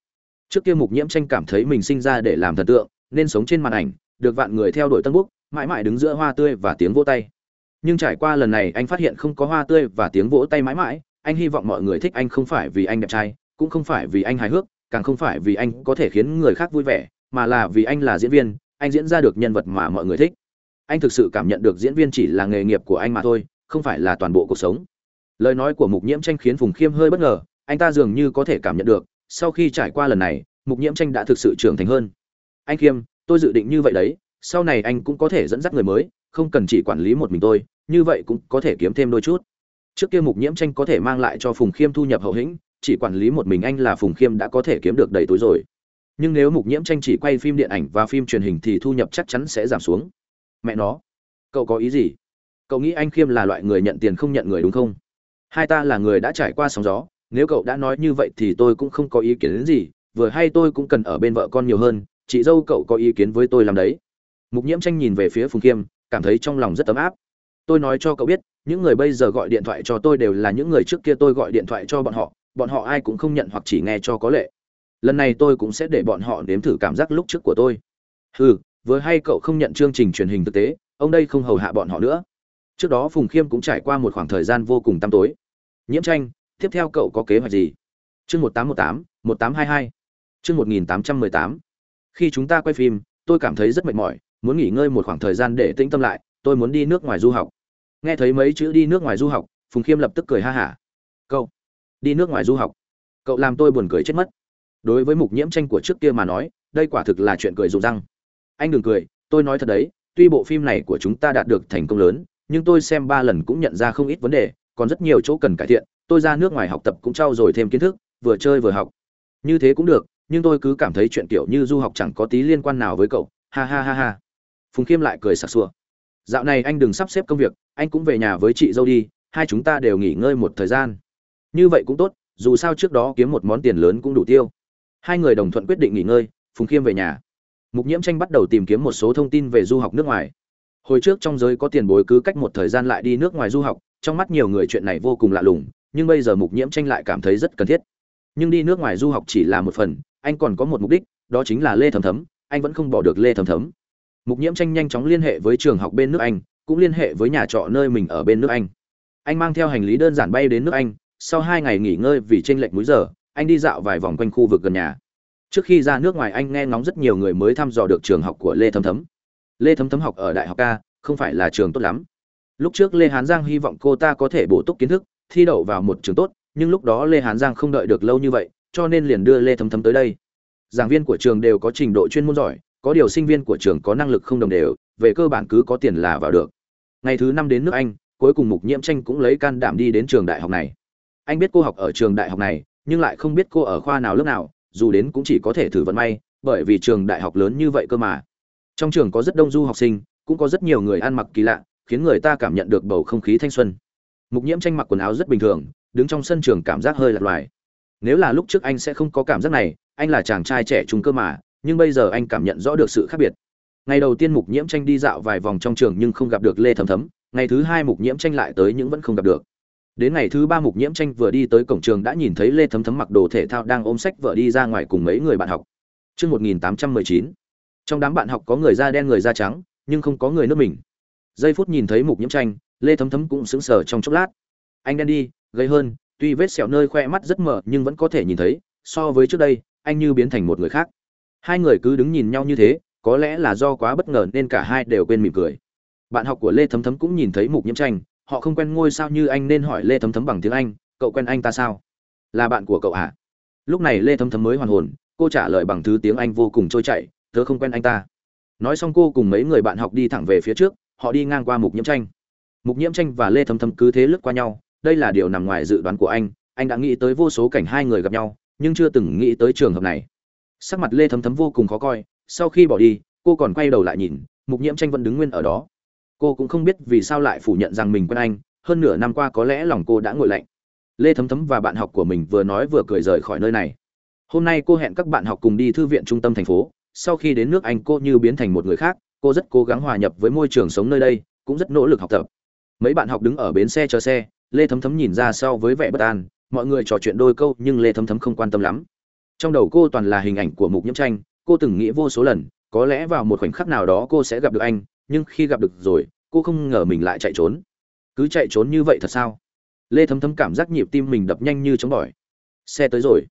Trước kia mục nhiễm tranh cảm thấy mình sinh ra để làm thần tượng, nên sống trên màn ảnh, được vạn người theo đuổi tân búc mãi mãi đứng giữa hoa tươi và tiếng vô tay nhưng trải qua lần này anh phát hiện không có hoa tươi và tiếng vỗ tay mãi mãi, anh hy vọng mọi người thích anh không phải vì anh đẹp trai, cũng không phải vì anh hài hước, càng không phải vì anh có thể khiến người khác vui vẻ, mà là vì anh là diễn viên, anh diễn ra được nhân vật mà mọi người thích. Anh thực sự cảm nhận được diễn viên chỉ là nghề nghiệp của anh mà thôi, không phải là toàn bộ cuộc sống. Lời nói của mục nhiễm tranh khiến phùng khiêm hơi bất ngờ, anh ta dường như có thể cảm nhận được, sau khi trải qua lần này, mục nhiễm tranh đã thực sự trưởng thành hơn. Anh khiêm, tôi dự định như vậy đấy, sau này anh cũng có thể dẫn dắt người mới, không cần chỉ quản lý một mình tôi như vậy cũng có thể kiếm thêm đôi chút. Trước kia mục nhiễm tranh có thể mang lại cho phùng khiêm thu nhập hậu hĩnh, chỉ quản lý một mình anh là phùng khiêm đã có thể kiếm được đầy túi rồi. Nhưng nếu mục nhiễm tranh chỉ quay phim điện ảnh và phim truyền hình thì thu nhập chắc chắn sẽ giảm xuống. Mẹ nó, cậu có ý gì? Cậu nghĩ anh khiêm là loại người nhận tiền không nhận người đúng không? Hai ta là người đã trải qua sóng gió, nếu cậu đã nói như vậy thì tôi cũng không có ý kiến đến gì, vừa hay tôi cũng cần ở bên vợ con nhiều hơn, chị dâu cậu có ý kiến với tôi làm đấy. Mục nhiễm tranh nhìn về phía phùng khiêm, cảm thấy trong lòng rất ấm áp tôi nói cho cậu biết, những người bây giờ gọi điện thoại cho tôi đều là những người trước kia tôi gọi điện thoại cho bọn họ bọn họ ai cũng không nhận hoặc chỉ nghe cho có lệ. Lần này tôi cũng sẽ để bọn họ nếm thử cảm giác lúc trước của tôi. Ừ vừa hay cậu không nhận chương trình truyền hình thực tế, ông đây không hầu hạ bọn họ nữa. Trước đó phùng khiêm cũng trải qua một khoảng thời gian vô cùng tăm tối. Nhiễm tranh, tiếp theo cậu có kế hoạch gì? Chương một tám một tám một tám hai hai. Chương một nghìn tám trăm mười tám. Khi chúng ta quay phim, tôi cảm thấy rất mệt mỏi, muốn nghỉ ngơi một khoảng thời gian để tĩnh tâm lại tôi muốn đi nước ngoài du học. Nghe thấy mấy chữ đi nước ngoài du học, phùng khiêm lập tức cười ha hả. Cậu, đi nước ngoài du học. Cậu làm tôi buồn cười chết mất. Đối với mục nhiễm tranh của trước kia mà nói, đây quả thực là chuyện cười rụng răng. Anh đừng cười, tôi nói thật đấy, tuy bộ phim này của chúng ta đạt được thành công lớn, nhưng tôi xem ba lần cũng nhận ra không ít vấn đề, còn rất nhiều chỗ cần cải thiện. Tôi ra nước ngoài học tập cũng trau dồi thêm kiến thức, vừa chơi vừa học. Như thế cũng được, nhưng tôi cứ cảm thấy chuyện kiểu như du học chẳng có tí liên quan nào với cậu. Ha ha ha ha. Phùng khiêm lại cười sặc sụa dạo này anh đừng sắp xếp công việc, anh cũng về nhà với chị dâu đi, hai chúng ta đều nghỉ ngơi một thời gian. Như vậy cũng tốt, dù sao trước đó kiếm một món tiền lớn cũng đủ tiêu. Hai người đồng thuận quyết định nghỉ ngơi, phùng khiêm về nhà. Mục nhiễm tranh bắt đầu tìm kiếm một số thông tin về du học nước ngoài. Hồi trước trong giới có tiền bối cứ cách một thời gian lại đi nước ngoài du học, trong mắt nhiều người chuyện này vô cùng lạ lùng, nhưng bây giờ mục nhiễm tranh lại cảm thấy rất cần thiết. Nhưng đi nước ngoài du học chỉ là một phần, anh còn có một mục đích, đó chính là lê thầm thấm, anh vẫn không bỏ được lê thầm thấm mục nhiễm tranh nhanh chóng liên hệ với trường học bên nước anh, cũng liên hệ với nhà trọ nơi mình ở bên nước anh. Anh mang theo hành lý đơn giản bay đến nước anh, sau hai ngày nghỉ ngơi vì tranh lệch múi giờ, anh đi dạo vài vòng quanh khu vực gần nhà. Trước khi ra nước ngoài, anh nghe ngóng rất nhiều người mới thăm dò được trường học của lê thấm thấm. Lê thấm thấm học ở đại học ca không phải là trường tốt lắm. Lúc trước lê hán giang hy vọng cô ta có thể bổ túc kiến thức, thi đậu vào một trường tốt, nhưng lúc đó lê hán giang không đợi được lâu như vậy, cho nên liền đưa lê thấm thấm tới đây. Giảng viên của trường đều có trình độ chuyên môn giỏi có điều sinh viên của trường có năng lực không đồng đều, về cơ bản cứ có tiền là vào được. Ngày thứ năm đến nước anh, cuối cùng mục nhiễm tranh cũng lấy can đảm đi đến trường đại học này. Anh biết cô học ở trường đại học này, nhưng lại không biết cô ở khoa nào lớp nào, dù đến cũng chỉ có thể thử vận may, bởi vì trường đại học lớn như vậy cơ mà. Trong trường có rất đông du học sinh, cũng có rất nhiều người ăn mặc kỳ lạ, khiến người ta cảm nhận được bầu không khí thanh xuân. Mục nhiễm tranh mặc quần áo rất bình thường, đứng trong sân trường cảm giác hơi lạc loài. Nếu là lúc trước anh sẽ không có cảm giác này, anh là chàng trai trẻ trung cơ mà nhưng bây giờ anh cảm nhận rõ được sự khác biệt. Ngày đầu tiên mục nhiễm tranh đi dạo vài vòng trong trường nhưng không gặp được lê thấm thấm ngày thứ hai mục nhiễm tranh lại tới nhưng vẫn không gặp được. Đến ngày thứ ba mục nhiễm tranh vừa đi tới cổng trường đã nhìn thấy lê thấm thấm mặc đồ thể thao đang ôm sách vợ đi ra ngoài cùng mấy người bạn học. Trước 1819, trong đám bạn học có người da đen người da trắng nhưng không có người nước mình. Giây phút nhìn thấy mục nhiễm tranh lê thấm thấm cũng sững sờ trong chốc lát. Anh đen đi gây hơn tuy vết sẹo nơi khoe mắt rất mờ nhưng vẫn có thể nhìn thấy so với trước đây anh như biến thành một người khác hai người cứ đứng nhìn nhau như thế, có lẽ là do quá bất ngờ nên cả hai đều quên mỉm cười. Bạn học của lê thấm thấm cũng nhìn thấy mục nhiễm tranh, họ không quen ngôi sao như anh nên hỏi lê thấm thấm bằng tiếng anh, cậu quen anh ta sao? Là bạn của cậu à lúc này lê thấm thấm mới hoàn hồn, cô trả lời bằng thứ tiếng anh vô cùng trôi chảy, tớ không quen anh ta. Nói xong cô cùng mấy người bạn học đi thẳng về phía trước, họ đi ngang qua mục nhiễm tranh. Mục nhiễm tranh và lê thấm thấm cứ thế lướt qua nhau, đây là điều nằm ngoài dự đoán của anh anh đã nghĩ tới vô số cảnh hai người gặp nhau, nhưng chưa từng nghĩ tới trường hợp này sắc mặt lê thấm thấm vô cùng khó coi, sau khi bỏ đi, cô còn quay đầu lại nhìn, mục nhiễm tranh vẫn đứng nguyên ở đó. Cô cũng không biết vì sao lại phủ nhận rằng mình quen anh, hơn nửa năm qua có lẽ lòng cô đã nguội lạnh. Lê thấm thấm và bạn học của mình vừa nói vừa cười rời khỏi nơi này. Hôm nay cô hẹn các bạn học cùng đi thư viện trung tâm thành phố, sau khi đến nước anh cô như biến thành một người khác, cô rất cố gắng hòa nhập với môi trường sống nơi đây, cũng rất nỗ lực học tập. Mấy bạn học đứng ở bến xe chờ xe, lê thấm thấm nhìn ra sau với vẻ bất an, mọi người trò chuyện đôi câu nhưng lê thấm thấm không quan tâm lắm trong đầu cô toàn là hình ảnh của mục nhiễm tranh, cô từng nghĩ vô số lần, có lẽ vào một khoảnh khắc nào đó cô sẽ gặp được anh, nhưng khi gặp được rồi, cô không ngờ mình lại chạy trốn. Cứ chạy trốn như vậy thật sao? Lê thấm thấm cảm giác nhịp tim mình đập nhanh như chống bỏi. Xe tới rồi.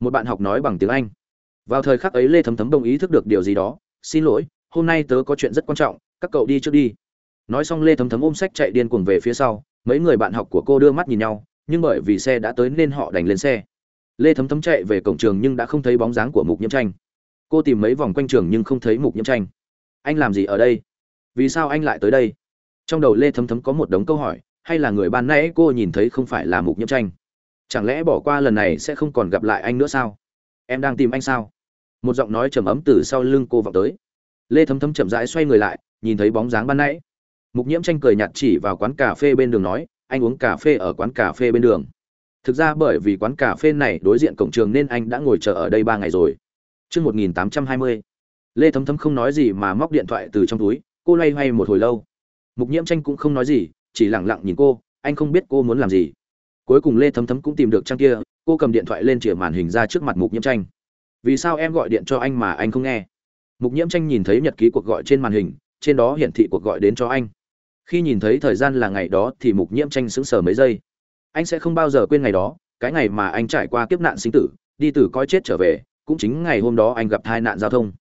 Một bạn học nói bằng tiếng anh. Vào thời khắc ấy lê thấm thấm đồng ý thức được điều gì đó. Xin lỗi, hôm nay tớ có chuyện rất quan trọng, các cậu đi trước đi. Nói xong lê thấm thấm ôm sách chạy điên cuồng về phía sau. Mấy người bạn học của cô đưa mắt nhìn nhau, nhưng bởi vì xe đã tới nên họ đành lên xe lê thấm thấm chạy về cổng trường nhưng đã không thấy bóng dáng của mục nhiễm tranh. Cô tìm mấy vòng quanh trường nhưng không thấy mục nhiễm tranh. Anh làm gì ở đây? Vì sao anh lại tới đây? Trong đầu lê thấm thấm có một đống câu hỏi, hay là người ban nãy cô nhìn thấy không phải là mục nhiễm tranh? Chẳng lẽ bỏ qua lần này sẽ không còn gặp lại anh nữa sao? Em đang tìm anh sao? Một giọng nói trầm ấm từ sau lưng cô vọng tới. Lê thấm thấm chậm rãi xoay người lại, nhìn thấy bóng dáng ban nãy. Mục nhiễm tranh cười nhạt chỉ vào quán cà phê bên đường nói, anh uống cà phê ở quán cà phê bên đường thực ra bởi vì quán cà phê này đối diện cổng trường nên anh đã ngồi chờ ở đây ba ngày rồi. Trước 1820, lê thấm thấm không nói gì mà móc điện thoại từ trong túi cô loay hoay một hồi lâu. Mục nhiễm tranh cũng không nói gì chỉ lặng lặng nhìn cô anh không biết cô muốn làm gì. Cuối cùng lê thấm thấm cũng tìm được trang kia cô cầm điện thoại lên chìa màn hình ra trước mặt mục nhiễm tranh. Vì sao em gọi điện cho anh mà anh không nghe? Mục nhiễm tranh nhìn thấy nhật ký cuộc gọi trên màn hình trên đó hiển thị cuộc gọi đến cho anh. Khi nhìn thấy thời gian là ngày đó thì mục nhiễm tranh sững sờ mấy giây anh sẽ không bao giờ quên ngày đó, cái ngày mà anh trải qua kiếp nạn sinh tử, đi từ coi chết trở về, cũng chính ngày hôm đó anh gặp tai nạn giao thông.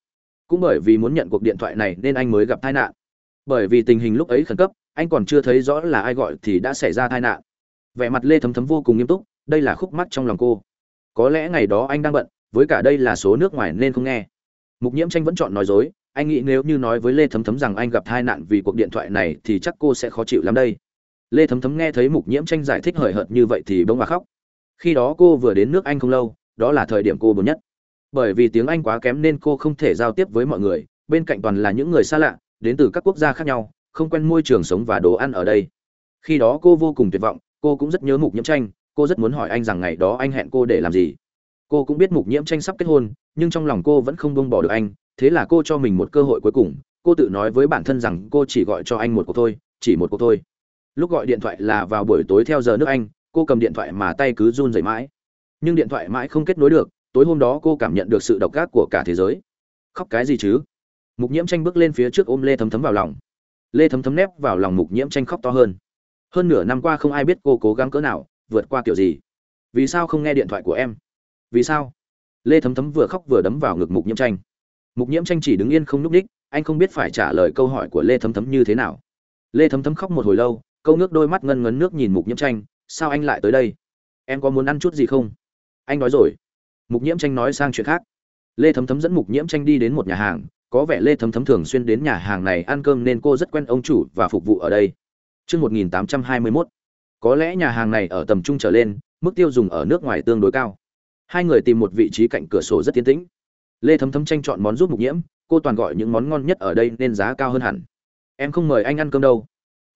Cũng bởi vì muốn nhận cuộc điện thoại này nên anh mới gặp tai nạn. Bởi vì tình hình lúc ấy khẩn cấp, anh còn chưa thấy rõ là ai gọi thì đã xảy ra tai nạn. Vẻ mặt lê thấm thấm vô cùng nghiêm túc, đây là khúc mắt trong lòng cô. Có lẽ ngày đó anh đang bận, với cả đây là số nước ngoài nên không nghe. Mục nhiễm tranh vẫn chọn nói dối, anh nghĩ nếu như nói với lê thấm thấm rằng anh gặp tai nạn vì cuộc điện thoại này thì chắc cô sẽ khó chịu lắm đây lê thấm thấm nghe thấy mục nhiễm tranh giải thích hời hợt như vậy thì bỗng mà khóc. Khi đó cô vừa đến nước anh không lâu, đó là thời điểm cô buồn nhất. Bởi vì tiếng anh quá kém nên cô không thể giao tiếp với mọi người, bên cạnh toàn là những người xa lạ, đến từ các quốc gia khác nhau, không quen môi trường sống và đồ ăn ở đây. Khi đó cô vô cùng tuyệt vọng, cô cũng rất nhớ mục nhiễm tranh, cô rất muốn hỏi anh rằng ngày đó anh hẹn cô để làm gì. Cô cũng biết mục nhiễm tranh sắp kết hôn, nhưng trong lòng cô vẫn không buông bỏ được anh, thế là cô cho mình một cơ hội cuối cùng. Cô tự nói với bản thân rằng cô chỉ gọi cho anh một cuộc thôi, chỉ một cuộc thôi lúc gọi điện thoại là vào buổi tối theo giờ nước anh, cô cầm điện thoại mà tay cứ run rẩy mãi. Nhưng điện thoại mãi không kết nối được, tối hôm đó cô cảm nhận được sự độc ác của cả thế giới. Khóc cái gì chứ? Mục nhiễm tranh bước lên phía trước ôm lê thấm thấm vào lòng. Lê thấm thấm nép vào lòng mục nhiễm tranh khóc to hơn. Hơn nửa năm qua không ai biết cô cố gắng cỡ nào, vượt qua kiểu gì. Vì sao không nghe điện thoại của em? Vì sao? Lê thấm thấm vừa khóc vừa đấm vào ngực mục nhiễm tranh. Mục nhiễm tranh chỉ đứng yên không nhúc ních anh không biết phải trả lời câu hỏi của lê thấm thấm như thế nào. Lê thấm thấm khóc một hồi lâu câu nước đôi mắt ngân ngấn nước nhìn mục nhiễm tranh sao anh lại tới đây em có muốn ăn chút gì không anh nói rồi mục nhiễm tranh nói sang chuyện khác lê thấm thấm dẫn mục nhiễm tranh đi đến một nhà hàng có vẻ lê thấm thấm thường xuyên đến nhà hàng này ăn cơm nên cô rất quen ông chủ và phục vụ ở đây trước 1821. Có lẽ nhà hàng này ở tầm trung trở lên, mức tiêu dùng ở nước ngoài tương đối cao. Hai người tìm một vị trí cạnh cửa sổ rất tiến tĩnh. Lê Thấm Thấm tranh chọn món giúp Mục Nhiễm, cô toàn gọi những món ngon nhất ở đây nên giá cao hơn hẳn. Em không mời anh ăn cơm đâu.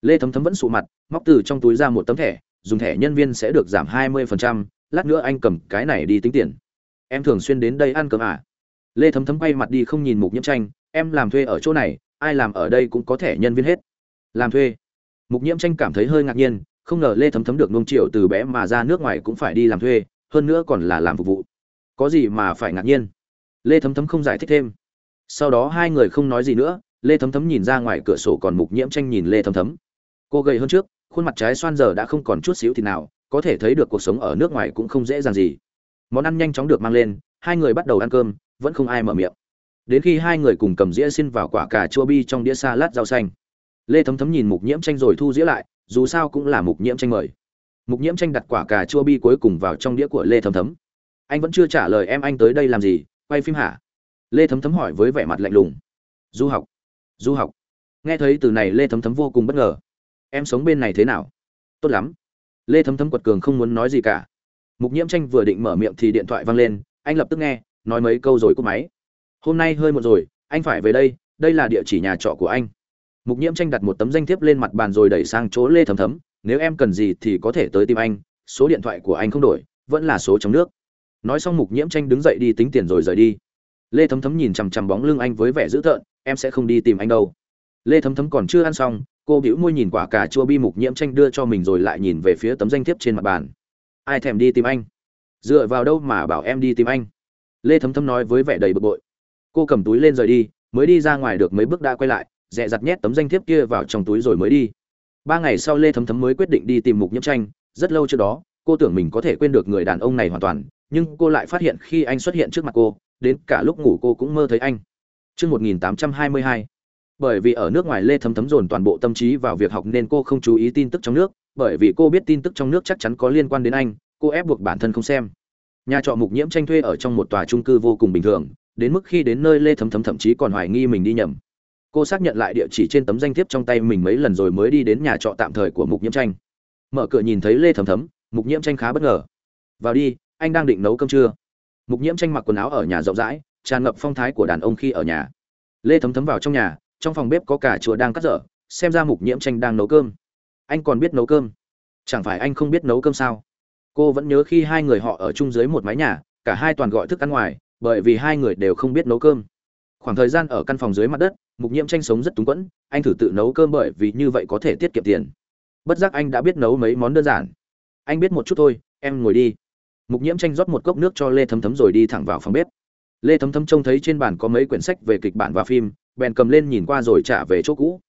Lê Thấm Thấm vẫn sụ mặt, móc từ trong túi ra một tấm thẻ, dùng thẻ nhân viên sẽ được giảm 20%, lát nữa anh cầm cái này đi tính tiền. Em thường xuyên đến đây ăn cơm à? Lê Thấm Thấm quay mặt đi không nhìn Mục Nhiễm tranh, em làm thuê ở chỗ này ai làm ở đây cũng có thẻ nhân viên hết. Làm thuê? Mục nhiễm tranh cảm thấy hơi ngạc nhiên không ngờ lê thấm thấm được nông triệu từ bé mà ra nước ngoài cũng phải đi làm thuê hơn nữa còn là làm phục vụ. Có gì mà phải ngạc nhiên? Lê thấm thấm không giải thích thêm. Sau đó hai người không nói gì nữa lê thấm thấm nhìn ra ngoài cửa sổ còn mục nhiễm tranh nhìn lê thấm thấm cô gầy hơn trước, khuôn mặt trái xoan giờ đã không còn chút xíu thì nào, có thể thấy được cuộc sống ở nước ngoài cũng không dễ dàng gì. Món ăn nhanh chóng được mang lên, hai người bắt đầu ăn cơm, vẫn không ai mở miệng. Đến khi hai người cùng cầm dĩa xin vào quả cà chua bi trong đĩa salad rau xanh. Lê thấm thấm nhìn mục nhiễm tranh rồi thu dĩa lại, dù sao cũng là mục nhiễm tranh mời. Mục nhiễm tranh đặt quả cà chua bi cuối cùng vào trong đĩa của lê thấm thấm. Anh vẫn chưa trả lời em anh tới đây làm gì, quay phim hả? Lê thấm thấm hỏi với vẻ mặt lạnh lùng. Du học du học. Nghe thấy từ này lê thấm thấm vô cùng bất ngờ em sống bên này thế nào? Tốt lắm. Lê thấm thấm quật cường không muốn nói gì cả. Mục nhiễm tranh vừa định mở miệng thì điện thoại vang lên, anh lập tức nghe, nói mấy câu rồi cúp máy. Hôm nay hơi muộn rồi, anh phải về đây đây là địa chỉ nhà trọ của anh. Mục nhiễm tranh đặt một tấm danh thiếp lên mặt bàn rồi đẩy sang chỗ lê thấm thấm, nếu em cần gì thì có thể tới tìm anh, số điện thoại của anh không đổi, vẫn là số trong nước. Nói xong mục nhiễm tranh đứng dậy đi tính tiền rồi rời đi. Lê thấm thấm nhìn chằm chằm bóng lưng anh với vẻ dữ tợn, em sẽ không đi tìm anh đâu. Lê thấm thấm còn chưa ăn xong cô bĩu môi nhìn quả cà chua bi mục nhiễm tranh đưa cho mình rồi lại nhìn về phía tấm danh thiếp trên mặt bàn. Ai thèm đi tìm anh? Dựa vào đâu mà bảo em đi tìm anh? Lê thấm thấm nói với vẻ đầy bực bội. Cô cầm túi lên rời đi mới đi ra ngoài được mấy bước đã quay lại dẹ dặt nhét tấm danh thiếp kia vào trong túi rồi mới đi. Ba ngày sau lê thấm thấm mới quyết định đi tìm mục nhiễm tranh rất lâu trước đó cô tưởng mình có thể quên được người đàn ông này hoàn toàn nhưng cô lại phát hiện khi anh xuất hiện trước mặt cô đến cả lúc ngủ cô cũng mơ thấy anh. Trước 1822, bởi vì ở nước ngoài lê thấm thấm dồn toàn bộ tâm trí vào việc học nên cô không chú ý tin tức trong nước, bởi vì cô biết tin tức trong nước chắc chắn có liên quan đến anh, cô ép buộc bản thân không xem. Nhà trọ mục nhiễm tranh thuê ở trong một tòa trung cư vô cùng bình thường, đến mức khi đến nơi lê thấm thấm thậm chí còn hoài nghi mình đi nhầm. Cô xác nhận lại địa chỉ trên tấm danh thiếp trong tay mình mấy lần rồi mới đi đến nhà trọ tạm thời của mục nhiễm tranh. Mở cửa nhìn thấy lê thấm thấm, mục nhiễm tranh khá bất ngờ. Vào đi, anh đang định nấu cơm trưa mục nhiễm tranh mặc quần áo ở nhà rộng rãi, tràn ngập phong thái của đàn ông khi ở nhà. Lê thấm thấm vào trong nhà trong phòng bếp có cả chùa đang cắt dở, xem ra mục nhiễm tranh đang nấu cơm. Anh còn biết nấu cơm? Chẳng phải anh không biết nấu cơm sao? Cô vẫn nhớ khi hai người họ ở chung dưới một mái nhà, cả hai toàn gọi thức ăn ngoài, bởi vì hai người đều không biết nấu cơm. Khoảng thời gian ở căn phòng dưới mặt đất, mục nhiễm tranh sống rất túng quẫn, anh thử tự nấu cơm bởi vì như vậy có thể tiết kiệm tiền. Bất giác anh đã biết nấu mấy món đơn giản. Anh biết một chút thôi, em ngồi đi. Mục nhiễm tranh rót một cốc nước cho lê thấm thấm rồi đi thẳng vào phòng bếp. Lê thấm thấm trông thấy trên bàn có mấy quyển sách về kịch bản và phim bèn cầm lên nhìn qua rồi trả về chỗ cũ.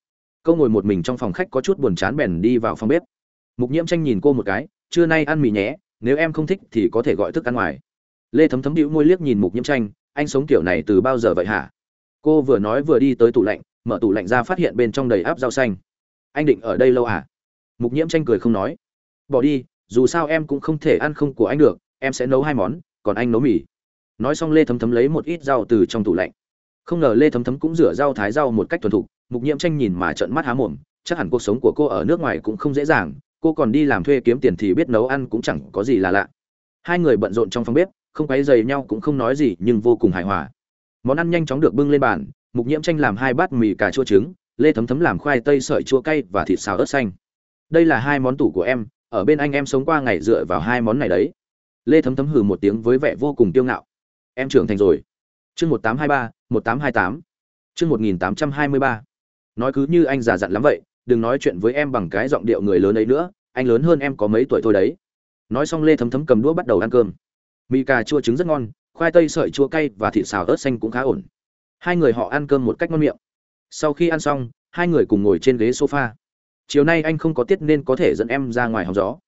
Câu ngồi một mình trong phòng khách có chút buồn chán bèn đi vào phòng bếp. Mục nhiễm tranh nhìn cô một cái, trưa nay ăn mì nhé, nếu em không thích thì có thể gọi thức ăn ngoài. Lê thấm thấm đĩu môi liếc nhìn mục nhiễm tranh, anh sống kiểu này từ bao giờ vậy hả? Cô vừa nói vừa đi tới tủ lạnh, mở tủ lạnh ra phát hiện bên trong đầy áp rau xanh. Anh định ở đây lâu à? Mục nhiễm tranh cười không nói. Bỏ đi, dù sao em cũng không thể ăn không của anh được, em sẽ nấu hai món, còn anh nấu mì. Nói xong lê thấm thấm lấy một ít rau từ trong tủ lạnh không ngờ lê thấm thấm cũng rửa rau thái rau một cách thuần thục, mục nhiễm tranh nhìn mà trợn mắt há mồm, chắc hẳn cuộc sống của cô ở nước ngoài cũng không dễ dàng, cô còn đi làm thuê kiếm tiền thì biết nấu ăn cũng chẳng có gì là lạ. Hai người bận rộn trong phòng bếp, không quấy dày nhau cũng không nói gì nhưng vô cùng hài hòa. Món ăn nhanh chóng được bưng lên bàn, mục nhiễm tranh làm hai bát mì cà chua trứng, lê thấm thấm làm khoai tây sợi chua cay và thịt xào ớt xanh. Đây là hai món tủ của em, ở bên anh em sống qua ngày dựa vào hai món này đấy. Lê thấm thấm hừ một tiếng với vẻ vô cùng kiêu ngạo. Em trưởng thành rồi chương một tám hai ba, một tám hai tám. Chương một nghìn tám trăm hai mươi ba. Nói cứ như anh già dặn lắm vậy, đừng nói chuyện với em bằng cái giọng điệu người lớn ấy nữa, anh lớn hơn em có mấy tuổi thôi đấy. Nói xong lê thấm thấm cầm đũa bắt đầu ăn cơm. Mì cà chua trứng rất ngon, khoai tây sợi chua cay và thịt xào ớt xanh cũng khá ổn. Hai người họ ăn cơm một cách ngon miệng. Sau khi ăn xong, hai người cùng ngồi trên ghế sofa. Chiều nay anh không có tiết nên có thể dẫn em ra ngoài hóng gió.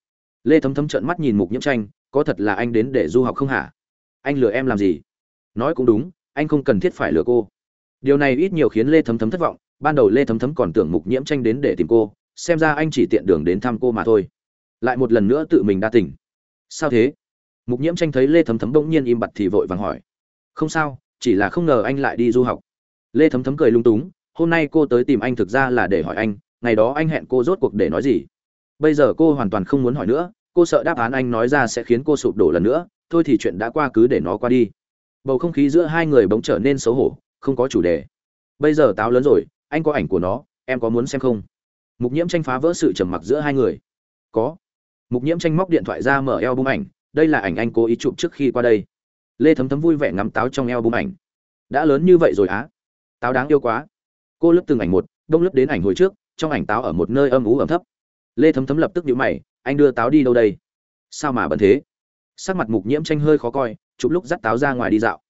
Lê thấm thấm trợn mắt nhìn mục nhiễm tranh, có thật là anh đến để du học không hả? Anh lừa em làm gì? Nói cũng đúng anh không cần thiết phải lừa cô. Điều này ít nhiều khiến lê thấm thấm thất vọng, ban đầu lê thấm thấm còn tưởng mục nhiễm tranh đến để tìm cô, xem ra anh chỉ tiện đường đến thăm cô mà thôi. Lại một lần nữa tự mình đa tỉnh sao thế? Mục nhiễm tranh thấy lê thấm thấm bỗng nhiên im bặt thì vội vàng hỏi. Không sao, chỉ là không ngờ anh lại đi du học. Lê thấm thấm cười lung túng, hôm nay cô tới tìm anh thực ra là để hỏi anh, ngày đó anh hẹn cô rốt cuộc để nói gì? Bây giờ cô hoàn toàn không muốn hỏi nữa, cô sợ đáp án anh nói ra sẽ khiến cô sụp đổ lần nữa, thôi thì chuyện đã qua cứ để nó qua đi bầu không khí giữa hai người bỗng trở nên xấu hổ, không có chủ đề. Bây giờ táo lớn rồi, anh có ảnh của nó, em có muốn xem không? Mục nhiễm tranh phá vỡ sự trầm mặc giữa hai người. Có. Mục nhiễm tranh móc điện thoại ra mở eo bung ảnh, đây là ảnh anh cố ý chụp trước khi qua đây. Lê thấm thấm vui vẻ ngắm táo trong eo bung ảnh. Đã lớn như vậy rồi á. Táo đáng yêu quá. Cô lướt từng ảnh một, đông lướt đến ảnh hồi trước, trong ảnh táo ở một nơi âm ú ẩm thấp. Lê thấm thấm lập tức nhíu mày, anh đưa táo đi đâu đây? Sao mà bận thế? Sắc mặt mục nhiễm tranh hơi khó coi chụp lúc dắt táo ra ngoài đi dạo.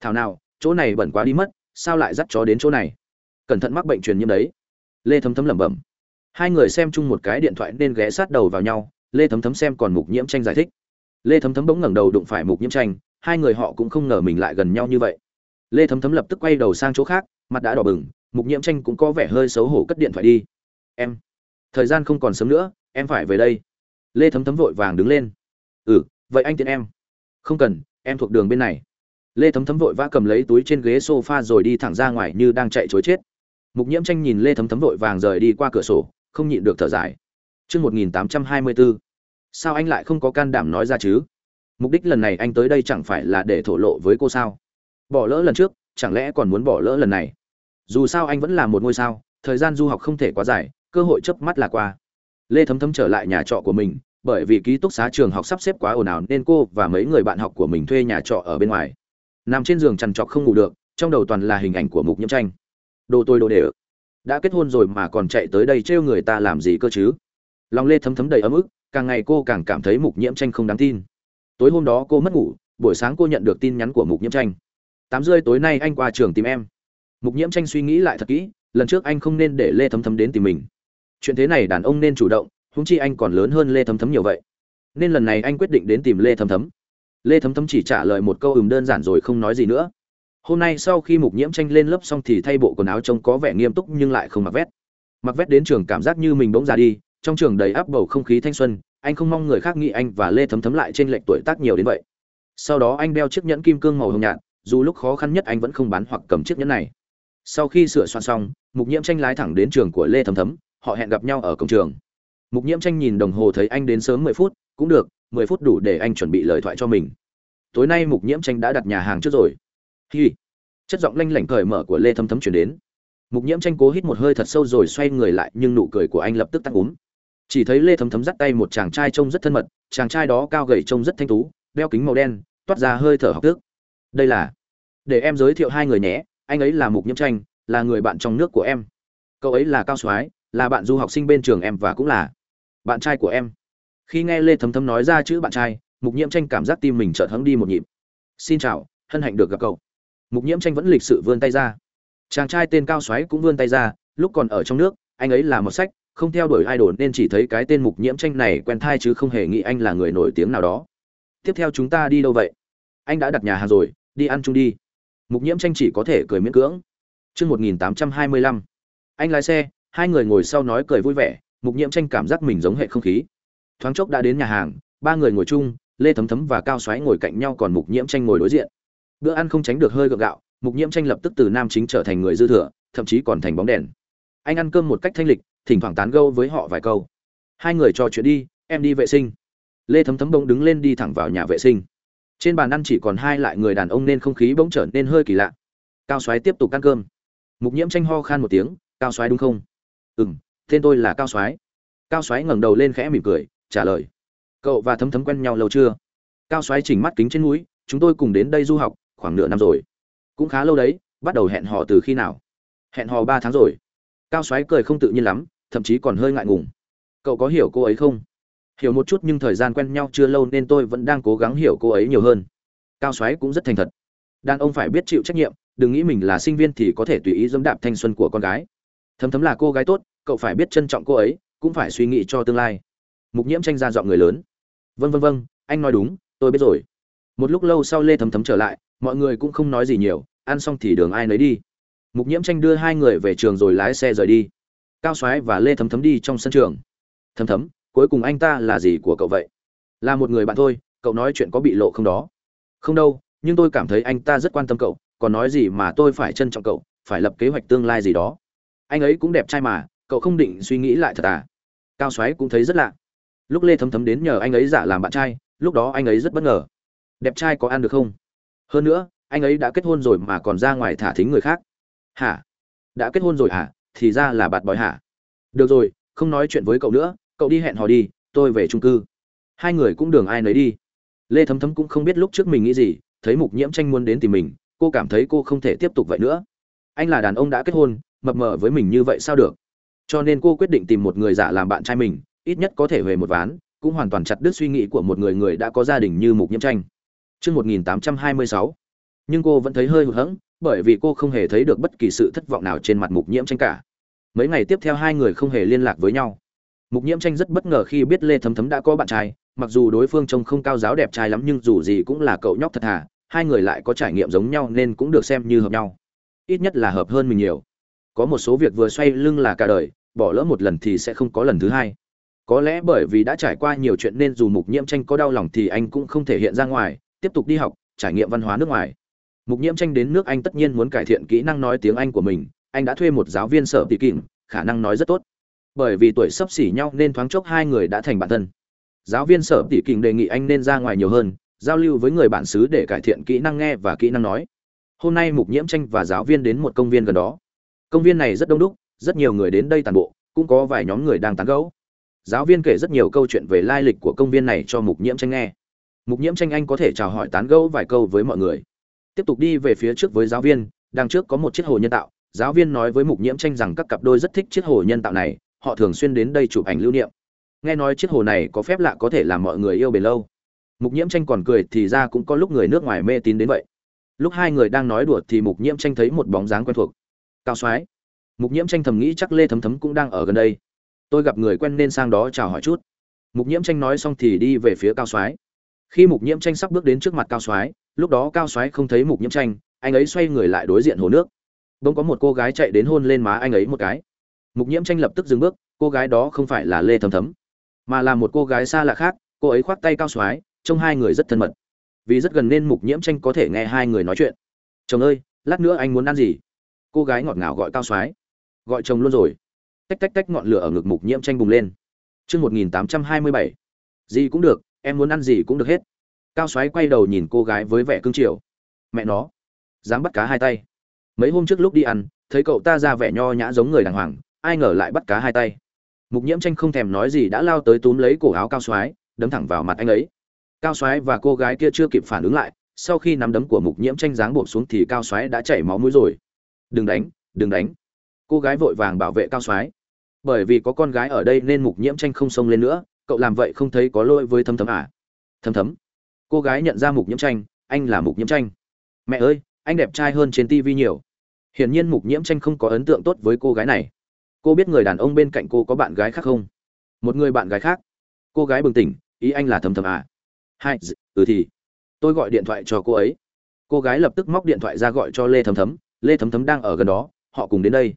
Thảo nào, chỗ này bẩn quá đi mất, sao lại dắt chó đến chỗ này? Cẩn thận mắc bệnh truyền nhiễm đấy. Lê thấm thấm lẩm bẩm. Hai người xem chung một cái điện thoại nên ghé sát đầu vào nhau, lê thấm thấm xem còn mục nhiễm tranh giải thích. Lê thấm thấm bỗng ngẩng đầu đụng phải mục nhiễm tranh, hai người họ cũng không ngờ mình lại gần nhau như vậy. Lê thấm thấm lập tức quay đầu sang chỗ khác, mặt đã đỏ bừng, mục nhiễm tranh cũng có vẻ hơi xấu hổ cất điện thoại đi. Em, thời gian không còn sớm nữa, em phải về đây. Lê thấm thấm vội vàng đứng lên. Ừ vậy anh tiện em. Không cần em thuộc đường bên này. Lê thấm thấm vội vã cầm lấy túi trên ghế s o f a rồi đi thẳng ra ngoài như đang chạy chối chết. Mục nhiễm tranh nhìn lê thấm thấm vội vàng rời đi qua cửa sổ không nhịn được thở dài. Trước 1824, sao anh lại không có can đảm nói ra chứ? Mục đích lần này anh tới đây chẳng phải là để thổ lộ với cô sao? Bỏ lỡ lần trước chẳng lẽ còn muốn bỏ lỡ lần này? Dù sao anh vẫn là một ngôi sao thời gian du học không thể quá dài cơ hội chớp mắt là qua. Lê thấm thấm trở lại nhà trọ của mình bởi vì ký túc xá trường học sắp xếp quá ồn ào nên cô và mấy người bạn học của mình thuê nhà trọ ở bên ngoài. Nằm trên giường chằn trọc không ngủ được, trong đầu toàn là hình ảnh của mục nhiễm tranh. Đồ tôi đồ để ở đã kết hôn rồi mà còn chạy tới đây trêu người ta làm gì cơ chứ? Lòng lê thấm thấm đầy ấm ức, càng ngày cô càng cảm thấy mục nhiễm tranh không đáng tin. Tối hôm đó cô mất ngủ, buổi sáng cô nhận được tin nhắn của mục nhiễm tranh. Tám rưỡi tối nay anh qua trường tìm em. Mục nhiễm tranh suy nghĩ lại thật kỹ, lần trước anh không nên để lê thấm thấm đến tìm mình. Chuyện thế này đàn ông nên chủ động húng chi anh còn lớn hơn lê thấm thấm nhiều vậy. Nên lần này anh quyết định đến tìm lê thấm thấm. Lê thấm thấm chỉ trả lời một câu ừm đơn giản rồi không nói gì nữa. Hôm nay sau khi mục nhiễm tranh lên lớp xong thì thay bộ quần áo trông có vẻ nghiêm túc nhưng lại không mặc vét. Mặc vét đến trường cảm giác như mình bỗng ra đi, trong trường đầy áp bầu không khí thanh xuân, anh không mong người khác nghĩ anh và lê thấm thấm lại trên lệch tuổi tác nhiều đến vậy. Sau đó anh đeo chiếc nhẫn kim cương màu hồng nhạt, dù lúc khó khăn nhất anh vẫn không bán hoặc cầm chiếc nhẫn này. Sau khi sửa soạn xong, mục nhiễm tranh lái thẳng đến trường của lê thấm thấm, họ hẹn gặp nhau ở cổng trường mục nhiễm tranh nhìn đồng hồ thấy anh đến sớm mười phút, cũng được, mười phút đủ để anh chuẩn bị lời thoại cho mình. Tối nay mục nhiễm tranh đã đặt nhà hàng trước rồi. Hi. Chất giọng lanh lảnh cởi mở của lê thấm thấm chuyển đến. Mục nhiễm tranh cố hít một hơi thật sâu rồi xoay người lại, nhưng nụ cười của anh lập tức tắt úm. Chỉ thấy lê thấm thấm dắt tay một chàng trai trông rất thân mật, chàng trai đó cao gầy trông rất thanh tú, đeo kính màu đen, toát ra hơi thở học tước đây là, để em giới thiệu hai người nhé, anh ấy là mục nhiễm tranh, là người bạn trong nước của em. Cậu ấy là cao soái, là bạn du học sinh bên trường em và cũng là bạn trai của em. Khi nghe lê thấm thấm nói ra chữ bạn trai, mục nhiễm tranh cảm giác tim mình chợt hững đi một nhịp. Xin chào, hân hạnh được gặp cậu. Mục nhiễm tranh vẫn lịch sự vươn tay ra. Chàng trai tên cao xoáy cũng vươn tay ra, lúc còn ở trong nước, anh ấy là một sách, không theo đuổi idol nên chỉ thấy cái tên mục nhiễm tranh này quen thai chứ không hề nghĩ anh là người nổi tiếng nào đó. Tiếp theo chúng ta đi đâu vậy? Anh đã đặt nhà hàng rồi, đi ăn chung đi. Mục nhiễm tranh chỉ có thể cười miễn cưỡng. Chương một nghìn tám trăm hai mươi lăm. Anh lái xe, hai người ngồi sau nói cười vui vẻ mục nhiễm tranh cảm giác mình giống hệ không khí. Thoáng chốc đã đến nhà hàng, ba người ngồi chung, lê thấm thấm và cao xoáy ngồi cạnh nhau còn mục nhiễm tranh ngồi đối diện. Bữa ăn không tránh được hơi gượng gạo, mục nhiễm tranh lập tức từ nam chính trở thành người dư thừa, thậm chí còn thành bóng đèn. Anh ăn cơm một cách thanh lịch, thỉnh thoảng tán gâu với họ vài câu. Hai người trò chuyện đi, em đi vệ sinh. Lê thấm thấm bỗng đứng lên đi thẳng vào nhà vệ sinh. Trên bàn ăn chỉ còn hai lại người đàn ông nên không khí bỗng trở nên hơi kỳ lạ. Cao xoáy tiếp tục ăn cơm. Mục nhiễm tranh ho khan một tiếng, cao xoáy đúng không? Ừ m tên tôi là cao xoáy cao xoáy ngẩng đầu lên khẽ mỉm cười, trả lời. Cậu và thấm thấm quen nhau lâu chưa? Cao xoáy chỉnh mắt kính trên núi, chúng tôi cùng đến đây du học, khoảng nửa năm rồi. Cũng khá lâu đấy, bắt đầu hẹn hò từ khi nào? Hẹn hò ba tháng rồi. Cao xoáy cười không tự nhiên lắm, thậm chí còn hơi ngại ngùng. Cậu có hiểu cô ấy không? Hiểu một chút nhưng thời gian quen nhau chưa lâu nên tôi vẫn đang cố gắng hiểu cô ấy nhiều hơn. Cao xoáy cũng rất thành thật. Đàn ông phải biết chịu trách nhiệm, đừng nghĩ mình là sinh viên thì có thể tùy ý dẫm đạp thanh xuân của con gái. Thấm thấm là cô gái tốt cậu phải biết trân trọng cô ấy, cũng phải suy nghĩ cho tương lai. Mục nhiễm tranh ra dọn người lớn. Vân vân vân anh nói đúng, tôi biết rồi. Một lúc lâu sau lê thấm thấm trở lại, mọi người cũng không nói gì nhiều, ăn xong thì đường ai nấy đi. Mục nhiễm tranh đưa hai người về trường rồi lái xe rời đi. Cao soái và lê thấm thấm đi trong sân trường. Thấm thấm, cuối cùng anh ta là gì của cậu vậy? Là một người bạn thôi, cậu nói chuyện có bị lộ không đó? Không đâu, nhưng tôi cảm thấy anh ta rất quan tâm cậu, còn nói gì mà tôi phải trân trọng cậu, phải lập kế hoạch tương lai gì đó. Anh ấy cũng đẹp trai mà cậu không định suy nghĩ lại thật à? Cao soái cũng thấy rất lạ. Lúc lê thấm thấm đến nhờ anh ấy giả làm bạn trai, lúc đó anh ấy rất bất ngờ. Đẹp trai có ăn được không? Hơn nữa, anh ấy đã kết hôn rồi mà còn ra ngoài thả thính người khác. Hả? Đã kết hôn rồi hả? Thì ra là bạt bói hả? Được rồi, không nói chuyện với cậu nữa, cậu đi hẹn hò đi, tôi về trung cư. Hai người cũng đường ai nấy đi. Lê thấm thấm cũng không biết lúc trước mình nghĩ gì, thấy mục nhiễm tranh muốn đến tìm mình, cô cảm thấy cô không thể tiếp tục vậy nữa. Anh là đàn ông đã kết hôn, mập mờ với mình như vậy sao được? Cho nên cô quyết định tìm một người giả làm bạn trai mình ít nhất có thể về một ván cũng hoàn toàn chặt đứt suy nghĩ của một người người đã có gia đình như mục nhiễm tranh. Trước 1826, nhưng cô vẫn thấy hơi hụt hẫng bởi vì cô không hề thấy được bất kỳ sự thất vọng nào trên mặt mục nhiễm tranh cả. Mấy ngày tiếp theo hai người không hề liên lạc với nhau. Mục nhiễm tranh rất bất ngờ khi biết lê thấm thấm đã có bạn trai mặc dù đối phương trông không cao giáo đẹp trai lắm nhưng dù gì cũng là cậu nhóc thật thà hai người lại có trải nghiệm giống nhau nên cũng được xem như hợp nhau. Ít nhất là hợp hơn mình nhiều có một số việc vừa xoay lưng là cả đời, bỏ lỡ một lần thì sẽ không có lần thứ hai. Có lẽ bởi vì đã trải qua nhiều chuyện nên dù mục nhiễm tranh có đau lòng thì anh cũng không thể hiện ra ngoài, tiếp tục đi học, trải nghiệm văn hóa nước ngoài. Mục nhiễm tranh đến nước anh tất nhiên muốn cải thiện kỹ năng nói tiếng anh của mình, anh đã thuê một giáo viên sở tỷ kỉnh khả năng nói rất tốt. Bởi vì tuổi sấp xỉ nhau nên thoáng chốc hai người đã thành bạn thân. Giáo viên sở tỷ kỉnh đề nghị anh nên ra ngoài nhiều hơn, giao lưu với người bản xứ để cải thiện kỹ năng nghe và kỹ năng nói. Hôm nay mục nhiễm tranh và giáo viên đến một công viên gần đó công viên này rất đông đúc, rất nhiều người đến đây tàn bộ, cũng có vài nhóm người đang tán gẫu. Giáo viên kể rất nhiều câu chuyện về lai lịch của công viên này cho mục nhiễm tranh nghe. Mục nhiễm tranh anh có thể chào hỏi tán gẫu vài câu với mọi người. Tiếp tục đi về phía trước với giáo viên, đằng trước có một chiếc hồ nhân tạo. Giáo viên nói với mục nhiễm tranh rằng các cặp đôi rất thích chiếc hồ nhân tạo này, họ thường xuyên đến đây chụp ảnh lưu niệm. Nghe nói chiếc hồ này có phép lạ có thể làm mọi người yêu bền lâu. Mục nhiễm tranh còn cười thì ra cũng có lúc người nước ngoài mê tín đến vậy. Lúc hai người đang nói đùa thì mục nhiễm tranh thấy một bóng dáng quen thuộc cao soái. Mục nhiễm tranh thầm nghĩ chắc lê thấm thấm cũng đang ở gần đây. Tôi gặp người quen nên sang đó chào hỏi chút. Mục nhiễm tranh nói xong thì đi về phía cao soái. Khi mục nhiễm tranh sắp bước đến trước mặt cao soái, lúc đó cao soái không thấy mục nhiễm tranh, anh ấy xoay người lại đối diện hồ nước. Bỗng có một cô gái chạy đến hôn lên má anh ấy một cái. Mục nhiễm tranh lập tức dừng bước, cô gái đó không phải là lê thấm thấm, mà là một cô gái xa lạ khác, cô ấy khoác tay cao soái, trông hai người rất thân mật. Vì rất gần nên mục nhiễm tranh có thể nghe hai người nói chuyện. Chồng ơi, lát nữa anh muốn ăn gì? Cô gái ngọt ngào gọi cao soái gọi chồng luôn rồi. Tách tách tách ngọn lửa ở ngực mục nhiễm tranh bùng lên. Chương một nghìn tám trăm hai mươi bảy. Gì cũng được, em muốn ăn gì cũng được hết. Cao soái quay đầu nhìn cô gái với vẻ cương triều mẹ nó, dám bắt cá hai tay. Mấy hôm trước lúc đi ăn, thấy cậu ta ra vẻ nho nhã giống người đàng hoàng, ai ngờ lại bắt cá hai tay. Mục nhiễm tranh không thèm nói gì đã lao tới túm lấy cổ áo cao soái đấm thẳng vào mặt anh ấy. Cao soái và cô gái kia chưa kịp phản ứng lại, sau khi nắm đấm của mục nhiễm tranh giáng buộc xuống thì cao soái đã chảy máu mũi rồi đừng đánh đừng đánh. Cô gái vội vàng bảo vệ cao soái. Bởi vì có con gái ở đây nên mục nhiễm tranh không xông lên nữa, cậu làm vậy không thấy có lỗi với thấm thấm à? Thấm thấm. Cô gái nhận ra mục nhiễm tranh, anh là mục nhiễm tranh. Mẹ ơi, anh đẹp trai hơn trên tivi nhiều. Hiển nhiên mục nhiễm tranh không có ấn tượng tốt với cô gái này. Cô biết người đàn ông bên cạnh cô có bạn gái khác không? Một người bạn gái khác. Cô gái bừng tỉnh, ý anh là thầm thầm à? Hai ừ thì. Tôi gọi điện thoại cho cô ấy. Cô gái lập tức móc điện thoại ra gọi cho lê thầm thấm lê thấm thấm đang ở gần đó, họ cùng đến đây.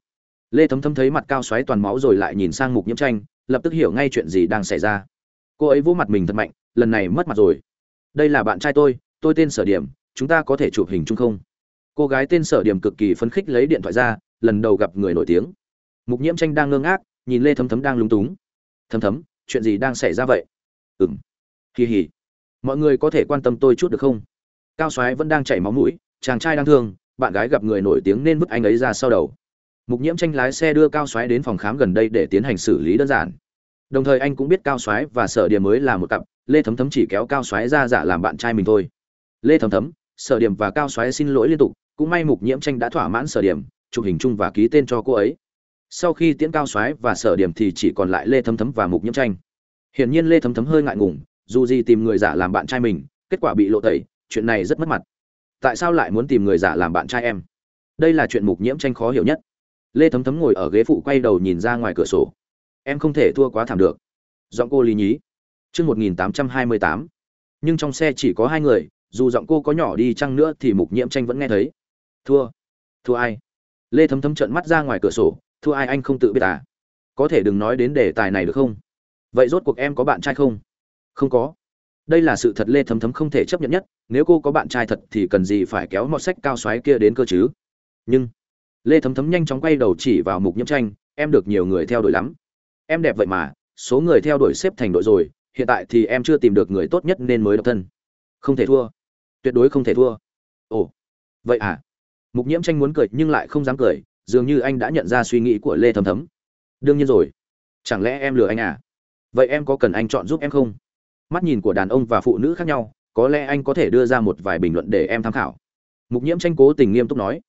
Lê thấm thấm thấy mặt cao xoáy toàn máu rồi lại nhìn sang mục nhiễm tranh, lập tức hiểu ngay chuyện gì đang xảy ra. Cô ấy vỗ mặt mình thật mạnh, lần này mất mặt rồi. Đây là bạn trai tôi tôi tên sở điểm, chúng ta có thể chụp hình chung không? Cô gái tên sở điểm cực kỳ phấn khích lấy điện thoại ra, lần đầu gặp người nổi tiếng. Mục nhiễm tranh đang ngơ ngác, nhìn lê thấm thấm đang lúng túng. Thấm thấm, chuyện gì đang xảy ra vậy? Ừng kỳ hỉ mọi người có thể quan tâm tôi chút được không? Cao soái vẫn đang chảy máu mũi, chàng trai đang thương bạn gái gặp người nổi tiếng nên vứt anh ấy ra sau đầu. Mục nhiễm tranh lái xe đưa cao soái đến phòng khám gần đây để tiến hành xử lý đơn giản. Đồng thời anh cũng biết cao soái và sở điểm mới là một cặp, lê thấm thấm chỉ kéo cao soái ra giả làm bạn trai mình thôi. Lê thấm thấm, sở điểm và cao soái xin lỗi liên tục, cũng may mục nhiễm tranh đã thỏa mãn sở điểm, chụp hình chung và ký tên cho cô ấy. Sau khi tiễn cao soái và sở điểm thì chỉ còn lại lê thấm thấm và mục nhiễm tranh. Hiển nhiên lê thấm thấm hơi ngại ngùng, dù gì tìm người giả làm bạn trai mình, kết quả bị lộ tẩy, chuyện này rất mất mặt tại sao lại muốn tìm người giả làm bạn trai em? Đây là chuyện mục nhiễm tranh khó hiểu nhất. Lê thấm thấm ngồi ở ghế phụ quay đầu nhìn ra ngoài cửa sổ. Em không thể thua quá thảm được. Giọng cô lý nhí. Chương một nghìn tám trăm hai mươi tám. Nhưng trong xe chỉ có hai người, dù giọng cô có nhỏ đi chăng nữa thì mục nhiễm tranh vẫn nghe thấy. Thua. Thua ai? Lê thấm thấm trợn mắt ra ngoài cửa sổ. Thua ai anh không tự biết à? Có thể đừng nói đến đề tài này được không? Vậy rốt cuộc em có bạn trai không? Không có đây là sự thật lê thấm thấm không thể chấp nhận nhất, nếu cô có bạn trai thật thì cần gì phải kéo mọt sách cao xoáy kia đến cơ chứ? Nhưng, lê thấm thấm nhanh chóng quay đầu chỉ vào mục nhiễm tranh, em được nhiều người theo đuổi lắm. Em đẹp vậy mà, số người theo đuổi xếp thành đội rồi, hiện tại thì em chưa tìm được người tốt nhất nên mới độc thân. Không thể thua. Tuyệt đối không thể thua. Ồ, vậy à? Mục nhiễm tranh muốn cười nhưng lại không dám cười, dường như anh đã nhận ra suy nghĩ của lê thấm thấm. Đương nhiên rồi. Chẳng lẽ em lừa anh à? Vậy em có cần anh chọn giúp em không? Mắt nhìn của đàn ông và phụ nữ khác nhau, có lẽ anh có thể đưa ra một vài bình luận để em tham khảo. Mục nhiễm tranh cố tình nghiêm túc nói.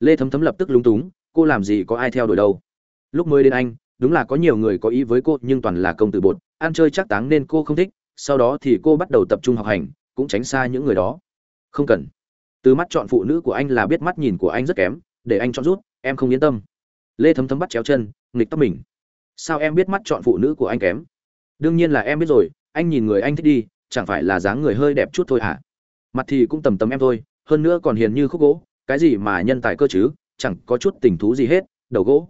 Lê thấm thấm lập tức lúng túng, cô làm gì có ai theo đuổi đâu. Lúc mới đến anh, đúng là có nhiều người có ý với cô, nhưng toàn là công tử bột, ăn chơi chắc táng nên cô không thích, sau đó thì cô bắt đầu tập trung học hành, cũng tránh xa những người đó. Không cần. Từ mắt chọn phụ nữ của anh là biết mắt nhìn của anh rất kém, để anh chọn rút, em không yên tâm. Lê thấm thấm bắt chéo chân, nghịch tóc mình. Sao em biết mắt chọn phụ nữ của anh kém? Đương nhiên là em biết rồi anh nhìn người anh thích đi, chẳng phải là dáng người hơi đẹp chút thôi hả? Mặt thì cũng tầm tầm em thôi, hơn nữa còn hiền như khúc gỗ, cái gì mà nhân tài cơ chứ, chẳng có chút tình thú gì hết, đầu gỗ.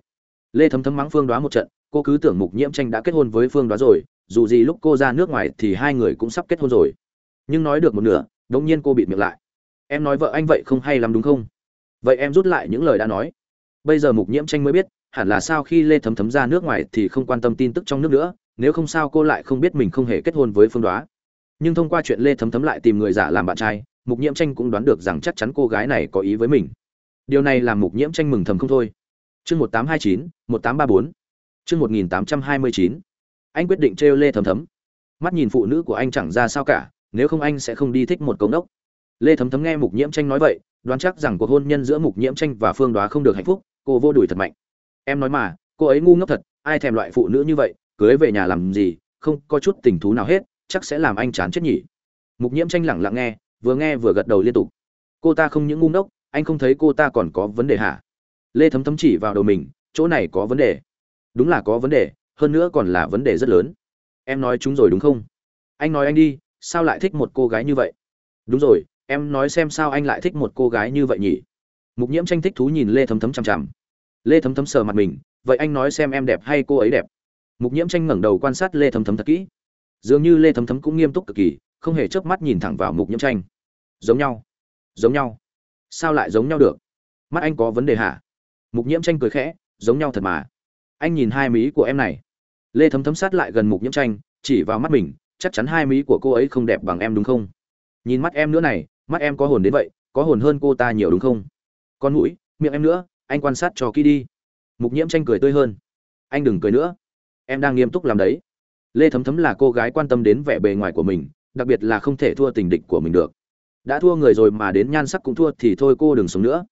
Lê thấm thấm mắng phương đoá một trận, cô cứ tưởng mục nhiễm tranh đã kết hôn với phương đoá rồi, dù gì lúc cô ra nước ngoài thì hai người cũng sắp kết hôn rồi. Nhưng nói được một nửa, đống nhiên cô bị miệng lại. Em nói vợ anh vậy không hay lắm đúng không? Vậy em rút lại những lời đã nói. Bây giờ mục nhiễm tranh mới biết, hẳn là sao khi lê thấm thấm ra nước ngoài thì không quan tâm tin tức trong nước nữa nếu không sao cô lại không biết mình không hề kết hôn với phương đoá. Nhưng thông qua chuyện lê thấm thấm lại tìm người giả làm bạn trai, mục nhiễm tranh cũng đoán được rằng chắc chắn cô gái này có ý với mình. Điều này làm mục nhiễm tranh mừng thầm không thôi. Chương một tám hai chín, một tám ba bốn. Chương một nghìn tám trăm hai mươi chín. Anh quyết định trêu lê thấm thấm. Mắt nhìn phụ nữ của anh chẳng ra sao cả, nếu không anh sẽ không đi thích một cống đốc lê thấm thấm nghe mục nhiễm tranh nói vậy, đoán chắc rằng cuộc hôn nhân giữa mục nhiễm tranh và phương đoá không được hạnh phúc, cô vô đùi thật mạnh. Em nói mà, cô ấy ngu ngốc thật, ai thèm loại phụ nữ như vậy cưới về nhà làm gì, không có chút tình thú nào hết, chắc sẽ làm anh chán chết nhỉ. Mục nhiễm tranh lẳng lặng nghe, vừa nghe vừa gật đầu liên tục. Cô ta không những ngu ngốc, anh không thấy cô ta còn có vấn đề hả? Lê thấm thấm chỉ vào đầu mình, chỗ này có vấn đề. Đúng là có vấn đề, hơn nữa còn là vấn đề rất lớn. Em nói chúng rồi đúng không? Anh nói anh đi, sao lại thích một cô gái như vậy? Đúng rồi, em nói xem sao anh lại thích một cô gái như vậy nhỉ? Mục nhiễm tranh thích thú nhìn lê thấm thấm chằm chằm. Lê thấm thấm sờ mặt mình, vậy anh nói xem em đẹp hay cô ấy đẹp? Mục nhiễm tranh ngẩng đầu quan sát lê thấm thấm thật kỹ dường như lê thấm thấm cũng nghiêm túc cực kỳ không hề chớp mắt nhìn thẳng vào mục nhiễm tranh giống nhau giống nhau sao lại giống nhau được mắt anh có vấn đề hả mục nhiễm tranh cười khẽ giống nhau thật mà anh nhìn hai mí của em này lê thấm thấm sát lại gần mục nhiễm tranh chỉ vào mắt mình chắc chắn hai mí của cô ấy không đẹp bằng em đúng không nhìn mắt em nữa này mắt em có hồn đến vậy có hồn hơn cô ta nhiều đúng không con mũi miệng em nữa anh quan sát cho kỹ đi mục nhiễm tranh cười tươi hơn anh đừng cười nữa em đang nghiêm túc làm đấy. Lê thấm thấm là cô gái quan tâm đến vẻ bề ngoài của mình, đặc biệt là không thể thua tình địch của mình được. Đã thua người rồi mà đến nhan sắc cũng thua thì thôi cô đừng sống nữa.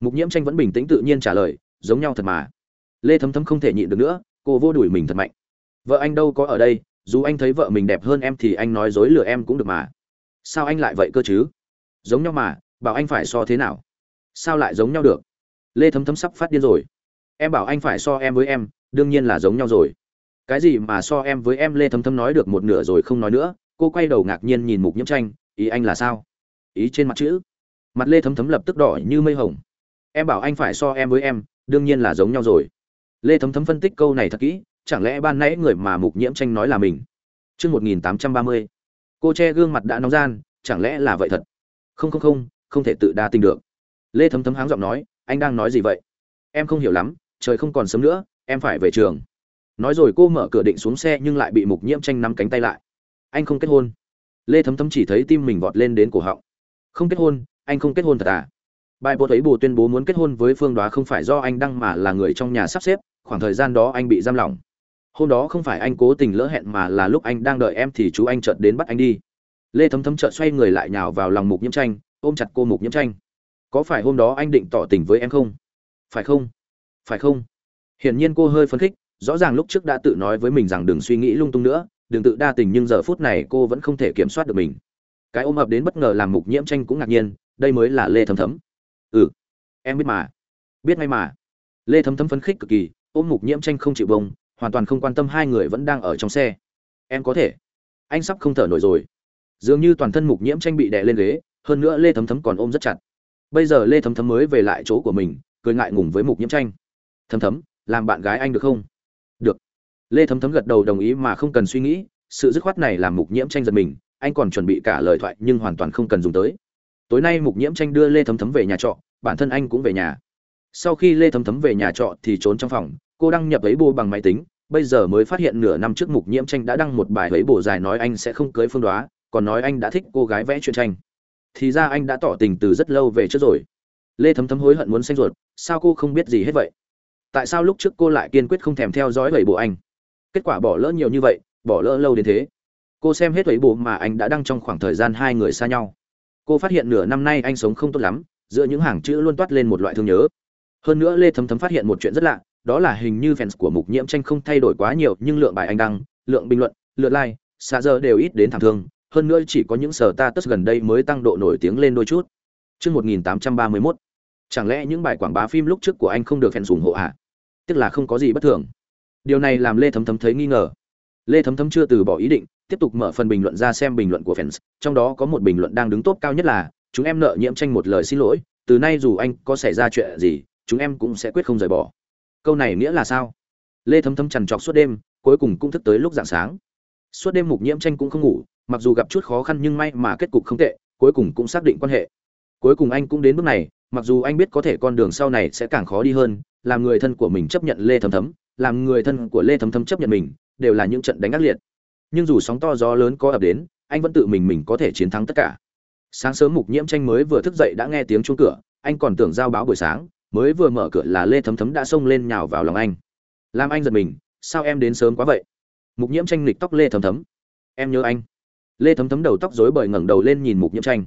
Mục nhiễm tranh vẫn bình tĩnh tự nhiên trả lời, giống nhau thật mà. Lê thấm thấm không thể nhịn được nữa, cô vô đuổi mình thật mạnh. Vợ anh đâu có ở đây, dù anh thấy vợ mình đẹp hơn em thì anh nói dối lừa em cũng được mà. Sao anh lại vậy cơ chứ? Giống nhau mà, bảo anh phải so thế nào? Sao lại giống nhau được? Lê thấm thấm sắp phát điên rồi. Em bảo anh phải so em với em, đương nhiên là giống nhau rồi cái gì mà so em với em lê thấm thấm nói được một nửa rồi không nói nữa, cô quay đầu ngạc nhiên nhìn mục nhiễm tranh, ý anh là sao? Ý trên mặt chữ. Mặt lê thấm thấm lập tức đỏ như mây hồng. Em bảo anh phải so em với em, đương nhiên là giống nhau rồi. Lê thấm thấm phân tích câu này thật kỹ, chẳng lẽ ban nãy người mà mục nhiễm tranh nói là mình? Chương một nghìn tám trăm ba mươi. Cô che gương mặt đã nóng gian, chẳng lẽ là vậy thật? Không không không không thể tự đa tình được. Lê thấm thấm háng giọng nói, anh đang nói gì vậy? Em không hiểu lắm, trời không còn sớm nữa, em phải về trường nói rồi cô mở cửa định xuống xe nhưng lại bị mục nhiễm tranh nắm cánh tay lại. Anh không kết hôn. Lê thấm thấm chỉ thấy tim mình vọt lên đến cổ họng. Không kết hôn, anh không kết hôn thật à? Bài bột ấy bù tuyên bố muốn kết hôn với phương đoá không phải do anh đăng mà là người trong nhà sắp xếp, khoảng thời gian đó anh bị giam lỏng. Hôm đó không phải anh cố tình lỡ hẹn mà là lúc anh đang đợi em thì chú anh chợt đến bắt anh đi. Lê thấm thấm chợt xoay người lại nhào vào lòng mục nhiễm tranh, ôm chặt cô mục nhiễm tranh. Có phải hôm đó anh định tỏ tình với em không? Phải không? Phải không? Hiển nhiên cô hơi phấn khích rõ ràng lúc trước đã tự nói với mình rằng đừng suy nghĩ lung tung nữa, đừng tự đa tình nhưng giờ phút này cô vẫn không thể kiểm soát được mình. Cái ôm ập đến bất ngờ làm mục nhiễm tranh cũng ngạc nhiên, đây mới là lê thấm thấm. Ừ em biết mà. Biết ngay mà. Lê thấm thấm phấn khích cực kỳ, ôm mục nhiễm tranh không chịu bông hoàn toàn không quan tâm hai người vẫn đang ở trong xe. Em có thể. Anh sắp không thở nổi rồi. Dường như toàn thân mục nhiễm tranh bị đè lên ghế, hơn nữa lê thấm thấm còn ôm rất chặt. Bây giờ lê thấm thấm mới về lại chỗ của mình, cười ngại ngùng với mục nhiễm tranh. Thấm thấm, làm bạn gái anh được không? Lê thấm thấm gật đầu đồng ý mà không cần suy nghĩ, sự dứt khoát này làm mục nhiễm tranh giật mình, anh còn chuẩn bị cả lời thoại nhưng hoàn toàn không cần dùng tới. Tối nay mục nhiễm tranh đưa lê thấm thấm về nhà trọ, bản thân anh cũng về nhà. Sau khi lê thấm thấm về nhà trọ thì trốn trong phòng, cô đăng nhập ấy bô bằng máy tính, bây giờ mới phát hiện nửa năm trước mục nhiễm tranh đã đăng một bài ấy bổ dài nói anh sẽ không cưới phương đoá, còn nói anh đã thích cô gái vẽ truyện tranh. Thì ra anh đã tỏ tình từ rất lâu về trước rồi. Lê thấm thấm hối hận muốn xanh ruột, sao cô không biết gì hết vậy? Tại sao lúc trước cô lại kiên quyết không thèm theo dõi bảy bộ anh? Kết quả bỏ lỡ nhiều như vậy bỏ lỡ lâu đến thế. Cô xem hết ấy bộ mà anh đã đăng trong khoảng thời gian hai người xa nhau. Cô phát hiện nửa năm nay anh sống không tốt lắm giữa những hàng chữ luôn toát lên một loại thương nhớ. Hơn nữa lê thấm thấm phát hiện một chuyện rất lạ đó là hình như fans của mục nhiễm tranh không thay đổi quá nhiều nhưng lượng bài anh đăng lượng bình luận lượt like xa giờ đều ít đến thảm thương. Hơn nữa chỉ có những sở ta tất gần đây mới tăng độ nổi tiếng lên đôi chút. Trước 1831, chẳng lẽ những bài quảng bá phim lúc trước của anh không được fans ủng hộ à? Tức là không có gì bất thường. Điều này làm Lê Thấm Thấm thấy nghi ngờ. Lê Thấm Thấm chưa từ bỏ ý định, tiếp tục mở phần bình luận ra xem bình luận của fans, trong đó có một bình luận đang đứng tốt cao nhất là, chúng em nợ nhiễm tranh một lời xin lỗi, từ nay dù anh có xảy ra chuyện gì, chúng em cũng sẽ quyết không rời bỏ. Câu này nghĩa là sao? Lê Thấm Thấm trằn trọc suốt đêm, cuối cùng cũng thức tới lúc rạng sáng. Suốt đêm Mục Nhiễm Tranh cũng không ngủ, mặc dù gặp chút khó khăn nhưng may mà kết cục không tệ, cuối cùng cũng xác định quan hệ. Cuối cùng anh cũng đến bước này, mặc dù anh biết có thể con đường sau này sẽ càng khó đi hơn, làm người thân của mình chấp nhận Lê Thấm Thấm, làm người thân của Lê Thấm Thấm chấp nhận mình, đều là những trận đánh ác liệt. Nhưng dù sóng to gió lớn có ập đến, anh vẫn tự mình mình có thể chiến thắng tất cả. Sáng sớm Mục Nhiễm Tranh mới vừa thức dậy đã nghe tiếng chuông cửa, anh còn tưởng giao báo buổi sáng, mới vừa mở cửa là Lê Thấm Thấm đã xông lên nhào vào lòng anh. Làm anh giật mình, sao em đến sớm quá vậy? Mục Nhiễm Tranh lịch tóc Lê Thấm Thấm. Em nhớ anh. Lê Thấm Thấm đầu tóc rối bời ngẩng đầu lên nhìn Mục Nhiễm Tranh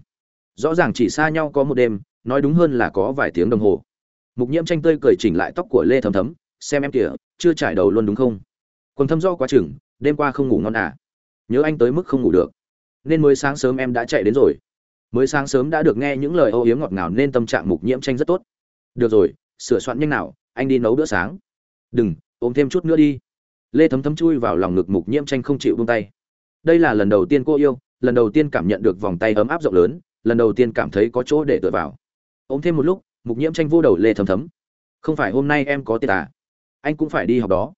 rõ ràng chỉ xa nhau có một đêm nói đúng hơn là có vài tiếng đồng hồ mục nhiễm tranh tươi cười chỉnh lại tóc của lê thấm thấm xem em kìa chưa trải đầu luôn đúng không? Quần thâm do quá chừng, đêm qua không ngủ ngon à? Nhớ anh tới mức không ngủ được. Nên mới sáng sớm em đã chạy đến rồi. Mới sáng sớm đã được nghe những lời âu yếm ngọt ngào nên tâm trạng mục nhiễm tranh rất tốt. Được rồi, sửa soạn nhanh nào, anh đi nấu bữa sáng. Đừng, ôm thêm chút nữa đi. Lê thấm thấm chui vào lòng ngực mục nhiễm tranh không chịu buông tay. Đây là lần đầu tiên cô yêu, lần đầu tiên cảm nhận được vòng tay ấm áp rộng lớn, lần đầu tiên cảm thấy có chỗ để tựa vào. Ôm thêm một lúc, mục nhiễm tranh vô đầu lê thấm thấm. Không phải hôm nay em có tiết à? Anh cũng phải đi học đó.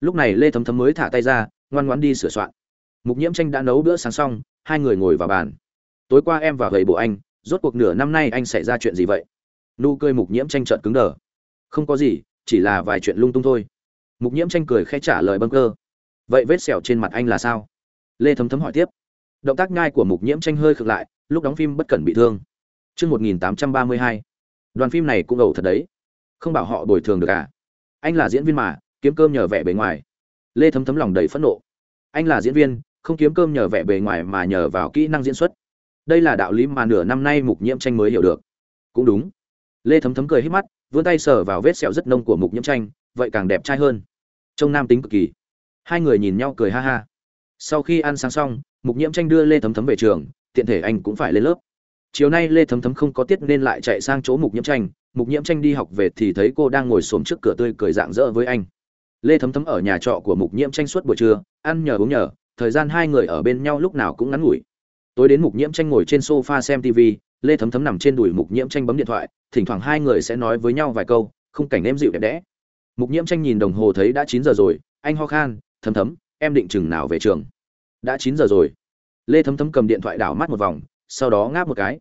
Lúc này lê thấm thấm mới thả tay ra, ngoan ngoãn đi sửa soạn. Mục nhiễm tranh đã nấu bữa sáng xong, hai người ngồi vào bàn. Tối qua em và gầy bộ anh, rốt cuộc nửa năm nay anh xảy ra chuyện gì vậy? Nụ cười mục nhiễm tranh trợn cứng đờ. Không có gì, chỉ là vài chuyện lung tung thôi. Mục nhiễm tranh cười khẽ trả lời bâng cơ. Vậy vết sẹo trên mặt anh là sao? Lê thấm thấm hỏi tiếp. Động tác ngai của mục nhiễm tranh hơi khựng lại, lúc đóng phim bất cẩn bị thương. Chương một nghìn tám trăm ba mươi hai. Đoàn phim này cũng ẩu thật đấy. Không bảo họ bồi thường được à? Anh là diễn viên mà, kiếm cơm nhờ vẻ bề ngoài. Lê thấm thấm lòng đầy phẫn nộ. Anh là diễn viên, không kiếm cơm nhờ vẻ bề ngoài mà nhờ vào kỹ năng diễn xuất. Đây là đạo lý mà nửa năm nay mục nhiễm tranh mới hiểu được. Cũng đúng. Lê thấm thấm cười hít mắt, vươn tay sờ vào vết sẹo rất nông của mục nhiễm tranh vậy càng đẹp trai hơn. Trông nam tính cực kỳ. Hai người nhìn nhau cười ha ha. Sau khi ăn sáng xong, mục nhiễm tranh đưa lê thấm thấm về trường, tiện thể anh cũng phải lên lớp. Chiều nay lê thấm thấm không có tiết nên lại chạy sang chỗ mục nhiễm tranh mục nhiễm tranh đi học về thì thấy cô đang ngồi xổm trước cửa tươi cười dạng dỡ với anh. Lê thấm thấm ở nhà trọ của mục nhiễm tranh suốt buổi trưa, ăn nhờ uống nhờ, thời gian hai người ở bên nhau lúc nào cũng ngắn ngủi. Tối đến mục nhiễm tranh ngồi trên sofa xem tv lê thấm thấm nằm trên đùi mục nhiễm tranh bấm điện thoại, thỉnh thoảng hai người sẽ nói với nhau vài câu khung cảnh êm dịu đẹp đẽ. Mục nhiễm tranh nhìn đồng hồ thấy đã chín giờ rồi, anh ho khan, thấm thấm, em định chừng nào về trường? Đã chín giờ rồi. Lê thấm thấm cầm điện thoại đảo mắt một vòng, sau đó ngáp một cái.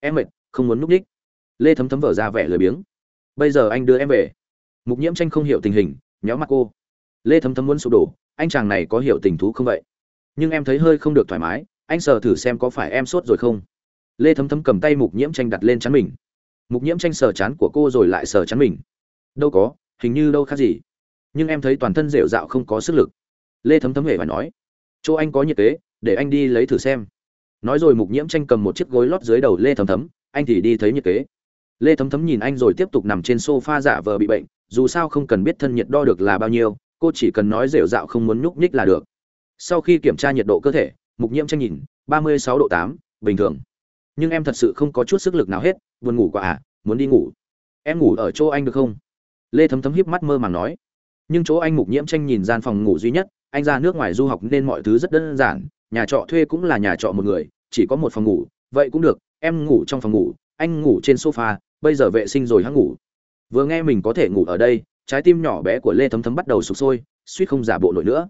Em mệt, không muốn núp đích lê thấm thấm vở ra vẻ lười biếng. Bây giờ anh đưa em về. Mục nhiễm tranh không hiểu tình hình, nhéo mặt cô. Lê thấm thấm muốn sụp đổ, anh chàng này có hiểu tình thú không vậy? Nhưng em thấy hơi không được thoải mái, anh sờ thử xem có phải em sốt rồi không. Lê thấm thấm cầm tay mục nhiễm tranh đặt lên chắn mình. Mục nhiễm tranh sờ chán của cô rồi lại sờ chắn mình. Đâu có, hình như đâu khác gì. Nhưng em thấy toàn thân rệu rạo không có sức lực. Lê thấm thấm hề phải nói, chỗ anh có nhiệt kế, để anh đi lấy thử xem. Nói rồi mục nhiễm tranh cầm một chiếc gối lót dưới đầu lê thấm thấm, anh thì đi thấy nhiệt kế lê thấm thấm nhìn anh rồi tiếp tục nằm trên sofa giả vờ bị bệnh, dù sao không cần biết thân nhiệt đo được là bao nhiêu, cô chỉ cần nói dẻo dạo không muốn nhúc nhích là được. Sau khi kiểm tra nhiệt độ cơ thể, mục nhiễm tranh nhìn, ba mươi sáu độ tám, bình thường. Nhưng em thật sự không có chút sức lực nào hết, buồn ngủ quá à muốn đi ngủ. Em ngủ ở chỗ anh được không? Lê thấm thấm híp mắt mơ màng nói. Nhưng chỗ anh mục nhiễm tranh nhìn gian phòng ngủ duy nhất, anh ra nước ngoài du học nên mọi thứ rất đơn giản, nhà trọ thuê cũng là nhà trọ một người, chỉ có một phòng ngủ, vậy cũng được, em ngủ trong phòng ngủ, anh ngủ trên sofa bây giờ vệ sinh rồi hắn ngủ. Vừa nghe mình có thể ngủ ở đây trái tim nhỏ bé của lê thấm thấm bắt đầu sụp sôi suýt không giả bộ nổi nữa.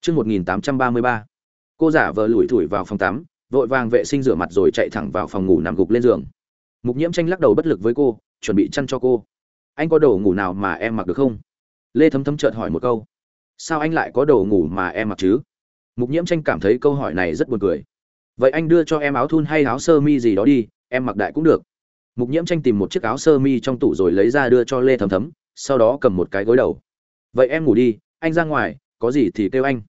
Trước 1833, cô giả vờ lủi thủi vào phòng tắm vội vàng vệ sinh rửa mặt rồi chạy thẳng vào phòng ngủ nằm gục lên giường. Mục nhiễm tranh lắc đầu bất lực với cô chuẩn bị chăn cho cô. Anh có đồ ngủ nào mà em mặc được không? Lê thấm thấm chợt hỏi một câu. Sao anh lại có đồ ngủ mà em mặc chứ? Mục nhiễm tranh cảm thấy câu hỏi này rất buồn cười. Vậy anh đưa cho em áo thun hay áo sơ mi gì đó đi em mặc đại cũng được mục nhiễm tranh tìm một chiếc áo sơ mi trong tủ rồi lấy ra đưa cho lê thấm thấm, sau đó cầm một cái gối đầu. Vậy em ngủ đi, anh ra ngoài, có gì thì kêu anh.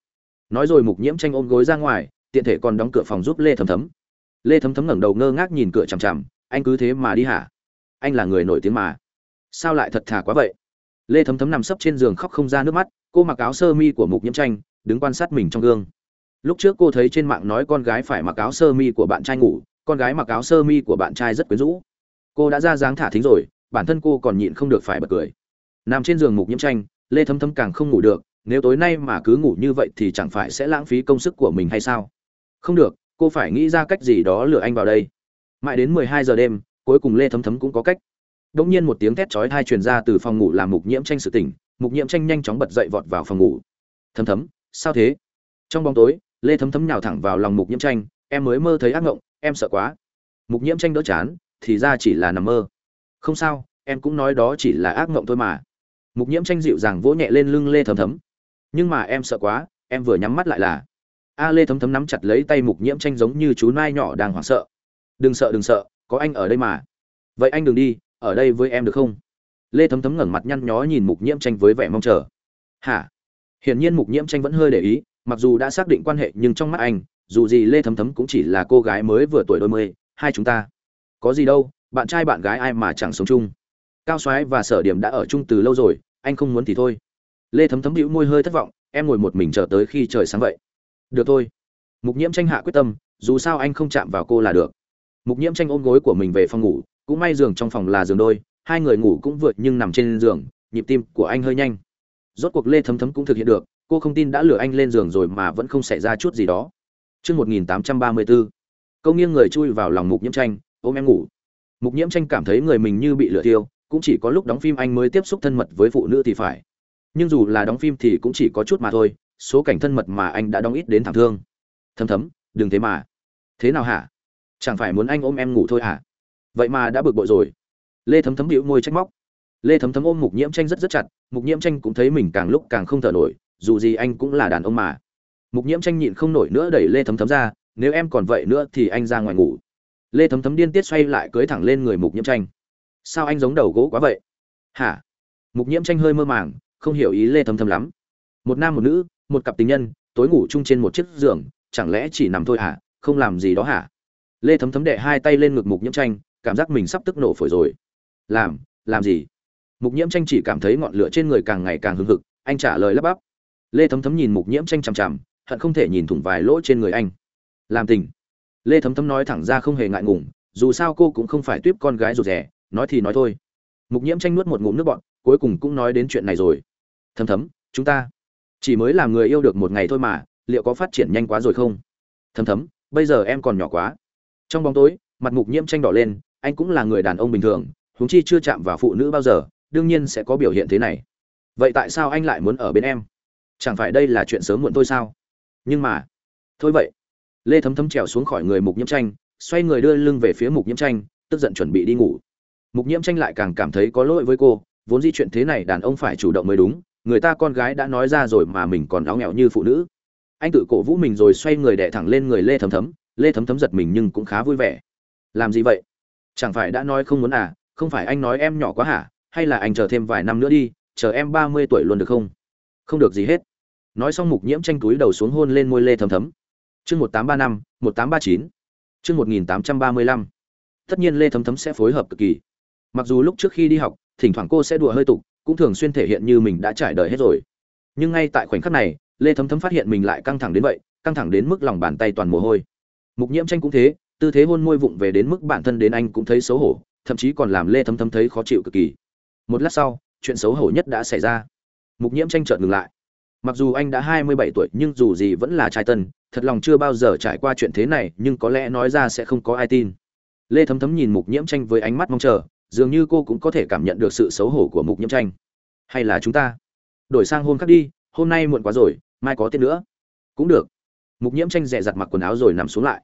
Nói rồi mục nhiễm tranh ôm gối ra ngoài, tiện thể còn đóng cửa phòng giúp lê thấm thấm. Lê thấm thấm ngẩng đầu ngơ ngác nhìn cửa chằm chằm, anh cứ thế mà đi hả? Anh là người nổi tiếng mà. Sao lại thật thà quá vậy? Lê thấm thấm nằm sấp trên giường khóc không ra nước mắt, cô mặc áo sơ mi của mục nhiễm tranh, đứng quan sát mình trong gương. Lúc trước cô thấy trên mạng nói con gái phải mặc áo sơ mi của bạn trai ngủ, con gái mặc áo sơ mi của bạn trai rất quyến rũ cô đã ra dáng thả thính rồi, bản thân cô còn nhịn không được phải bật cười. Nằm trên giường mục nhiễm tranh, lê thấm thấm càng không ngủ được, nếu tối nay mà cứ ngủ như vậy thì chẳng phải sẽ lãng phí công sức của mình hay sao? Không được, cô phải nghĩ ra cách gì đó lừa anh vào đây. Mãi đến mười hai giờ đêm, cuối cùng lê thấm thấm cũng có cách. Đ ỗ n g nhiên một tiếng thét chói thai truyền ra từ phòng ngủ làm mục nhiễm tranh sự tỉnh, mục nhiễm tranh nhanh chóng bật dậy vọt vào phòng ngủ. Thấm thấm, sao thế? Trong bóng tối, lê thấm thấm nhào thẳng vào lòng mục nhiễm tranh, em mới mơ thấy ác ngộng, em sợ quá. Mục nhiễm tranh đỡ chán thì ra chỉ là nằm mơ. Không sao, em cũng nói đó chỉ là ác mộng thôi mà. Mục nhiễm tranh dịu dàng vỗ nhẹ lên lưng lê thấm thấm. Nhưng mà em sợ quá, em vừa nhắm mắt lại là. A lê thấm thấm nắm chặt lấy tay mục nhiễm tranh giống như chú nai nhỏ đang hoảng sợ. Đừng sợ đừng sợ, có anh ở đây mà. Vậy anh đừng đi, ở đây với em được không? Lê thấm thấm ngẩng mặt nhăn nhó nhìn mục nhiễm tranh với vẻ mong chờ. Hả? Hiển nhiên mục nhiễm tranh vẫn hơi để ý, mặc dù đã xác định quan hệ nhưng trong mắt anh, dù gì lê thấm thấm cũng chỉ là cô gái mới vừa tuổi đôi mươi, hai chúng ta có gì đâu bạn trai bạn gái ai mà chẳng sống chung. Cao soái và sở điểm đã ở chung từ lâu rồi anh không muốn thì thôi. Lê thấm thấm hữu môi hơi thất vọng em ngồi một mình chờ tới khi trời sáng vậy. Được thôi. Mục nhiễm tranh hạ quyết tâm dù sao anh không chạm vào cô là được. Mục nhiễm tranh ôm gối của mình về phòng ngủ cũng may giường trong phòng là giường đôi hai người ngủ cũng vượt nhưng nằm trên giường nhịp tim của anh hơi nhanh. Rốt cuộc lê thấm thấm cũng thực hiện được cô không tin đã lừa anh lên giường rồi mà vẫn không xảy ra chút gì đó. Trước 1834. Câu nghiêng người chui vào lòng Mục Nhiễm Tranh, ôm em ngủ. Mục Nhiễm Tranh cảm thấy người mình như bị lửa tiêu, cũng chỉ có lúc đóng phim anh mới tiếp xúc thân mật với phụ nữ thì phải. Nhưng dù là đóng phim thì cũng chỉ có chút mà thôi, số cảnh thân mật mà anh đã đóng ít đến thảm thương. Thấm thấm đừng thế mà. Thế nào hả? Chẳng phải muốn anh ôm em ngủ thôi hả? Vậy mà đã bực bội rồi. Lê thấm thấm hữu môi trách móc. Lê thấm thấm ôm mục nhiễm tranh rất rất chặt mục nhiễm tranh cũng thấy mình càng lúc càng không thở nổi dù gì anh cũng là đàn ông mà. Mục nhiễm tranh nhịn không nổi nữa đẩy lê thấm thấm ra nếu em còn vậy nữa thì anh ra ngoài ngủ lê thấm thấm điên tiết xoay lại cưới thẳng lên người mục nhiễm tranh. Sao anh giống đầu gỗ quá vậy? Hả? Mục nhiễm tranh hơi mơ màng, không hiểu ý lê thấm thấm lắm. Một nam một nữ, một cặp tình nhân, tối ngủ chung trên một chiếc giường, chẳng lẽ chỉ nằm thôi hả? Không làm gì đó hả? Lê thấm thấm đệ hai tay lên ngực mục nhiễm tranh, cảm giác mình sắp tức nổ phổi rồi. Làm làm gì? Mục nhiễm tranh chỉ cảm thấy ngọn lửa trên người càng ngày càng hưng hực, anh trả lời lắp bắp. Lê thấm thấm nhìn mục nhiễm tranh chằm chằm, hận không thể nhìn thủng vài lỗ trên người anh. Làm tình lê thấm thấm nói thẳng ra không hề ngại ngùng, dù sao cô cũng không phải tuyếp con gái rụt rẻ nói thì nói thôi. Mục nhiễm tranh nuốt một ngụm nước bọn cuối cùng cũng nói đến chuyện này rồi. Thấm thấm, chúng ta chỉ mới làm người yêu được một ngày thôi mà, liệu có phát triển nhanh quá rồi không? Thấm thấm, bây giờ em còn nhỏ quá. Trong bóng tối, mặt mục nhiễm tranh đỏ lên, anh cũng là người đàn ông bình thường, huống chi chưa chạm vào phụ nữ bao giờ, đương nhiên sẽ có biểu hiện thế này. Vậy tại sao anh lại muốn ở bên em? Chẳng phải đây là chuyện sớm muộn thôi sao? Nhưng mà, thôi vậy lê thấm thấm trèo xuống khỏi người mục nhiễm tranh, xoay người đưa lưng về phía mục nhiễm tranh, tức giận chuẩn bị đi ngủ. Mục nhiễm tranh lại càng cảm thấy có lỗi với cô, vốn di chuyện thế này đàn ông phải chủ động mới đúng, người ta con gái đã nói ra rồi mà mình còn áo nghèo như phụ nữ. Anh tự cổ vũ mình rồi xoay người đẻ thẳng lên người lê thấm thấm, lê thấm thấm giật mình nhưng cũng khá vui vẻ. Làm gì vậy? Chẳng phải đã nói không muốn à không phải anh nói em nhỏ quá hả, hay là anh chờ thêm vài năm nữa đi, chờ em ba mươi tuổi luôn được không? Không được gì hết. Nói xong mục nhiễm tranh túi đầu xuống hôn lên môi lê thấm thấm chương một tám ba năm, một tám ba chín. Chương một nghìn tám trăm ba mươi lăm. Tất nhiên lê thấm thấm sẽ phối hợp cực kỳ. Mặc dù lúc trước khi đi học, thỉnh thoảng cô sẽ đùa hơi tục, cũng thường xuyên thể hiện như mình đã trải đời hết rồi. Nhưng ngay tại khoảnh khắc này, lê thấm thấm phát hiện mình lại căng thẳng đến vậy, căng thẳng đến mức lòng bàn tay toàn mồ hôi. Mục nhiễm tranh cũng thế, tư thế hôn môi vụng về đến mức bản thân đến anh cũng thấy xấu hổ, thậm chí còn làm lê thấm thấm thấy khó chịu cực kỳ. Một lát sau, chuyện xấu hổ nhất đã xảy ra. Mục nhiễm tranh chợt ngừng lại. Mặc dù anh đã hai mươi bảy tuổi nhưng dù gì vẫn là trai tân thật lòng chưa bao giờ trải qua chuyện thế này, nhưng có lẽ nói ra sẽ không có ai tin. Lê thấm thấm nhìn mục nhiễm tranh với ánh mắt mong chờ, dường như cô cũng có thể cảm nhận được sự xấu hổ của mục nhiễm tranh. Hay là chúng ta? Đổi sang hôm khác đi, hôm nay muộn quá rồi, mai có tiết nữa. Cũng được. Mục nhiễm tranh dẹ giặt mặc quần áo rồi nằm xuống lại.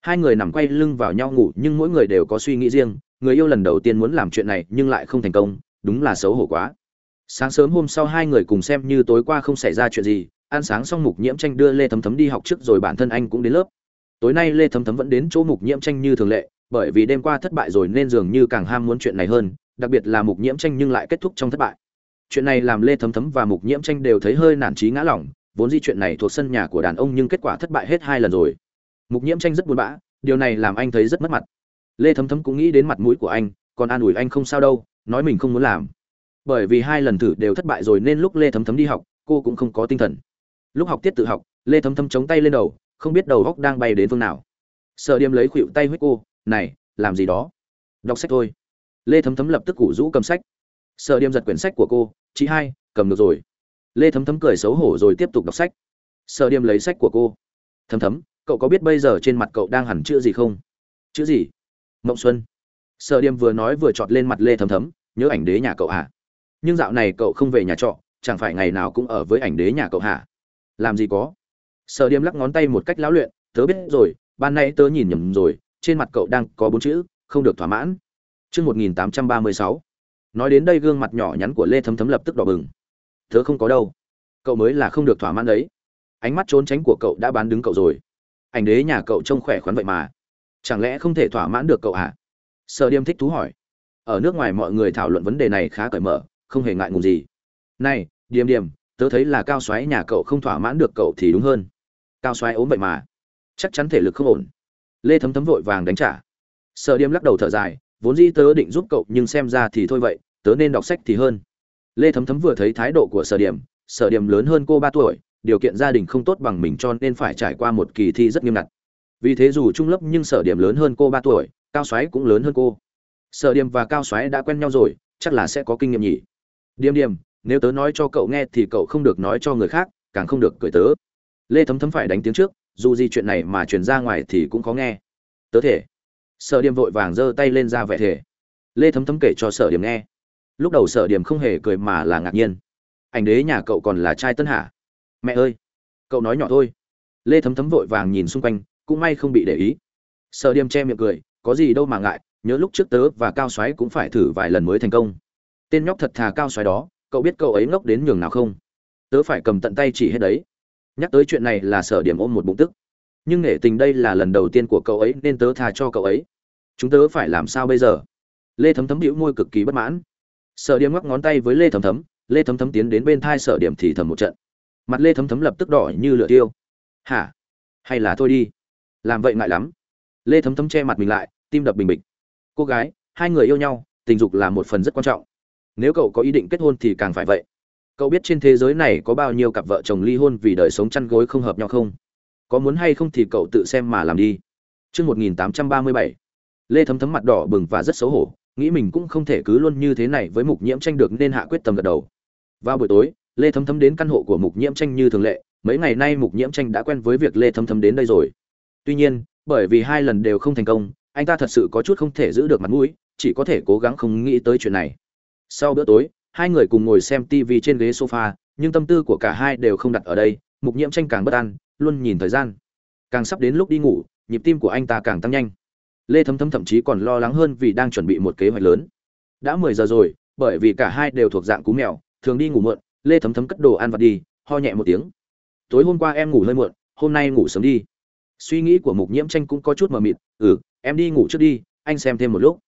Hai người nằm quay lưng vào nhau ngủ, nhưng mỗi người đều có suy nghĩ riêng, người yêu lần đầu tiên muốn làm chuyện này nhưng lại không thành công, đúng là xấu hổ quá. Sáng sớm hôm sau hai người cùng xem như tối qua không xảy ra chuyện gì ăn sáng xong mục nhiễm tranh đưa lê thấm thấm đi học trước rồi bản thân anh cũng đến lớp. Tối nay lê thấm thấm vẫn đến chỗ mục nhiễm tranh như thường lệ, bởi vì đêm qua thất bại rồi nên dường như càng ham muốn chuyện này hơn, đặc biệt là mục nhiễm tranh nhưng lại kết thúc trong thất bại. Chuyện này làm lê thấm thấm và mục nhiễm tranh đều thấy hơi nản trí ngã lỏng, vốn di chuyện này thuộc sân nhà của đàn ông nhưng kết quả thất bại hết hai lần rồi. Mục nhiễm tranh rất buồn bã, điều này làm anh thấy rất mất mặt. Lê thấm thấm cũng nghĩ đến mặt mũi của anh, còn an ủi anh không sao đâu, nói mình không muốn làm. Bởi vì hai lần thử đều thất bại rồi nên lúc lê thấm thấm đi học, cô cũng không có tinh thần lúc học tiết tự học, lê thấm thấm chống tay lên đầu, không biết đầu góc đang bay đến phương nào. Sợ điềm lấy khuỵu tay huyết cô, này, làm gì đó? Đọc sách thôi. Lê thấm thấm lập tức củ rũ cầm sách. Sợ điềm giật quyển sách của cô, chị hai, cầm được rồi. Lê thấm thấm cười xấu hổ rồi tiếp tục đọc sách. Sợ điềm lấy sách của cô, thấm thấm, cậu có biết bây giờ trên mặt cậu đang hẳn chữ gì không? Chữ gì? Mộng xuân. Sợ điềm vừa nói vừa chọt lên mặt lê thấm thấm, nhớ ảnh đế nhà cậu hả? Nhưng dạo này cậu không về nhà trọ, chẳng phải ngày nào cũng ở với ảnh đế nhà cậu hả? Làm gì có. Sợ điềm lắc ngón tay một cách lão luyện, tớ biết rồi, ban nay tớ nhìn nhầm rồi, trên mặt cậu đang có bốn chữ, không được thỏa mãn. Chương một nghìn tám trăm ba mươi sáu. Nói đến đây gương mặt nhỏ nhắn của lê thấm thấm lập tức đỏ bừng. Tớ không có đâu. Cậu mới là không được thỏa mãn đấy. Ánh mắt trốn tránh của cậu đã bán đứng cậu rồi. Ảnh đế nhà cậu trông khỏe khoắn vậy mà. Chẳng lẽ không thể thỏa mãn được cậu à? sợ điềm thích thú hỏi. Ở nước ngoài mọi người thảo luận vấn đề này khá cởi mở, không hề ngại ngùng gì. Này, điềm điềm tớ thấy là cao xoáy nhà cậu không thỏa mãn được cậu thì đúng hơn. Cao xoáy ốm vậy mà. Chắc chắn thể lực không ổn. Lê thấm thấm vội vàng đánh trả. Sợ điềm lắc đầu thở dài, vốn dĩ tớ định giúp cậu nhưng xem ra thì thôi vậy, tớ nên đọc sách thì hơn. Lê thấm thấm vừa thấy thái độ của sở điểm sở điểm lớn hơn cô ba tuổi, điều kiện gia đình không tốt bằng mình cho nên phải trải qua một kỳ thi rất nghiêm ngặt. Vì thế dù trung lớp nhưng sở điểm lớn hơn cô ba tuổi, cao xoáy cũng lớn hơn cô. Sở điểm và cao xoáy đã quen nhau rồi, chắc là sẽ có kinh nghiệm nhỉ. Điềm điềm nếu tớ nói cho cậu nghe thì cậu không được nói cho người khác, càng không được cười tớ. Lê thấm thấm phải đánh tiếng trước, dù gì chuyện này mà truyền ra ngoài thì cũng có nghe. Tớ thể sở điểm vội vàng giơ tay lên ra vẻ thể lê thấm thấm kể cho sở điểm nghe. Lúc đầu sở điểm không hề cười mà là ngạc nhiên. Ảnh đế nhà cậu còn là trai tân hạ. mẹ ơi! Cậu nói nhỏ thôi. Lê thấm thấm vội vàng nhìn xung quanh, cũng may không bị để ý. Sở điểm che miệng cười, có gì đâu mà ngại, nhớ lúc trước tớ và cao xoáy cũng phải thử vài lần mới thành công. Tên nhóc thật thà cao xoáy đó cậu biết cậu ấy ngốc đến nhường nào không? Tớ phải cầm tận tay chỉ hết đấy. Nhắc tới chuyện này là sở điểm ôm một bụng tức. Nhưng nể tình đây là lần đầu tiên của cậu ấy nên tớ tha cho cậu ấy. Chúng tớ phải làm sao bây giờ? Lê thấm thấm hữu môi cực kỳ bất mãn. Sở điểm ngoắc ngón tay với lê thấm thấm. Lê thấm thấm tiến đến bên thai sở điểm thì thầm một trận. Mặt lê thấm thấm lập tức đỏ như lửa tiêu. Hả? Hay là thôi đi. Làm vậy ngại lắm. Lê thấm thấm che mặt mình lại, tim đập bình bịch. Cô gái, hai người yêu nhau, tình dục là một phần rất quan trọng nếu cậu có ý định kết hôn thì càng phải vậy. Cậu biết trên thế giới này có bao nhiêu cặp vợ chồng ly hôn vì đời sống chăn gối không hợp nhau không? Có muốn hay không thì cậu tự xem mà làm đi. Trước 1837, lê thấm thấm mặt đỏ bừng và rất xấu hổ nghĩ mình cũng không thể cứ luôn như thế này với mục nhiễm tranh được nên hạ quyết tâm gật đầu. Vào buổi tối lê thấm thấm đến căn hộ của mục nhiễm tranh như thường lệ mấy ngày nay mục nhiễm tranh đã quen với việc lê thấm thấm đến đây rồi. Tuy nhiên bởi vì hai lần đều không thành công anh ta thật sự có chút không thể giữ được mặt mũi chỉ có thể cố gắng không nghĩ tới chuyện này sau bữa tối, hai người cùng ngồi xem tv trên ghế sofa, nhưng tâm tư của cả hai đều không đặt ở đây, mục nhiễm tranh càng bất an, luôn nhìn thời gian. Càng sắp đến lúc đi ngủ, nhịp tim của anh ta càng tăng nhanh. Lê thấm thấm thậm chí còn lo lắng hơn vì đang chuẩn bị một kế hoạch lớn. Đã mười giờ rồi, bởi vì cả hai đều thuộc dạng cú mèo, thường đi ngủ muộn, lê thấm thấm cất đồ ăn vặt đi, ho nhẹ một tiếng. Tối hôm qua em ngủ hơi muộn, hôm nay ngủ sớm đi. Suy nghĩ của mục nhiễm tranh cũng có chút mờ mịt ừ em đi ngủ trước đi, anh xem thêm một lúc.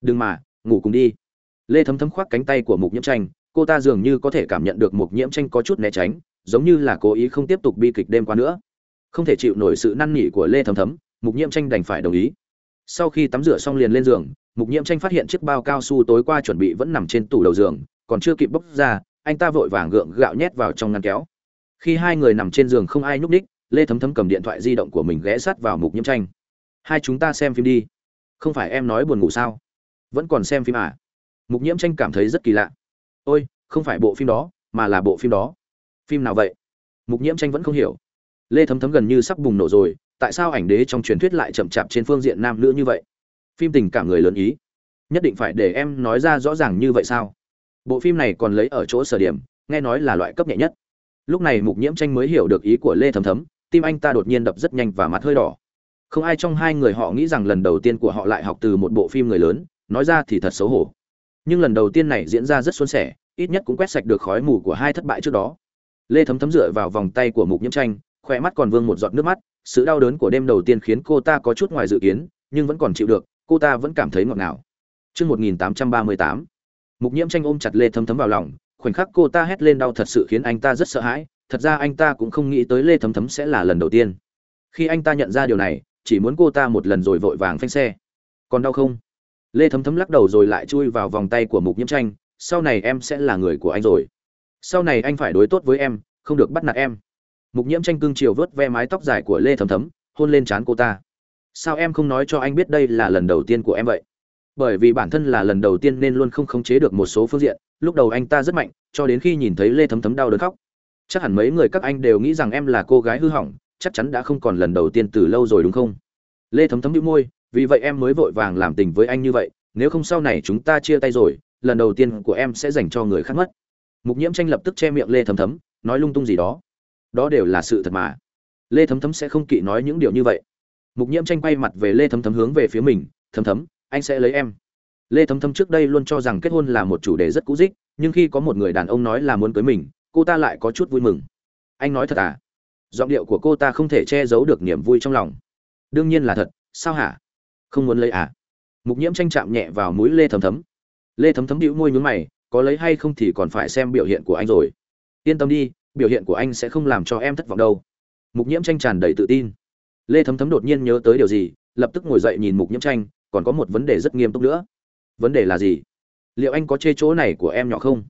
Đừng mà, ngủ cùng đi lê thấm thấm khoác cánh tay của mục nhiễm tranh, cô ta dường như có thể cảm nhận được mục nhiễm tranh có chút né tránh, giống như là cố ý không tiếp tục bi kịch đêm qua nữa. Không thể chịu nổi sự năn nỉ của lê thấm thấm, mục nhiễm tranh đành phải đồng ý. Sau khi tắm rửa xong liền lên giường, mục nhiễm tranh phát hiện chiếc bao cao su tối qua chuẩn bị vẫn nằm trên tủ đầu giường, còn chưa kịp bốc ra, anh ta vội vàng gượng gạo nhét vào trong ngăn kéo. Khi hai người nằm trên giường không ai nhúc ních lê thấm thấm cầm điện thoại di động của mình ghé sát vào mục nhiễm tranh. Hai chúng ta xem phim đi. Không phải em nói buồn ngủ sao? Vẫn còn xem phim à? Mục nhiễm tranh cảm thấy rất kỳ lạ. Ôi, không phải bộ phim đó, mà là bộ phim đó. Phim nào vậy? Mục nhiễm tranh vẫn không hiểu. Lê thấm thấm gần như sắp bùng nổ rồi, tại sao ảnh đế trong truyền thuyết lại chậm chạp trên phương diện nam nữ như vậy? Phim tình cảm người lớn ý. Nhất định phải để em nói ra rõ ràng như vậy sao? Bộ phim này còn lấy ở chỗ sở điểm, nghe nói là loại cấp nhẹ nhất. Lúc này mục nhiễm tranh mới hiểu được ý của lê thấm thấm, tim anh ta đột nhiên đập rất nhanh và mặt hơi đỏ. Không ai trong hai người họ nghĩ rằng lần đầu tiên của họ lại học từ một bộ phim người lớn, nói ra thì thật xấu hổ nhưng lần đầu tiên này diễn ra rất xuân sẻ ít nhất cũng quét sạch được khói mù của hai thất bại trước đó. Lê thấm thấm dựa vào vòng tay của mục nhiễm tranh khỏe mắt còn vương một giọt nước mắt sự đau đớn của đêm đầu tiên khiến cô ta có chút ngoài dự kiến nhưng vẫn còn chịu được cô ta vẫn cảm thấy ngọt ngào. Trước 1838, mục nhiễm tranh ôm chặt lê thấm thấm vào lòng khoảnh khắc cô ta hét lên đau thật sự khiến anh ta rất sợ hãi thật ra anh ta cũng không nghĩ tới lê thấm thấm sẽ là lần đầu tiên. Khi anh ta nhận ra điều này chỉ muốn cô ta một lần rồi vội vàng phanh xe. Còn đau không? Lê thấm thấm lắc đầu rồi lại chui vào vòng tay của mục nhiễm tranh, sau này em sẽ là người của anh rồi. Sau này anh phải đối tốt với em, không được bắt nạt em. Mục nhiễm tranh cưng chiều vớt ve mái tóc dài của lê thấm thấm, hôn lên trán cô ta. Sao em không nói cho anh biết đây là lần đầu tiên của em vậy? Bởi vì bản thân là lần đầu tiên nên luôn không khống chế được một số phương diện, lúc đầu anh ta rất mạnh, cho đến khi nhìn thấy lê thấm thấm đau đớn khóc. Chắc hẳn mấy người các anh đều nghĩ rằng em là cô gái hư hỏng, chắc chắn đã không còn lần đầu tiên từ lâu rồi đúng không? Lê thấm thấm đĩu môi vì vậy em mới vội vàng làm tình với anh như vậy, nếu không sau này chúng ta chia tay rồi, lần đầu tiên của em sẽ dành cho người khác mất. Mục nhiễm tranh lập tức che miệng lê thấm thấm, nói lung tung gì đó. Đó đều là sự thật mà. Lê thấm thấm sẽ không kỵ nói những điều như vậy. Mục nhiễm tranh quay mặt về lê thấm thấm hướng về phía mình, thấm thấm, anh sẽ lấy em. Lê thấm thấm trước đây luôn cho rằng kết hôn là một chủ đề rất cũ dích, nhưng khi có một người đàn ông nói là muốn cưới mình, cô ta lại có chút vui mừng. Anh nói thật à? Giọng điệu của cô ta không thể che giấu được niềm vui trong lòng. Đương nhiên là thật, sao hả? Không muốn lấy à? Mục nhiễm tranh chạm nhẹ vào mũi lê thấm thấm. Lê thấm thấm đĩu môi nhún mày, có lấy hay không thì còn phải xem biểu hiện của anh rồi. Yên tâm đi, biểu hiện của anh sẽ không làm cho em thất vọng đâu. Mục nhiễm tranh tràn đầy tự tin. Lê thấm thấm đột nhiên nhớ tới điều gì, lập tức ngồi dậy nhìn mục nhiễm tranh, còn có một vấn đề rất nghiêm túc nữa. Vấn đề là gì? Liệu anh có chê chỗ này của em nhỏ không?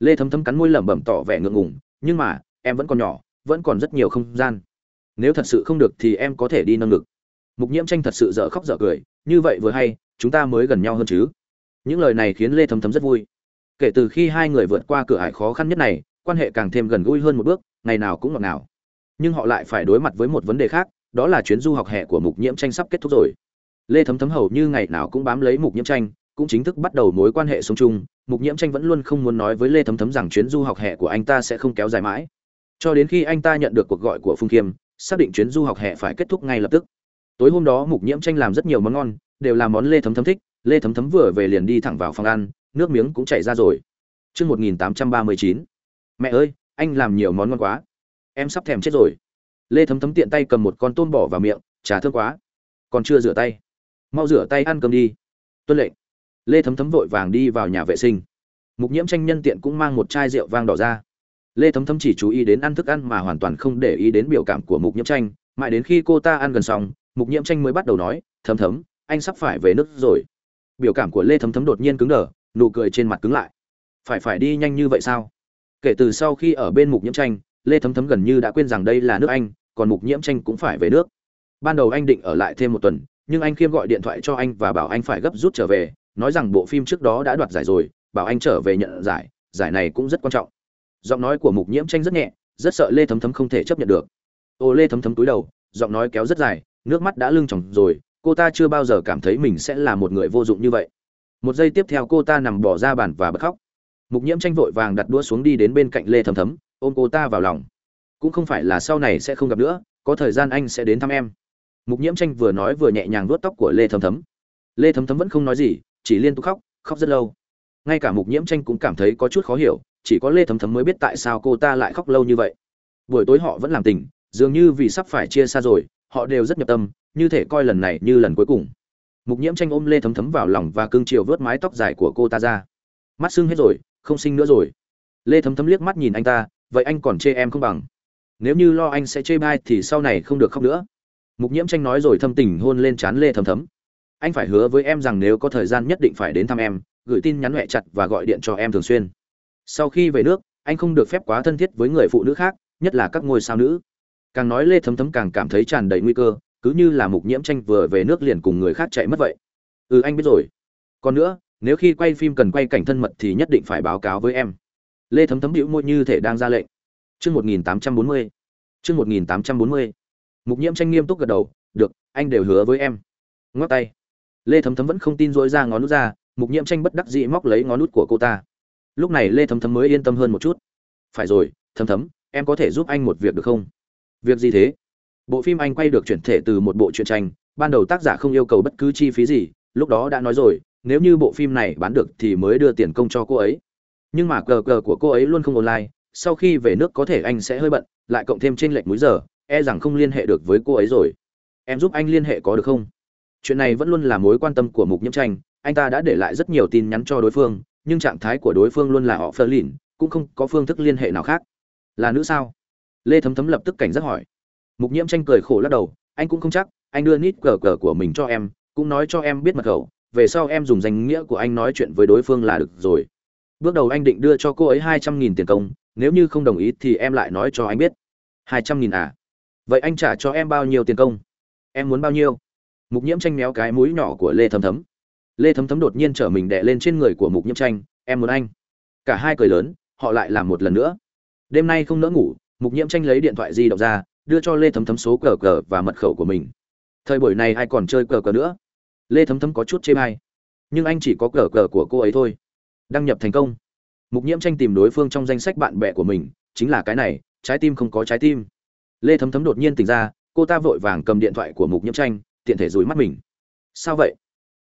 Lê thấm thấm cắn môi lẩm bẩm tỏ vẻ ngượng ngùng, nhưng mà, em vẫn còn nhỏ, vẫn còn rất nhiều không gian. Nếu thật sự không được thì em có thể đi nâng ngực mục nhiễm tranh thật sự dở khóc dở cười, như vậy vừa hay, chúng ta mới gần nhau hơn chứ. Những lời này khiến lê thấm thấm rất vui. Kể từ khi hai người vượt qua cửa ải khó khăn nhất này, quan hệ càng thêm gần gũi hơn một bước, ngày nào cũng ngọt ngào. Nhưng họ lại phải đối mặt với một vấn đề khác, đó là chuyến du học hè của mục nhiễm tranh sắp kết thúc rồi. Lê thấm thấm hầu như ngày nào cũng bám lấy mục nhiễm tranh, cũng chính thức bắt đầu mối quan hệ sống chung. Mục nhiễm tranh vẫn luôn không muốn nói với lê thấm thấm rằng chuyến du học hè của anh ta sẽ không kéo dài mãi. Cho đến khi anh ta nhận được cuộc gọi của phung khiêm xác định chuyến du học hè phải kết thúc ngay lập tức tối hôm đó mục nhiễm tranh làm rất nhiều món ngon đều là món lê thấm thấm thích lê thấm thấm vừa về liền đi thẳng vào phòng ăn nước miếng cũng chảy ra rồi Trước 1839. Mẹ ơi, anh làm nhiều món ngon quá. Em sắp thèm chết rồi. Lê thấm thấm tiện tay cầm một con tôm bỏ vào miệng, trà thơm quá. Còn chưa rửa tay. Mau rửa tay ăn cơm đi. Tuân lệnh. Lê thấm thấm vội vàng đi vào nhà vệ sinh. Mục nhiễm tranh nhân tiện cũng mang một chai rượu vang đỏ ra. Lê thấm thấm chỉ chú ý đến ăn thức ăn mà hoàn toàn không để ý đến biểu cảm của mục nhiễm tranh, mãi đến khi cô ta ăn gần xong, mục nhiễm tranh mới bắt đầu nói, thấm thấm, anh sắp phải về nước rồi. Biểu cảm của lê thấm thấm đột nhiên cứng đờ nụ cười trên mặt cứng lại. Phải phải đi nhanh như vậy sao? Kể từ sau khi ở bên mục nhiễm tranh lê thấm thấm gần như đã quên rằng đây là nước anh còn mục nhiễm tranh cũng phải về nước. Ban đầu anh định ở lại thêm một tuần nhưng anh khiêm gọi điện thoại cho anh và bảo anh phải gấp rút trở về nói rằng bộ phim trước đó đã đoạt giải rồi bảo anh trở về nhận giải giải này cũng rất quan trọng. Giọng nói của mục nhiễm tranh rất nhẹ rất sợ lê thấm thấm không thể chấp nhận được. Ô lê thấm thấm túi đầu giọng nói kéo rất dài nước mắt đã lưng tròng rồi, cô ta chưa bao giờ cảm thấy mình sẽ là một người vô dụng như vậy. Một giây tiếp theo cô ta nằm bỏ ra bàn và bật khóc. Mục nhiễm tranh vội vàng đặt đũa xuống đi đến bên cạnh lê thầm thấm, ôm cô ta vào lòng. Cũng không phải là sau này sẽ không gặp nữa, có thời gian anh sẽ đến thăm em. Mục nhiễm tranh vừa nói vừa nhẹ nhàng vuốt tóc của lê thấm thấm. Lê thấm thấm vẫn không nói gì, chỉ liên tục khóc khóc rất lâu. Ngay cả mục nhiễm tranh cũng cảm thấy có chút khó hiểu, chỉ có lê thấm thấm mới biết tại sao cô ta lại khóc lâu như vậy. Buổi tối họ vẫn làm tình, dường như vì sắp phải chia xa rồi họ đều rất nhập tâm, như thể coi lần này như lần cuối cùng. Mục nhiễm tranh ôm lê thấm thấm vào lòng và cương chiều vớt mái tóc dài của cô ta ra. Mắt sưng hết rồi, không sinh nữa rồi. Lê thấm thấm liếc mắt nhìn anh ta, vậy anh còn chê em không bằng? Nếu như lo anh sẽ chê bai thì sau này không được khóc nữa. Mục nhiễm tranh nói rồi thâm tình hôn lên trán lê thấm thấm. Anh phải hứa với em rằng nếu có thời gian nhất định phải đến thăm em, gửi tin nhắn huệ chặt và gọi điện cho em thường xuyên. Sau khi về nước, anh không được phép quá thân thiết với người phụ nữ khác, nhất là các ngôi sao nữ càng nói lê thấm thấm càng cảm thấy tràn đầy nguy cơ, cứ như là mục nhiễm tranh vừa về nước liền cùng người khác chạy mất vậy. Ừ anh biết rồi. Còn nữa, nếu khi quay phim cần quay cảnh thân mật thì nhất định phải báo cáo với em. Lê thấm thấm hữu môi như thể đang ra lệnh. Chương một nghìn tám trăm bốn mươi. Chương một nghìn tám trăm bốn mươi. Mục nhiễm tranh nghiêm túc gật đầu, được, anh đều hứa với em. Ngoắc tay. Lê thấm thấm vẫn không tin dỗi ra ngón nút ra, mục nhiễm tranh bất đắc dĩ móc lấy ngón nút của cô ta. Lúc này lê thấm thấm mới yên tâm hơn một chút. Phải rồi, thấm thấm, em có thể giúp anh một việc được không? Việc gì thế? Bộ phim anh quay được chuyển thể từ một bộ truyện tranh, ban đầu tác giả không yêu cầu bất cứ chi phí gì, lúc đó đã nói rồi, nếu như bộ phim này bán được thì mới đưa tiền công cho cô ấy. Nhưng mà cờ cờ của cô ấy luôn không online, sau khi về nước có thể anh sẽ hơi bận, lại cộng thêm trên lệch múi giờ e rằng không liên hệ được với cô ấy rồi. Em giúp anh liên hệ có được không? Chuyện này vẫn luôn là mối quan tâm của mục nhiễm tranh, anh ta đã để lại rất nhiều tin nhắn cho đối phương, nhưng trạng thái của đối phương luôn là họ phơ lìn cũng không có phương thức liên hệ nào khác. Là nữ sao? Lê thấm thấm lập tức cảnh giác hỏi. Mục nhiễm tranh cười khổ lắc đầu, anh cũng không chắc, anh đưa nít cờ cờ của mình cho em, cũng nói cho em biết mật khẩu, về sau em dùng danh nghĩa của anh nói chuyện với đối phương là được rồi. Bước đầu anh định đưa cho cô ấy hai trăm nghìn tiền công, nếu như không đồng ý thì em lại nói cho anh biết. Hai trăm nghìn à? Vậy anh trả cho em bao nhiêu tiền công? Em muốn bao nhiêu? Mục nhiễm tranh méo cái mũi nhỏ của lê thấm thấm. Lê thấm thấm đột nhiên trở mình đè lên trên người của mục nhiễm tranh, em muốn anh. Cả hai cười lớn, họ lại làm một lần nữa. Đêm nay không nỡ ngủ mục nhiễm tranh lấy điện thoại di động ra, đưa cho lê thấm thấm số cờ cờ và mật khẩu của mình. Thời buổi này ai còn chơi cờ cờ nữa? Lê thấm thấm có chút chê bai. Nhưng anh chỉ có cờ cờ của cô ấy thôi. Đăng nhập thành công. Mục nhiễm tranh tìm đối phương trong danh sách bạn bè của mình, chính là cái này, trái tim không có trái tim. Lê thấm thấm đột nhiên tỉnh ra, cô ta vội vàng cầm điện thoại của mục nhiễm tranh, tiện thể rủi mắt mình. Sao vậy?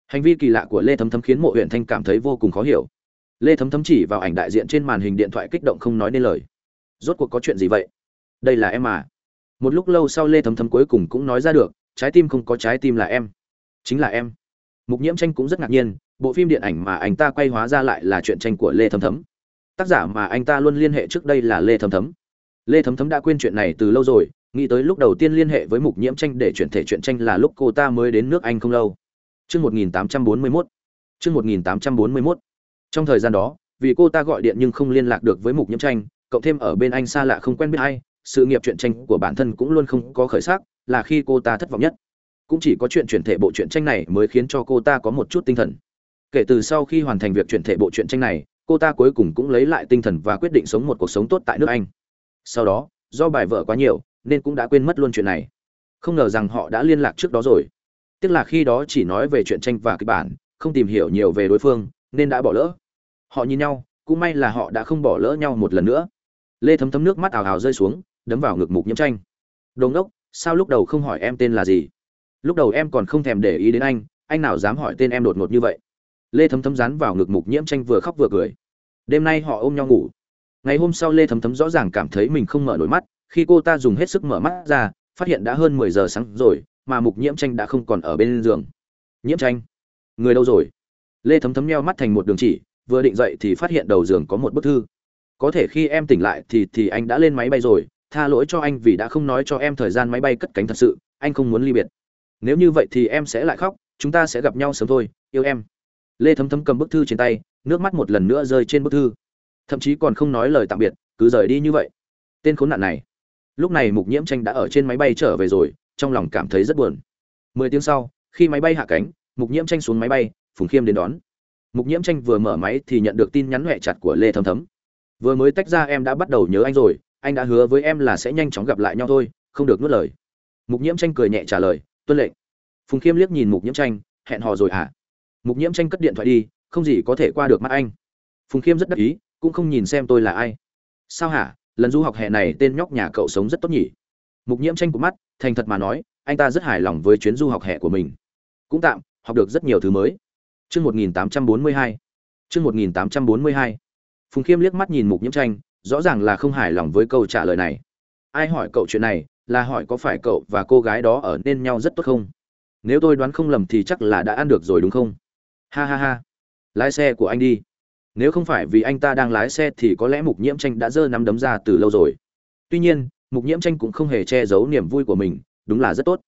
Hành vi kỳ lạ của lê thấm thấm khiến mộ huyện thanh cảm thấy vô cùng khó hiểu. Lê thấm thấm chỉ vào ảnh đại diện trên màn hình điện thoại kích động không nói nên lời rốt cuộc có chuyện gì vậy? Đây là em à? Một lúc lâu sau lê thấm thấm cuối cùng cũng nói ra được trái tim không có trái tim là em. Chính là em. Mục nhiễm tranh cũng rất ngạc nhiên bộ phim điện ảnh mà anh ta quay hóa ra lại là chuyện tranh của lê thấm thấm. Tác giả mà anh ta luôn liên hệ trước đây là lê thấm thấm. Lê thấm thấm đã quên chuyện này từ lâu rồi nghĩ tới lúc đầu tiên liên hệ với mục nhiễm tranh để chuyển thể chuyện tranh là lúc cô ta mới đến nước anh không lâu. Chương 1841. Chương 1841. Trong thời gian đó, vì cô ta gọi điện nhưng không liên lạc được với Mục Nhiễm Tranh, cộng thêm ở bên anh xa lạ không quen biết ai, sự nghiệp truyện tranh của bản thân cũng luôn không có khởi sắc, là khi cô ta thất vọng nhất. Cũng chỉ có chuyện chuyển thể bộ truyện tranh này mới khiến cho cô ta có một chút tinh thần. Kể từ sau khi hoàn thành việc chuyển thể bộ truyện tranh này, cô ta cuối cùng cũng lấy lại tinh thần và quyết định sống một cuộc sống tốt tại nước Anh. Sau đó, do bài vợ quá nhiều, nên cũng đã quên mất luôn chuyện này. Không ngờ rằng họ đã liên lạc trước đó rồi tức là khi đó chỉ nói về chuyện tranh và kịch bản không tìm hiểu nhiều về đối phương nên đã bỏ lỡ họ nhìn nhau cũng may là họ đã không bỏ lỡ nhau một lần nữa lê thấm thấm nước mắt ào ào rơi xuống, đấm vào ngực mục nhiễm tranh. Đồ ngốc, sao lúc đầu không hỏi em tên là gì? Lúc đầu em còn không thèm để ý đến anh anh nào dám hỏi tên em đột ngột như vậy? Lê thấm thấm dán vào ngực mục nhiễm tranh vừa khóc vừa cười. Đêm nay họ ôm nhau ngủ. Ngày hôm sau lê thấm thấm rõ ràng cảm thấy mình không mở nổi mắt, khi cô ta dùng hết sức mở mắt ra, phát hiện đã hơn mười giờ sáng rồi, mà mục nhiễm tranh đã không còn ở bên giường. Nhiễm tranh? Người đâu rồi? Lê thấm thấm neo mắt thành một đường chỉ, vừa định dậy thì phát hiện đầu giường có một bức thư có thể khi em tỉnh lại thì thì anh đã lên máy bay rồi, tha lỗi cho anh vì đã không nói cho em thời gian máy bay cất cánh thật sự, anh không muốn ly biệt. Nếu như vậy thì em sẽ lại khóc, chúng ta sẽ gặp nhau sớm thôi, yêu em. Lê thấm thấm cầm bức thư trên tay, nước mắt một lần nữa rơi trên bức thư. Thậm chí còn không nói lời tạm biệt, cứ rời đi như vậy. Tên khốn nạn này. Lúc này mục nhiễm tranh đã ở trên máy bay trở về rồi, trong lòng cảm thấy rất buồn. Mười tiếng sau, khi máy bay hạ cánh, mục nhiễm tranh xuống máy bay, phùng khiêm đến đón. Mục nhiễm tranh vừa mở máy thì nhận được tin nhắn huệ chặt của lê thấm thấm vừa mới tách ra em đã bắt đầu nhớ anh rồi, anh đã hứa với em là sẽ nhanh chóng gặp lại nhau thôi, không được nuốt lời. Mục nhiễm tranh cười nhẹ trả lời, tuân lệnh. Phùng khiêm liếc nhìn mục nhiễm tranh, hẹn hò rồi hả? Mục nhiễm tranh cất điện thoại đi, không gì có thể qua được mắt anh. Phùng khiêm rất đắc ý, cũng không nhìn xem tôi là ai. Sao hả? Lần du học hè này tên nhóc nhà cậu sống rất tốt nhỉ? Mục nhiễm tranh của mắt, thành thật mà nói, anh ta rất hài lòng với chuyến du học hè của mình. Cũng tạm, học được rất nhiều thứ mới. Chương 1842 chương 1842 phùng khiêm liếc mắt nhìn mục nhiễm tranh, rõ ràng là không hài lòng với câu trả lời này. Ai hỏi cậu chuyện này, là hỏi có phải cậu và cô gái đó ở nên nhau rất tốt không? Nếu tôi đoán không lầm thì chắc là đã ăn được rồi đúng không? Ha ha ha. Lái xe của anh đi. Nếu không phải vì anh ta đang lái xe thì có lẽ mục nhiễm tranh đã giơ nắm đấm ra từ lâu rồi. Tuy nhiên, mục nhiễm tranh cũng không hề che giấu niềm vui của mình, đúng là rất tốt.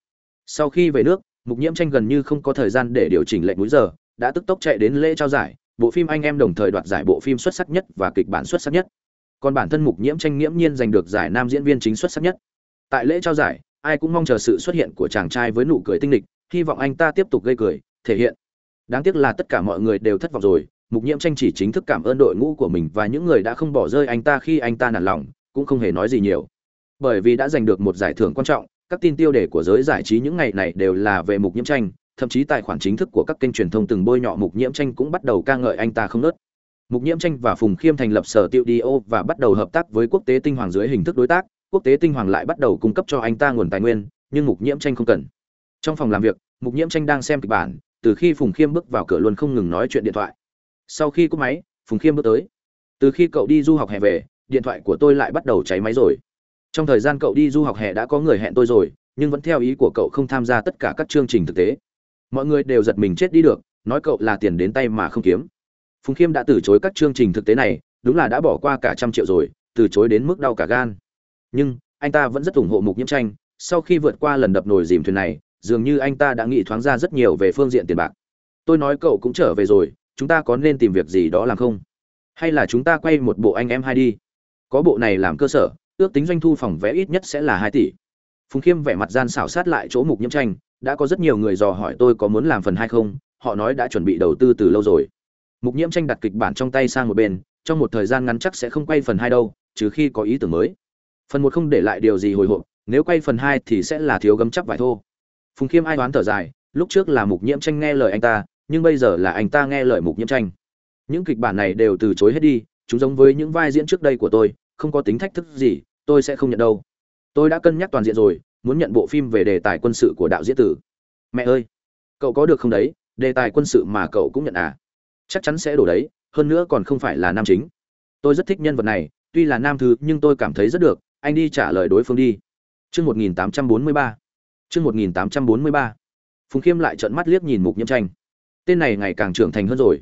Sau khi về nước, mục nhiễm tranh gần như không có thời gian để điều chỉnh lệnh múi giờ, đã tức tốc chạy đến lễ trao giải bộ phim anh em đồng thời đoạt giải bộ phim xuất sắc nhất và kịch bản xuất sắc nhất. Còn bản thân mục nhiễm tranh nghiễm nhiên giành được giải nam diễn viên chính xuất sắc nhất. Tại lễ trao giải, ai cũng mong chờ sự xuất hiện của chàng trai với nụ cười tinh lịch hy vọng anh ta tiếp tục gây cười, thể hiện. Đáng tiếc là tất cả mọi người đều thất vọng rồi, mục nhiễm tranh chỉ chính thức cảm ơn đội ngũ của mình và những người đã không bỏ rơi anh ta khi anh ta nản lòng, cũng không hề nói gì nhiều. Bởi vì đã giành được một giải thưởng quan trọng, các tin tiêu đề của giới giải trí những ngày này đều là về mục nhiễm tranh thậm chí tài khoản chính thức của các kênh truyền thông từng bôi nhọ mục nhiễm tranh cũng bắt đầu ca ngợi anh ta không nớt. Mục nhiễm tranh và phùng khiêm thành lập sở tiêu đi ô và bắt đầu hợp tác với quốc tế tinh hoàng dưới hình thức đối tác. Quốc tế tinh hoàng lại bắt đầu cung cấp cho anh ta nguồn tài nguyên, nhưng mục nhiễm tranh không cần. Trong phòng làm việc, mục nhiễm tranh đang xem kịch bản, từ khi phùng khiêm bước vào cửa luôn không ngừng nói chuyện điện thoại. Sau khi cúp máy, phùng khiêm bước tới. Từ khi cậu đi du học hè về, điện thoại của tôi lại bắt đầu cháy máy rồi. Trong thời gian cậu đi du học hè đã có người hẹn tôi rồi, nhưng vẫn theo ý của cậu không tham gia tất cả các chương trình thực tế mọi người đều giật mình chết đi được, nói cậu là tiền đến tay mà không kiếm. Phùng khiêm đã từ chối các chương trình thực tế này, đúng là đã bỏ qua cả trăm triệu rồi, từ chối đến mức đau cả gan. Nhưng, anh ta vẫn rất ủng hộ mục nhiễm tranh, sau khi vượt qua lần đập nồi dìm thuyền này, dường như anh ta đã nghĩ thoáng ra rất nhiều về phương diện tiền bạc. Tôi nói cậu cũng trở về rồi, chúng ta có nên tìm việc gì đó làm không? Hay là chúng ta quay một bộ anh em hai đi? Có bộ này làm cơ sở, ước tính doanh thu phòng vé ít nhất sẽ là hai tỷ. Phùng khiêm vẻ mặt gian xảo sát lại chỗ mục nhiễm tranh đã có rất nhiều người dò hỏi tôi có muốn làm phần hai không, họ nói đã chuẩn bị đầu tư từ lâu rồi. Mục nhiễm tranh đặt kịch bản trong tay sang một bên, trong một thời gian ngắn chắc sẽ không quay phần hai đâu, trừ khi có ý tưởng mới. Phần một không để lại điều gì hồi hộp, nếu quay phần hai thì sẽ là thiếu gấm chắc vải thô. Phùng khiêm ai đoán thở dài, lúc trước là mục nhiễm tranh nghe lời anh ta, nhưng bây giờ là anh ta nghe lời mục nhiễm tranh. Những kịch bản này đều từ chối hết đi, chúng giống với những vai diễn trước đây của tôi, không có tính thách thức gì, tôi sẽ không nhận đâu. Tôi đã cân nhắc toàn diện rồi muốn nhận bộ phim về đề tài quân sự của đạo diễn tử. Mẹ ơi, cậu có được không đấy? Đề tài quân sự mà cậu cũng nhận à? Chắc chắn sẽ đổ đấy, hơn nữa còn không phải là nam chính. Tôi rất thích nhân vật này, tuy là nam thứ, nhưng tôi cảm thấy rất được. Anh đi trả lời đối phương đi. Chương một nghìn tám trăm bốn mươi ba. Chương một nghìn tám trăm bốn mươi ba. Phùng khiêm lại trợn mắt liếc nhìn mục nhiễm tranh. Tên này ngày càng trưởng thành hơn rồi.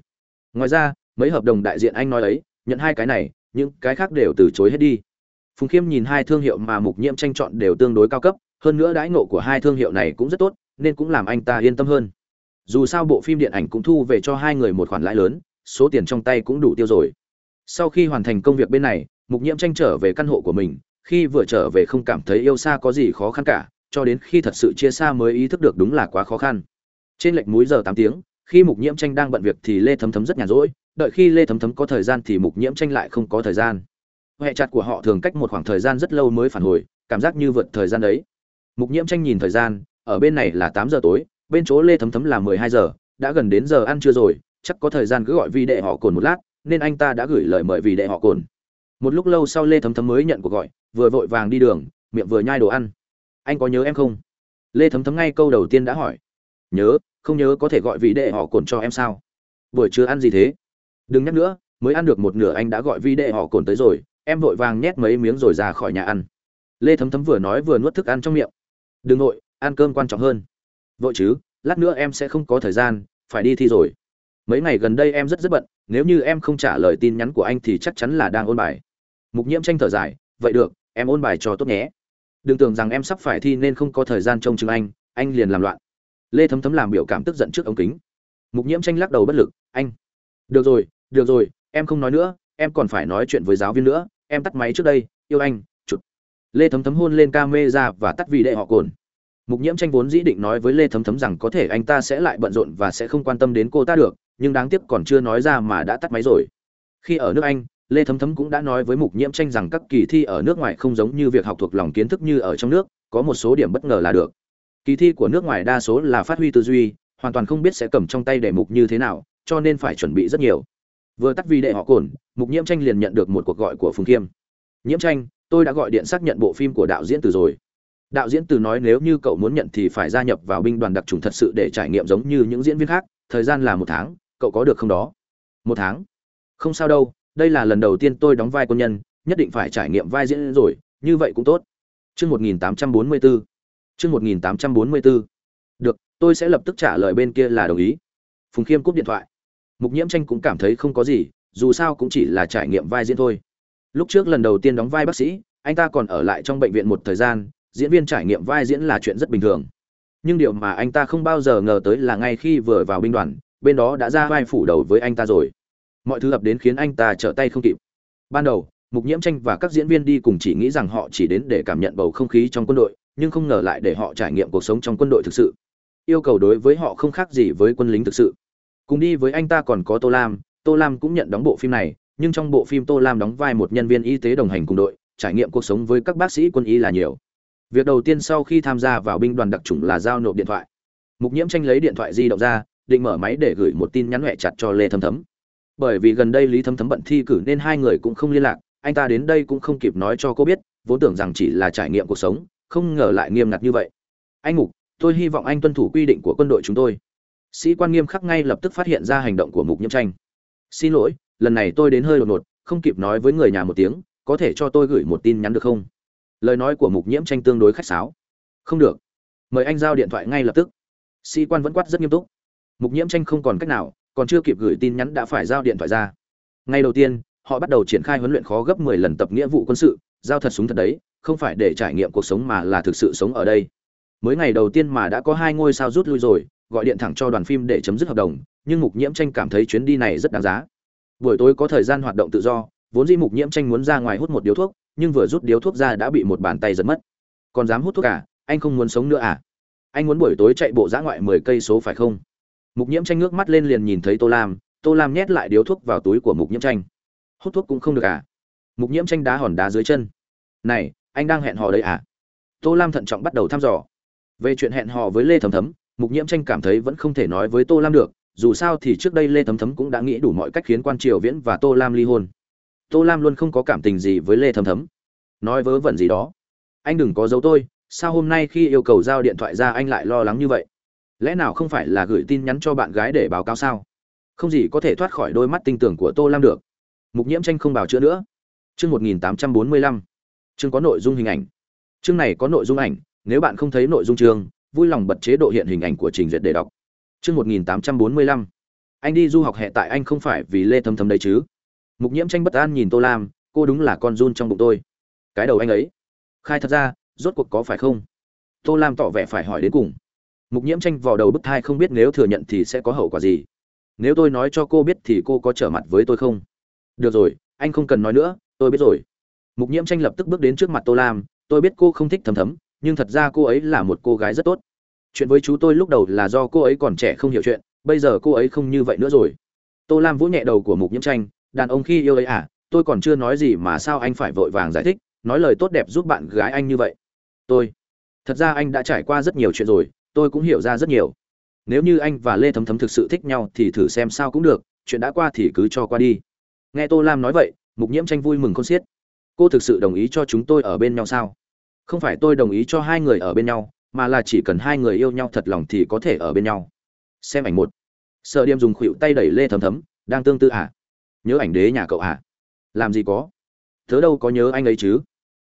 Ngoài ra, mấy hợp đồng đại diện anh nói ấy, nhận hai cái này, những cái khác đều từ chối hết đi. Phùng khiêm nhìn hai thương hiệu mà mục nhiễm tranh chọn đều tương đối cao cấp hơn nữa đãi ngộ của hai thương hiệu này cũng rất tốt, nên cũng làm anh ta yên tâm hơn. Dù sao bộ phim điện ảnh cũng thu về cho hai người một khoản lãi lớn, số tiền trong tay cũng đủ tiêu rồi. Sau khi hoàn thành công việc bên này, mục nhiễm tranh trở về căn hộ của mình, khi vừa trở về không cảm thấy yêu xa có gì khó khăn cả, cho đến khi thật sự chia xa mới ý thức được đúng là quá khó khăn. Trên lệch múi giờ tám tiếng, khi mục nhiễm tranh đang bận việc thì lê thấm thấm rất nhàn rỗi, đợi khi lê thấm thấm có thời gian thì mục nhiễm tranh lại không có thời gian. Hệ chặt của họ thường cách một khoảng thời gian rất lâu mới phản hồi, cảm giác như vượt thời gian đấy mục nhiễm tranh nhìn thời gian, ở bên này là tám giờ tối, bên chỗ lê thấm thấm là mười hai giờ, đã gần đến giờ ăn trưa rồi, chắc có thời gian cứ gọi vì đệ họ cồn một lát, nên anh ta đã gửi lời mời vì đệ họ cồn. Một lúc lâu sau lê thấm thấm mới nhận cuộc gọi, vừa vội vàng đi đường, miệng vừa nhai đồ ăn. Anh có nhớ em không? Lê thấm thấm ngay câu đầu tiên đã hỏi. Nhớ, không nhớ có thể gọi vị đệ họ cồn cho em sao? Buổi trưa ăn gì thế? Đừng nhắc nữa, mới ăn được một nửa anh đã gọi vị đệ họ cồn tới rồi, em vội vàng nhét mấy miếng rồi ra khỏi nhà ăn. Lê thấm thấm vừa nói vừa nuốt thức ăn trong miệng đừng nội, ăn cơm quan trọng hơn. Vội chứ, lát nữa em sẽ không có thời gian, phải đi thi rồi. Mấy ngày gần đây em rất rất bận, nếu như em không trả lời tin nhắn của anh thì chắc chắn là đang ôn bài. Mục nhiễm tranh thở dài, vậy được, em ôn bài cho tốt nhé. Đừng tưởng rằng em sắp phải thi nên không có thời gian trông chừng anh anh liền làm loạn. Lê thấm thấm làm biểu cảm tức giận trước ống kính. Mục nhiễm tranh lắc đầu bất lực, anh. Được rồi được rồi, em không nói nữa, em còn phải nói chuyện với giáo viên nữa, em tắt máy trước đây, yêu anh lê thấm thấm hôn lên ca mê ra và tắt vì đệ họ cồn. Mục nhiễm tranh vốn dĩ định nói với lê thấm thấm rằng có thể anh ta sẽ lại bận rộn và sẽ không quan tâm đến cô ta được, nhưng đáng tiếc còn chưa nói ra mà đã tắt máy rồi. Khi ở nước anh, lê thấm thấm cũng đã nói với mục nhiễm tranh rằng các kỳ thi ở nước ngoài không giống như việc học thuộc lòng kiến thức như ở trong nước, có một số điểm bất ngờ là được. Kỳ thi của nước ngoài đa số là phát huy tư duy, hoàn toàn không biết sẽ cầm trong tay đề mục như thế nào, cho nên phải chuẩn bị rất nhiều. Vừa tắt vì đệ họ cồn, mục nhiễm tranh liền nhận được một cuộc gọi của phùng khiêm. Nhiễm tranh tôi đã gọi điện xác nhận bộ phim của đạo diễn từ rồi đạo diễn từ nói nếu như cậu muốn nhận thì phải gia nhập vào binh đoàn đặc trùng thật sự để trải nghiệm giống như những diễn viên khác thời gian là một tháng cậu có được không đó một tháng không sao đâu đây là lần đầu tiên tôi đóng vai quân nhân nhất định phải trải nghiệm vai diễn rồi như vậy cũng tốt Chương 1844. Chương 1844. Được, tôi sẽ lập tức trả lời bên kia là đồng ý. Phùng Khiêm cúp điện thoại. Mục Nhiễm Tranh cũng cảm thấy không có gì, dù sao cũng chỉ là trải nghiệm vai diễn thôi. Lúc trước lần đầu tiên đóng vai bác sĩ, anh ta còn ở lại trong bệnh viện một thời gian, diễn viên trải nghiệm vai diễn là chuyện rất bình thường. Nhưng điều mà anh ta không bao giờ ngờ tới là ngay khi vừa vào binh đoàn, bên đó đã ra vai phủ đầu với anh ta rồi. Mọi thứ ập đến khiến anh ta trở tay không kịp. Ban đầu, Mục Nhiễm Tranh và các diễn viên đi cùng chỉ nghĩ rằng họ chỉ đến để cảm nhận bầu không khí trong quân đội, nhưng không ngờ lại để họ trải nghiệm cuộc sống trong quân đội thực sự. Yêu cầu đối với họ không khác gì với quân lính thực sự. Cùng đi với anh ta còn có Tô Lam, Tô Lam cũng nhận đóng bộ phim này, nhưng trong bộ phim Tô Lam đóng vai một nhân viên y tế đồng hành cùng đội, trải nghiệm cuộc sống với các bác sĩ quân y là nhiều. Việc đầu tiên sau khi tham gia vào binh đoàn đặc chủng là giao nộp điện thoại. Mục Nhiễm tranh lấy điện thoại di động ra, định mở máy để gửi một tin nhắn hẹ chặt cho Lê Thấm Thấm. Bởi vì gần đây Lý Thấm Thấm bận thi cử nên hai người cũng không liên lạc, anh ta đến đây cũng không kịp nói cho cô biết, vốn tưởng rằng chỉ là trải nghiệm cuộc sống, không ngờ lại nghiêm ngặt như vậy. Anh Mục, tôi hy vọng anh tuân thủ quy định của quân đội chúng tôi. Sĩ quan nghiêm khắc ngay lập tức phát hiện ra hành động của Mục Nhiễm tranh. Xin lỗi, lần này tôi đến hơi đột ngột, không kịp nói với người nhà một tiếng, có thể cho tôi gửi một tin nhắn được không? lời nói của mục nhiễm tranh tương đối khách sáo. Không được. Mời anh giao điện thoại ngay lập tức. Sĩ quan vẫn quát rất nghiêm túc. Mục nhiễm tranh không còn cách nào còn chưa kịp gửi tin nhắn đã phải giao điện thoại ra. Ngay đầu tiên họ bắt đầu triển khai huấn luyện khó gấp 10 lần tập nghĩa vụ quân sự giao thật súng thật đấy không phải để trải nghiệm cuộc sống mà là thực sự sống ở đây. Mới ngày đầu tiên mà đã có hai ngôi sao rút lui rồi gọi điện thẳng cho đoàn phim để chấm dứt hợp đồng nhưng mục nhiễm tranh cảm thấy chuyến đi này rất đáng giá buổi tối có thời gian hoạt động tự do, vốn Di mục nhiễm tranh muốn ra ngoài hút một điếu thuốc, nhưng vừa rút điếu thuốc ra đã bị một bàn tay giật mất. Còn dám hút thuốc à? Anh không muốn sống nữa à? Anh muốn buổi tối chạy bộ dã ngoại mười cây số phải không? Mục nhiễm tranh ngước mắt lên liền nhìn thấy tô lam tô lam nhét lại điếu thuốc vào túi của mục nhiễm tranh. Hút thuốc cũng không được à? Mục nhiễm tranh đá hòn đá dưới chân. Này, anh đang hẹn hò đấy à? Tô lam thận trọng bắt đầu thăm dò. Về chuyện hẹn hò với lê thầm thấm, mục nhiễm tranh cảm thấy vẫn không thể nói với tô lam được dù sao thì trước đây lê thấm thấm cũng đã nghĩ đủ mọi cách khiến quan triều viễn và tô lam ly hôn. Tô lam luôn không có cảm tình gì với lê thấm thấm. Nói vớ vẩn gì đó. Anh đừng có giấu tôi, sao hôm nay khi yêu cầu giao điện thoại ra anh lại lo lắng như vậy? Lẽ nào không phải là gửi tin nhắn cho bạn gái để báo cáo sao? Không gì có thể thoát khỏi đôi mắt tinh tưởng của tô lam được. Mục nhiễm tranh không bào chữa nữa. Chương một nghìn tám trăm bốn mươi lăm. Chương có nội dung hình ảnh. Chương này có nội dung ảnh, nếu bạn không thấy nội dung chương, vui lòng bật chế độ hiện hình ảnh của trình duyệt để đọc chương một nghìn tám trăm bốn mươi lăm. Anh đi du học hệ tại anh không phải vì lê thấm thấm đấy chứ? Mục nhiễm tranh bất an nhìn tô lam, cô đúng là con run trong bụng tôi. Cái đầu anh ấy. Khai thật ra, rốt cuộc có phải không? Tô lam tỏ vẻ phải hỏi đến cùng. Mục nhiễm tranh vào đầu bức thai không biết nếu thừa nhận thì sẽ có hậu quả gì. Nếu tôi nói cho cô biết thì cô có trở mặt với tôi không? Được rồi, anh không cần nói nữa, tôi biết rồi. Mục nhiễm tranh lập tức bước đến trước mặt tô lam, tôi biết cô không thích thấm thấm nhưng thật ra cô ấy là một cô gái rất tốt chuyện với chú tôi lúc đầu là do cô ấy còn trẻ không hiểu chuyện, bây giờ cô ấy không như vậy nữa rồi. Tô lam vỗ nhẹ đầu của mục nhiễm tranh, đàn ông khi yêu ấy à tôi còn chưa nói gì mà sao anh phải vội vàng giải thích, nói lời tốt đẹp giúp bạn gái anh như vậy. Tôi, thật ra anh đã trải qua rất nhiều chuyện rồi, tôi cũng hiểu ra rất nhiều. Nếu như anh và lê thấm thấm thực sự thích nhau thì thử xem sao cũng được, chuyện đã qua thì cứ cho qua đi. Nghe tô lam nói vậy, mục nhiễm tranh vui mừng con xiết. Cô thực sự đồng ý cho chúng tôi ở bên nhau sao? Không phải tôi đồng ý cho hai người ở bên nhau mà là chỉ cần hai người yêu nhau thật lòng thì có thể ở bên nhau. Xem ảnh một. Sợ điềm dùng khuỵu tay đẩy lê thấm thấm, đang tương tư à? Nhớ ảnh đế nhà cậu à? Làm gì có? Tớ đâu có nhớ anh ấy chứ?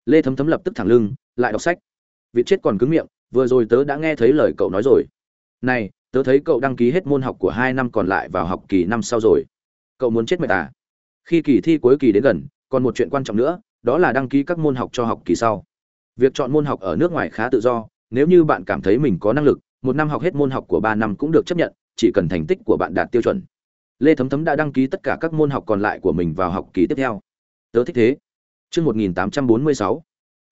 Lê thấm thấm lập tức thẳng lưng, lại đọc sách. Việc chết còn cứng miệng, vừa rồi tớ đã nghe thấy lời cậu nói rồi. Này, tớ thấy cậu đăng ký hết môn học của hai năm còn lại vào học kỳ năm sau rồi. Cậu muốn chết mệt à? Khi kỳ thi cuối kỳ đến gần, còn một chuyện quan trọng nữa, đó là đăng ký các môn học cho học kỳ sau. Việc chọn môn học ở nước ngoài khá tự do nếu như bạn cảm thấy mình có năng lực, một năm học hết môn học của ba năm cũng được chấp nhận, chỉ cần thành tích của bạn đạt tiêu chuẩn. Lê thấm thấm đã đăng ký tất cả các môn học còn lại của mình vào học kỳ tiếp theo. Tớ thích thế. Chương một nghìn tám trăm bốn mươi sáu.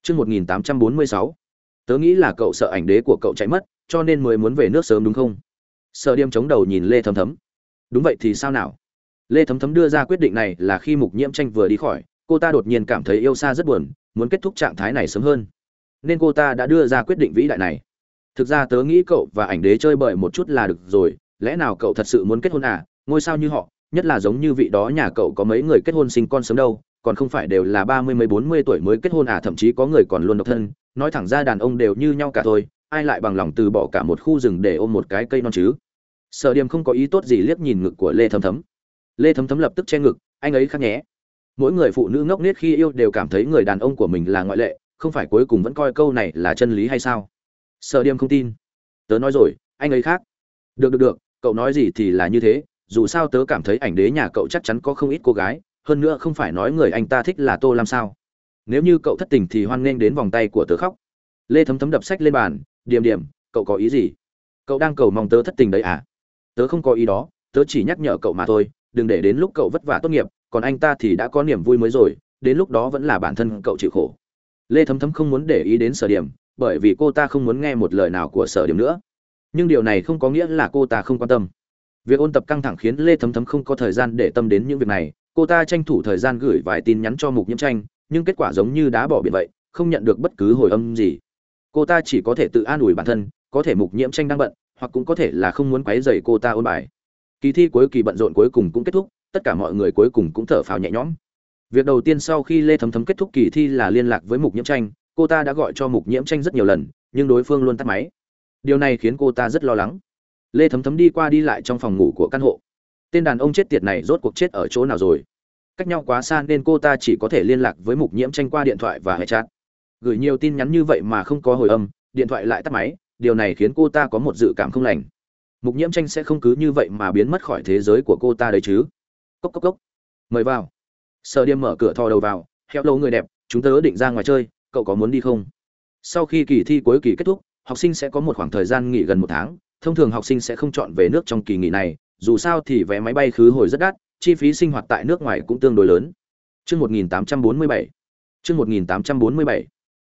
Chương một nghìn tám trăm bốn mươi sáu. Tớ nghĩ là cậu sợ ảnh đế của cậu chạy mất, cho nên mới muốn về nước sớm đúng không? Sợ điềm chống đầu nhìn lê thấm thấm. Đúng vậy thì sao nào? Lê thấm thấm đưa ra quyết định này là khi mục nhiễm tranh vừa đi khỏi, cô ta đột nhiên cảm thấy yêu xa rất buồn, muốn kết thúc trạng thái này sớm hơn nên cô ta đã đưa ra quyết định vĩ đại này. Thực ra tớ nghĩ cậu và ảnh đế chơi bời một chút là được rồi, lẽ nào cậu thật sự muốn kết hôn à? Ngôi sao như họ, nhất là giống như vị đó nhà cậu có mấy người kết hôn sinh con sớm đâu, còn không phải đều là ba mươi mấy bốn mươi tuổi mới kết hôn à? Thậm chí có người còn luôn độc thân. Nói thẳng ra đàn ông đều như nhau cả thôi, ai lại bằng lòng từ bỏ cả một khu rừng để ôm một cái cây non chứ? Sợ điềm không có ý tốt gì liếc nhìn ngực của lê thấm thấm. Lê thấm thấm lập tức che ngực, anh ấy khác nhé mỗi người phụ nữ ngốc nghếch khi yêu đều cảm thấy người đàn ông của mình là ngoại lệ không phải cuối cùng vẫn coi câu này là chân lý hay sao? Sợ điềm không tin. Tớ nói rồi, anh ấy khác. Được được được, cậu nói gì thì là như thế, dù sao tớ cảm thấy ảnh đế nhà cậu chắc chắn có không ít cô gái, hơn nữa không phải nói người anh ta thích là tô làm sao? Nếu như cậu thất tình thì hoan nghênh đến vòng tay của tớ khóc. Lê thấm thấm đập sách lên bàn điểm điểm cậu có ý gì? Cậu đang cầu mong tớ thất tình đấy à? Tớ không có ý đó, tớ chỉ nhắc nhở cậu mà thôi, đừng để đến lúc cậu vất vả tốt nghiệp, còn anh ta thì đã có niềm vui mới rồi, đến lúc đó vẫn là bản thân cậu chịu khổ lê thấm thấm không muốn để ý đến sở điểm, bởi vì cô ta không muốn nghe một lời nào của sở điểm nữa. Nhưng điều này không có nghĩa là cô ta không quan tâm. Việc ôn tập căng thẳng khiến lê thấm thấm không có thời gian để tâm đến những việc này. Cô ta tranh thủ thời gian gửi vài tin nhắn cho mục nhiễm tranh, nhưng kết quả giống như đá bỏ biển vậy, không nhận được bất cứ hồi âm gì. Cô ta chỉ có thể tự an ủi bản thân, có thể mục nhiễm tranh đang bận, hoặc cũng có thể là không muốn quấy rầy cô ta ôn bài. Kỳ thi cuối kỳ bận rộn cuối cùng cũng kết thúc, tất cả mọi người cuối cùng cũng thở phào nhẹ nhõm việc đầu tiên sau khi lê thấm thấm kết thúc kỳ thi là liên lạc với mục nhiễm tranh, cô ta đã gọi cho mục nhiễm tranh rất nhiều lần, nhưng đối phương luôn tắt máy. Điều này khiến cô ta rất lo lắng. Lê thấm thấm đi qua đi lại trong phòng ngủ của căn hộ. Tên đàn ông chết tiệt này rốt cuộc chết ở chỗ nào rồi? Cách nhau quá xa nên cô ta chỉ có thể liên lạc với mục nhiễm tranh qua điện thoại và hệ chat. Gửi nhiều tin nhắn như vậy mà không có hồi âm, điện thoại lại tắt máy, điều này khiến cô ta có một dự cảm không lành. Mục nhiễm tranh sẽ không cứ như vậy mà biến mất khỏi thế giới của cô ta đấy chứ. Cốc cốc cốc. Mời vào sợ điềm mở cửa thò đầu vào, "Hẹo lâu người đẹp, chúng tớ định ra ngoài chơi, cậu có muốn đi không? Sau khi kỳ thi cuối kỳ kết thúc, học sinh sẽ có một khoảng thời gian nghỉ gần một tháng, thông thường học sinh sẽ không chọn về nước trong kỳ nghỉ này, dù sao thì vé máy bay khứ hồi rất đắt, chi phí sinh hoạt tại nước ngoài cũng tương đối lớn. Chương 1847 chương 1847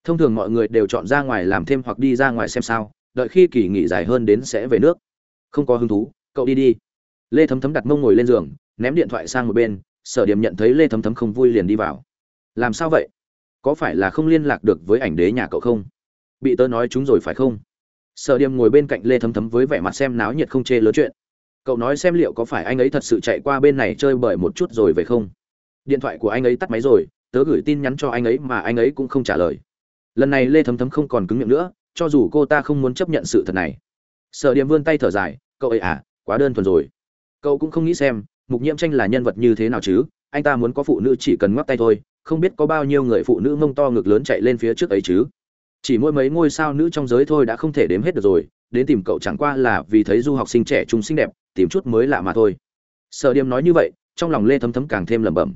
thông thường mọi người đều chọn ra ngoài làm thêm hoặc đi ra ngoài xem sao, đợi khi kỳ nghỉ dài hơn đến sẽ về nước. Không có hứng thú, cậu đi đi. Lê thấm thấm đặt mông ngồi lên giường, ném điện thoại sang một bên sở điểm nhận thấy lê thấm thấm không vui liền đi vào. Làm sao vậy? Có phải là không liên lạc được với ảnh đế nhà cậu không? Bị tớ nói chúng rồi phải không? Sở điểm ngồi bên cạnh lê thấm thấm với vẻ mặt xem náo nhiệt không chê lớn chuyện. Cậu nói xem liệu có phải anh ấy thật sự chạy qua bên này chơi bời một chút rồi về không? Điện thoại của anh ấy tắt máy rồi, tớ gửi tin nhắn cho anh ấy mà anh ấy cũng không trả lời. Lần này lê thấm thấm không còn cứng miệng nữa, cho dù cô ta không muốn chấp nhận sự thật này. Sở điểm vươn tay thở dài, cậu ấy à quá đơn thuần rồi. Cậu cũng không nghĩ xem mục nhiễm tranh là nhân vật như thế nào chứ? Anh ta muốn có phụ nữ chỉ cần ngoắc tay thôi, không biết có bao nhiêu người phụ nữ mông to ngực lớn chạy lên phía trước ấy chứ? Chỉ mỗi mấy ngôi sao nữ trong giới thôi đã không thể đếm hết được rồi, đến tìm cậu chẳng qua là vì thấy du học sinh trẻ trung xinh đẹp, tìm chút mới lạ mà thôi. Sở điềm nói như vậy, trong lòng lê thấm thấm càng thêm lẩm bẩm.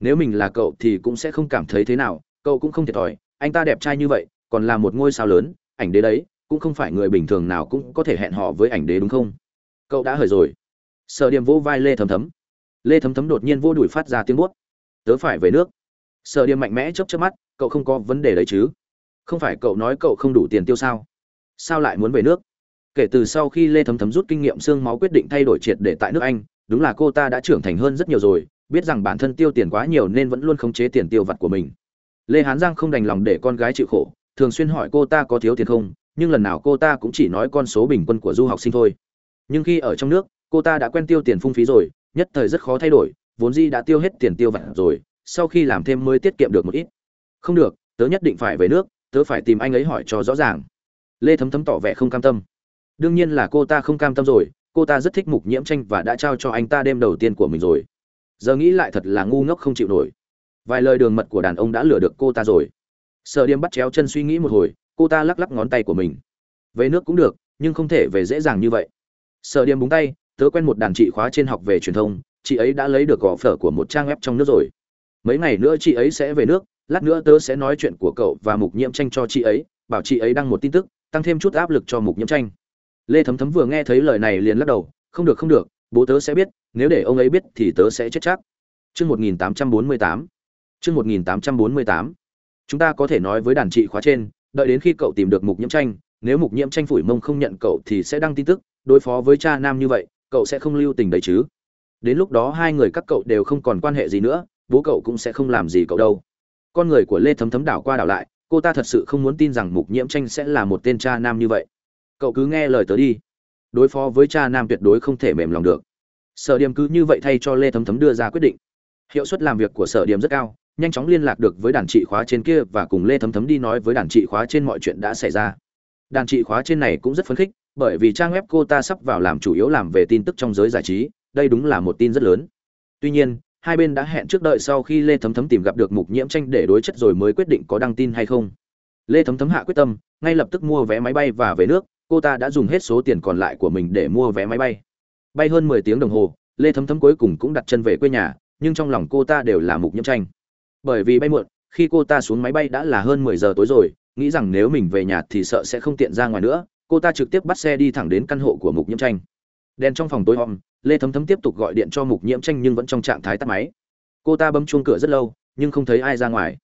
Nếu mình là cậu thì cũng sẽ không cảm thấy thế nào, cậu cũng không thiệt thòi, anh ta đẹp trai như vậy, còn là một ngôi sao lớn, ảnh đế đấy, cũng không phải người bình thường nào cũng có thể hẹn họ với ảnh đế đúng không? Cậu đã hời rồi sở điềm vô vai lê thấm thấm. Lê thấm thấm đột nhiên vô đuổi phát ra tiếng buốt tớ phải về nước. Sở điềm mạnh mẽ chớp chớp mắt, cậu không có vấn đề đấy chứ? Không phải cậu nói cậu không đủ tiền tiêu sao? Sao lại muốn về nước? Kể từ sau khi lê thấm thấm rút kinh nghiệm xương máu quyết định thay đổi triệt để tại nước anh, đúng là cô ta đã trưởng thành hơn rất nhiều rồi, biết rằng bản thân tiêu tiền quá nhiều nên vẫn luôn khống chế tiền tiêu vặt của mình. Lê hán giang không đành lòng để con gái chịu khổ, thường xuyên hỏi cô ta có thiếu tiền không, nhưng lần nào cô ta cũng chỉ nói con số bình quân của du học sinh thôi. Nhưng khi ở trong nước cô ta đã quen tiêu tiền phung phí rồi, nhất thời rất khó thay đổi, vốn di đã tiêu hết tiền tiêu vặt rồi, sau khi làm thêm mới tiết kiệm được một ít. Không được, tớ nhất định phải về nước, tớ phải tìm anh ấy hỏi cho rõ ràng. Lê thấm thấm tỏ vẻ không cam tâm. Đương nhiên là cô ta không cam tâm rồi, cô ta rất thích mục nhiễm tranh và đã trao cho anh ta đêm đầu tiên của mình rồi. Giờ nghĩ lại thật là ngu ngốc không chịu nổi. Vài lời đường mật của đàn ông đã lừa được cô ta rồi. Sợ điềm bắt chéo chân suy nghĩ một hồi, cô ta lắc lắc ngón tay của mình. Về nước cũng được, nhưng không thể về dễ dàng như vậy. Sợ điềm búng tay tớ quen một đàn chị khóa trên học về truyền thông chị ấy đã lấy được gò phở của một trang web trong nước rồi mấy ngày nữa chị ấy sẽ về nước lát nữa tớ sẽ nói chuyện của cậu và mục nhiễm tranh cho chị ấy bảo chị ấy đăng một tin tức tăng thêm chút áp lực cho mục nhiễm tranh lê thấm thấm vừa nghe thấy lời này liền lắc đầu không được không được bố tớ sẽ biết nếu để ông ấy biết thì tớ sẽ chết chắc Chương 1848. Chương 1848. Chúng ta có thể nói với đàn chị khóa trên, đợi đến khi cậu tìm được mục nhiễm tranh, nếu mục nhiễm tranh phủi mông không nhận cậu thì sẽ đăng tin tức, đối phó với cha nam như vậy, cậu sẽ không lưu tình đấy chứ. Đến lúc đó hai người các cậu đều không còn quan hệ gì nữa, bố cậu cũng sẽ không làm gì cậu đâu. Con người của Lê Thấm Thấm đảo qua đảo lại, cô ta thật sự không muốn tin rằng mục nhiễm tranh sẽ là một tên cha nam như vậy. Cậu cứ nghe lời tớ đi. Đối phó với cha nam tuyệt đối không thể mềm lòng được. Sở điểm cứ như vậy thay cho lê thấm thấm đưa ra quyết định. Hiệu suất làm việc của sở điểm rất cao nhanh chóng liên lạc được với đàn trị khóa trên kia và cùng lê thấm thấm đi nói với đàn trị khóa trên mọi chuyện đã xảy ra đàn trị khóa trên này cũng rất phấn khích, bởi vì trang web cô ta sắp vào làm chủ yếu làm về tin tức trong giới giải trí, đây đúng là một tin rất lớn. Tuy nhiên, hai bên đã hẹn trước đợi sau khi lê thấm thấm tìm gặp được mục nhiễm tranh để đối chất rồi mới quyết định có đăng tin hay không. Lê thấm thấm hạ quyết tâm, ngay lập tức mua vé máy bay và về nước, cô ta đã dùng hết số tiền còn lại của mình để mua vé máy bay. Bay hơn mười tiếng đồng hồ, lê thấm thấm cuối cùng cũng đặt chân về quê nhà, nhưng trong lòng cô ta đều là mục nhiễm tranh. Bởi vì bay muộn, khi cô ta xuống máy bay đã là hơn mười giờ tối rồi nghĩ rằng nếu mình về nhà thì sợ sẽ không tiện ra ngoài nữa, cô ta trực tiếp bắt xe đi thẳng đến căn hộ của mục nhiễm tranh. Đèn trong phòng tối om, lê thấm thấm tiếp tục gọi điện cho mục nhiễm tranh nhưng vẫn trong trạng thái tắt máy. Cô ta bấm chuông cửa rất lâu, nhưng không thấy ai ra ngoài.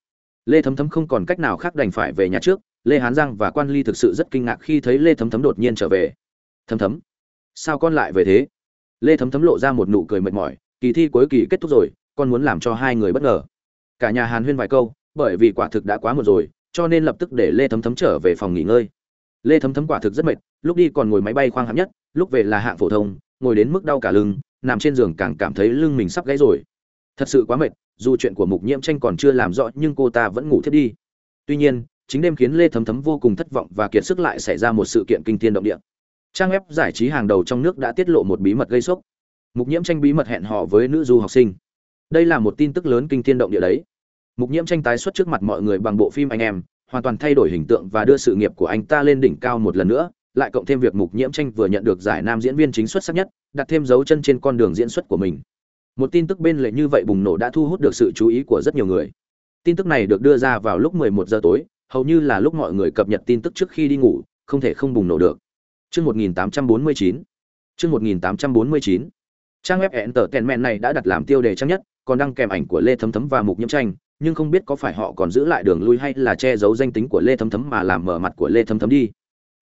Lê thấm thấm không còn cách nào khác đành phải về nhà trước, lê hán giang và quan ly thực sự rất kinh ngạc khi thấy lê thấm thấm đột nhiên trở về. Thấm thấm, sao con lại về thế? Lê thấm thấm lộ ra một nụ cười mệt mỏi, kỳ thi cuối kỳ kết thúc rồi, con muốn làm cho hai người bất ngờ. Cả nhà hàn huyên vài câu, bởi vì quả thực đã quá một rồi cho nên lập tức để lê thấm thấm trở về phòng nghỉ ngơi. Lê thấm thấm quả thực rất mệt, lúc đi còn ngồi máy bay khoang hạng nhất, lúc về là hạng phổ thông, ngồi đến mức đau cả lưng, nằm trên giường càng cảm thấy lưng mình sắp gãy rồi. Thật sự quá mệt, dù chuyện của mục nhiễm tranh còn chưa làm rõ nhưng cô ta vẫn ngủ thiết đi. Tuy nhiên, chính đêm khiến lê thấm thấm vô cùng thất vọng và kiệt sức lại xảy ra một sự kiện kinh thiên động địa. Trang web giải trí hàng đầu trong nước đã tiết lộ một bí mật gây sốc. Mục nhiễm tranh bí mật hẹn hò với nữ du học sinh. Đây là một tin tức lớn kinh thiên động địa đấy mục nhiễm tranh tái xuất trước mặt mọi người bằng bộ phim anh em, hoàn toàn thay đổi hình tượng và đưa sự nghiệp của anh ta lên đỉnh cao một lần nữa, lại cộng thêm việc mục nhiễm tranh vừa nhận được giải nam diễn viên chính xuất sắc nhất, đặt thêm dấu chân trên con đường diễn xuất của mình một tin tức bên lệ như vậy bùng nổ đã thu hút được sự chú ý của rất nhiều người tin tức này được đưa ra vào lúc 11 giờ tối, hầu như là lúc mọi người cập nhật tin tức trước khi đi ngủ, không thể không bùng nổ được Trước 1849. Trước 1849. trang web hẹn tờ tèn mẹn này đã đặt làm tiêu đề trang nhất, còn đăng kèm ảnh của lê thấm thấm và mục nhiễm tranh nhưng không biết có phải họ còn giữ lại đường lui hay là che giấu danh tính của lê thấm thấm mà làm mở mặt của lê thấm thấm đi.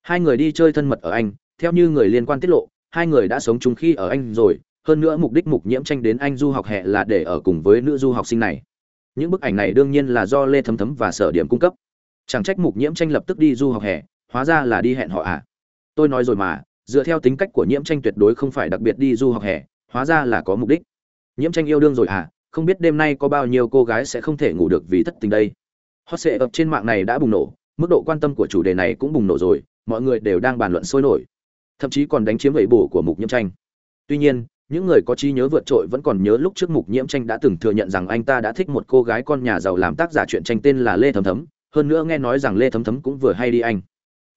Hai người đi chơi thân mật ở anh, theo như người liên quan tiết lộ, hai người đã sống chung khi ở anh rồi, hơn nữa mục đích mục nhiễm tranh đến anh du học hè là để ở cùng với nữ du học sinh này. Những bức ảnh này đương nhiên là do lê thấm thấm và sở điểm cung cấp. Chẳng trách mục nhiễm tranh lập tức đi du học hè, hóa ra là đi hẹn họ à. Tôi nói rồi mà, dựa theo tính cách của nhiễm tranh tuyệt đối không phải đặc biệt đi du học hè, hóa ra là có mục đích. Nhiễm tranh yêu đương rồi à không biết đêm nay có bao nhiêu cô gái sẽ không thể ngủ được vì thất tình đây. Hot sệ ập trên mạng này đã bùng nổ, mức độ quan tâm của chủ đề này cũng bùng nổ rồi, mọi người đều đang bàn luận sôi nổi. Thậm chí còn đánh chiếm vẩy bổ của mục nhiễm tranh. Tuy nhiên, những người có trí nhớ vượt trội vẫn còn nhớ lúc trước mục nhiễm tranh đã từng thừa nhận rằng anh ta đã thích một cô gái con nhà giàu làm tác giả truyện tranh tên là lê thấm thấm, hơn nữa nghe nói rằng lê thấm thấm cũng vừa hay đi anh.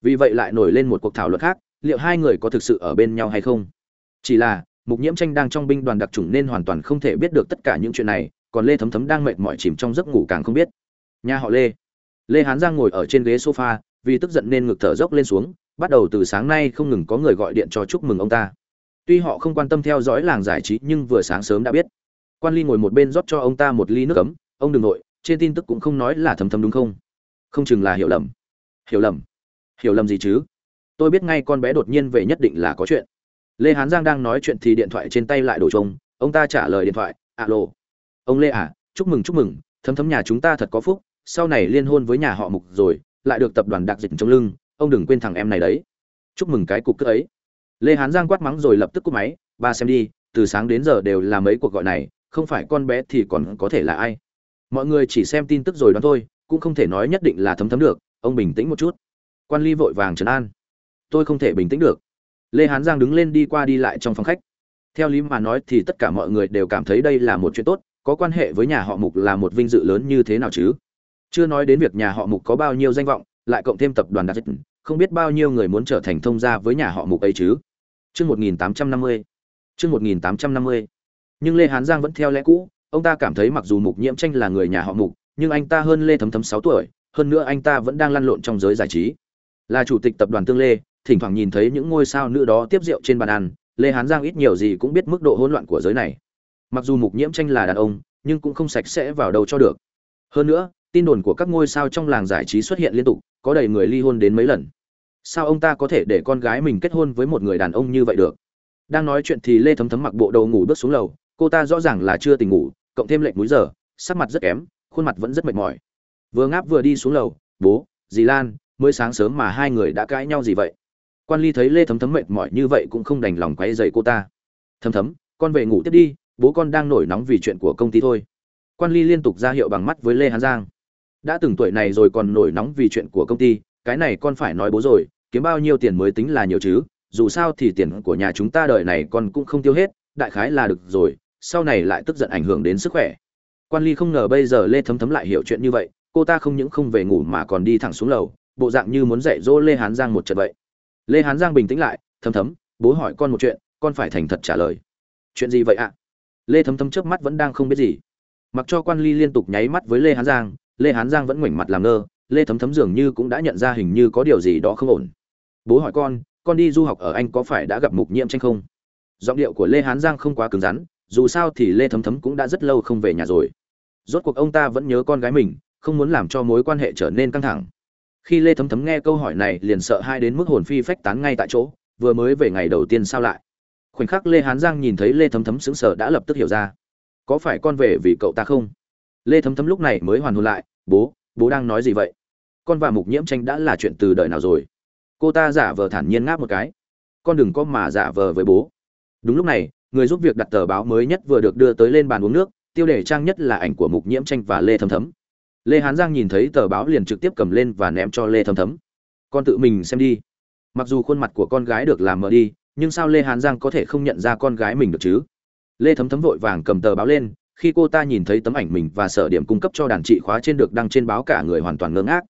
Vì vậy lại nổi lên một cuộc thảo luận khác, liệu hai người có thực sự ở bên nhau hay không? Chỉ là mục nhiễm tranh đang trong binh đoàn đặc trùng nên hoàn toàn không thể biết được tất cả những chuyện này, còn lê thấm thấm đang mệt mỏi chìm trong giấc ngủ càng không biết. Nhà họ lê. Lê hán giang ngồi ở trên ghế sofa, vì tức giận nên ngực thở dốc lên xuống, bắt đầu từ sáng nay không ngừng có người gọi điện cho chúc mừng ông ta. Tuy họ không quan tâm theo dõi làng giải trí, nhưng vừa sáng sớm đã biết. Quan ly ngồi một bên rót cho ông ta một ly nước cấm. ông đừng nội, trên tin tức cũng không nói là thấm thấm đúng không? Không chừng là hiểu lầm. Hiểu lầm? Hiểu lầm gì chứ? Tôi biết ngay con bé đột nhiên về nhất định là có chuyện lê hán giang đang nói chuyện thì điện thoại trên tay lại đổ trông ông ta trả lời điện thoại, alo. Ông lê à chúc mừng chúc mừng, thấm thấm nhà chúng ta thật có phúc, sau này liên hôn với nhà họ mục rồi, lại được tập đoàn đặc dịch trong lưng, ông đừng quên thằng em này đấy. Chúc mừng cái cục cước ấy. Lê hán giang quát mắng rồi lập tức cúp máy, ba xem đi, từ sáng đến giờ đều là mấy cuộc gọi này, không phải con bé thì còn có thể là ai? Mọi người chỉ xem tin tức rồi đoán thôi, cũng không thể nói nhất định là thấm thấm được, ông bình tĩnh một chút. Quan ly vội vàng trấn an. Tôi không thể bình tĩnh được lê hán giang đứng lên đi qua đi lại trong phòng khách. Theo lý mà nói thì tất cả mọi người đều cảm thấy đây là một chuyện tốt, có quan hệ với nhà họ mục là một vinh dự lớn như thế nào chứ? Chưa nói đến việc nhà họ mục có bao nhiêu danh vọng, lại cộng thêm tập đoàn đặc dịch, không biết bao nhiêu người muốn trở thành thông gia với nhà họ mục ấy chứ? Chương một nghìn tám trăm năm mươi. Chương một nghìn tám trăm năm mươi. Nhưng lê hán giang vẫn theo lẽ cũ, ông ta cảm thấy mặc dù mục nhiễm tranh là người nhà họ mục, nhưng anh ta hơn lê thấm thấm sáu tuổi, hơn nữa anh ta vẫn đang lăn lộn trong giới giải trí. Là chủ tịch tập đoàn tương lê thỉnh thoảng nhìn thấy những ngôi sao nữ đó tiếp rượu trên bàn ăn, lê hán giang ít nhiều gì cũng biết mức độ hỗn loạn của giới này. Mặc dù mục nhiễm tranh là đàn ông, nhưng cũng không sạch sẽ vào đầu cho được. Hơn nữa, tin đồn của các ngôi sao trong làng giải trí xuất hiện liên tục, có đầy người ly hôn đến mấy lần. Sao ông ta có thể để con gái mình kết hôn với một người đàn ông như vậy được? Đang nói chuyện thì lê thấm thấm mặc bộ đầu ngủ bước xuống lầu, cô ta rõ ràng là chưa tỉnh ngủ, cộng thêm lệnh múi giờ, sắc mặt rất kém, khuôn mặt vẫn rất mệt mỏi. Vừa ngáp vừa đi xuống lầu, bố, dì lan, mới sáng sớm mà hai người đã cãi nhau gì vậy? Quan ly thấy lê thấm thấm mệt mỏi như vậy cũng không đành lòng quay dậy cô ta. Thấm thấm, con về ngủ tiếp đi, bố con đang nổi nóng vì chuyện của công ty thôi. Quan ly liên tục ra hiệu bằng mắt với lê hán giang. Đã từng tuổi này rồi còn nổi nóng vì chuyện của công ty, cái này con phải nói bố rồi, kiếm bao nhiêu tiền mới tính là nhiều chứ, dù sao thì tiền của nhà chúng ta đời này con cũng không tiêu hết, đại khái là được rồi, sau này lại tức giận ảnh hưởng đến sức khỏe. Quan ly không ngờ bây giờ lê thấm thấm lại hiểu chuyện như vậy, cô ta không những không về ngủ mà còn đi thẳng xuống lầu, bộ dạng như muốn dạy dỗ lê hán giang một trận vậy lê hán giang bình tĩnh lại, thấm thấm, bố hỏi con một chuyện, con phải thành thật trả lời. Chuyện gì vậy ạ? Lê thấm thấm trước mắt vẫn đang không biết gì. Mặc cho quan ly liên tục nháy mắt với lê hán giang, lê hán giang vẫn ngoảnh mặt làm ngơ, lê thấm thấm dường như cũng đã nhận ra hình như có điều gì đó không ổn. Bố hỏi con con đi du học ở anh có phải đã gặp mục nhiễm tranh không? Giọng điệu của lê hán giang không quá cứng rắn, dù sao thì lê thấm thấm cũng đã rất lâu không về nhà rồi. Rốt cuộc ông ta vẫn nhớ con gái mình, không muốn làm cho mối quan hệ trở nên căng thẳng khi lê thấm thấm nghe câu hỏi này liền sợ hai đến mức hồn phi phách tán ngay tại chỗ, vừa mới về ngày đầu tiên sao lại. Khoảnh khắc lê hán giang nhìn thấy lê thấm thấm sững sờ đã lập tức hiểu ra. Có phải con về vì cậu ta không? Lê thấm thấm lúc này mới hoàn hồn lại, bố bố đang nói gì vậy? Con và mục nhiễm tranh đã là chuyện từ đời nào rồi? Cô ta giả vờ thản nhiên ngáp một cái. Con đừng có mà giả vờ với bố. Đúng lúc này, người giúp việc đặt tờ báo mới nhất vừa được đưa tới lên bàn uống nước, tiêu đề trang nhất là ảnh của mục nhiễm tranh và lê thấm thấm lê hán giang nhìn thấy tờ báo liền trực tiếp cầm lên và ném cho lê thấm thấm. Con tự mình xem đi. Mặc dù khuôn mặt của con gái được làm mờ đi, nhưng sao lê hán giang có thể không nhận ra con gái mình được chứ? Lê thấm thấm vội vàng cầm tờ báo lên, khi cô ta nhìn thấy tấm ảnh mình và sở điểm cung cấp cho đàn trị khóa trên được đăng trên báo cả người hoàn toàn ngơ ngác.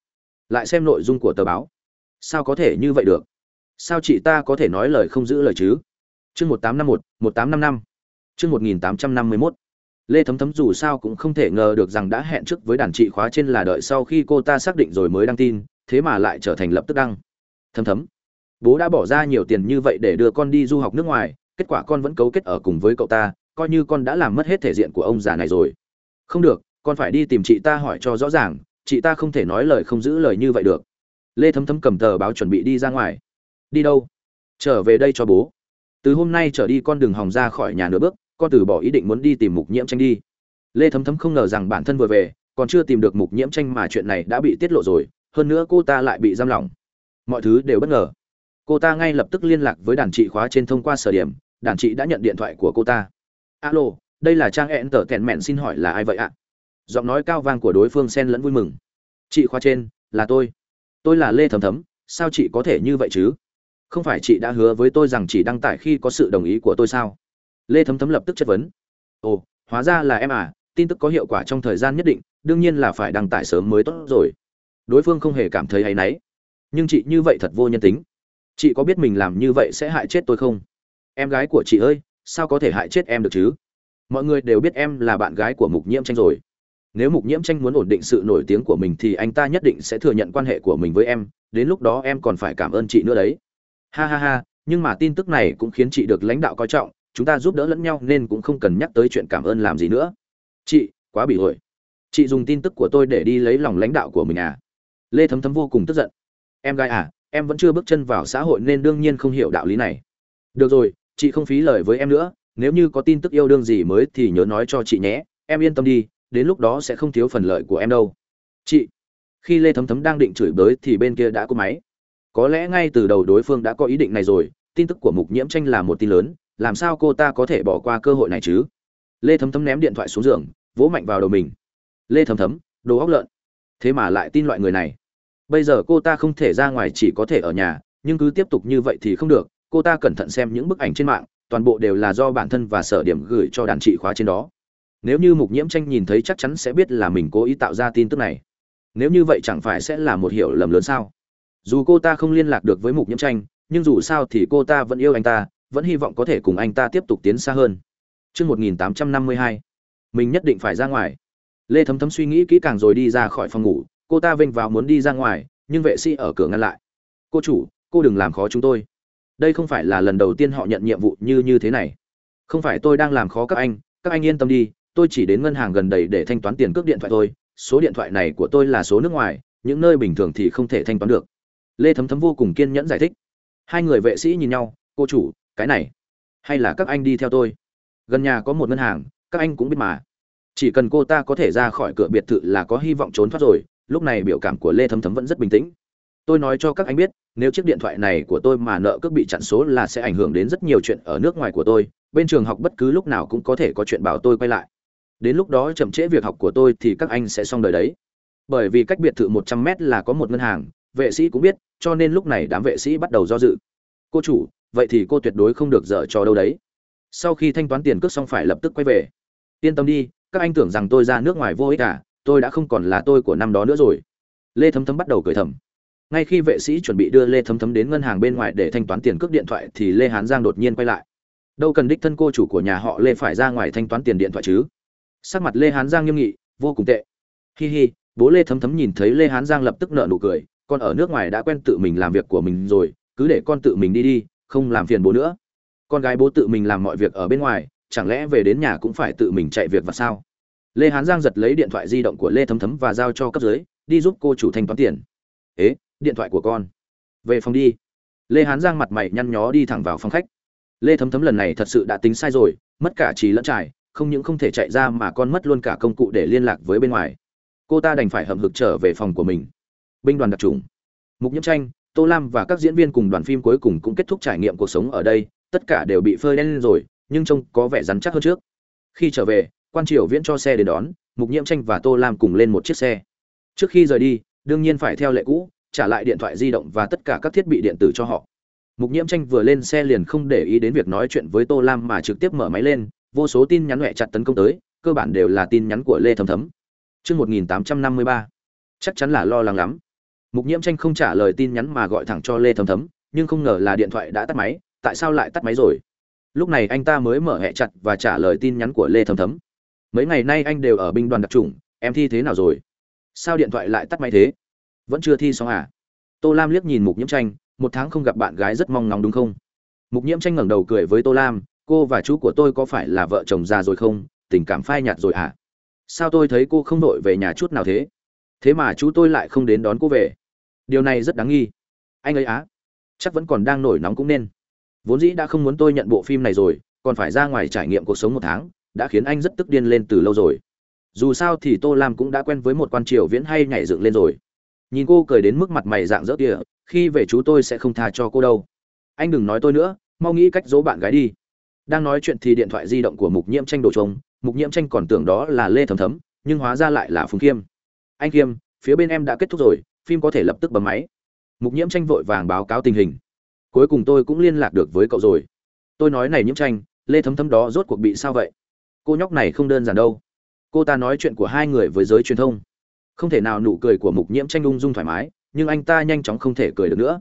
Lại xem nội dung của tờ báo. Sao có thể như vậy được? Sao chị ta có thể nói lời không giữ lời chứ? Chương một tám năm một một tám năm năm. Chương một nghìn tám trăm năm mươi mốt lê thấm thấm dù sao cũng không thể ngờ được rằng đã hẹn trước với đàn trị khóa trên là đợi sau khi cô ta xác định rồi mới đăng tin, thế mà lại trở thành lập tức đăng. Thấm thấm, bố đã bỏ ra nhiều tiền như vậy để đưa con đi du học nước ngoài, kết quả con vẫn cấu kết ở cùng với cậu ta, coi như con đã làm mất hết thể diện của ông già này rồi. Không được, con phải đi tìm chị ta hỏi cho rõ ràng, chị ta không thể nói lời không giữ lời như vậy được. Lê thấm thấm cầm tờ báo chuẩn bị đi ra ngoài. Đi đâu? Trở về đây cho bố. Từ hôm nay trở đi con đừng hòng ra khỏi nhà nửa bước con từ bỏ ý định muốn đi tìm mục nhiễm tranh đi. Lê thấm thấm không ngờ rằng bản thân vừa về, còn chưa tìm được mục nhiễm tranh mà chuyện này đã bị tiết lộ rồi, hơn nữa cô ta lại bị giam lỏng. Mọi thứ đều bất ngờ. Cô ta ngay lập tức liên lạc với đàn chị khóa trên thông qua sở điểm, đàn chị đã nhận điện thoại của cô ta. Alo, đây là trang hẹn tờ kèn mẹn xin hỏi là ai vậy ạ? Giọng nói cao vang của đối phương xen lẫn vui mừng. Chị khóa trên, là tôi. Tôi là lê thấm thấm, sao chị có thể như vậy chứ? Không phải chị đã hứa với tôi rằng chỉ đăng tải khi có sự đồng ý của tôi sao? Lê thấm thấm lập tức chất vấn. Ồ, hóa ra là em à tin tức có hiệu quả trong thời gian nhất định, đương nhiên là phải đăng tải sớm mới tốt rồi. Đối phương không hề cảm thấy hay náy. Nhưng chị như vậy thật vô nhân tính. Chị có biết mình làm như vậy sẽ hại chết tôi không? Em gái của chị ơi, sao có thể hại chết em được chứ? Mọi người đều biết em là bạn gái của mục nhiễm tranh rồi. Nếu mục nhiễm tranh muốn ổn định sự nổi tiếng của mình thì anh ta nhất định sẽ thừa nhận quan hệ của mình với em, đến lúc đó em còn phải cảm ơn chị nữa đấy. Ha ha ha, nhưng mà tin tức này cũng khiến chị được lãnh đạo coi trọng chúng ta giúp đỡ lẫn nhau nên cũng không cần nhắc tới chuyện cảm ơn làm gì nữa. Chị, quá bị ổi chị dùng tin tức của tôi để đi lấy lòng lãnh đạo của mình à? Lê thấm thấm vô cùng tức giận. Em gái à em vẫn chưa bước chân vào xã hội nên đương nhiên không hiểu đạo lý này. Được rồi, chị không phí lời với em nữa. Nếu như có tin tức yêu đương gì mới thì nhớ nói cho chị nhé. Em yên tâm đi, đến lúc đó sẽ không thiếu phần lợi của em đâu. Chị, khi lê thấm thấm đang định chửi bới thì bên kia đã có máy. Có lẽ ngay từ đầu đối phương đã có ý định này rồi. Tin tức của mục nhiễm tranh là một tin lớn làm sao cô ta có thể bỏ qua cơ hội này chứ? Lê thấm thấm ném điện thoại xuống giường, vỗ mạnh vào đầu mình. Lê thấm thấm, đồ óc lợn. Thế mà lại tin loại người này. Bây giờ cô ta không thể ra ngoài chỉ có thể ở nhà, nhưng cứ tiếp tục như vậy thì không được. Cô ta cẩn thận xem những bức ảnh trên mạng, toàn bộ đều là do bản thân và sở điểm gửi cho đàn trị khóa trên đó. Nếu như mục nhiễm tranh nhìn thấy chắc chắn sẽ biết là mình cố ý tạo ra tin tức này. Nếu như vậy chẳng phải sẽ là một hiểu lầm lớn sao? Dù cô ta không liên lạc được với mục nhiễm tranh, nhưng dù sao thì cô ta vẫn yêu anh ta vẫn hy vọng có thể cùng anh ta tiếp tục tiến xa hơn Trước 1852, mình nhất định phải ra ngoài. Lê Thấm Thấm suy nghĩ kỹ càng rồi đi ra khỏi phòng ngủ, cô ta vênh vào muốn đi ra ngoài, nhưng vệ sĩ ở cửa ngăn lại. "Cô chủ, cô đừng làm khó chúng tôi. Đây không phải là lần đầu tiên họ nhận nhiệm vụ như như thế này. Không phải tôi đang làm khó các anh, các anh yên tâm đi, tôi chỉ đến ngân hàng gần đây để thanh toán tiền cước điện thoại thôi, số điện thoại này của tôi là số nước ngoài, những nơi bình thường thì không thể thanh toán được." Lê Thấm Thấm vô cùng kiên nhẫn giải thích. Hai người vệ sĩ nhìn nhau, "Cô chủ, cái này, hay là các anh đi theo tôi?" Gần nhà có một ngân hàng, các anh cũng biết mà. Chỉ cần cô ta có thể ra khỏi cửa biệt thự là có hy vọng trốn thoát rồi. Lúc này biểu cảm của lê thấm thấm vẫn rất bình tĩnh. Tôi nói cho các anh biết nếu chiếc điện thoại này của tôi mà nợ cước bị chặn số là sẽ ảnh hưởng đến rất nhiều chuyện ở nước ngoài của tôi. Bên trường học bất cứ lúc nào cũng có thể có chuyện bảo tôi quay lại. Đến lúc đó chậm trễ việc học của tôi thì các anh sẽ xong đời đấy. Bởi vì cách biệt thự một trăm mét là có một ngân hàng vệ sĩ cũng biết cho nên lúc này đám vệ sĩ bắt đầu do dự cô chủ, vậy thì cô tuyệt đối không được dở trò đâu đấy. Sau khi thanh toán tiền cước xong phải lập tức quay về. Yên tâm đi, các anh tưởng rằng tôi ra nước ngoài vô ích cả tôi đã không còn là tôi của năm đó nữa rồi. Lê thấm thấm bắt đầu cười thầm. Ngay khi vệ sĩ chuẩn bị đưa lê thấm thấm đến ngân hàng bên ngoài để thanh toán tiền cước điện thoại thì lê hán giang đột nhiên quay lại. Đâu cần đích thân cô chủ của nhà họ lê phải ra ngoài thanh toán tiền điện thoại chứ? Sắc mặt lê hán giang nghiêm nghị, vô cùng tệ. Hi hi, bố lê thấm thấm nhìn thấy lê hán giang lập tức nợ nụ cười còn ở nước ngoài đã quen tự mình làm việc của mình rồi cứ để con tự mình đi đi, không làm phiền bố nữa. Con gái bố tự mình làm mọi việc ở bên ngoài, chẳng lẽ về đến nhà cũng phải tự mình chạy việc và sao? Lê hán giang giật lấy điện thoại di động của lê thấm thấm và giao cho cấp dưới, đi giúp cô chủ thanh toán tiền. Ế, điện thoại của con. Về phòng đi. Lê hán giang mặt mày nhăn nhó đi thẳng vào phòng khách. Lê thấm thấm lần này thật sự đã tính sai rồi, mất cả trí lẫn trải, không những không thể chạy ra mà con mất luôn cả công cụ để liên lạc với bên ngoài. Cô ta đành phải hậm hực trở về phòng của mình. Binh đoàn đặc trùng. Mục nhiễm tranh tô lam và các diễn viên cùng đoàn phim cuối cùng cũng kết thúc trải nghiệm cuộc sống ở đây tất cả đều bị phơi đen rồi nhưng trông có vẻ rắn chắc hơn trước. Khi trở về quan triều viễn cho xe đến đón mục nhiễm tranh và tô lam cùng lên một chiếc xe. Trước khi rời đi đương nhiên phải theo lệ cũ trả lại điện thoại di động và tất cả các thiết bị điện tử cho họ. Mục nhiễm tranh vừa lên xe liền không để ý đến việc nói chuyện với tô lam mà trực tiếp mở máy lên vô số tin nhắn huệ chặt tấn công tới cơ bản đều là tin nhắn của lê Thầm thấm. Chương 1853, chắc chắn là lo lắng lắm. Mục Nhiễm Tranh không trả lời tin nhắn mà gọi thẳng cho Lê Thấm Thấm, nhưng không ngờ là điện thoại đã tắt máy, tại sao lại tắt máy rồi? Lúc này anh ta mới mở hệ chặt và trả lời tin nhắn của Lê Thấm Thấm. Mấy ngày nay anh đều ở binh đoàn đặc trùng em thi thế nào rồi? Sao điện thoại lại tắt máy thế? Vẫn chưa thi xong à? Tô lam liếc nhìn mục nhiễm tranh một tháng không gặp bạn gái rất mong ngóng đúng không? Mục nhiễm tranh ngẩng đầu cười với tô lam cô và chú của tôi có phải là vợ chồng già rồi không? Tình cảm phai nhạt rồi à? Sao tôi thấy cô không đội về nhà chút nào thế? Thế mà chú tôi lại không đến đón cô về điều này rất đáng nghi. Anh ấy á, chắc vẫn còn đang nổi nóng cũng nên. Vốn dĩ đã không muốn tôi nhận bộ phim này rồi, còn phải ra ngoài trải nghiệm cuộc sống một tháng, đã khiến anh rất tức điên lên từ lâu rồi. Dù sao thì tô lam cũng đã quen với một quan triều viễn hay nhảy dựng lên rồi. Nhìn cô cười đến mức mặt mày dạng dỡ kìa, khi về chú tôi sẽ không tha cho cô đâu. Anh đừng nói tôi nữa, mau nghĩ cách dỗ bạn gái đi. Đang nói chuyện thì điện thoại di động của mục nhiễm tranh đổ trống mục nhiễm tranh còn tưởng đó là lê thấm thấm, nhưng hóa ra lại là phùng khiêm. Anh khiêm, phía bên em đã kết thúc rồi phim có thể lập tức bấm máy. Mục nhiễm tranh vội vàng báo cáo tình hình. Cuối cùng tôi cũng liên lạc được với cậu rồi. Tôi nói này nhiễm tranh, lê thấm thấm đó rốt cuộc bị sao vậy? Cô nhóc này không đơn giản đâu. Cô ta nói chuyện của hai người với giới truyền thông. Không thể nào nụ cười của mục nhiễm tranh ung dung thoải mái, nhưng anh ta nhanh chóng không thể cười được nữa.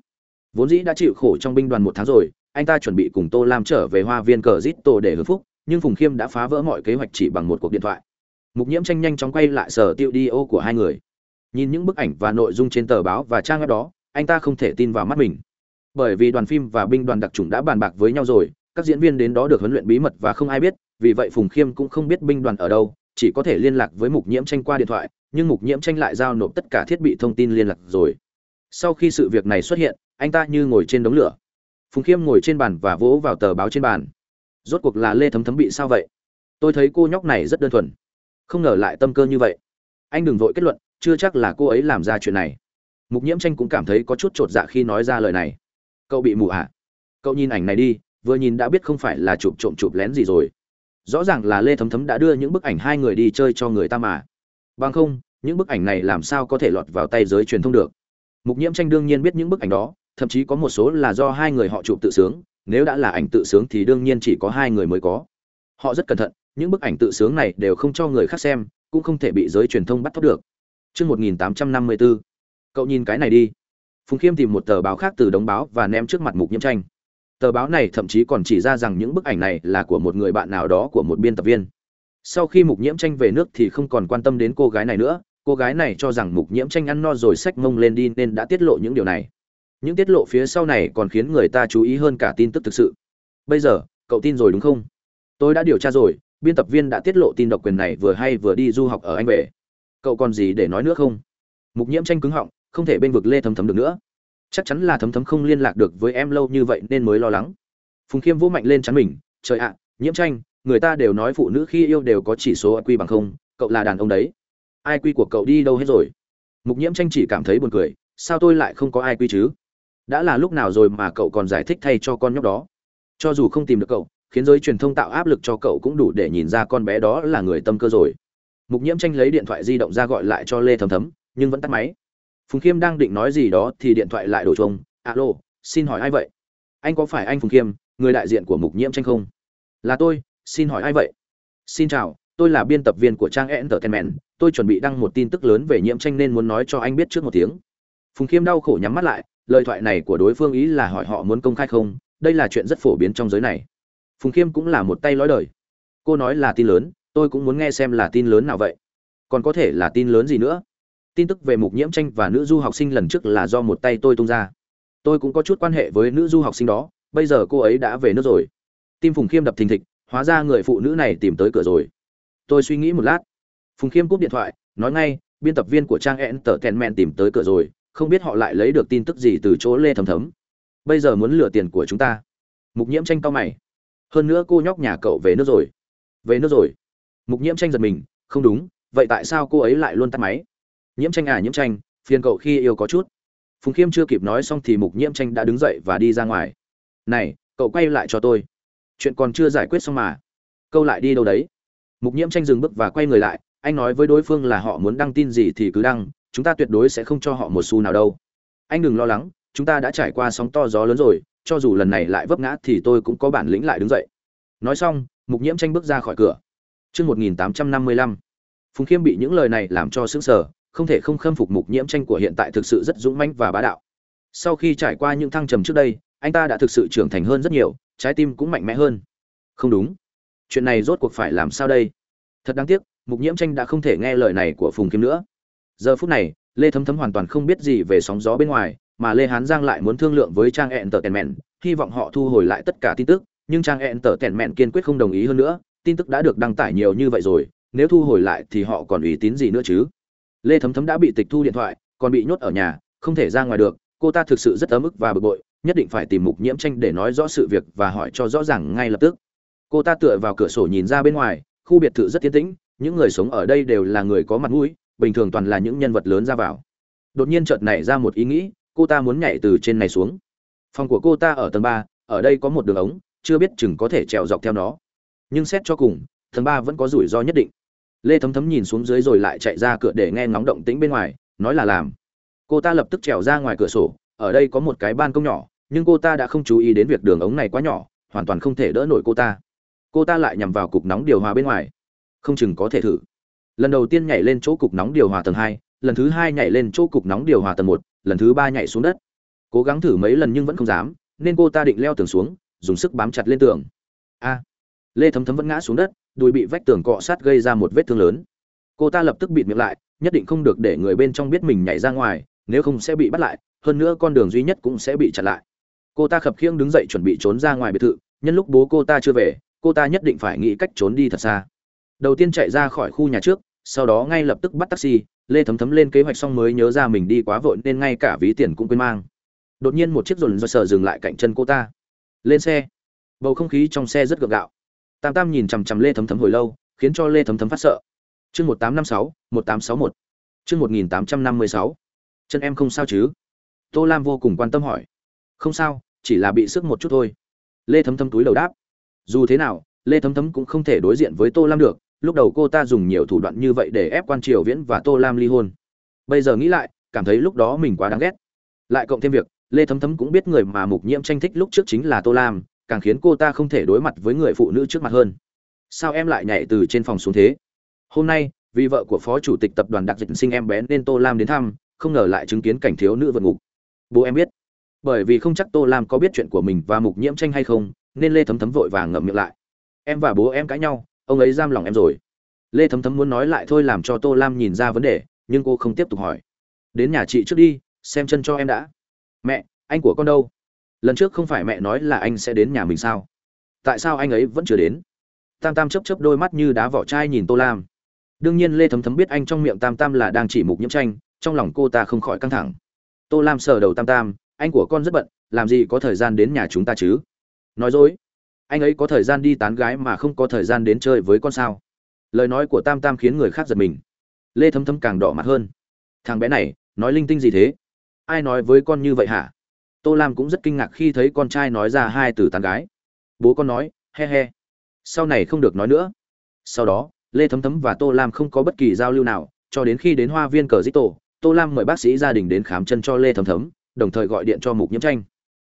Vốn dĩ đã chịu khổ trong binh đoàn một tháng rồi, anh ta chuẩn bị cùng tô lam trở về hoa viên cờ zit tô để hưởng phúc, nhưng phùng khiêm đã phá vỡ mọi kế hoạch chỉ bằng một cuộc điện thoại. Mục nhiễm tranh nhanh chóng quay lại sở tiêu đi ô của hai người nhìn những bức ảnh và nội dung trên tờ báo và trang web đó, anh ta không thể tin vào mắt mình. Bởi vì đoàn phim và binh đoàn đặc trùng đã bàn bạc với nhau rồi, các diễn viên đến đó được huấn luyện bí mật và không ai biết, vì vậy phùng khiêm cũng không biết binh đoàn ở đâu, chỉ có thể liên lạc với mục nhiễm tranh qua điện thoại, nhưng mục nhiễm tranh lại giao nộp tất cả thiết bị thông tin liên lạc rồi. Sau khi sự việc này xuất hiện, anh ta như ngồi trên đống lửa. Phùng khiêm ngồi trên bàn và vỗ vào tờ báo trên bàn. Rốt cuộc là lê thấm thấm bị sao vậy? Tôi thấy cô nhóc này rất đơn thuần. Không ngờ lại tâm cơ như vậy. Anh đừng vội kết luận chưa chắc là cô ấy làm ra chuyện này. Mục nhiễm tranh cũng cảm thấy có chút t r ộ t dạ khi nói ra lời này. Cậu bị mù ạ à? cậu nhìn ảnh này đi, vừa nhìn đã biết không phải là chụp trộm chụp lén gì rồi. Rõ ràng là lê thấm thấm đã đưa những bức ảnh hai người đi chơi cho người ta mà. Bằng không, những bức ảnh này làm sao có thể lọt vào tay giới truyền thông được? Mục nhiễm tranh đương nhiên biết những bức ảnh đó, thậm chí có một số là do hai người họ chụp tự sướng, nếu đã là ảnh tự sướng thì đương nhiên chỉ có hai người mới có. Họ rất cẩn thận, những bức ảnh tự sướng này đều không cho người khác xem, cũng không thể bị giới truyền thông bắt thóc được. Chương 1854. Cậu nhìn cái này đi. Phùng Khiêm tìm một tờ báo khác từ đống báo và ném trước mặt Mục Nhiễm Tranh. Tờ báo này thậm chí còn chỉ ra rằng những bức ảnh này là của một người bạn nào đó của một biên tập viên. Sau khi Mục Nhiễm Tranh về nước thì không còn quan tâm đến cô gái này nữa, cô gái này cho rằng Mục Nhiễm Tranh ăn no rồi xách mông lên đi nên đã tiết lộ những điều này. Những tiết lộ phía sau này còn khiến người ta chú ý hơn cả tin tức thực sự. Bây giờ, cậu tin rồi đúng không? Tôi đã điều tra rồi, biên tập viên đã tiết lộ tin độc quyền này vừa hay vừa đi du học ở Anh về cậu còn gì để nói nữa không? Mục nhiễm tranh cứng họng, không thể bên vực lê thấm thấm được nữa. Chắc chắn là thấm thấm không liên lạc được với em lâu như vậy nên mới lo lắng. Phùng khiêm vỗ mạnh lên chắn mình, trời ạ, nhiễm tranh, người ta đều nói phụ nữ khi yêu đều có chỉ số IQ bằng không, cậu là đàn ông đấy. IQ của cậu đi đâu hết rồi? Mục nhiễm tranh chỉ cảm thấy buồn cười, sao tôi lại không có IQ chứ? Đã là lúc nào rồi mà cậu còn giải thích thay cho con nhóc đó? Cho dù không tìm được cậu, khiến giới truyền thông tạo áp lực cho cậu cũng đủ để nhìn ra con bé đó là người tâm cơ rồi mục nhiễm tranh lấy điện thoại di động ra gọi lại cho lê thấm thấm, nhưng vẫn tắt máy. Phùng khiêm đang định nói gì đó thì điện thoại lại đổ chuông. Alo, xin hỏi ai vậy? Anh có phải anh phùng khiêm, người đại diện của mục nhiễm tranh không? Là tôi, xin hỏi ai vậy? Xin chào, tôi là biên tập viên của trang entertainment, tôi chuẩn bị đăng một tin tức lớn về nhiễm tranh nên muốn nói cho anh biết trước một tiếng. Phùng khiêm đau khổ nhắm mắt lại, lời thoại này của đối phương ý là hỏi họ muốn công khai không, đây là chuyện rất phổ biến trong giới này. Phùng khiêm cũng là một tay lói đời. Cô nói là tin lớn tôi cũng muốn nghe xem là tin lớn nào vậy. Còn có thể là tin lớn gì nữa? Tin tức về mục nhiễm tranh và nữ du học sinh lần trước là do một tay tôi tung ra. Tôi cũng có chút quan hệ với nữ du học sinh đó, bây giờ cô ấy đã về nước rồi. Tim phùng khiêm đập thình thịch, hóa ra người phụ nữ này tìm tới cửa rồi. Tôi suy nghĩ một lát. Phùng khiêm cúp điện thoại, nói ngay, biên tập viên của trang en tờ tèn mẹn tìm tới cửa rồi, không biết họ lại lấy được tin tức gì từ chỗ lê thầm thấm. Bây giờ muốn lừa tiền của chúng ta. Mục nhiễm tranh cao mày. Hơn nữa cô nhóc nhà cậu về nước rồi. Về nước rồi mục nhiễm tranh giật mình, không đúng, vậy tại sao cô ấy lại luôn tắt máy? Nhiễm tranh à nhiễm tranh, phiền cậu khi yêu có chút. Phùng khiêm chưa kịp nói xong thì mục nhiễm tranh đã đứng dậy và đi ra ngoài. Này, cậu quay lại cho tôi. Chuyện còn chưa giải quyết xong mà. Câu lại đi đâu đấy? Mục nhiễm tranh dừng bước và quay người lại, anh nói với đối phương là họ muốn đăng tin gì thì cứ đăng, chúng ta tuyệt đối sẽ không cho họ một xu nào đâu. Anh đừng lo lắng, chúng ta đã trải qua sóng to gió lớn rồi, cho dù lần này lại vấp ngã thì tôi cũng có bản lĩnh lại đứng dậy. Nói xong, mục nhiễm tranh bước ra khỏi cửa. Chương 1855. Phùng Khiêm bị những lời này làm cho sững sờ, không thể không khâm phục mục nhiễm tranh của hiện tại thực sự rất dũng mãnh và bá đạo. Sau khi trải qua những thăng trầm trước đây, anh ta đã thực sự trưởng thành hơn rất nhiều, trái tim cũng mạnh mẽ hơn. Không đúng, chuyện này rốt cuộc phải làm sao đây? Thật đáng tiếc, mục nhiễm tranh đã không thể nghe lời này của Phùng Khiêm nữa. Giờ phút này, Lê Thấm Thấm hoàn toàn không biết gì về sóng gió bên ngoài, mà Lê Hán Giang lại muốn thương lượng với Trang Entertainment, hy vọng họ thu hồi lại tất cả tin tức nhưng trang hẹn tở tẻn mẹn kiên quyết không đồng ý hơn nữa tin tức đã được đăng tải nhiều như vậy rồi, nếu thu hồi lại thì họ còn uy tín gì nữa chứ? Lê thấm thấm đã bị tịch thu điện thoại, còn bị nhốt ở nhà, không thể ra ngoài được, cô ta thực sự rất ấm ức và bực bội, nhất định phải tìm mục nhiễm tranh để nói rõ sự việc và hỏi cho rõ ràng ngay lập tức. Cô ta tựa vào cửa sổ nhìn ra bên ngoài, khu biệt thự rất tiến tĩnh, những người sống ở đây đều là người có mặt mũi, bình thường toàn là những nhân vật lớn ra vào. Đột nhiên chợt nảy ra một ý nghĩ, cô ta muốn nhảy từ trên này xuống. Phòng của cô ta ở tầng ba, ở đây có một đường ống, chưa biết chừng có thể trèo dọc theo nó nhưng xét cho cùng, tầng ba vẫn có rủi ro nhất định. Lê thấm thấm nhìn xuống dưới rồi lại chạy ra cửa để nghe ngóng động tĩnh bên ngoài, nói là làm. Cô ta lập tức trèo ra ngoài cửa sổ, ở đây có một cái ban công nhỏ, nhưng cô ta đã không chú ý đến việc đường ống này quá nhỏ, hoàn toàn không thể đỡ nổi cô ta. Cô ta lại nhằm vào cục nóng điều hòa bên ngoài. Không chừng có thể thử. Lần đầu tiên nhảy lên chỗ cục nóng điều hòa tầng hai, lần thứ hai nhảy lên chỗ cục nóng điều hòa tầng một, lần thứ ba nhảy xuống đất. Cố gắng thử mấy lần nhưng vẫn không dám, nên cô ta định leo tường xuống, dùng sức bám chặt lên tường. A! Lê thấm thấm vẫn ngã xuống đất, đùi bị vách tường cọ sát gây ra một vết thương lớn. Cô ta lập tức bịt miệng lại, nhất định không được để người bên trong biết mình nhảy ra ngoài, nếu không sẽ bị bắt lại, hơn nữa con đường duy nhất cũng sẽ bị chặn lại. Cô ta khập khiễng đứng dậy chuẩn bị trốn ra ngoài biệt thự, nhân lúc bố cô ta chưa về, cô ta nhất định phải nghĩ cách trốn đi thật xa. Đầu tiên chạy ra khỏi khu nhà trước, sau đó ngay lập tức bắt taxi, lê thấm thấm lên kế hoạch xong mới nhớ ra mình đi quá vội nên ngay cả ví tiền cũng quên mang. Đột nhiên một chiếc dồn do sợ dừng lại cạnh chân cô ta. Lên xe. Bầu không khí trong xe rất gượng gạo tam tam nhìn chằm chằm lê thấm thấm hồi lâu, khiến cho lê thấm thấm phát sợ. Chương một tám năm sáu, một tám sáu một. Chương một nghìn tám trăm năm mươi sáu. Chân em không sao chứ? Tô lam vô cùng quan tâm hỏi. Không sao, chỉ là bị sức một chút thôi. Lê thấm thấm túi đầu đáp. Dù thế nào, lê thấm thấm cũng không thể đối diện với tô lam được. Lúc đầu cô ta dùng nhiều thủ đoạn như vậy để ép quan triều viễn và tô lam ly hôn. Bây giờ nghĩ lại, cảm thấy lúc đó mình quá đáng ghét. Lại cộng thêm việc, lê thấm thấm cũng biết người mà mục nhiễm tranh thích lúc trước chính là tô lam càng khiến cô ta không thể đối mặt với người phụ nữ trước mặt hơn. Sao em lại nhảy từ trên phòng xuống thế? Hôm nay, vì vợ của phó chủ tịch tập đoàn đặc dịch sinh em bé nên tô lam đến thăm, không ngờ lại chứng kiến cảnh thiếu nữ vượt ngục. Bố em biết. Bởi vì không chắc tô lam có biết chuyện của mình và mục nhiễm tranh hay không, nên lê thấm thấm vội vàng ngậm miệng lại. Em và bố em cãi nhau, ông ấy giam lòng em rồi. Lê thấm thấm muốn nói lại thôi làm cho tô lam nhìn ra vấn đề, nhưng cô không tiếp tục hỏi. Đến nhà chị trước đi, xem chân cho em đã. Mẹ, anh của con đâu? Lần trước không phải mẹ nói là anh sẽ đến nhà mình sao? Tại sao anh ấy vẫn chưa đến? Tam tam chấp chấp đôi mắt như đá vỏ chai nhìn tô lam. Đương nhiên lê thấm thấm biết anh trong miệng tam tam là đang chỉ mục nhiễm tranh, trong lòng cô ta không khỏi căng thẳng. Tô lam sờ đầu tam tam, anh của con rất bận, làm gì có thời gian đến nhà chúng ta chứ? Nói dối, anh ấy có thời gian đi tán gái mà không có thời gian đến chơi với con sao? Lời nói của tam tam khiến người khác giật mình. Lê thấm thấm càng đỏ mặt hơn. Thằng bé này, nói linh tinh gì thế? Ai nói với con như vậy hả? Tô lam cũng rất kinh ngạc khi thấy con trai nói ra hai từ tán gái. Bố con nói, he he. Sau này không được nói nữa. Sau đó, lê thấm thấm và tô lam không có bất kỳ giao lưu nào, cho đến khi đến hoa viên cờ dít tổ tô lam mời bác sĩ gia đình đến khám chân cho lê thấm thấm, đồng thời gọi điện cho mục nhiễm tranh.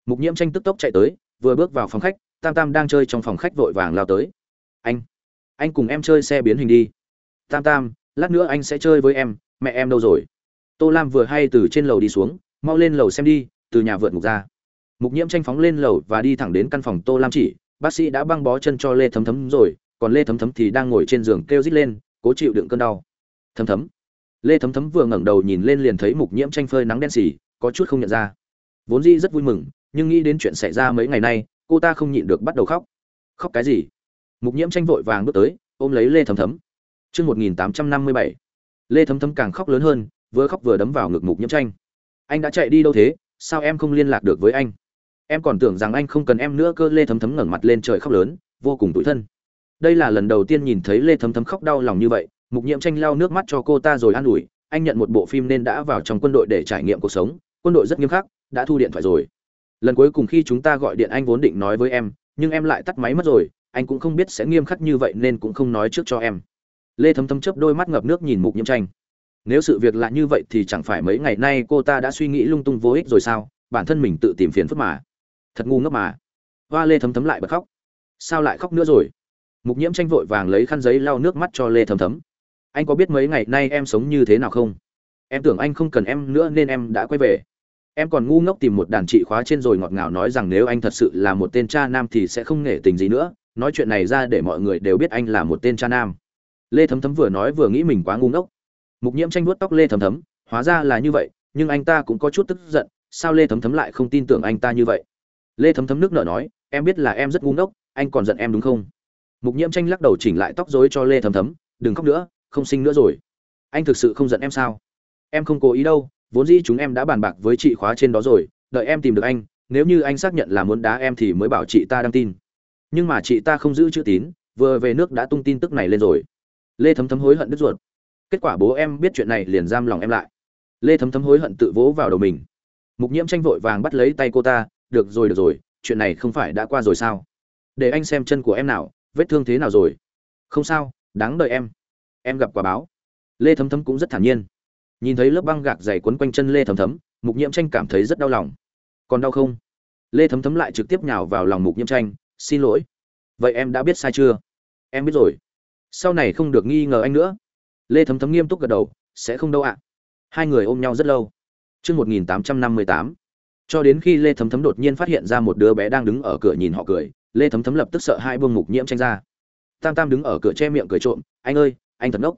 Mục nhiễm tranh tức tốc chạy tới, vừa bước vào phòng khách, tam tam đang chơi trong phòng khách vội vàng lao tới. Anh anh cùng em chơi xe biến hình đi. Tam tam, lát nữa anh sẽ chơi với em, mẹ em đâu rồi? Tô lam vừa hay từ trên lầu đi xuống, mau lên lầu xem đi từ nhà vượt ngục ra. Mục nhiễm tranh phóng lên lầu và đi thẳng đến căn phòng tô lam chỉ. Bác sĩ đã băng bó chân cho lê thấm thấm rồi, còn lê thấm thấm thì đang ngồi trên giường kêu rít lên, cố chịu đựng cơn đau. Thấm thấm. Lê thấm thấm vừa ngẩng đầu nhìn lên liền thấy mục nhiễm tranh phơi nắng đen xì, có chút không nhận ra. Vốn dĩ rất vui mừng, nhưng nghĩ đến chuyện xảy ra mấy ngày nay, cô ta không nhịn được bắt đầu khóc. Khóc cái gì? Mục nhiễm tranh vội vàng bước tới, ôm lấy lê thấm thấm. Chương một nghìn tám trăm năm mươi bảy. Lê thấm thấm càng khóc lớn hơn, vừa khóc vừa đấm vào ngực mục nhiễm tranh. Anh đã chạy đi đâu thế? Sao em không liên lạc được với anh? Em còn tưởng rằng anh không cần em nữa cơ, lê thấm thấm ngẩng mặt lên trời khóc lớn, vô cùng tủi thân. Đây là lần đầu tiên nhìn thấy lê thấm thấm khóc đau lòng như vậy, mục nhiễm tranh lau nước mắt cho cô ta rồi an ủi, anh nhận một bộ phim nên đã vào trong quân đội để trải nghiệm cuộc sống, quân đội rất nghiêm khắc, đã thu điện thoại rồi. Lần cuối cùng khi chúng ta gọi điện anh vốn định nói với em, nhưng em lại tắt máy mất rồi, anh cũng không biết sẽ nghiêm khắc như vậy nên cũng không nói trước cho em. Lê thấm thấm chớp đôi mắt ngập nước nhìn mục nhiễm tranh nếu sự việc là như vậy thì chẳng phải mấy ngày nay cô ta đã suy nghĩ lung tung vô ích rồi sao? Bản thân mình tự tìm phiền phức mà. Thật ngu ngốc mà. Hoa lê thấm thấm lại bật khóc. Sao lại khóc nữa rồi? Mục nhiễm tranh vội vàng lấy khăn giấy lau nước mắt cho lê thấm thấm. Anh có biết mấy ngày nay em sống như thế nào không? Em tưởng anh không cần em nữa nên em đã quay về. Em còn ngu ngốc tìm một đàn chị khóa trên rồi ngọt ngào nói rằng nếu anh thật sự là một tên cha nam thì sẽ không nể tình gì nữa. Nói chuyện này ra để mọi người đều biết anh là một tên cha nam. Lê thấm thấm vừa nói vừa nghĩ mình quá ngu ngốc mục nhiễm tranh vuốt tóc lê thấm thấm, hóa ra là như vậy, nhưng anh ta cũng có chút tức giận, sao lê thấm thấm lại không tin tưởng anh ta như vậy? Lê thấm thấm nước nở nói, em biết là em rất ngu ngốc, anh còn giận em đúng không? Mục nhiễm tranh lắc đầu chỉnh lại tóc rối cho lê thấm thấm, đừng khóc nữa, không sinh nữa rồi. Anh thực sự không giận em sao? Em không cố ý đâu, vốn dĩ chúng em đã bàn bạc với chị khóa trên đó rồi, đợi em tìm được anh, nếu như anh xác nhận là muốn đá em thì mới bảo chị ta đăng tin. Nhưng mà chị ta không giữ chữ tín, vừa về nước đã tung tin tức này lên rồi. Lê thấm thấm hối hận đứt ruột kết quả bố em biết chuyện này liền giam lòng em lại. Lê thấm thấm hối hận tự vỗ vào đầu mình. Mục nhiễm tranh vội vàng bắt lấy tay cô ta, được rồi được rồi, chuyện này không phải đã qua rồi sao? Để anh xem chân của em nào, vết thương thế nào rồi? Không sao, đáng đợi em. Em gặp quả báo. Lê thấm thấm cũng rất thản nhiên. Nhìn thấy lớp băng gạc dày quấn quanh chân lê thấm thấm, mục nhiễm tranh cảm thấy rất đau lòng. Còn đau không? Lê thấm thấm lại trực tiếp nhào vào lòng mục nhiễm tranh, xin lỗi. Vậy em đã biết sai chưa? Em biết rồi. Sau này không được nghi ngờ anh nữa lê thấm thấm nghiêm túc gật đầu, sẽ không đâu ạ. Hai người ôm nhau rất lâu. Chương một nghìn tám trăm năm mươi tám. Cho đến khi lê thấm thấm đột nhiên phát hiện ra một đứa bé đang đứng ở cửa nhìn họ cười, lê thấm thấm lập tức sợ hai buông mục nhiễm tranh ra. Tam tam đứng ở cửa che miệng cười trộm, anh ơi, anh thật ngốc.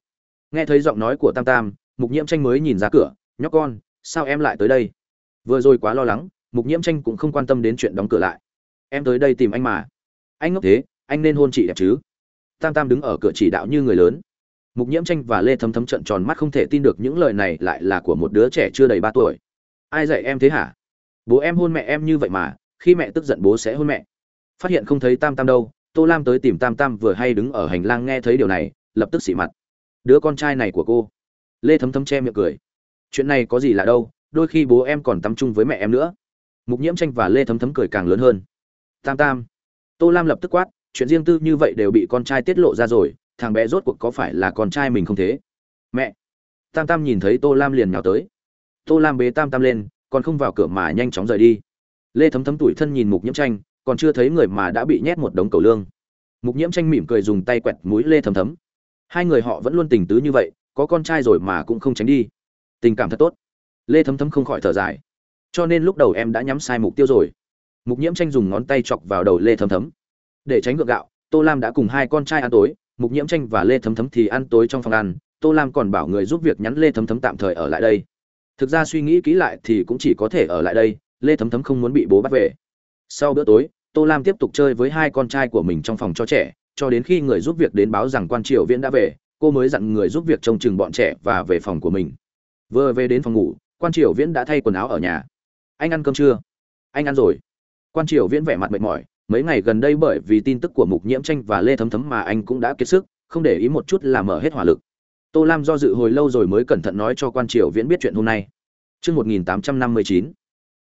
Nghe thấy giọng nói của tam tam, mục nhiễm tranh mới nhìn ra cửa, nhóc con, sao em lại tới đây? Vừa rồi quá lo lắng, mục nhiễm tranh cũng không quan tâm đến chuyện đóng cửa lại. Em tới đây tìm anh mà. Anh ngốc thế, anh nên hôn chị đẹp chứ. Tam tam đứng ở cửa chỉ đạo như người lớn mục nhiễm tranh và lê thấm thấm trận tròn mắt không thể tin được những lời này lại là của một đứa trẻ chưa đầy ba tuổi. Ai dạy em thế hả? Bố em hôn mẹ em như vậy mà, khi mẹ tức giận bố sẽ hôn mẹ. Phát hiện không thấy tam tam đâu, tô lam tới tìm tam tam vừa hay đứng ở hành lang nghe thấy điều này, lập tức xị mặt. Đứa con trai này của cô. Lê thấm thấm che miệng cười. Chuyện này có gì là đâu, đôi khi bố em còn tắm chung với mẹ em nữa. Mục nhiễm tranh và lê thấm thấm cười càng lớn hơn. Tam tam. Tô lam lập tức quát, chuyện riêng tư như vậy đều bị con trai tiết lộ ra rồi thằng bé rốt cuộc có phải là con trai mình không thế? Mẹ! Tam tam nhìn thấy tô lam liền nhào tới. Tô lam bế tam tam lên, còn không vào cửa mà nhanh chóng rời đi. Lê thấm thấm tủi thân nhìn mục nhiễm tranh, còn chưa thấy người mà đã bị nhét một đống cầu lương. Mục nhiễm tranh mỉm cười dùng tay quẹt mũi lê thấm thấm. Hai người họ vẫn luôn tình tứ như vậy, có con trai rồi mà cũng không tránh đi. Tình cảm thật tốt. Lê thấm thấm không khỏi thở dài. Cho nên lúc đầu em đã nhắm sai mục tiêu rồi. Mục nhiễm tranh dùng ngón tay chọc vào đầu lê thấm thấm. Để tránh gượng gạo, tô lam đã cùng hai con trai ăn tối mục nhiễm tranh và lê thấm thấm thì ăn tối trong phòng ăn, tô lam còn bảo người giúp việc nhắn lê thấm thấm tạm thời ở lại đây. Thực ra suy nghĩ kỹ lại thì cũng chỉ có thể ở lại đây, lê thấm thấm không muốn bị bố bắt về. Sau bữa tối, tô lam tiếp tục chơi với hai con trai của mình trong phòng cho trẻ, cho đến khi người giúp việc đến báo rằng quan triều viễn đã về, cô mới dặn người giúp việc trông chừng bọn trẻ và về phòng của mình. Vừa về đến phòng ngủ, quan triều viễn đã thay quần áo ở nhà. Anh ăn cơm chưa? Anh ăn rồi. Quan triều viễn vẻ mặt mệt mỏi mấy ngày gần đây bởi vì tin tức của mục nhiễm tranh và lê thấm thấm mà anh cũng đã kiệt sức không để ý một chút là mở hết hỏa lực. Tô lam do dự hồi lâu rồi mới cẩn thận nói cho quan triều viễn biết chuyện hôm nay. Trước 1859,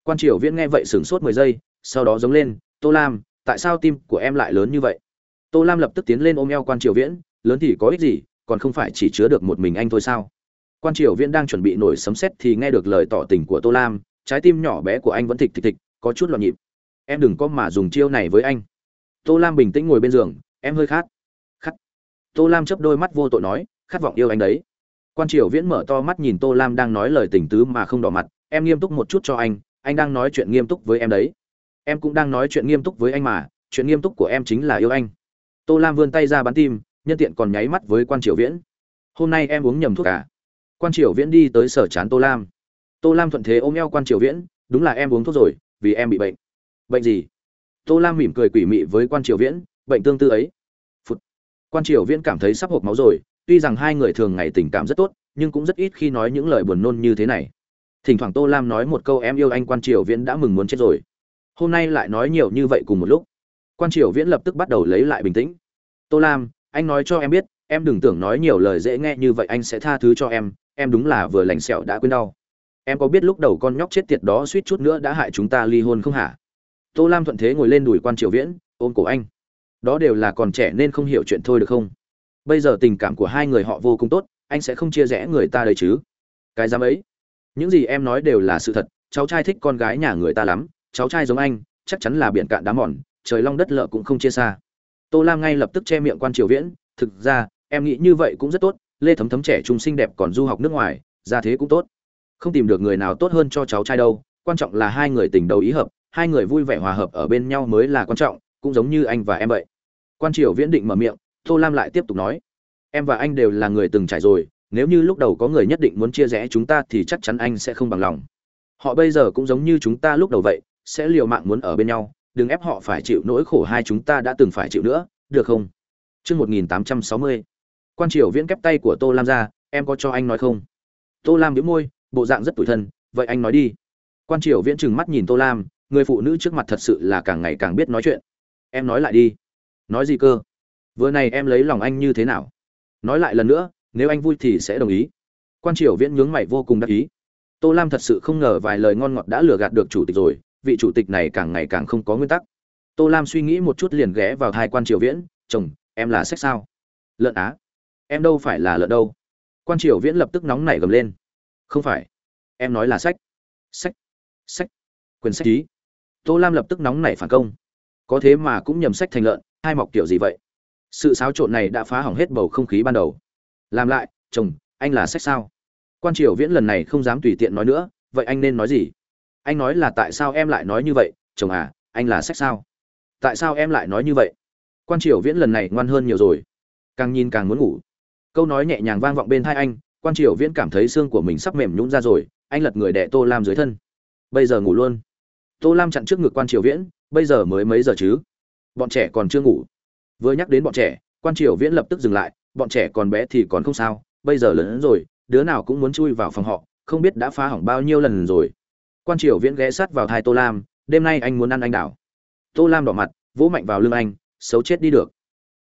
quan triều viễn nghe vậy sửng sốt mười giây sau đó giống lên tô lam tại sao tim của em lại lớn như vậy? Tô lam lập tức tiến lên ôm eo quan triều viễn lớn thì có ích gì còn không phải chỉ chứa được một mình anh thôi sao? Quan triều viễn đang chuẩn bị nổi sấm sét thì nghe được lời tỏ tình của tô lam trái tim nhỏ bé của anh vẫn thịch thịch thịch có chút loạn nhịp em đừng có mà dùng chiêu này với anh. Tô lam bình tĩnh ngồi bên giường, em hơi khát. Khát. Tô lam chấp đôi mắt vô tội nói, khát vọng yêu anh đấy. Quan triều viễn mở to mắt nhìn tô lam đang nói lời tình tứ mà không đỏ mặt, em nghiêm túc một chút cho anh anh đang nói chuyện nghiêm túc với em đấy. Em cũng đang nói chuyện nghiêm túc với anh mà, chuyện nghiêm túc của em chính là yêu anh. Tô lam vươn tay ra bắn tim, nhân tiện còn nháy mắt với quan triều viễn. Hôm nay em uống nhầm thuốc cả à? quan triều viễn đi tới sở chán tô lam. Tô lam thuận thế ôm eo quan triều viễn, đúng là em uống thuốc rồi, vì em bị bệnh bệnh gì? Tô lam mỉm cười quỷ mị với quan triều viễn, bệnh tương tư ấy. Phụt. quan triều viễn cảm thấy sắp hộp máu rồi, tuy rằng hai người thường ngày tình cảm rất tốt, nhưng cũng rất ít khi nói những lời buồn nôn như thế này. Thỉnh thoảng tô lam nói một câu em yêu anh quan triều viễn đã mừng muốn chết rồi. Hôm nay lại nói nhiều như vậy cùng một lúc. Quan triều viễn lập tức bắt đầu lấy lại bình tĩnh. Tô lam, anh nói cho em biết, em đừng tưởng nói nhiều lời dễ nghe như vậy, anh sẽ tha thứ cho em em đúng là vừa lành sẹo đã quên đau. Em có biết lúc đầu con nhóc chết tiệt đó suýt chút nữa đã hại chúng ta ly hôn không hả? Tô lam thuận thế ngồi lên đùi quan triều viễn, ôm cổ anh. Đó đều là còn trẻ nên không hiểu chuyện thôi được không? Bây giờ tình cảm của hai người họ vô cùng tốt, anh sẽ không chia rẽ người ta đấy chứ? Cái dám ấy. Những gì em nói đều là sự thật, cháu trai thích con gái nhà người ta lắm, cháu trai giống anh, chắc chắn là biển cạn đá mòn, trời long đất lợ cũng không chia xa. Tô lam ngay lập tức che miệng quan triều viễn, thực ra, em nghĩ như vậy cũng rất tốt, lê thấm thấm trẻ trung xinh đẹp còn du học nước ngoài, ra thế cũng tốt. Không tìm được người nào tốt hơn cho cháu trai đâu, quan trọng là hai người tình đầu ý hợp hai người vui vẻ hòa hợp ở bên nhau mới là quan trọng, cũng giống như anh và em vậy. Quan triều viễn định mở miệng, tô lam lại tiếp tục nói, em và anh đều là người từng trải rồi, nếu như lúc đầu có người nhất định muốn chia rẽ chúng ta thì chắc chắn anh sẽ không bằng lòng. Họ bây giờ cũng giống như chúng ta lúc đầu vậy, sẽ liều mạng muốn ở bên nhau, đừng ép họ phải chịu nỗi khổ hai chúng ta đã từng phải chịu nữa, được không? Trước một nghìn tám trăm sáu mươi. Quan triều viễn kép tay của tô lam ra, em có cho anh nói không? Tô lam biếu môi, bộ dạng rất tủi thân, vậy anh nói đi. Quan triều viễn trừng mắt nhìn tô lam người phụ nữ trước mặt thật sự là càng ngày càng biết nói chuyện. Em nói lại đi. Nói gì cơ? Vừa này em lấy lòng anh như thế nào? Nói lại lần nữa, nếu anh vui thì sẽ đồng ý. Quan triều viễn nhướng mày vô cùng đắc ý. Tô lam thật sự không ngờ vài lời ngon ngọt đã lừa gạt được chủ tịch rồi, vị chủ tịch này càng ngày càng không có nguyên tắc. Tô lam suy nghĩ một chút liền ghé vào hai quan triều viễn, chồng, em là sách sao? Lợn á. Em đâu phải là lợn đâu. Quan triều viễn lập tức nóng nảy gầm lên. Không phải, em nói là sách. Sách sách quyền sách ký tô lam lập tức nóng nảy phản công. Có thế mà cũng nhầm sách thành lợn, hai mọc kiểu gì vậy? Sự xáo trộn này đã phá hỏng hết bầu không khí ban đầu. Làm lại, chồng, anh là sách sao? Quan triều viễn lần này không dám tùy tiện nói nữa, vậy anh nên nói gì? Anh nói là tại sao em lại nói như vậy? Chồng à anh là sách sao? Tại sao em lại nói như vậy? Quan triều viễn lần này ngoan hơn nhiều rồi. Càng nhìn càng muốn ngủ. Câu nói nhẹ nhàng vang vọng bên hai anh, quan triều viễn cảm thấy xương của mình sắp mềm nhũn ra rồi, anh lật người đẻ tô lam dưới thân. Bây giờ ngủ luôn tô lam chặn trước ngực quan triều viễn, bây giờ mới mấy giờ chứ? Bọn trẻ còn chưa ngủ. Vừa nhắc đến bọn trẻ, quan triều viễn lập tức dừng lại, bọn trẻ còn bé thì còn không sao, bây giờ lớn rồi, đứa nào cũng muốn chui vào phòng họ, không biết đã phá hỏng bao nhiêu lần rồi. Quan triều viễn ghé sát vào thai tô lam, đêm nay anh muốn ăn anh đảo. Tô lam đỏ mặt, vỗ mạnh vào lưng anh, xấu chết đi được.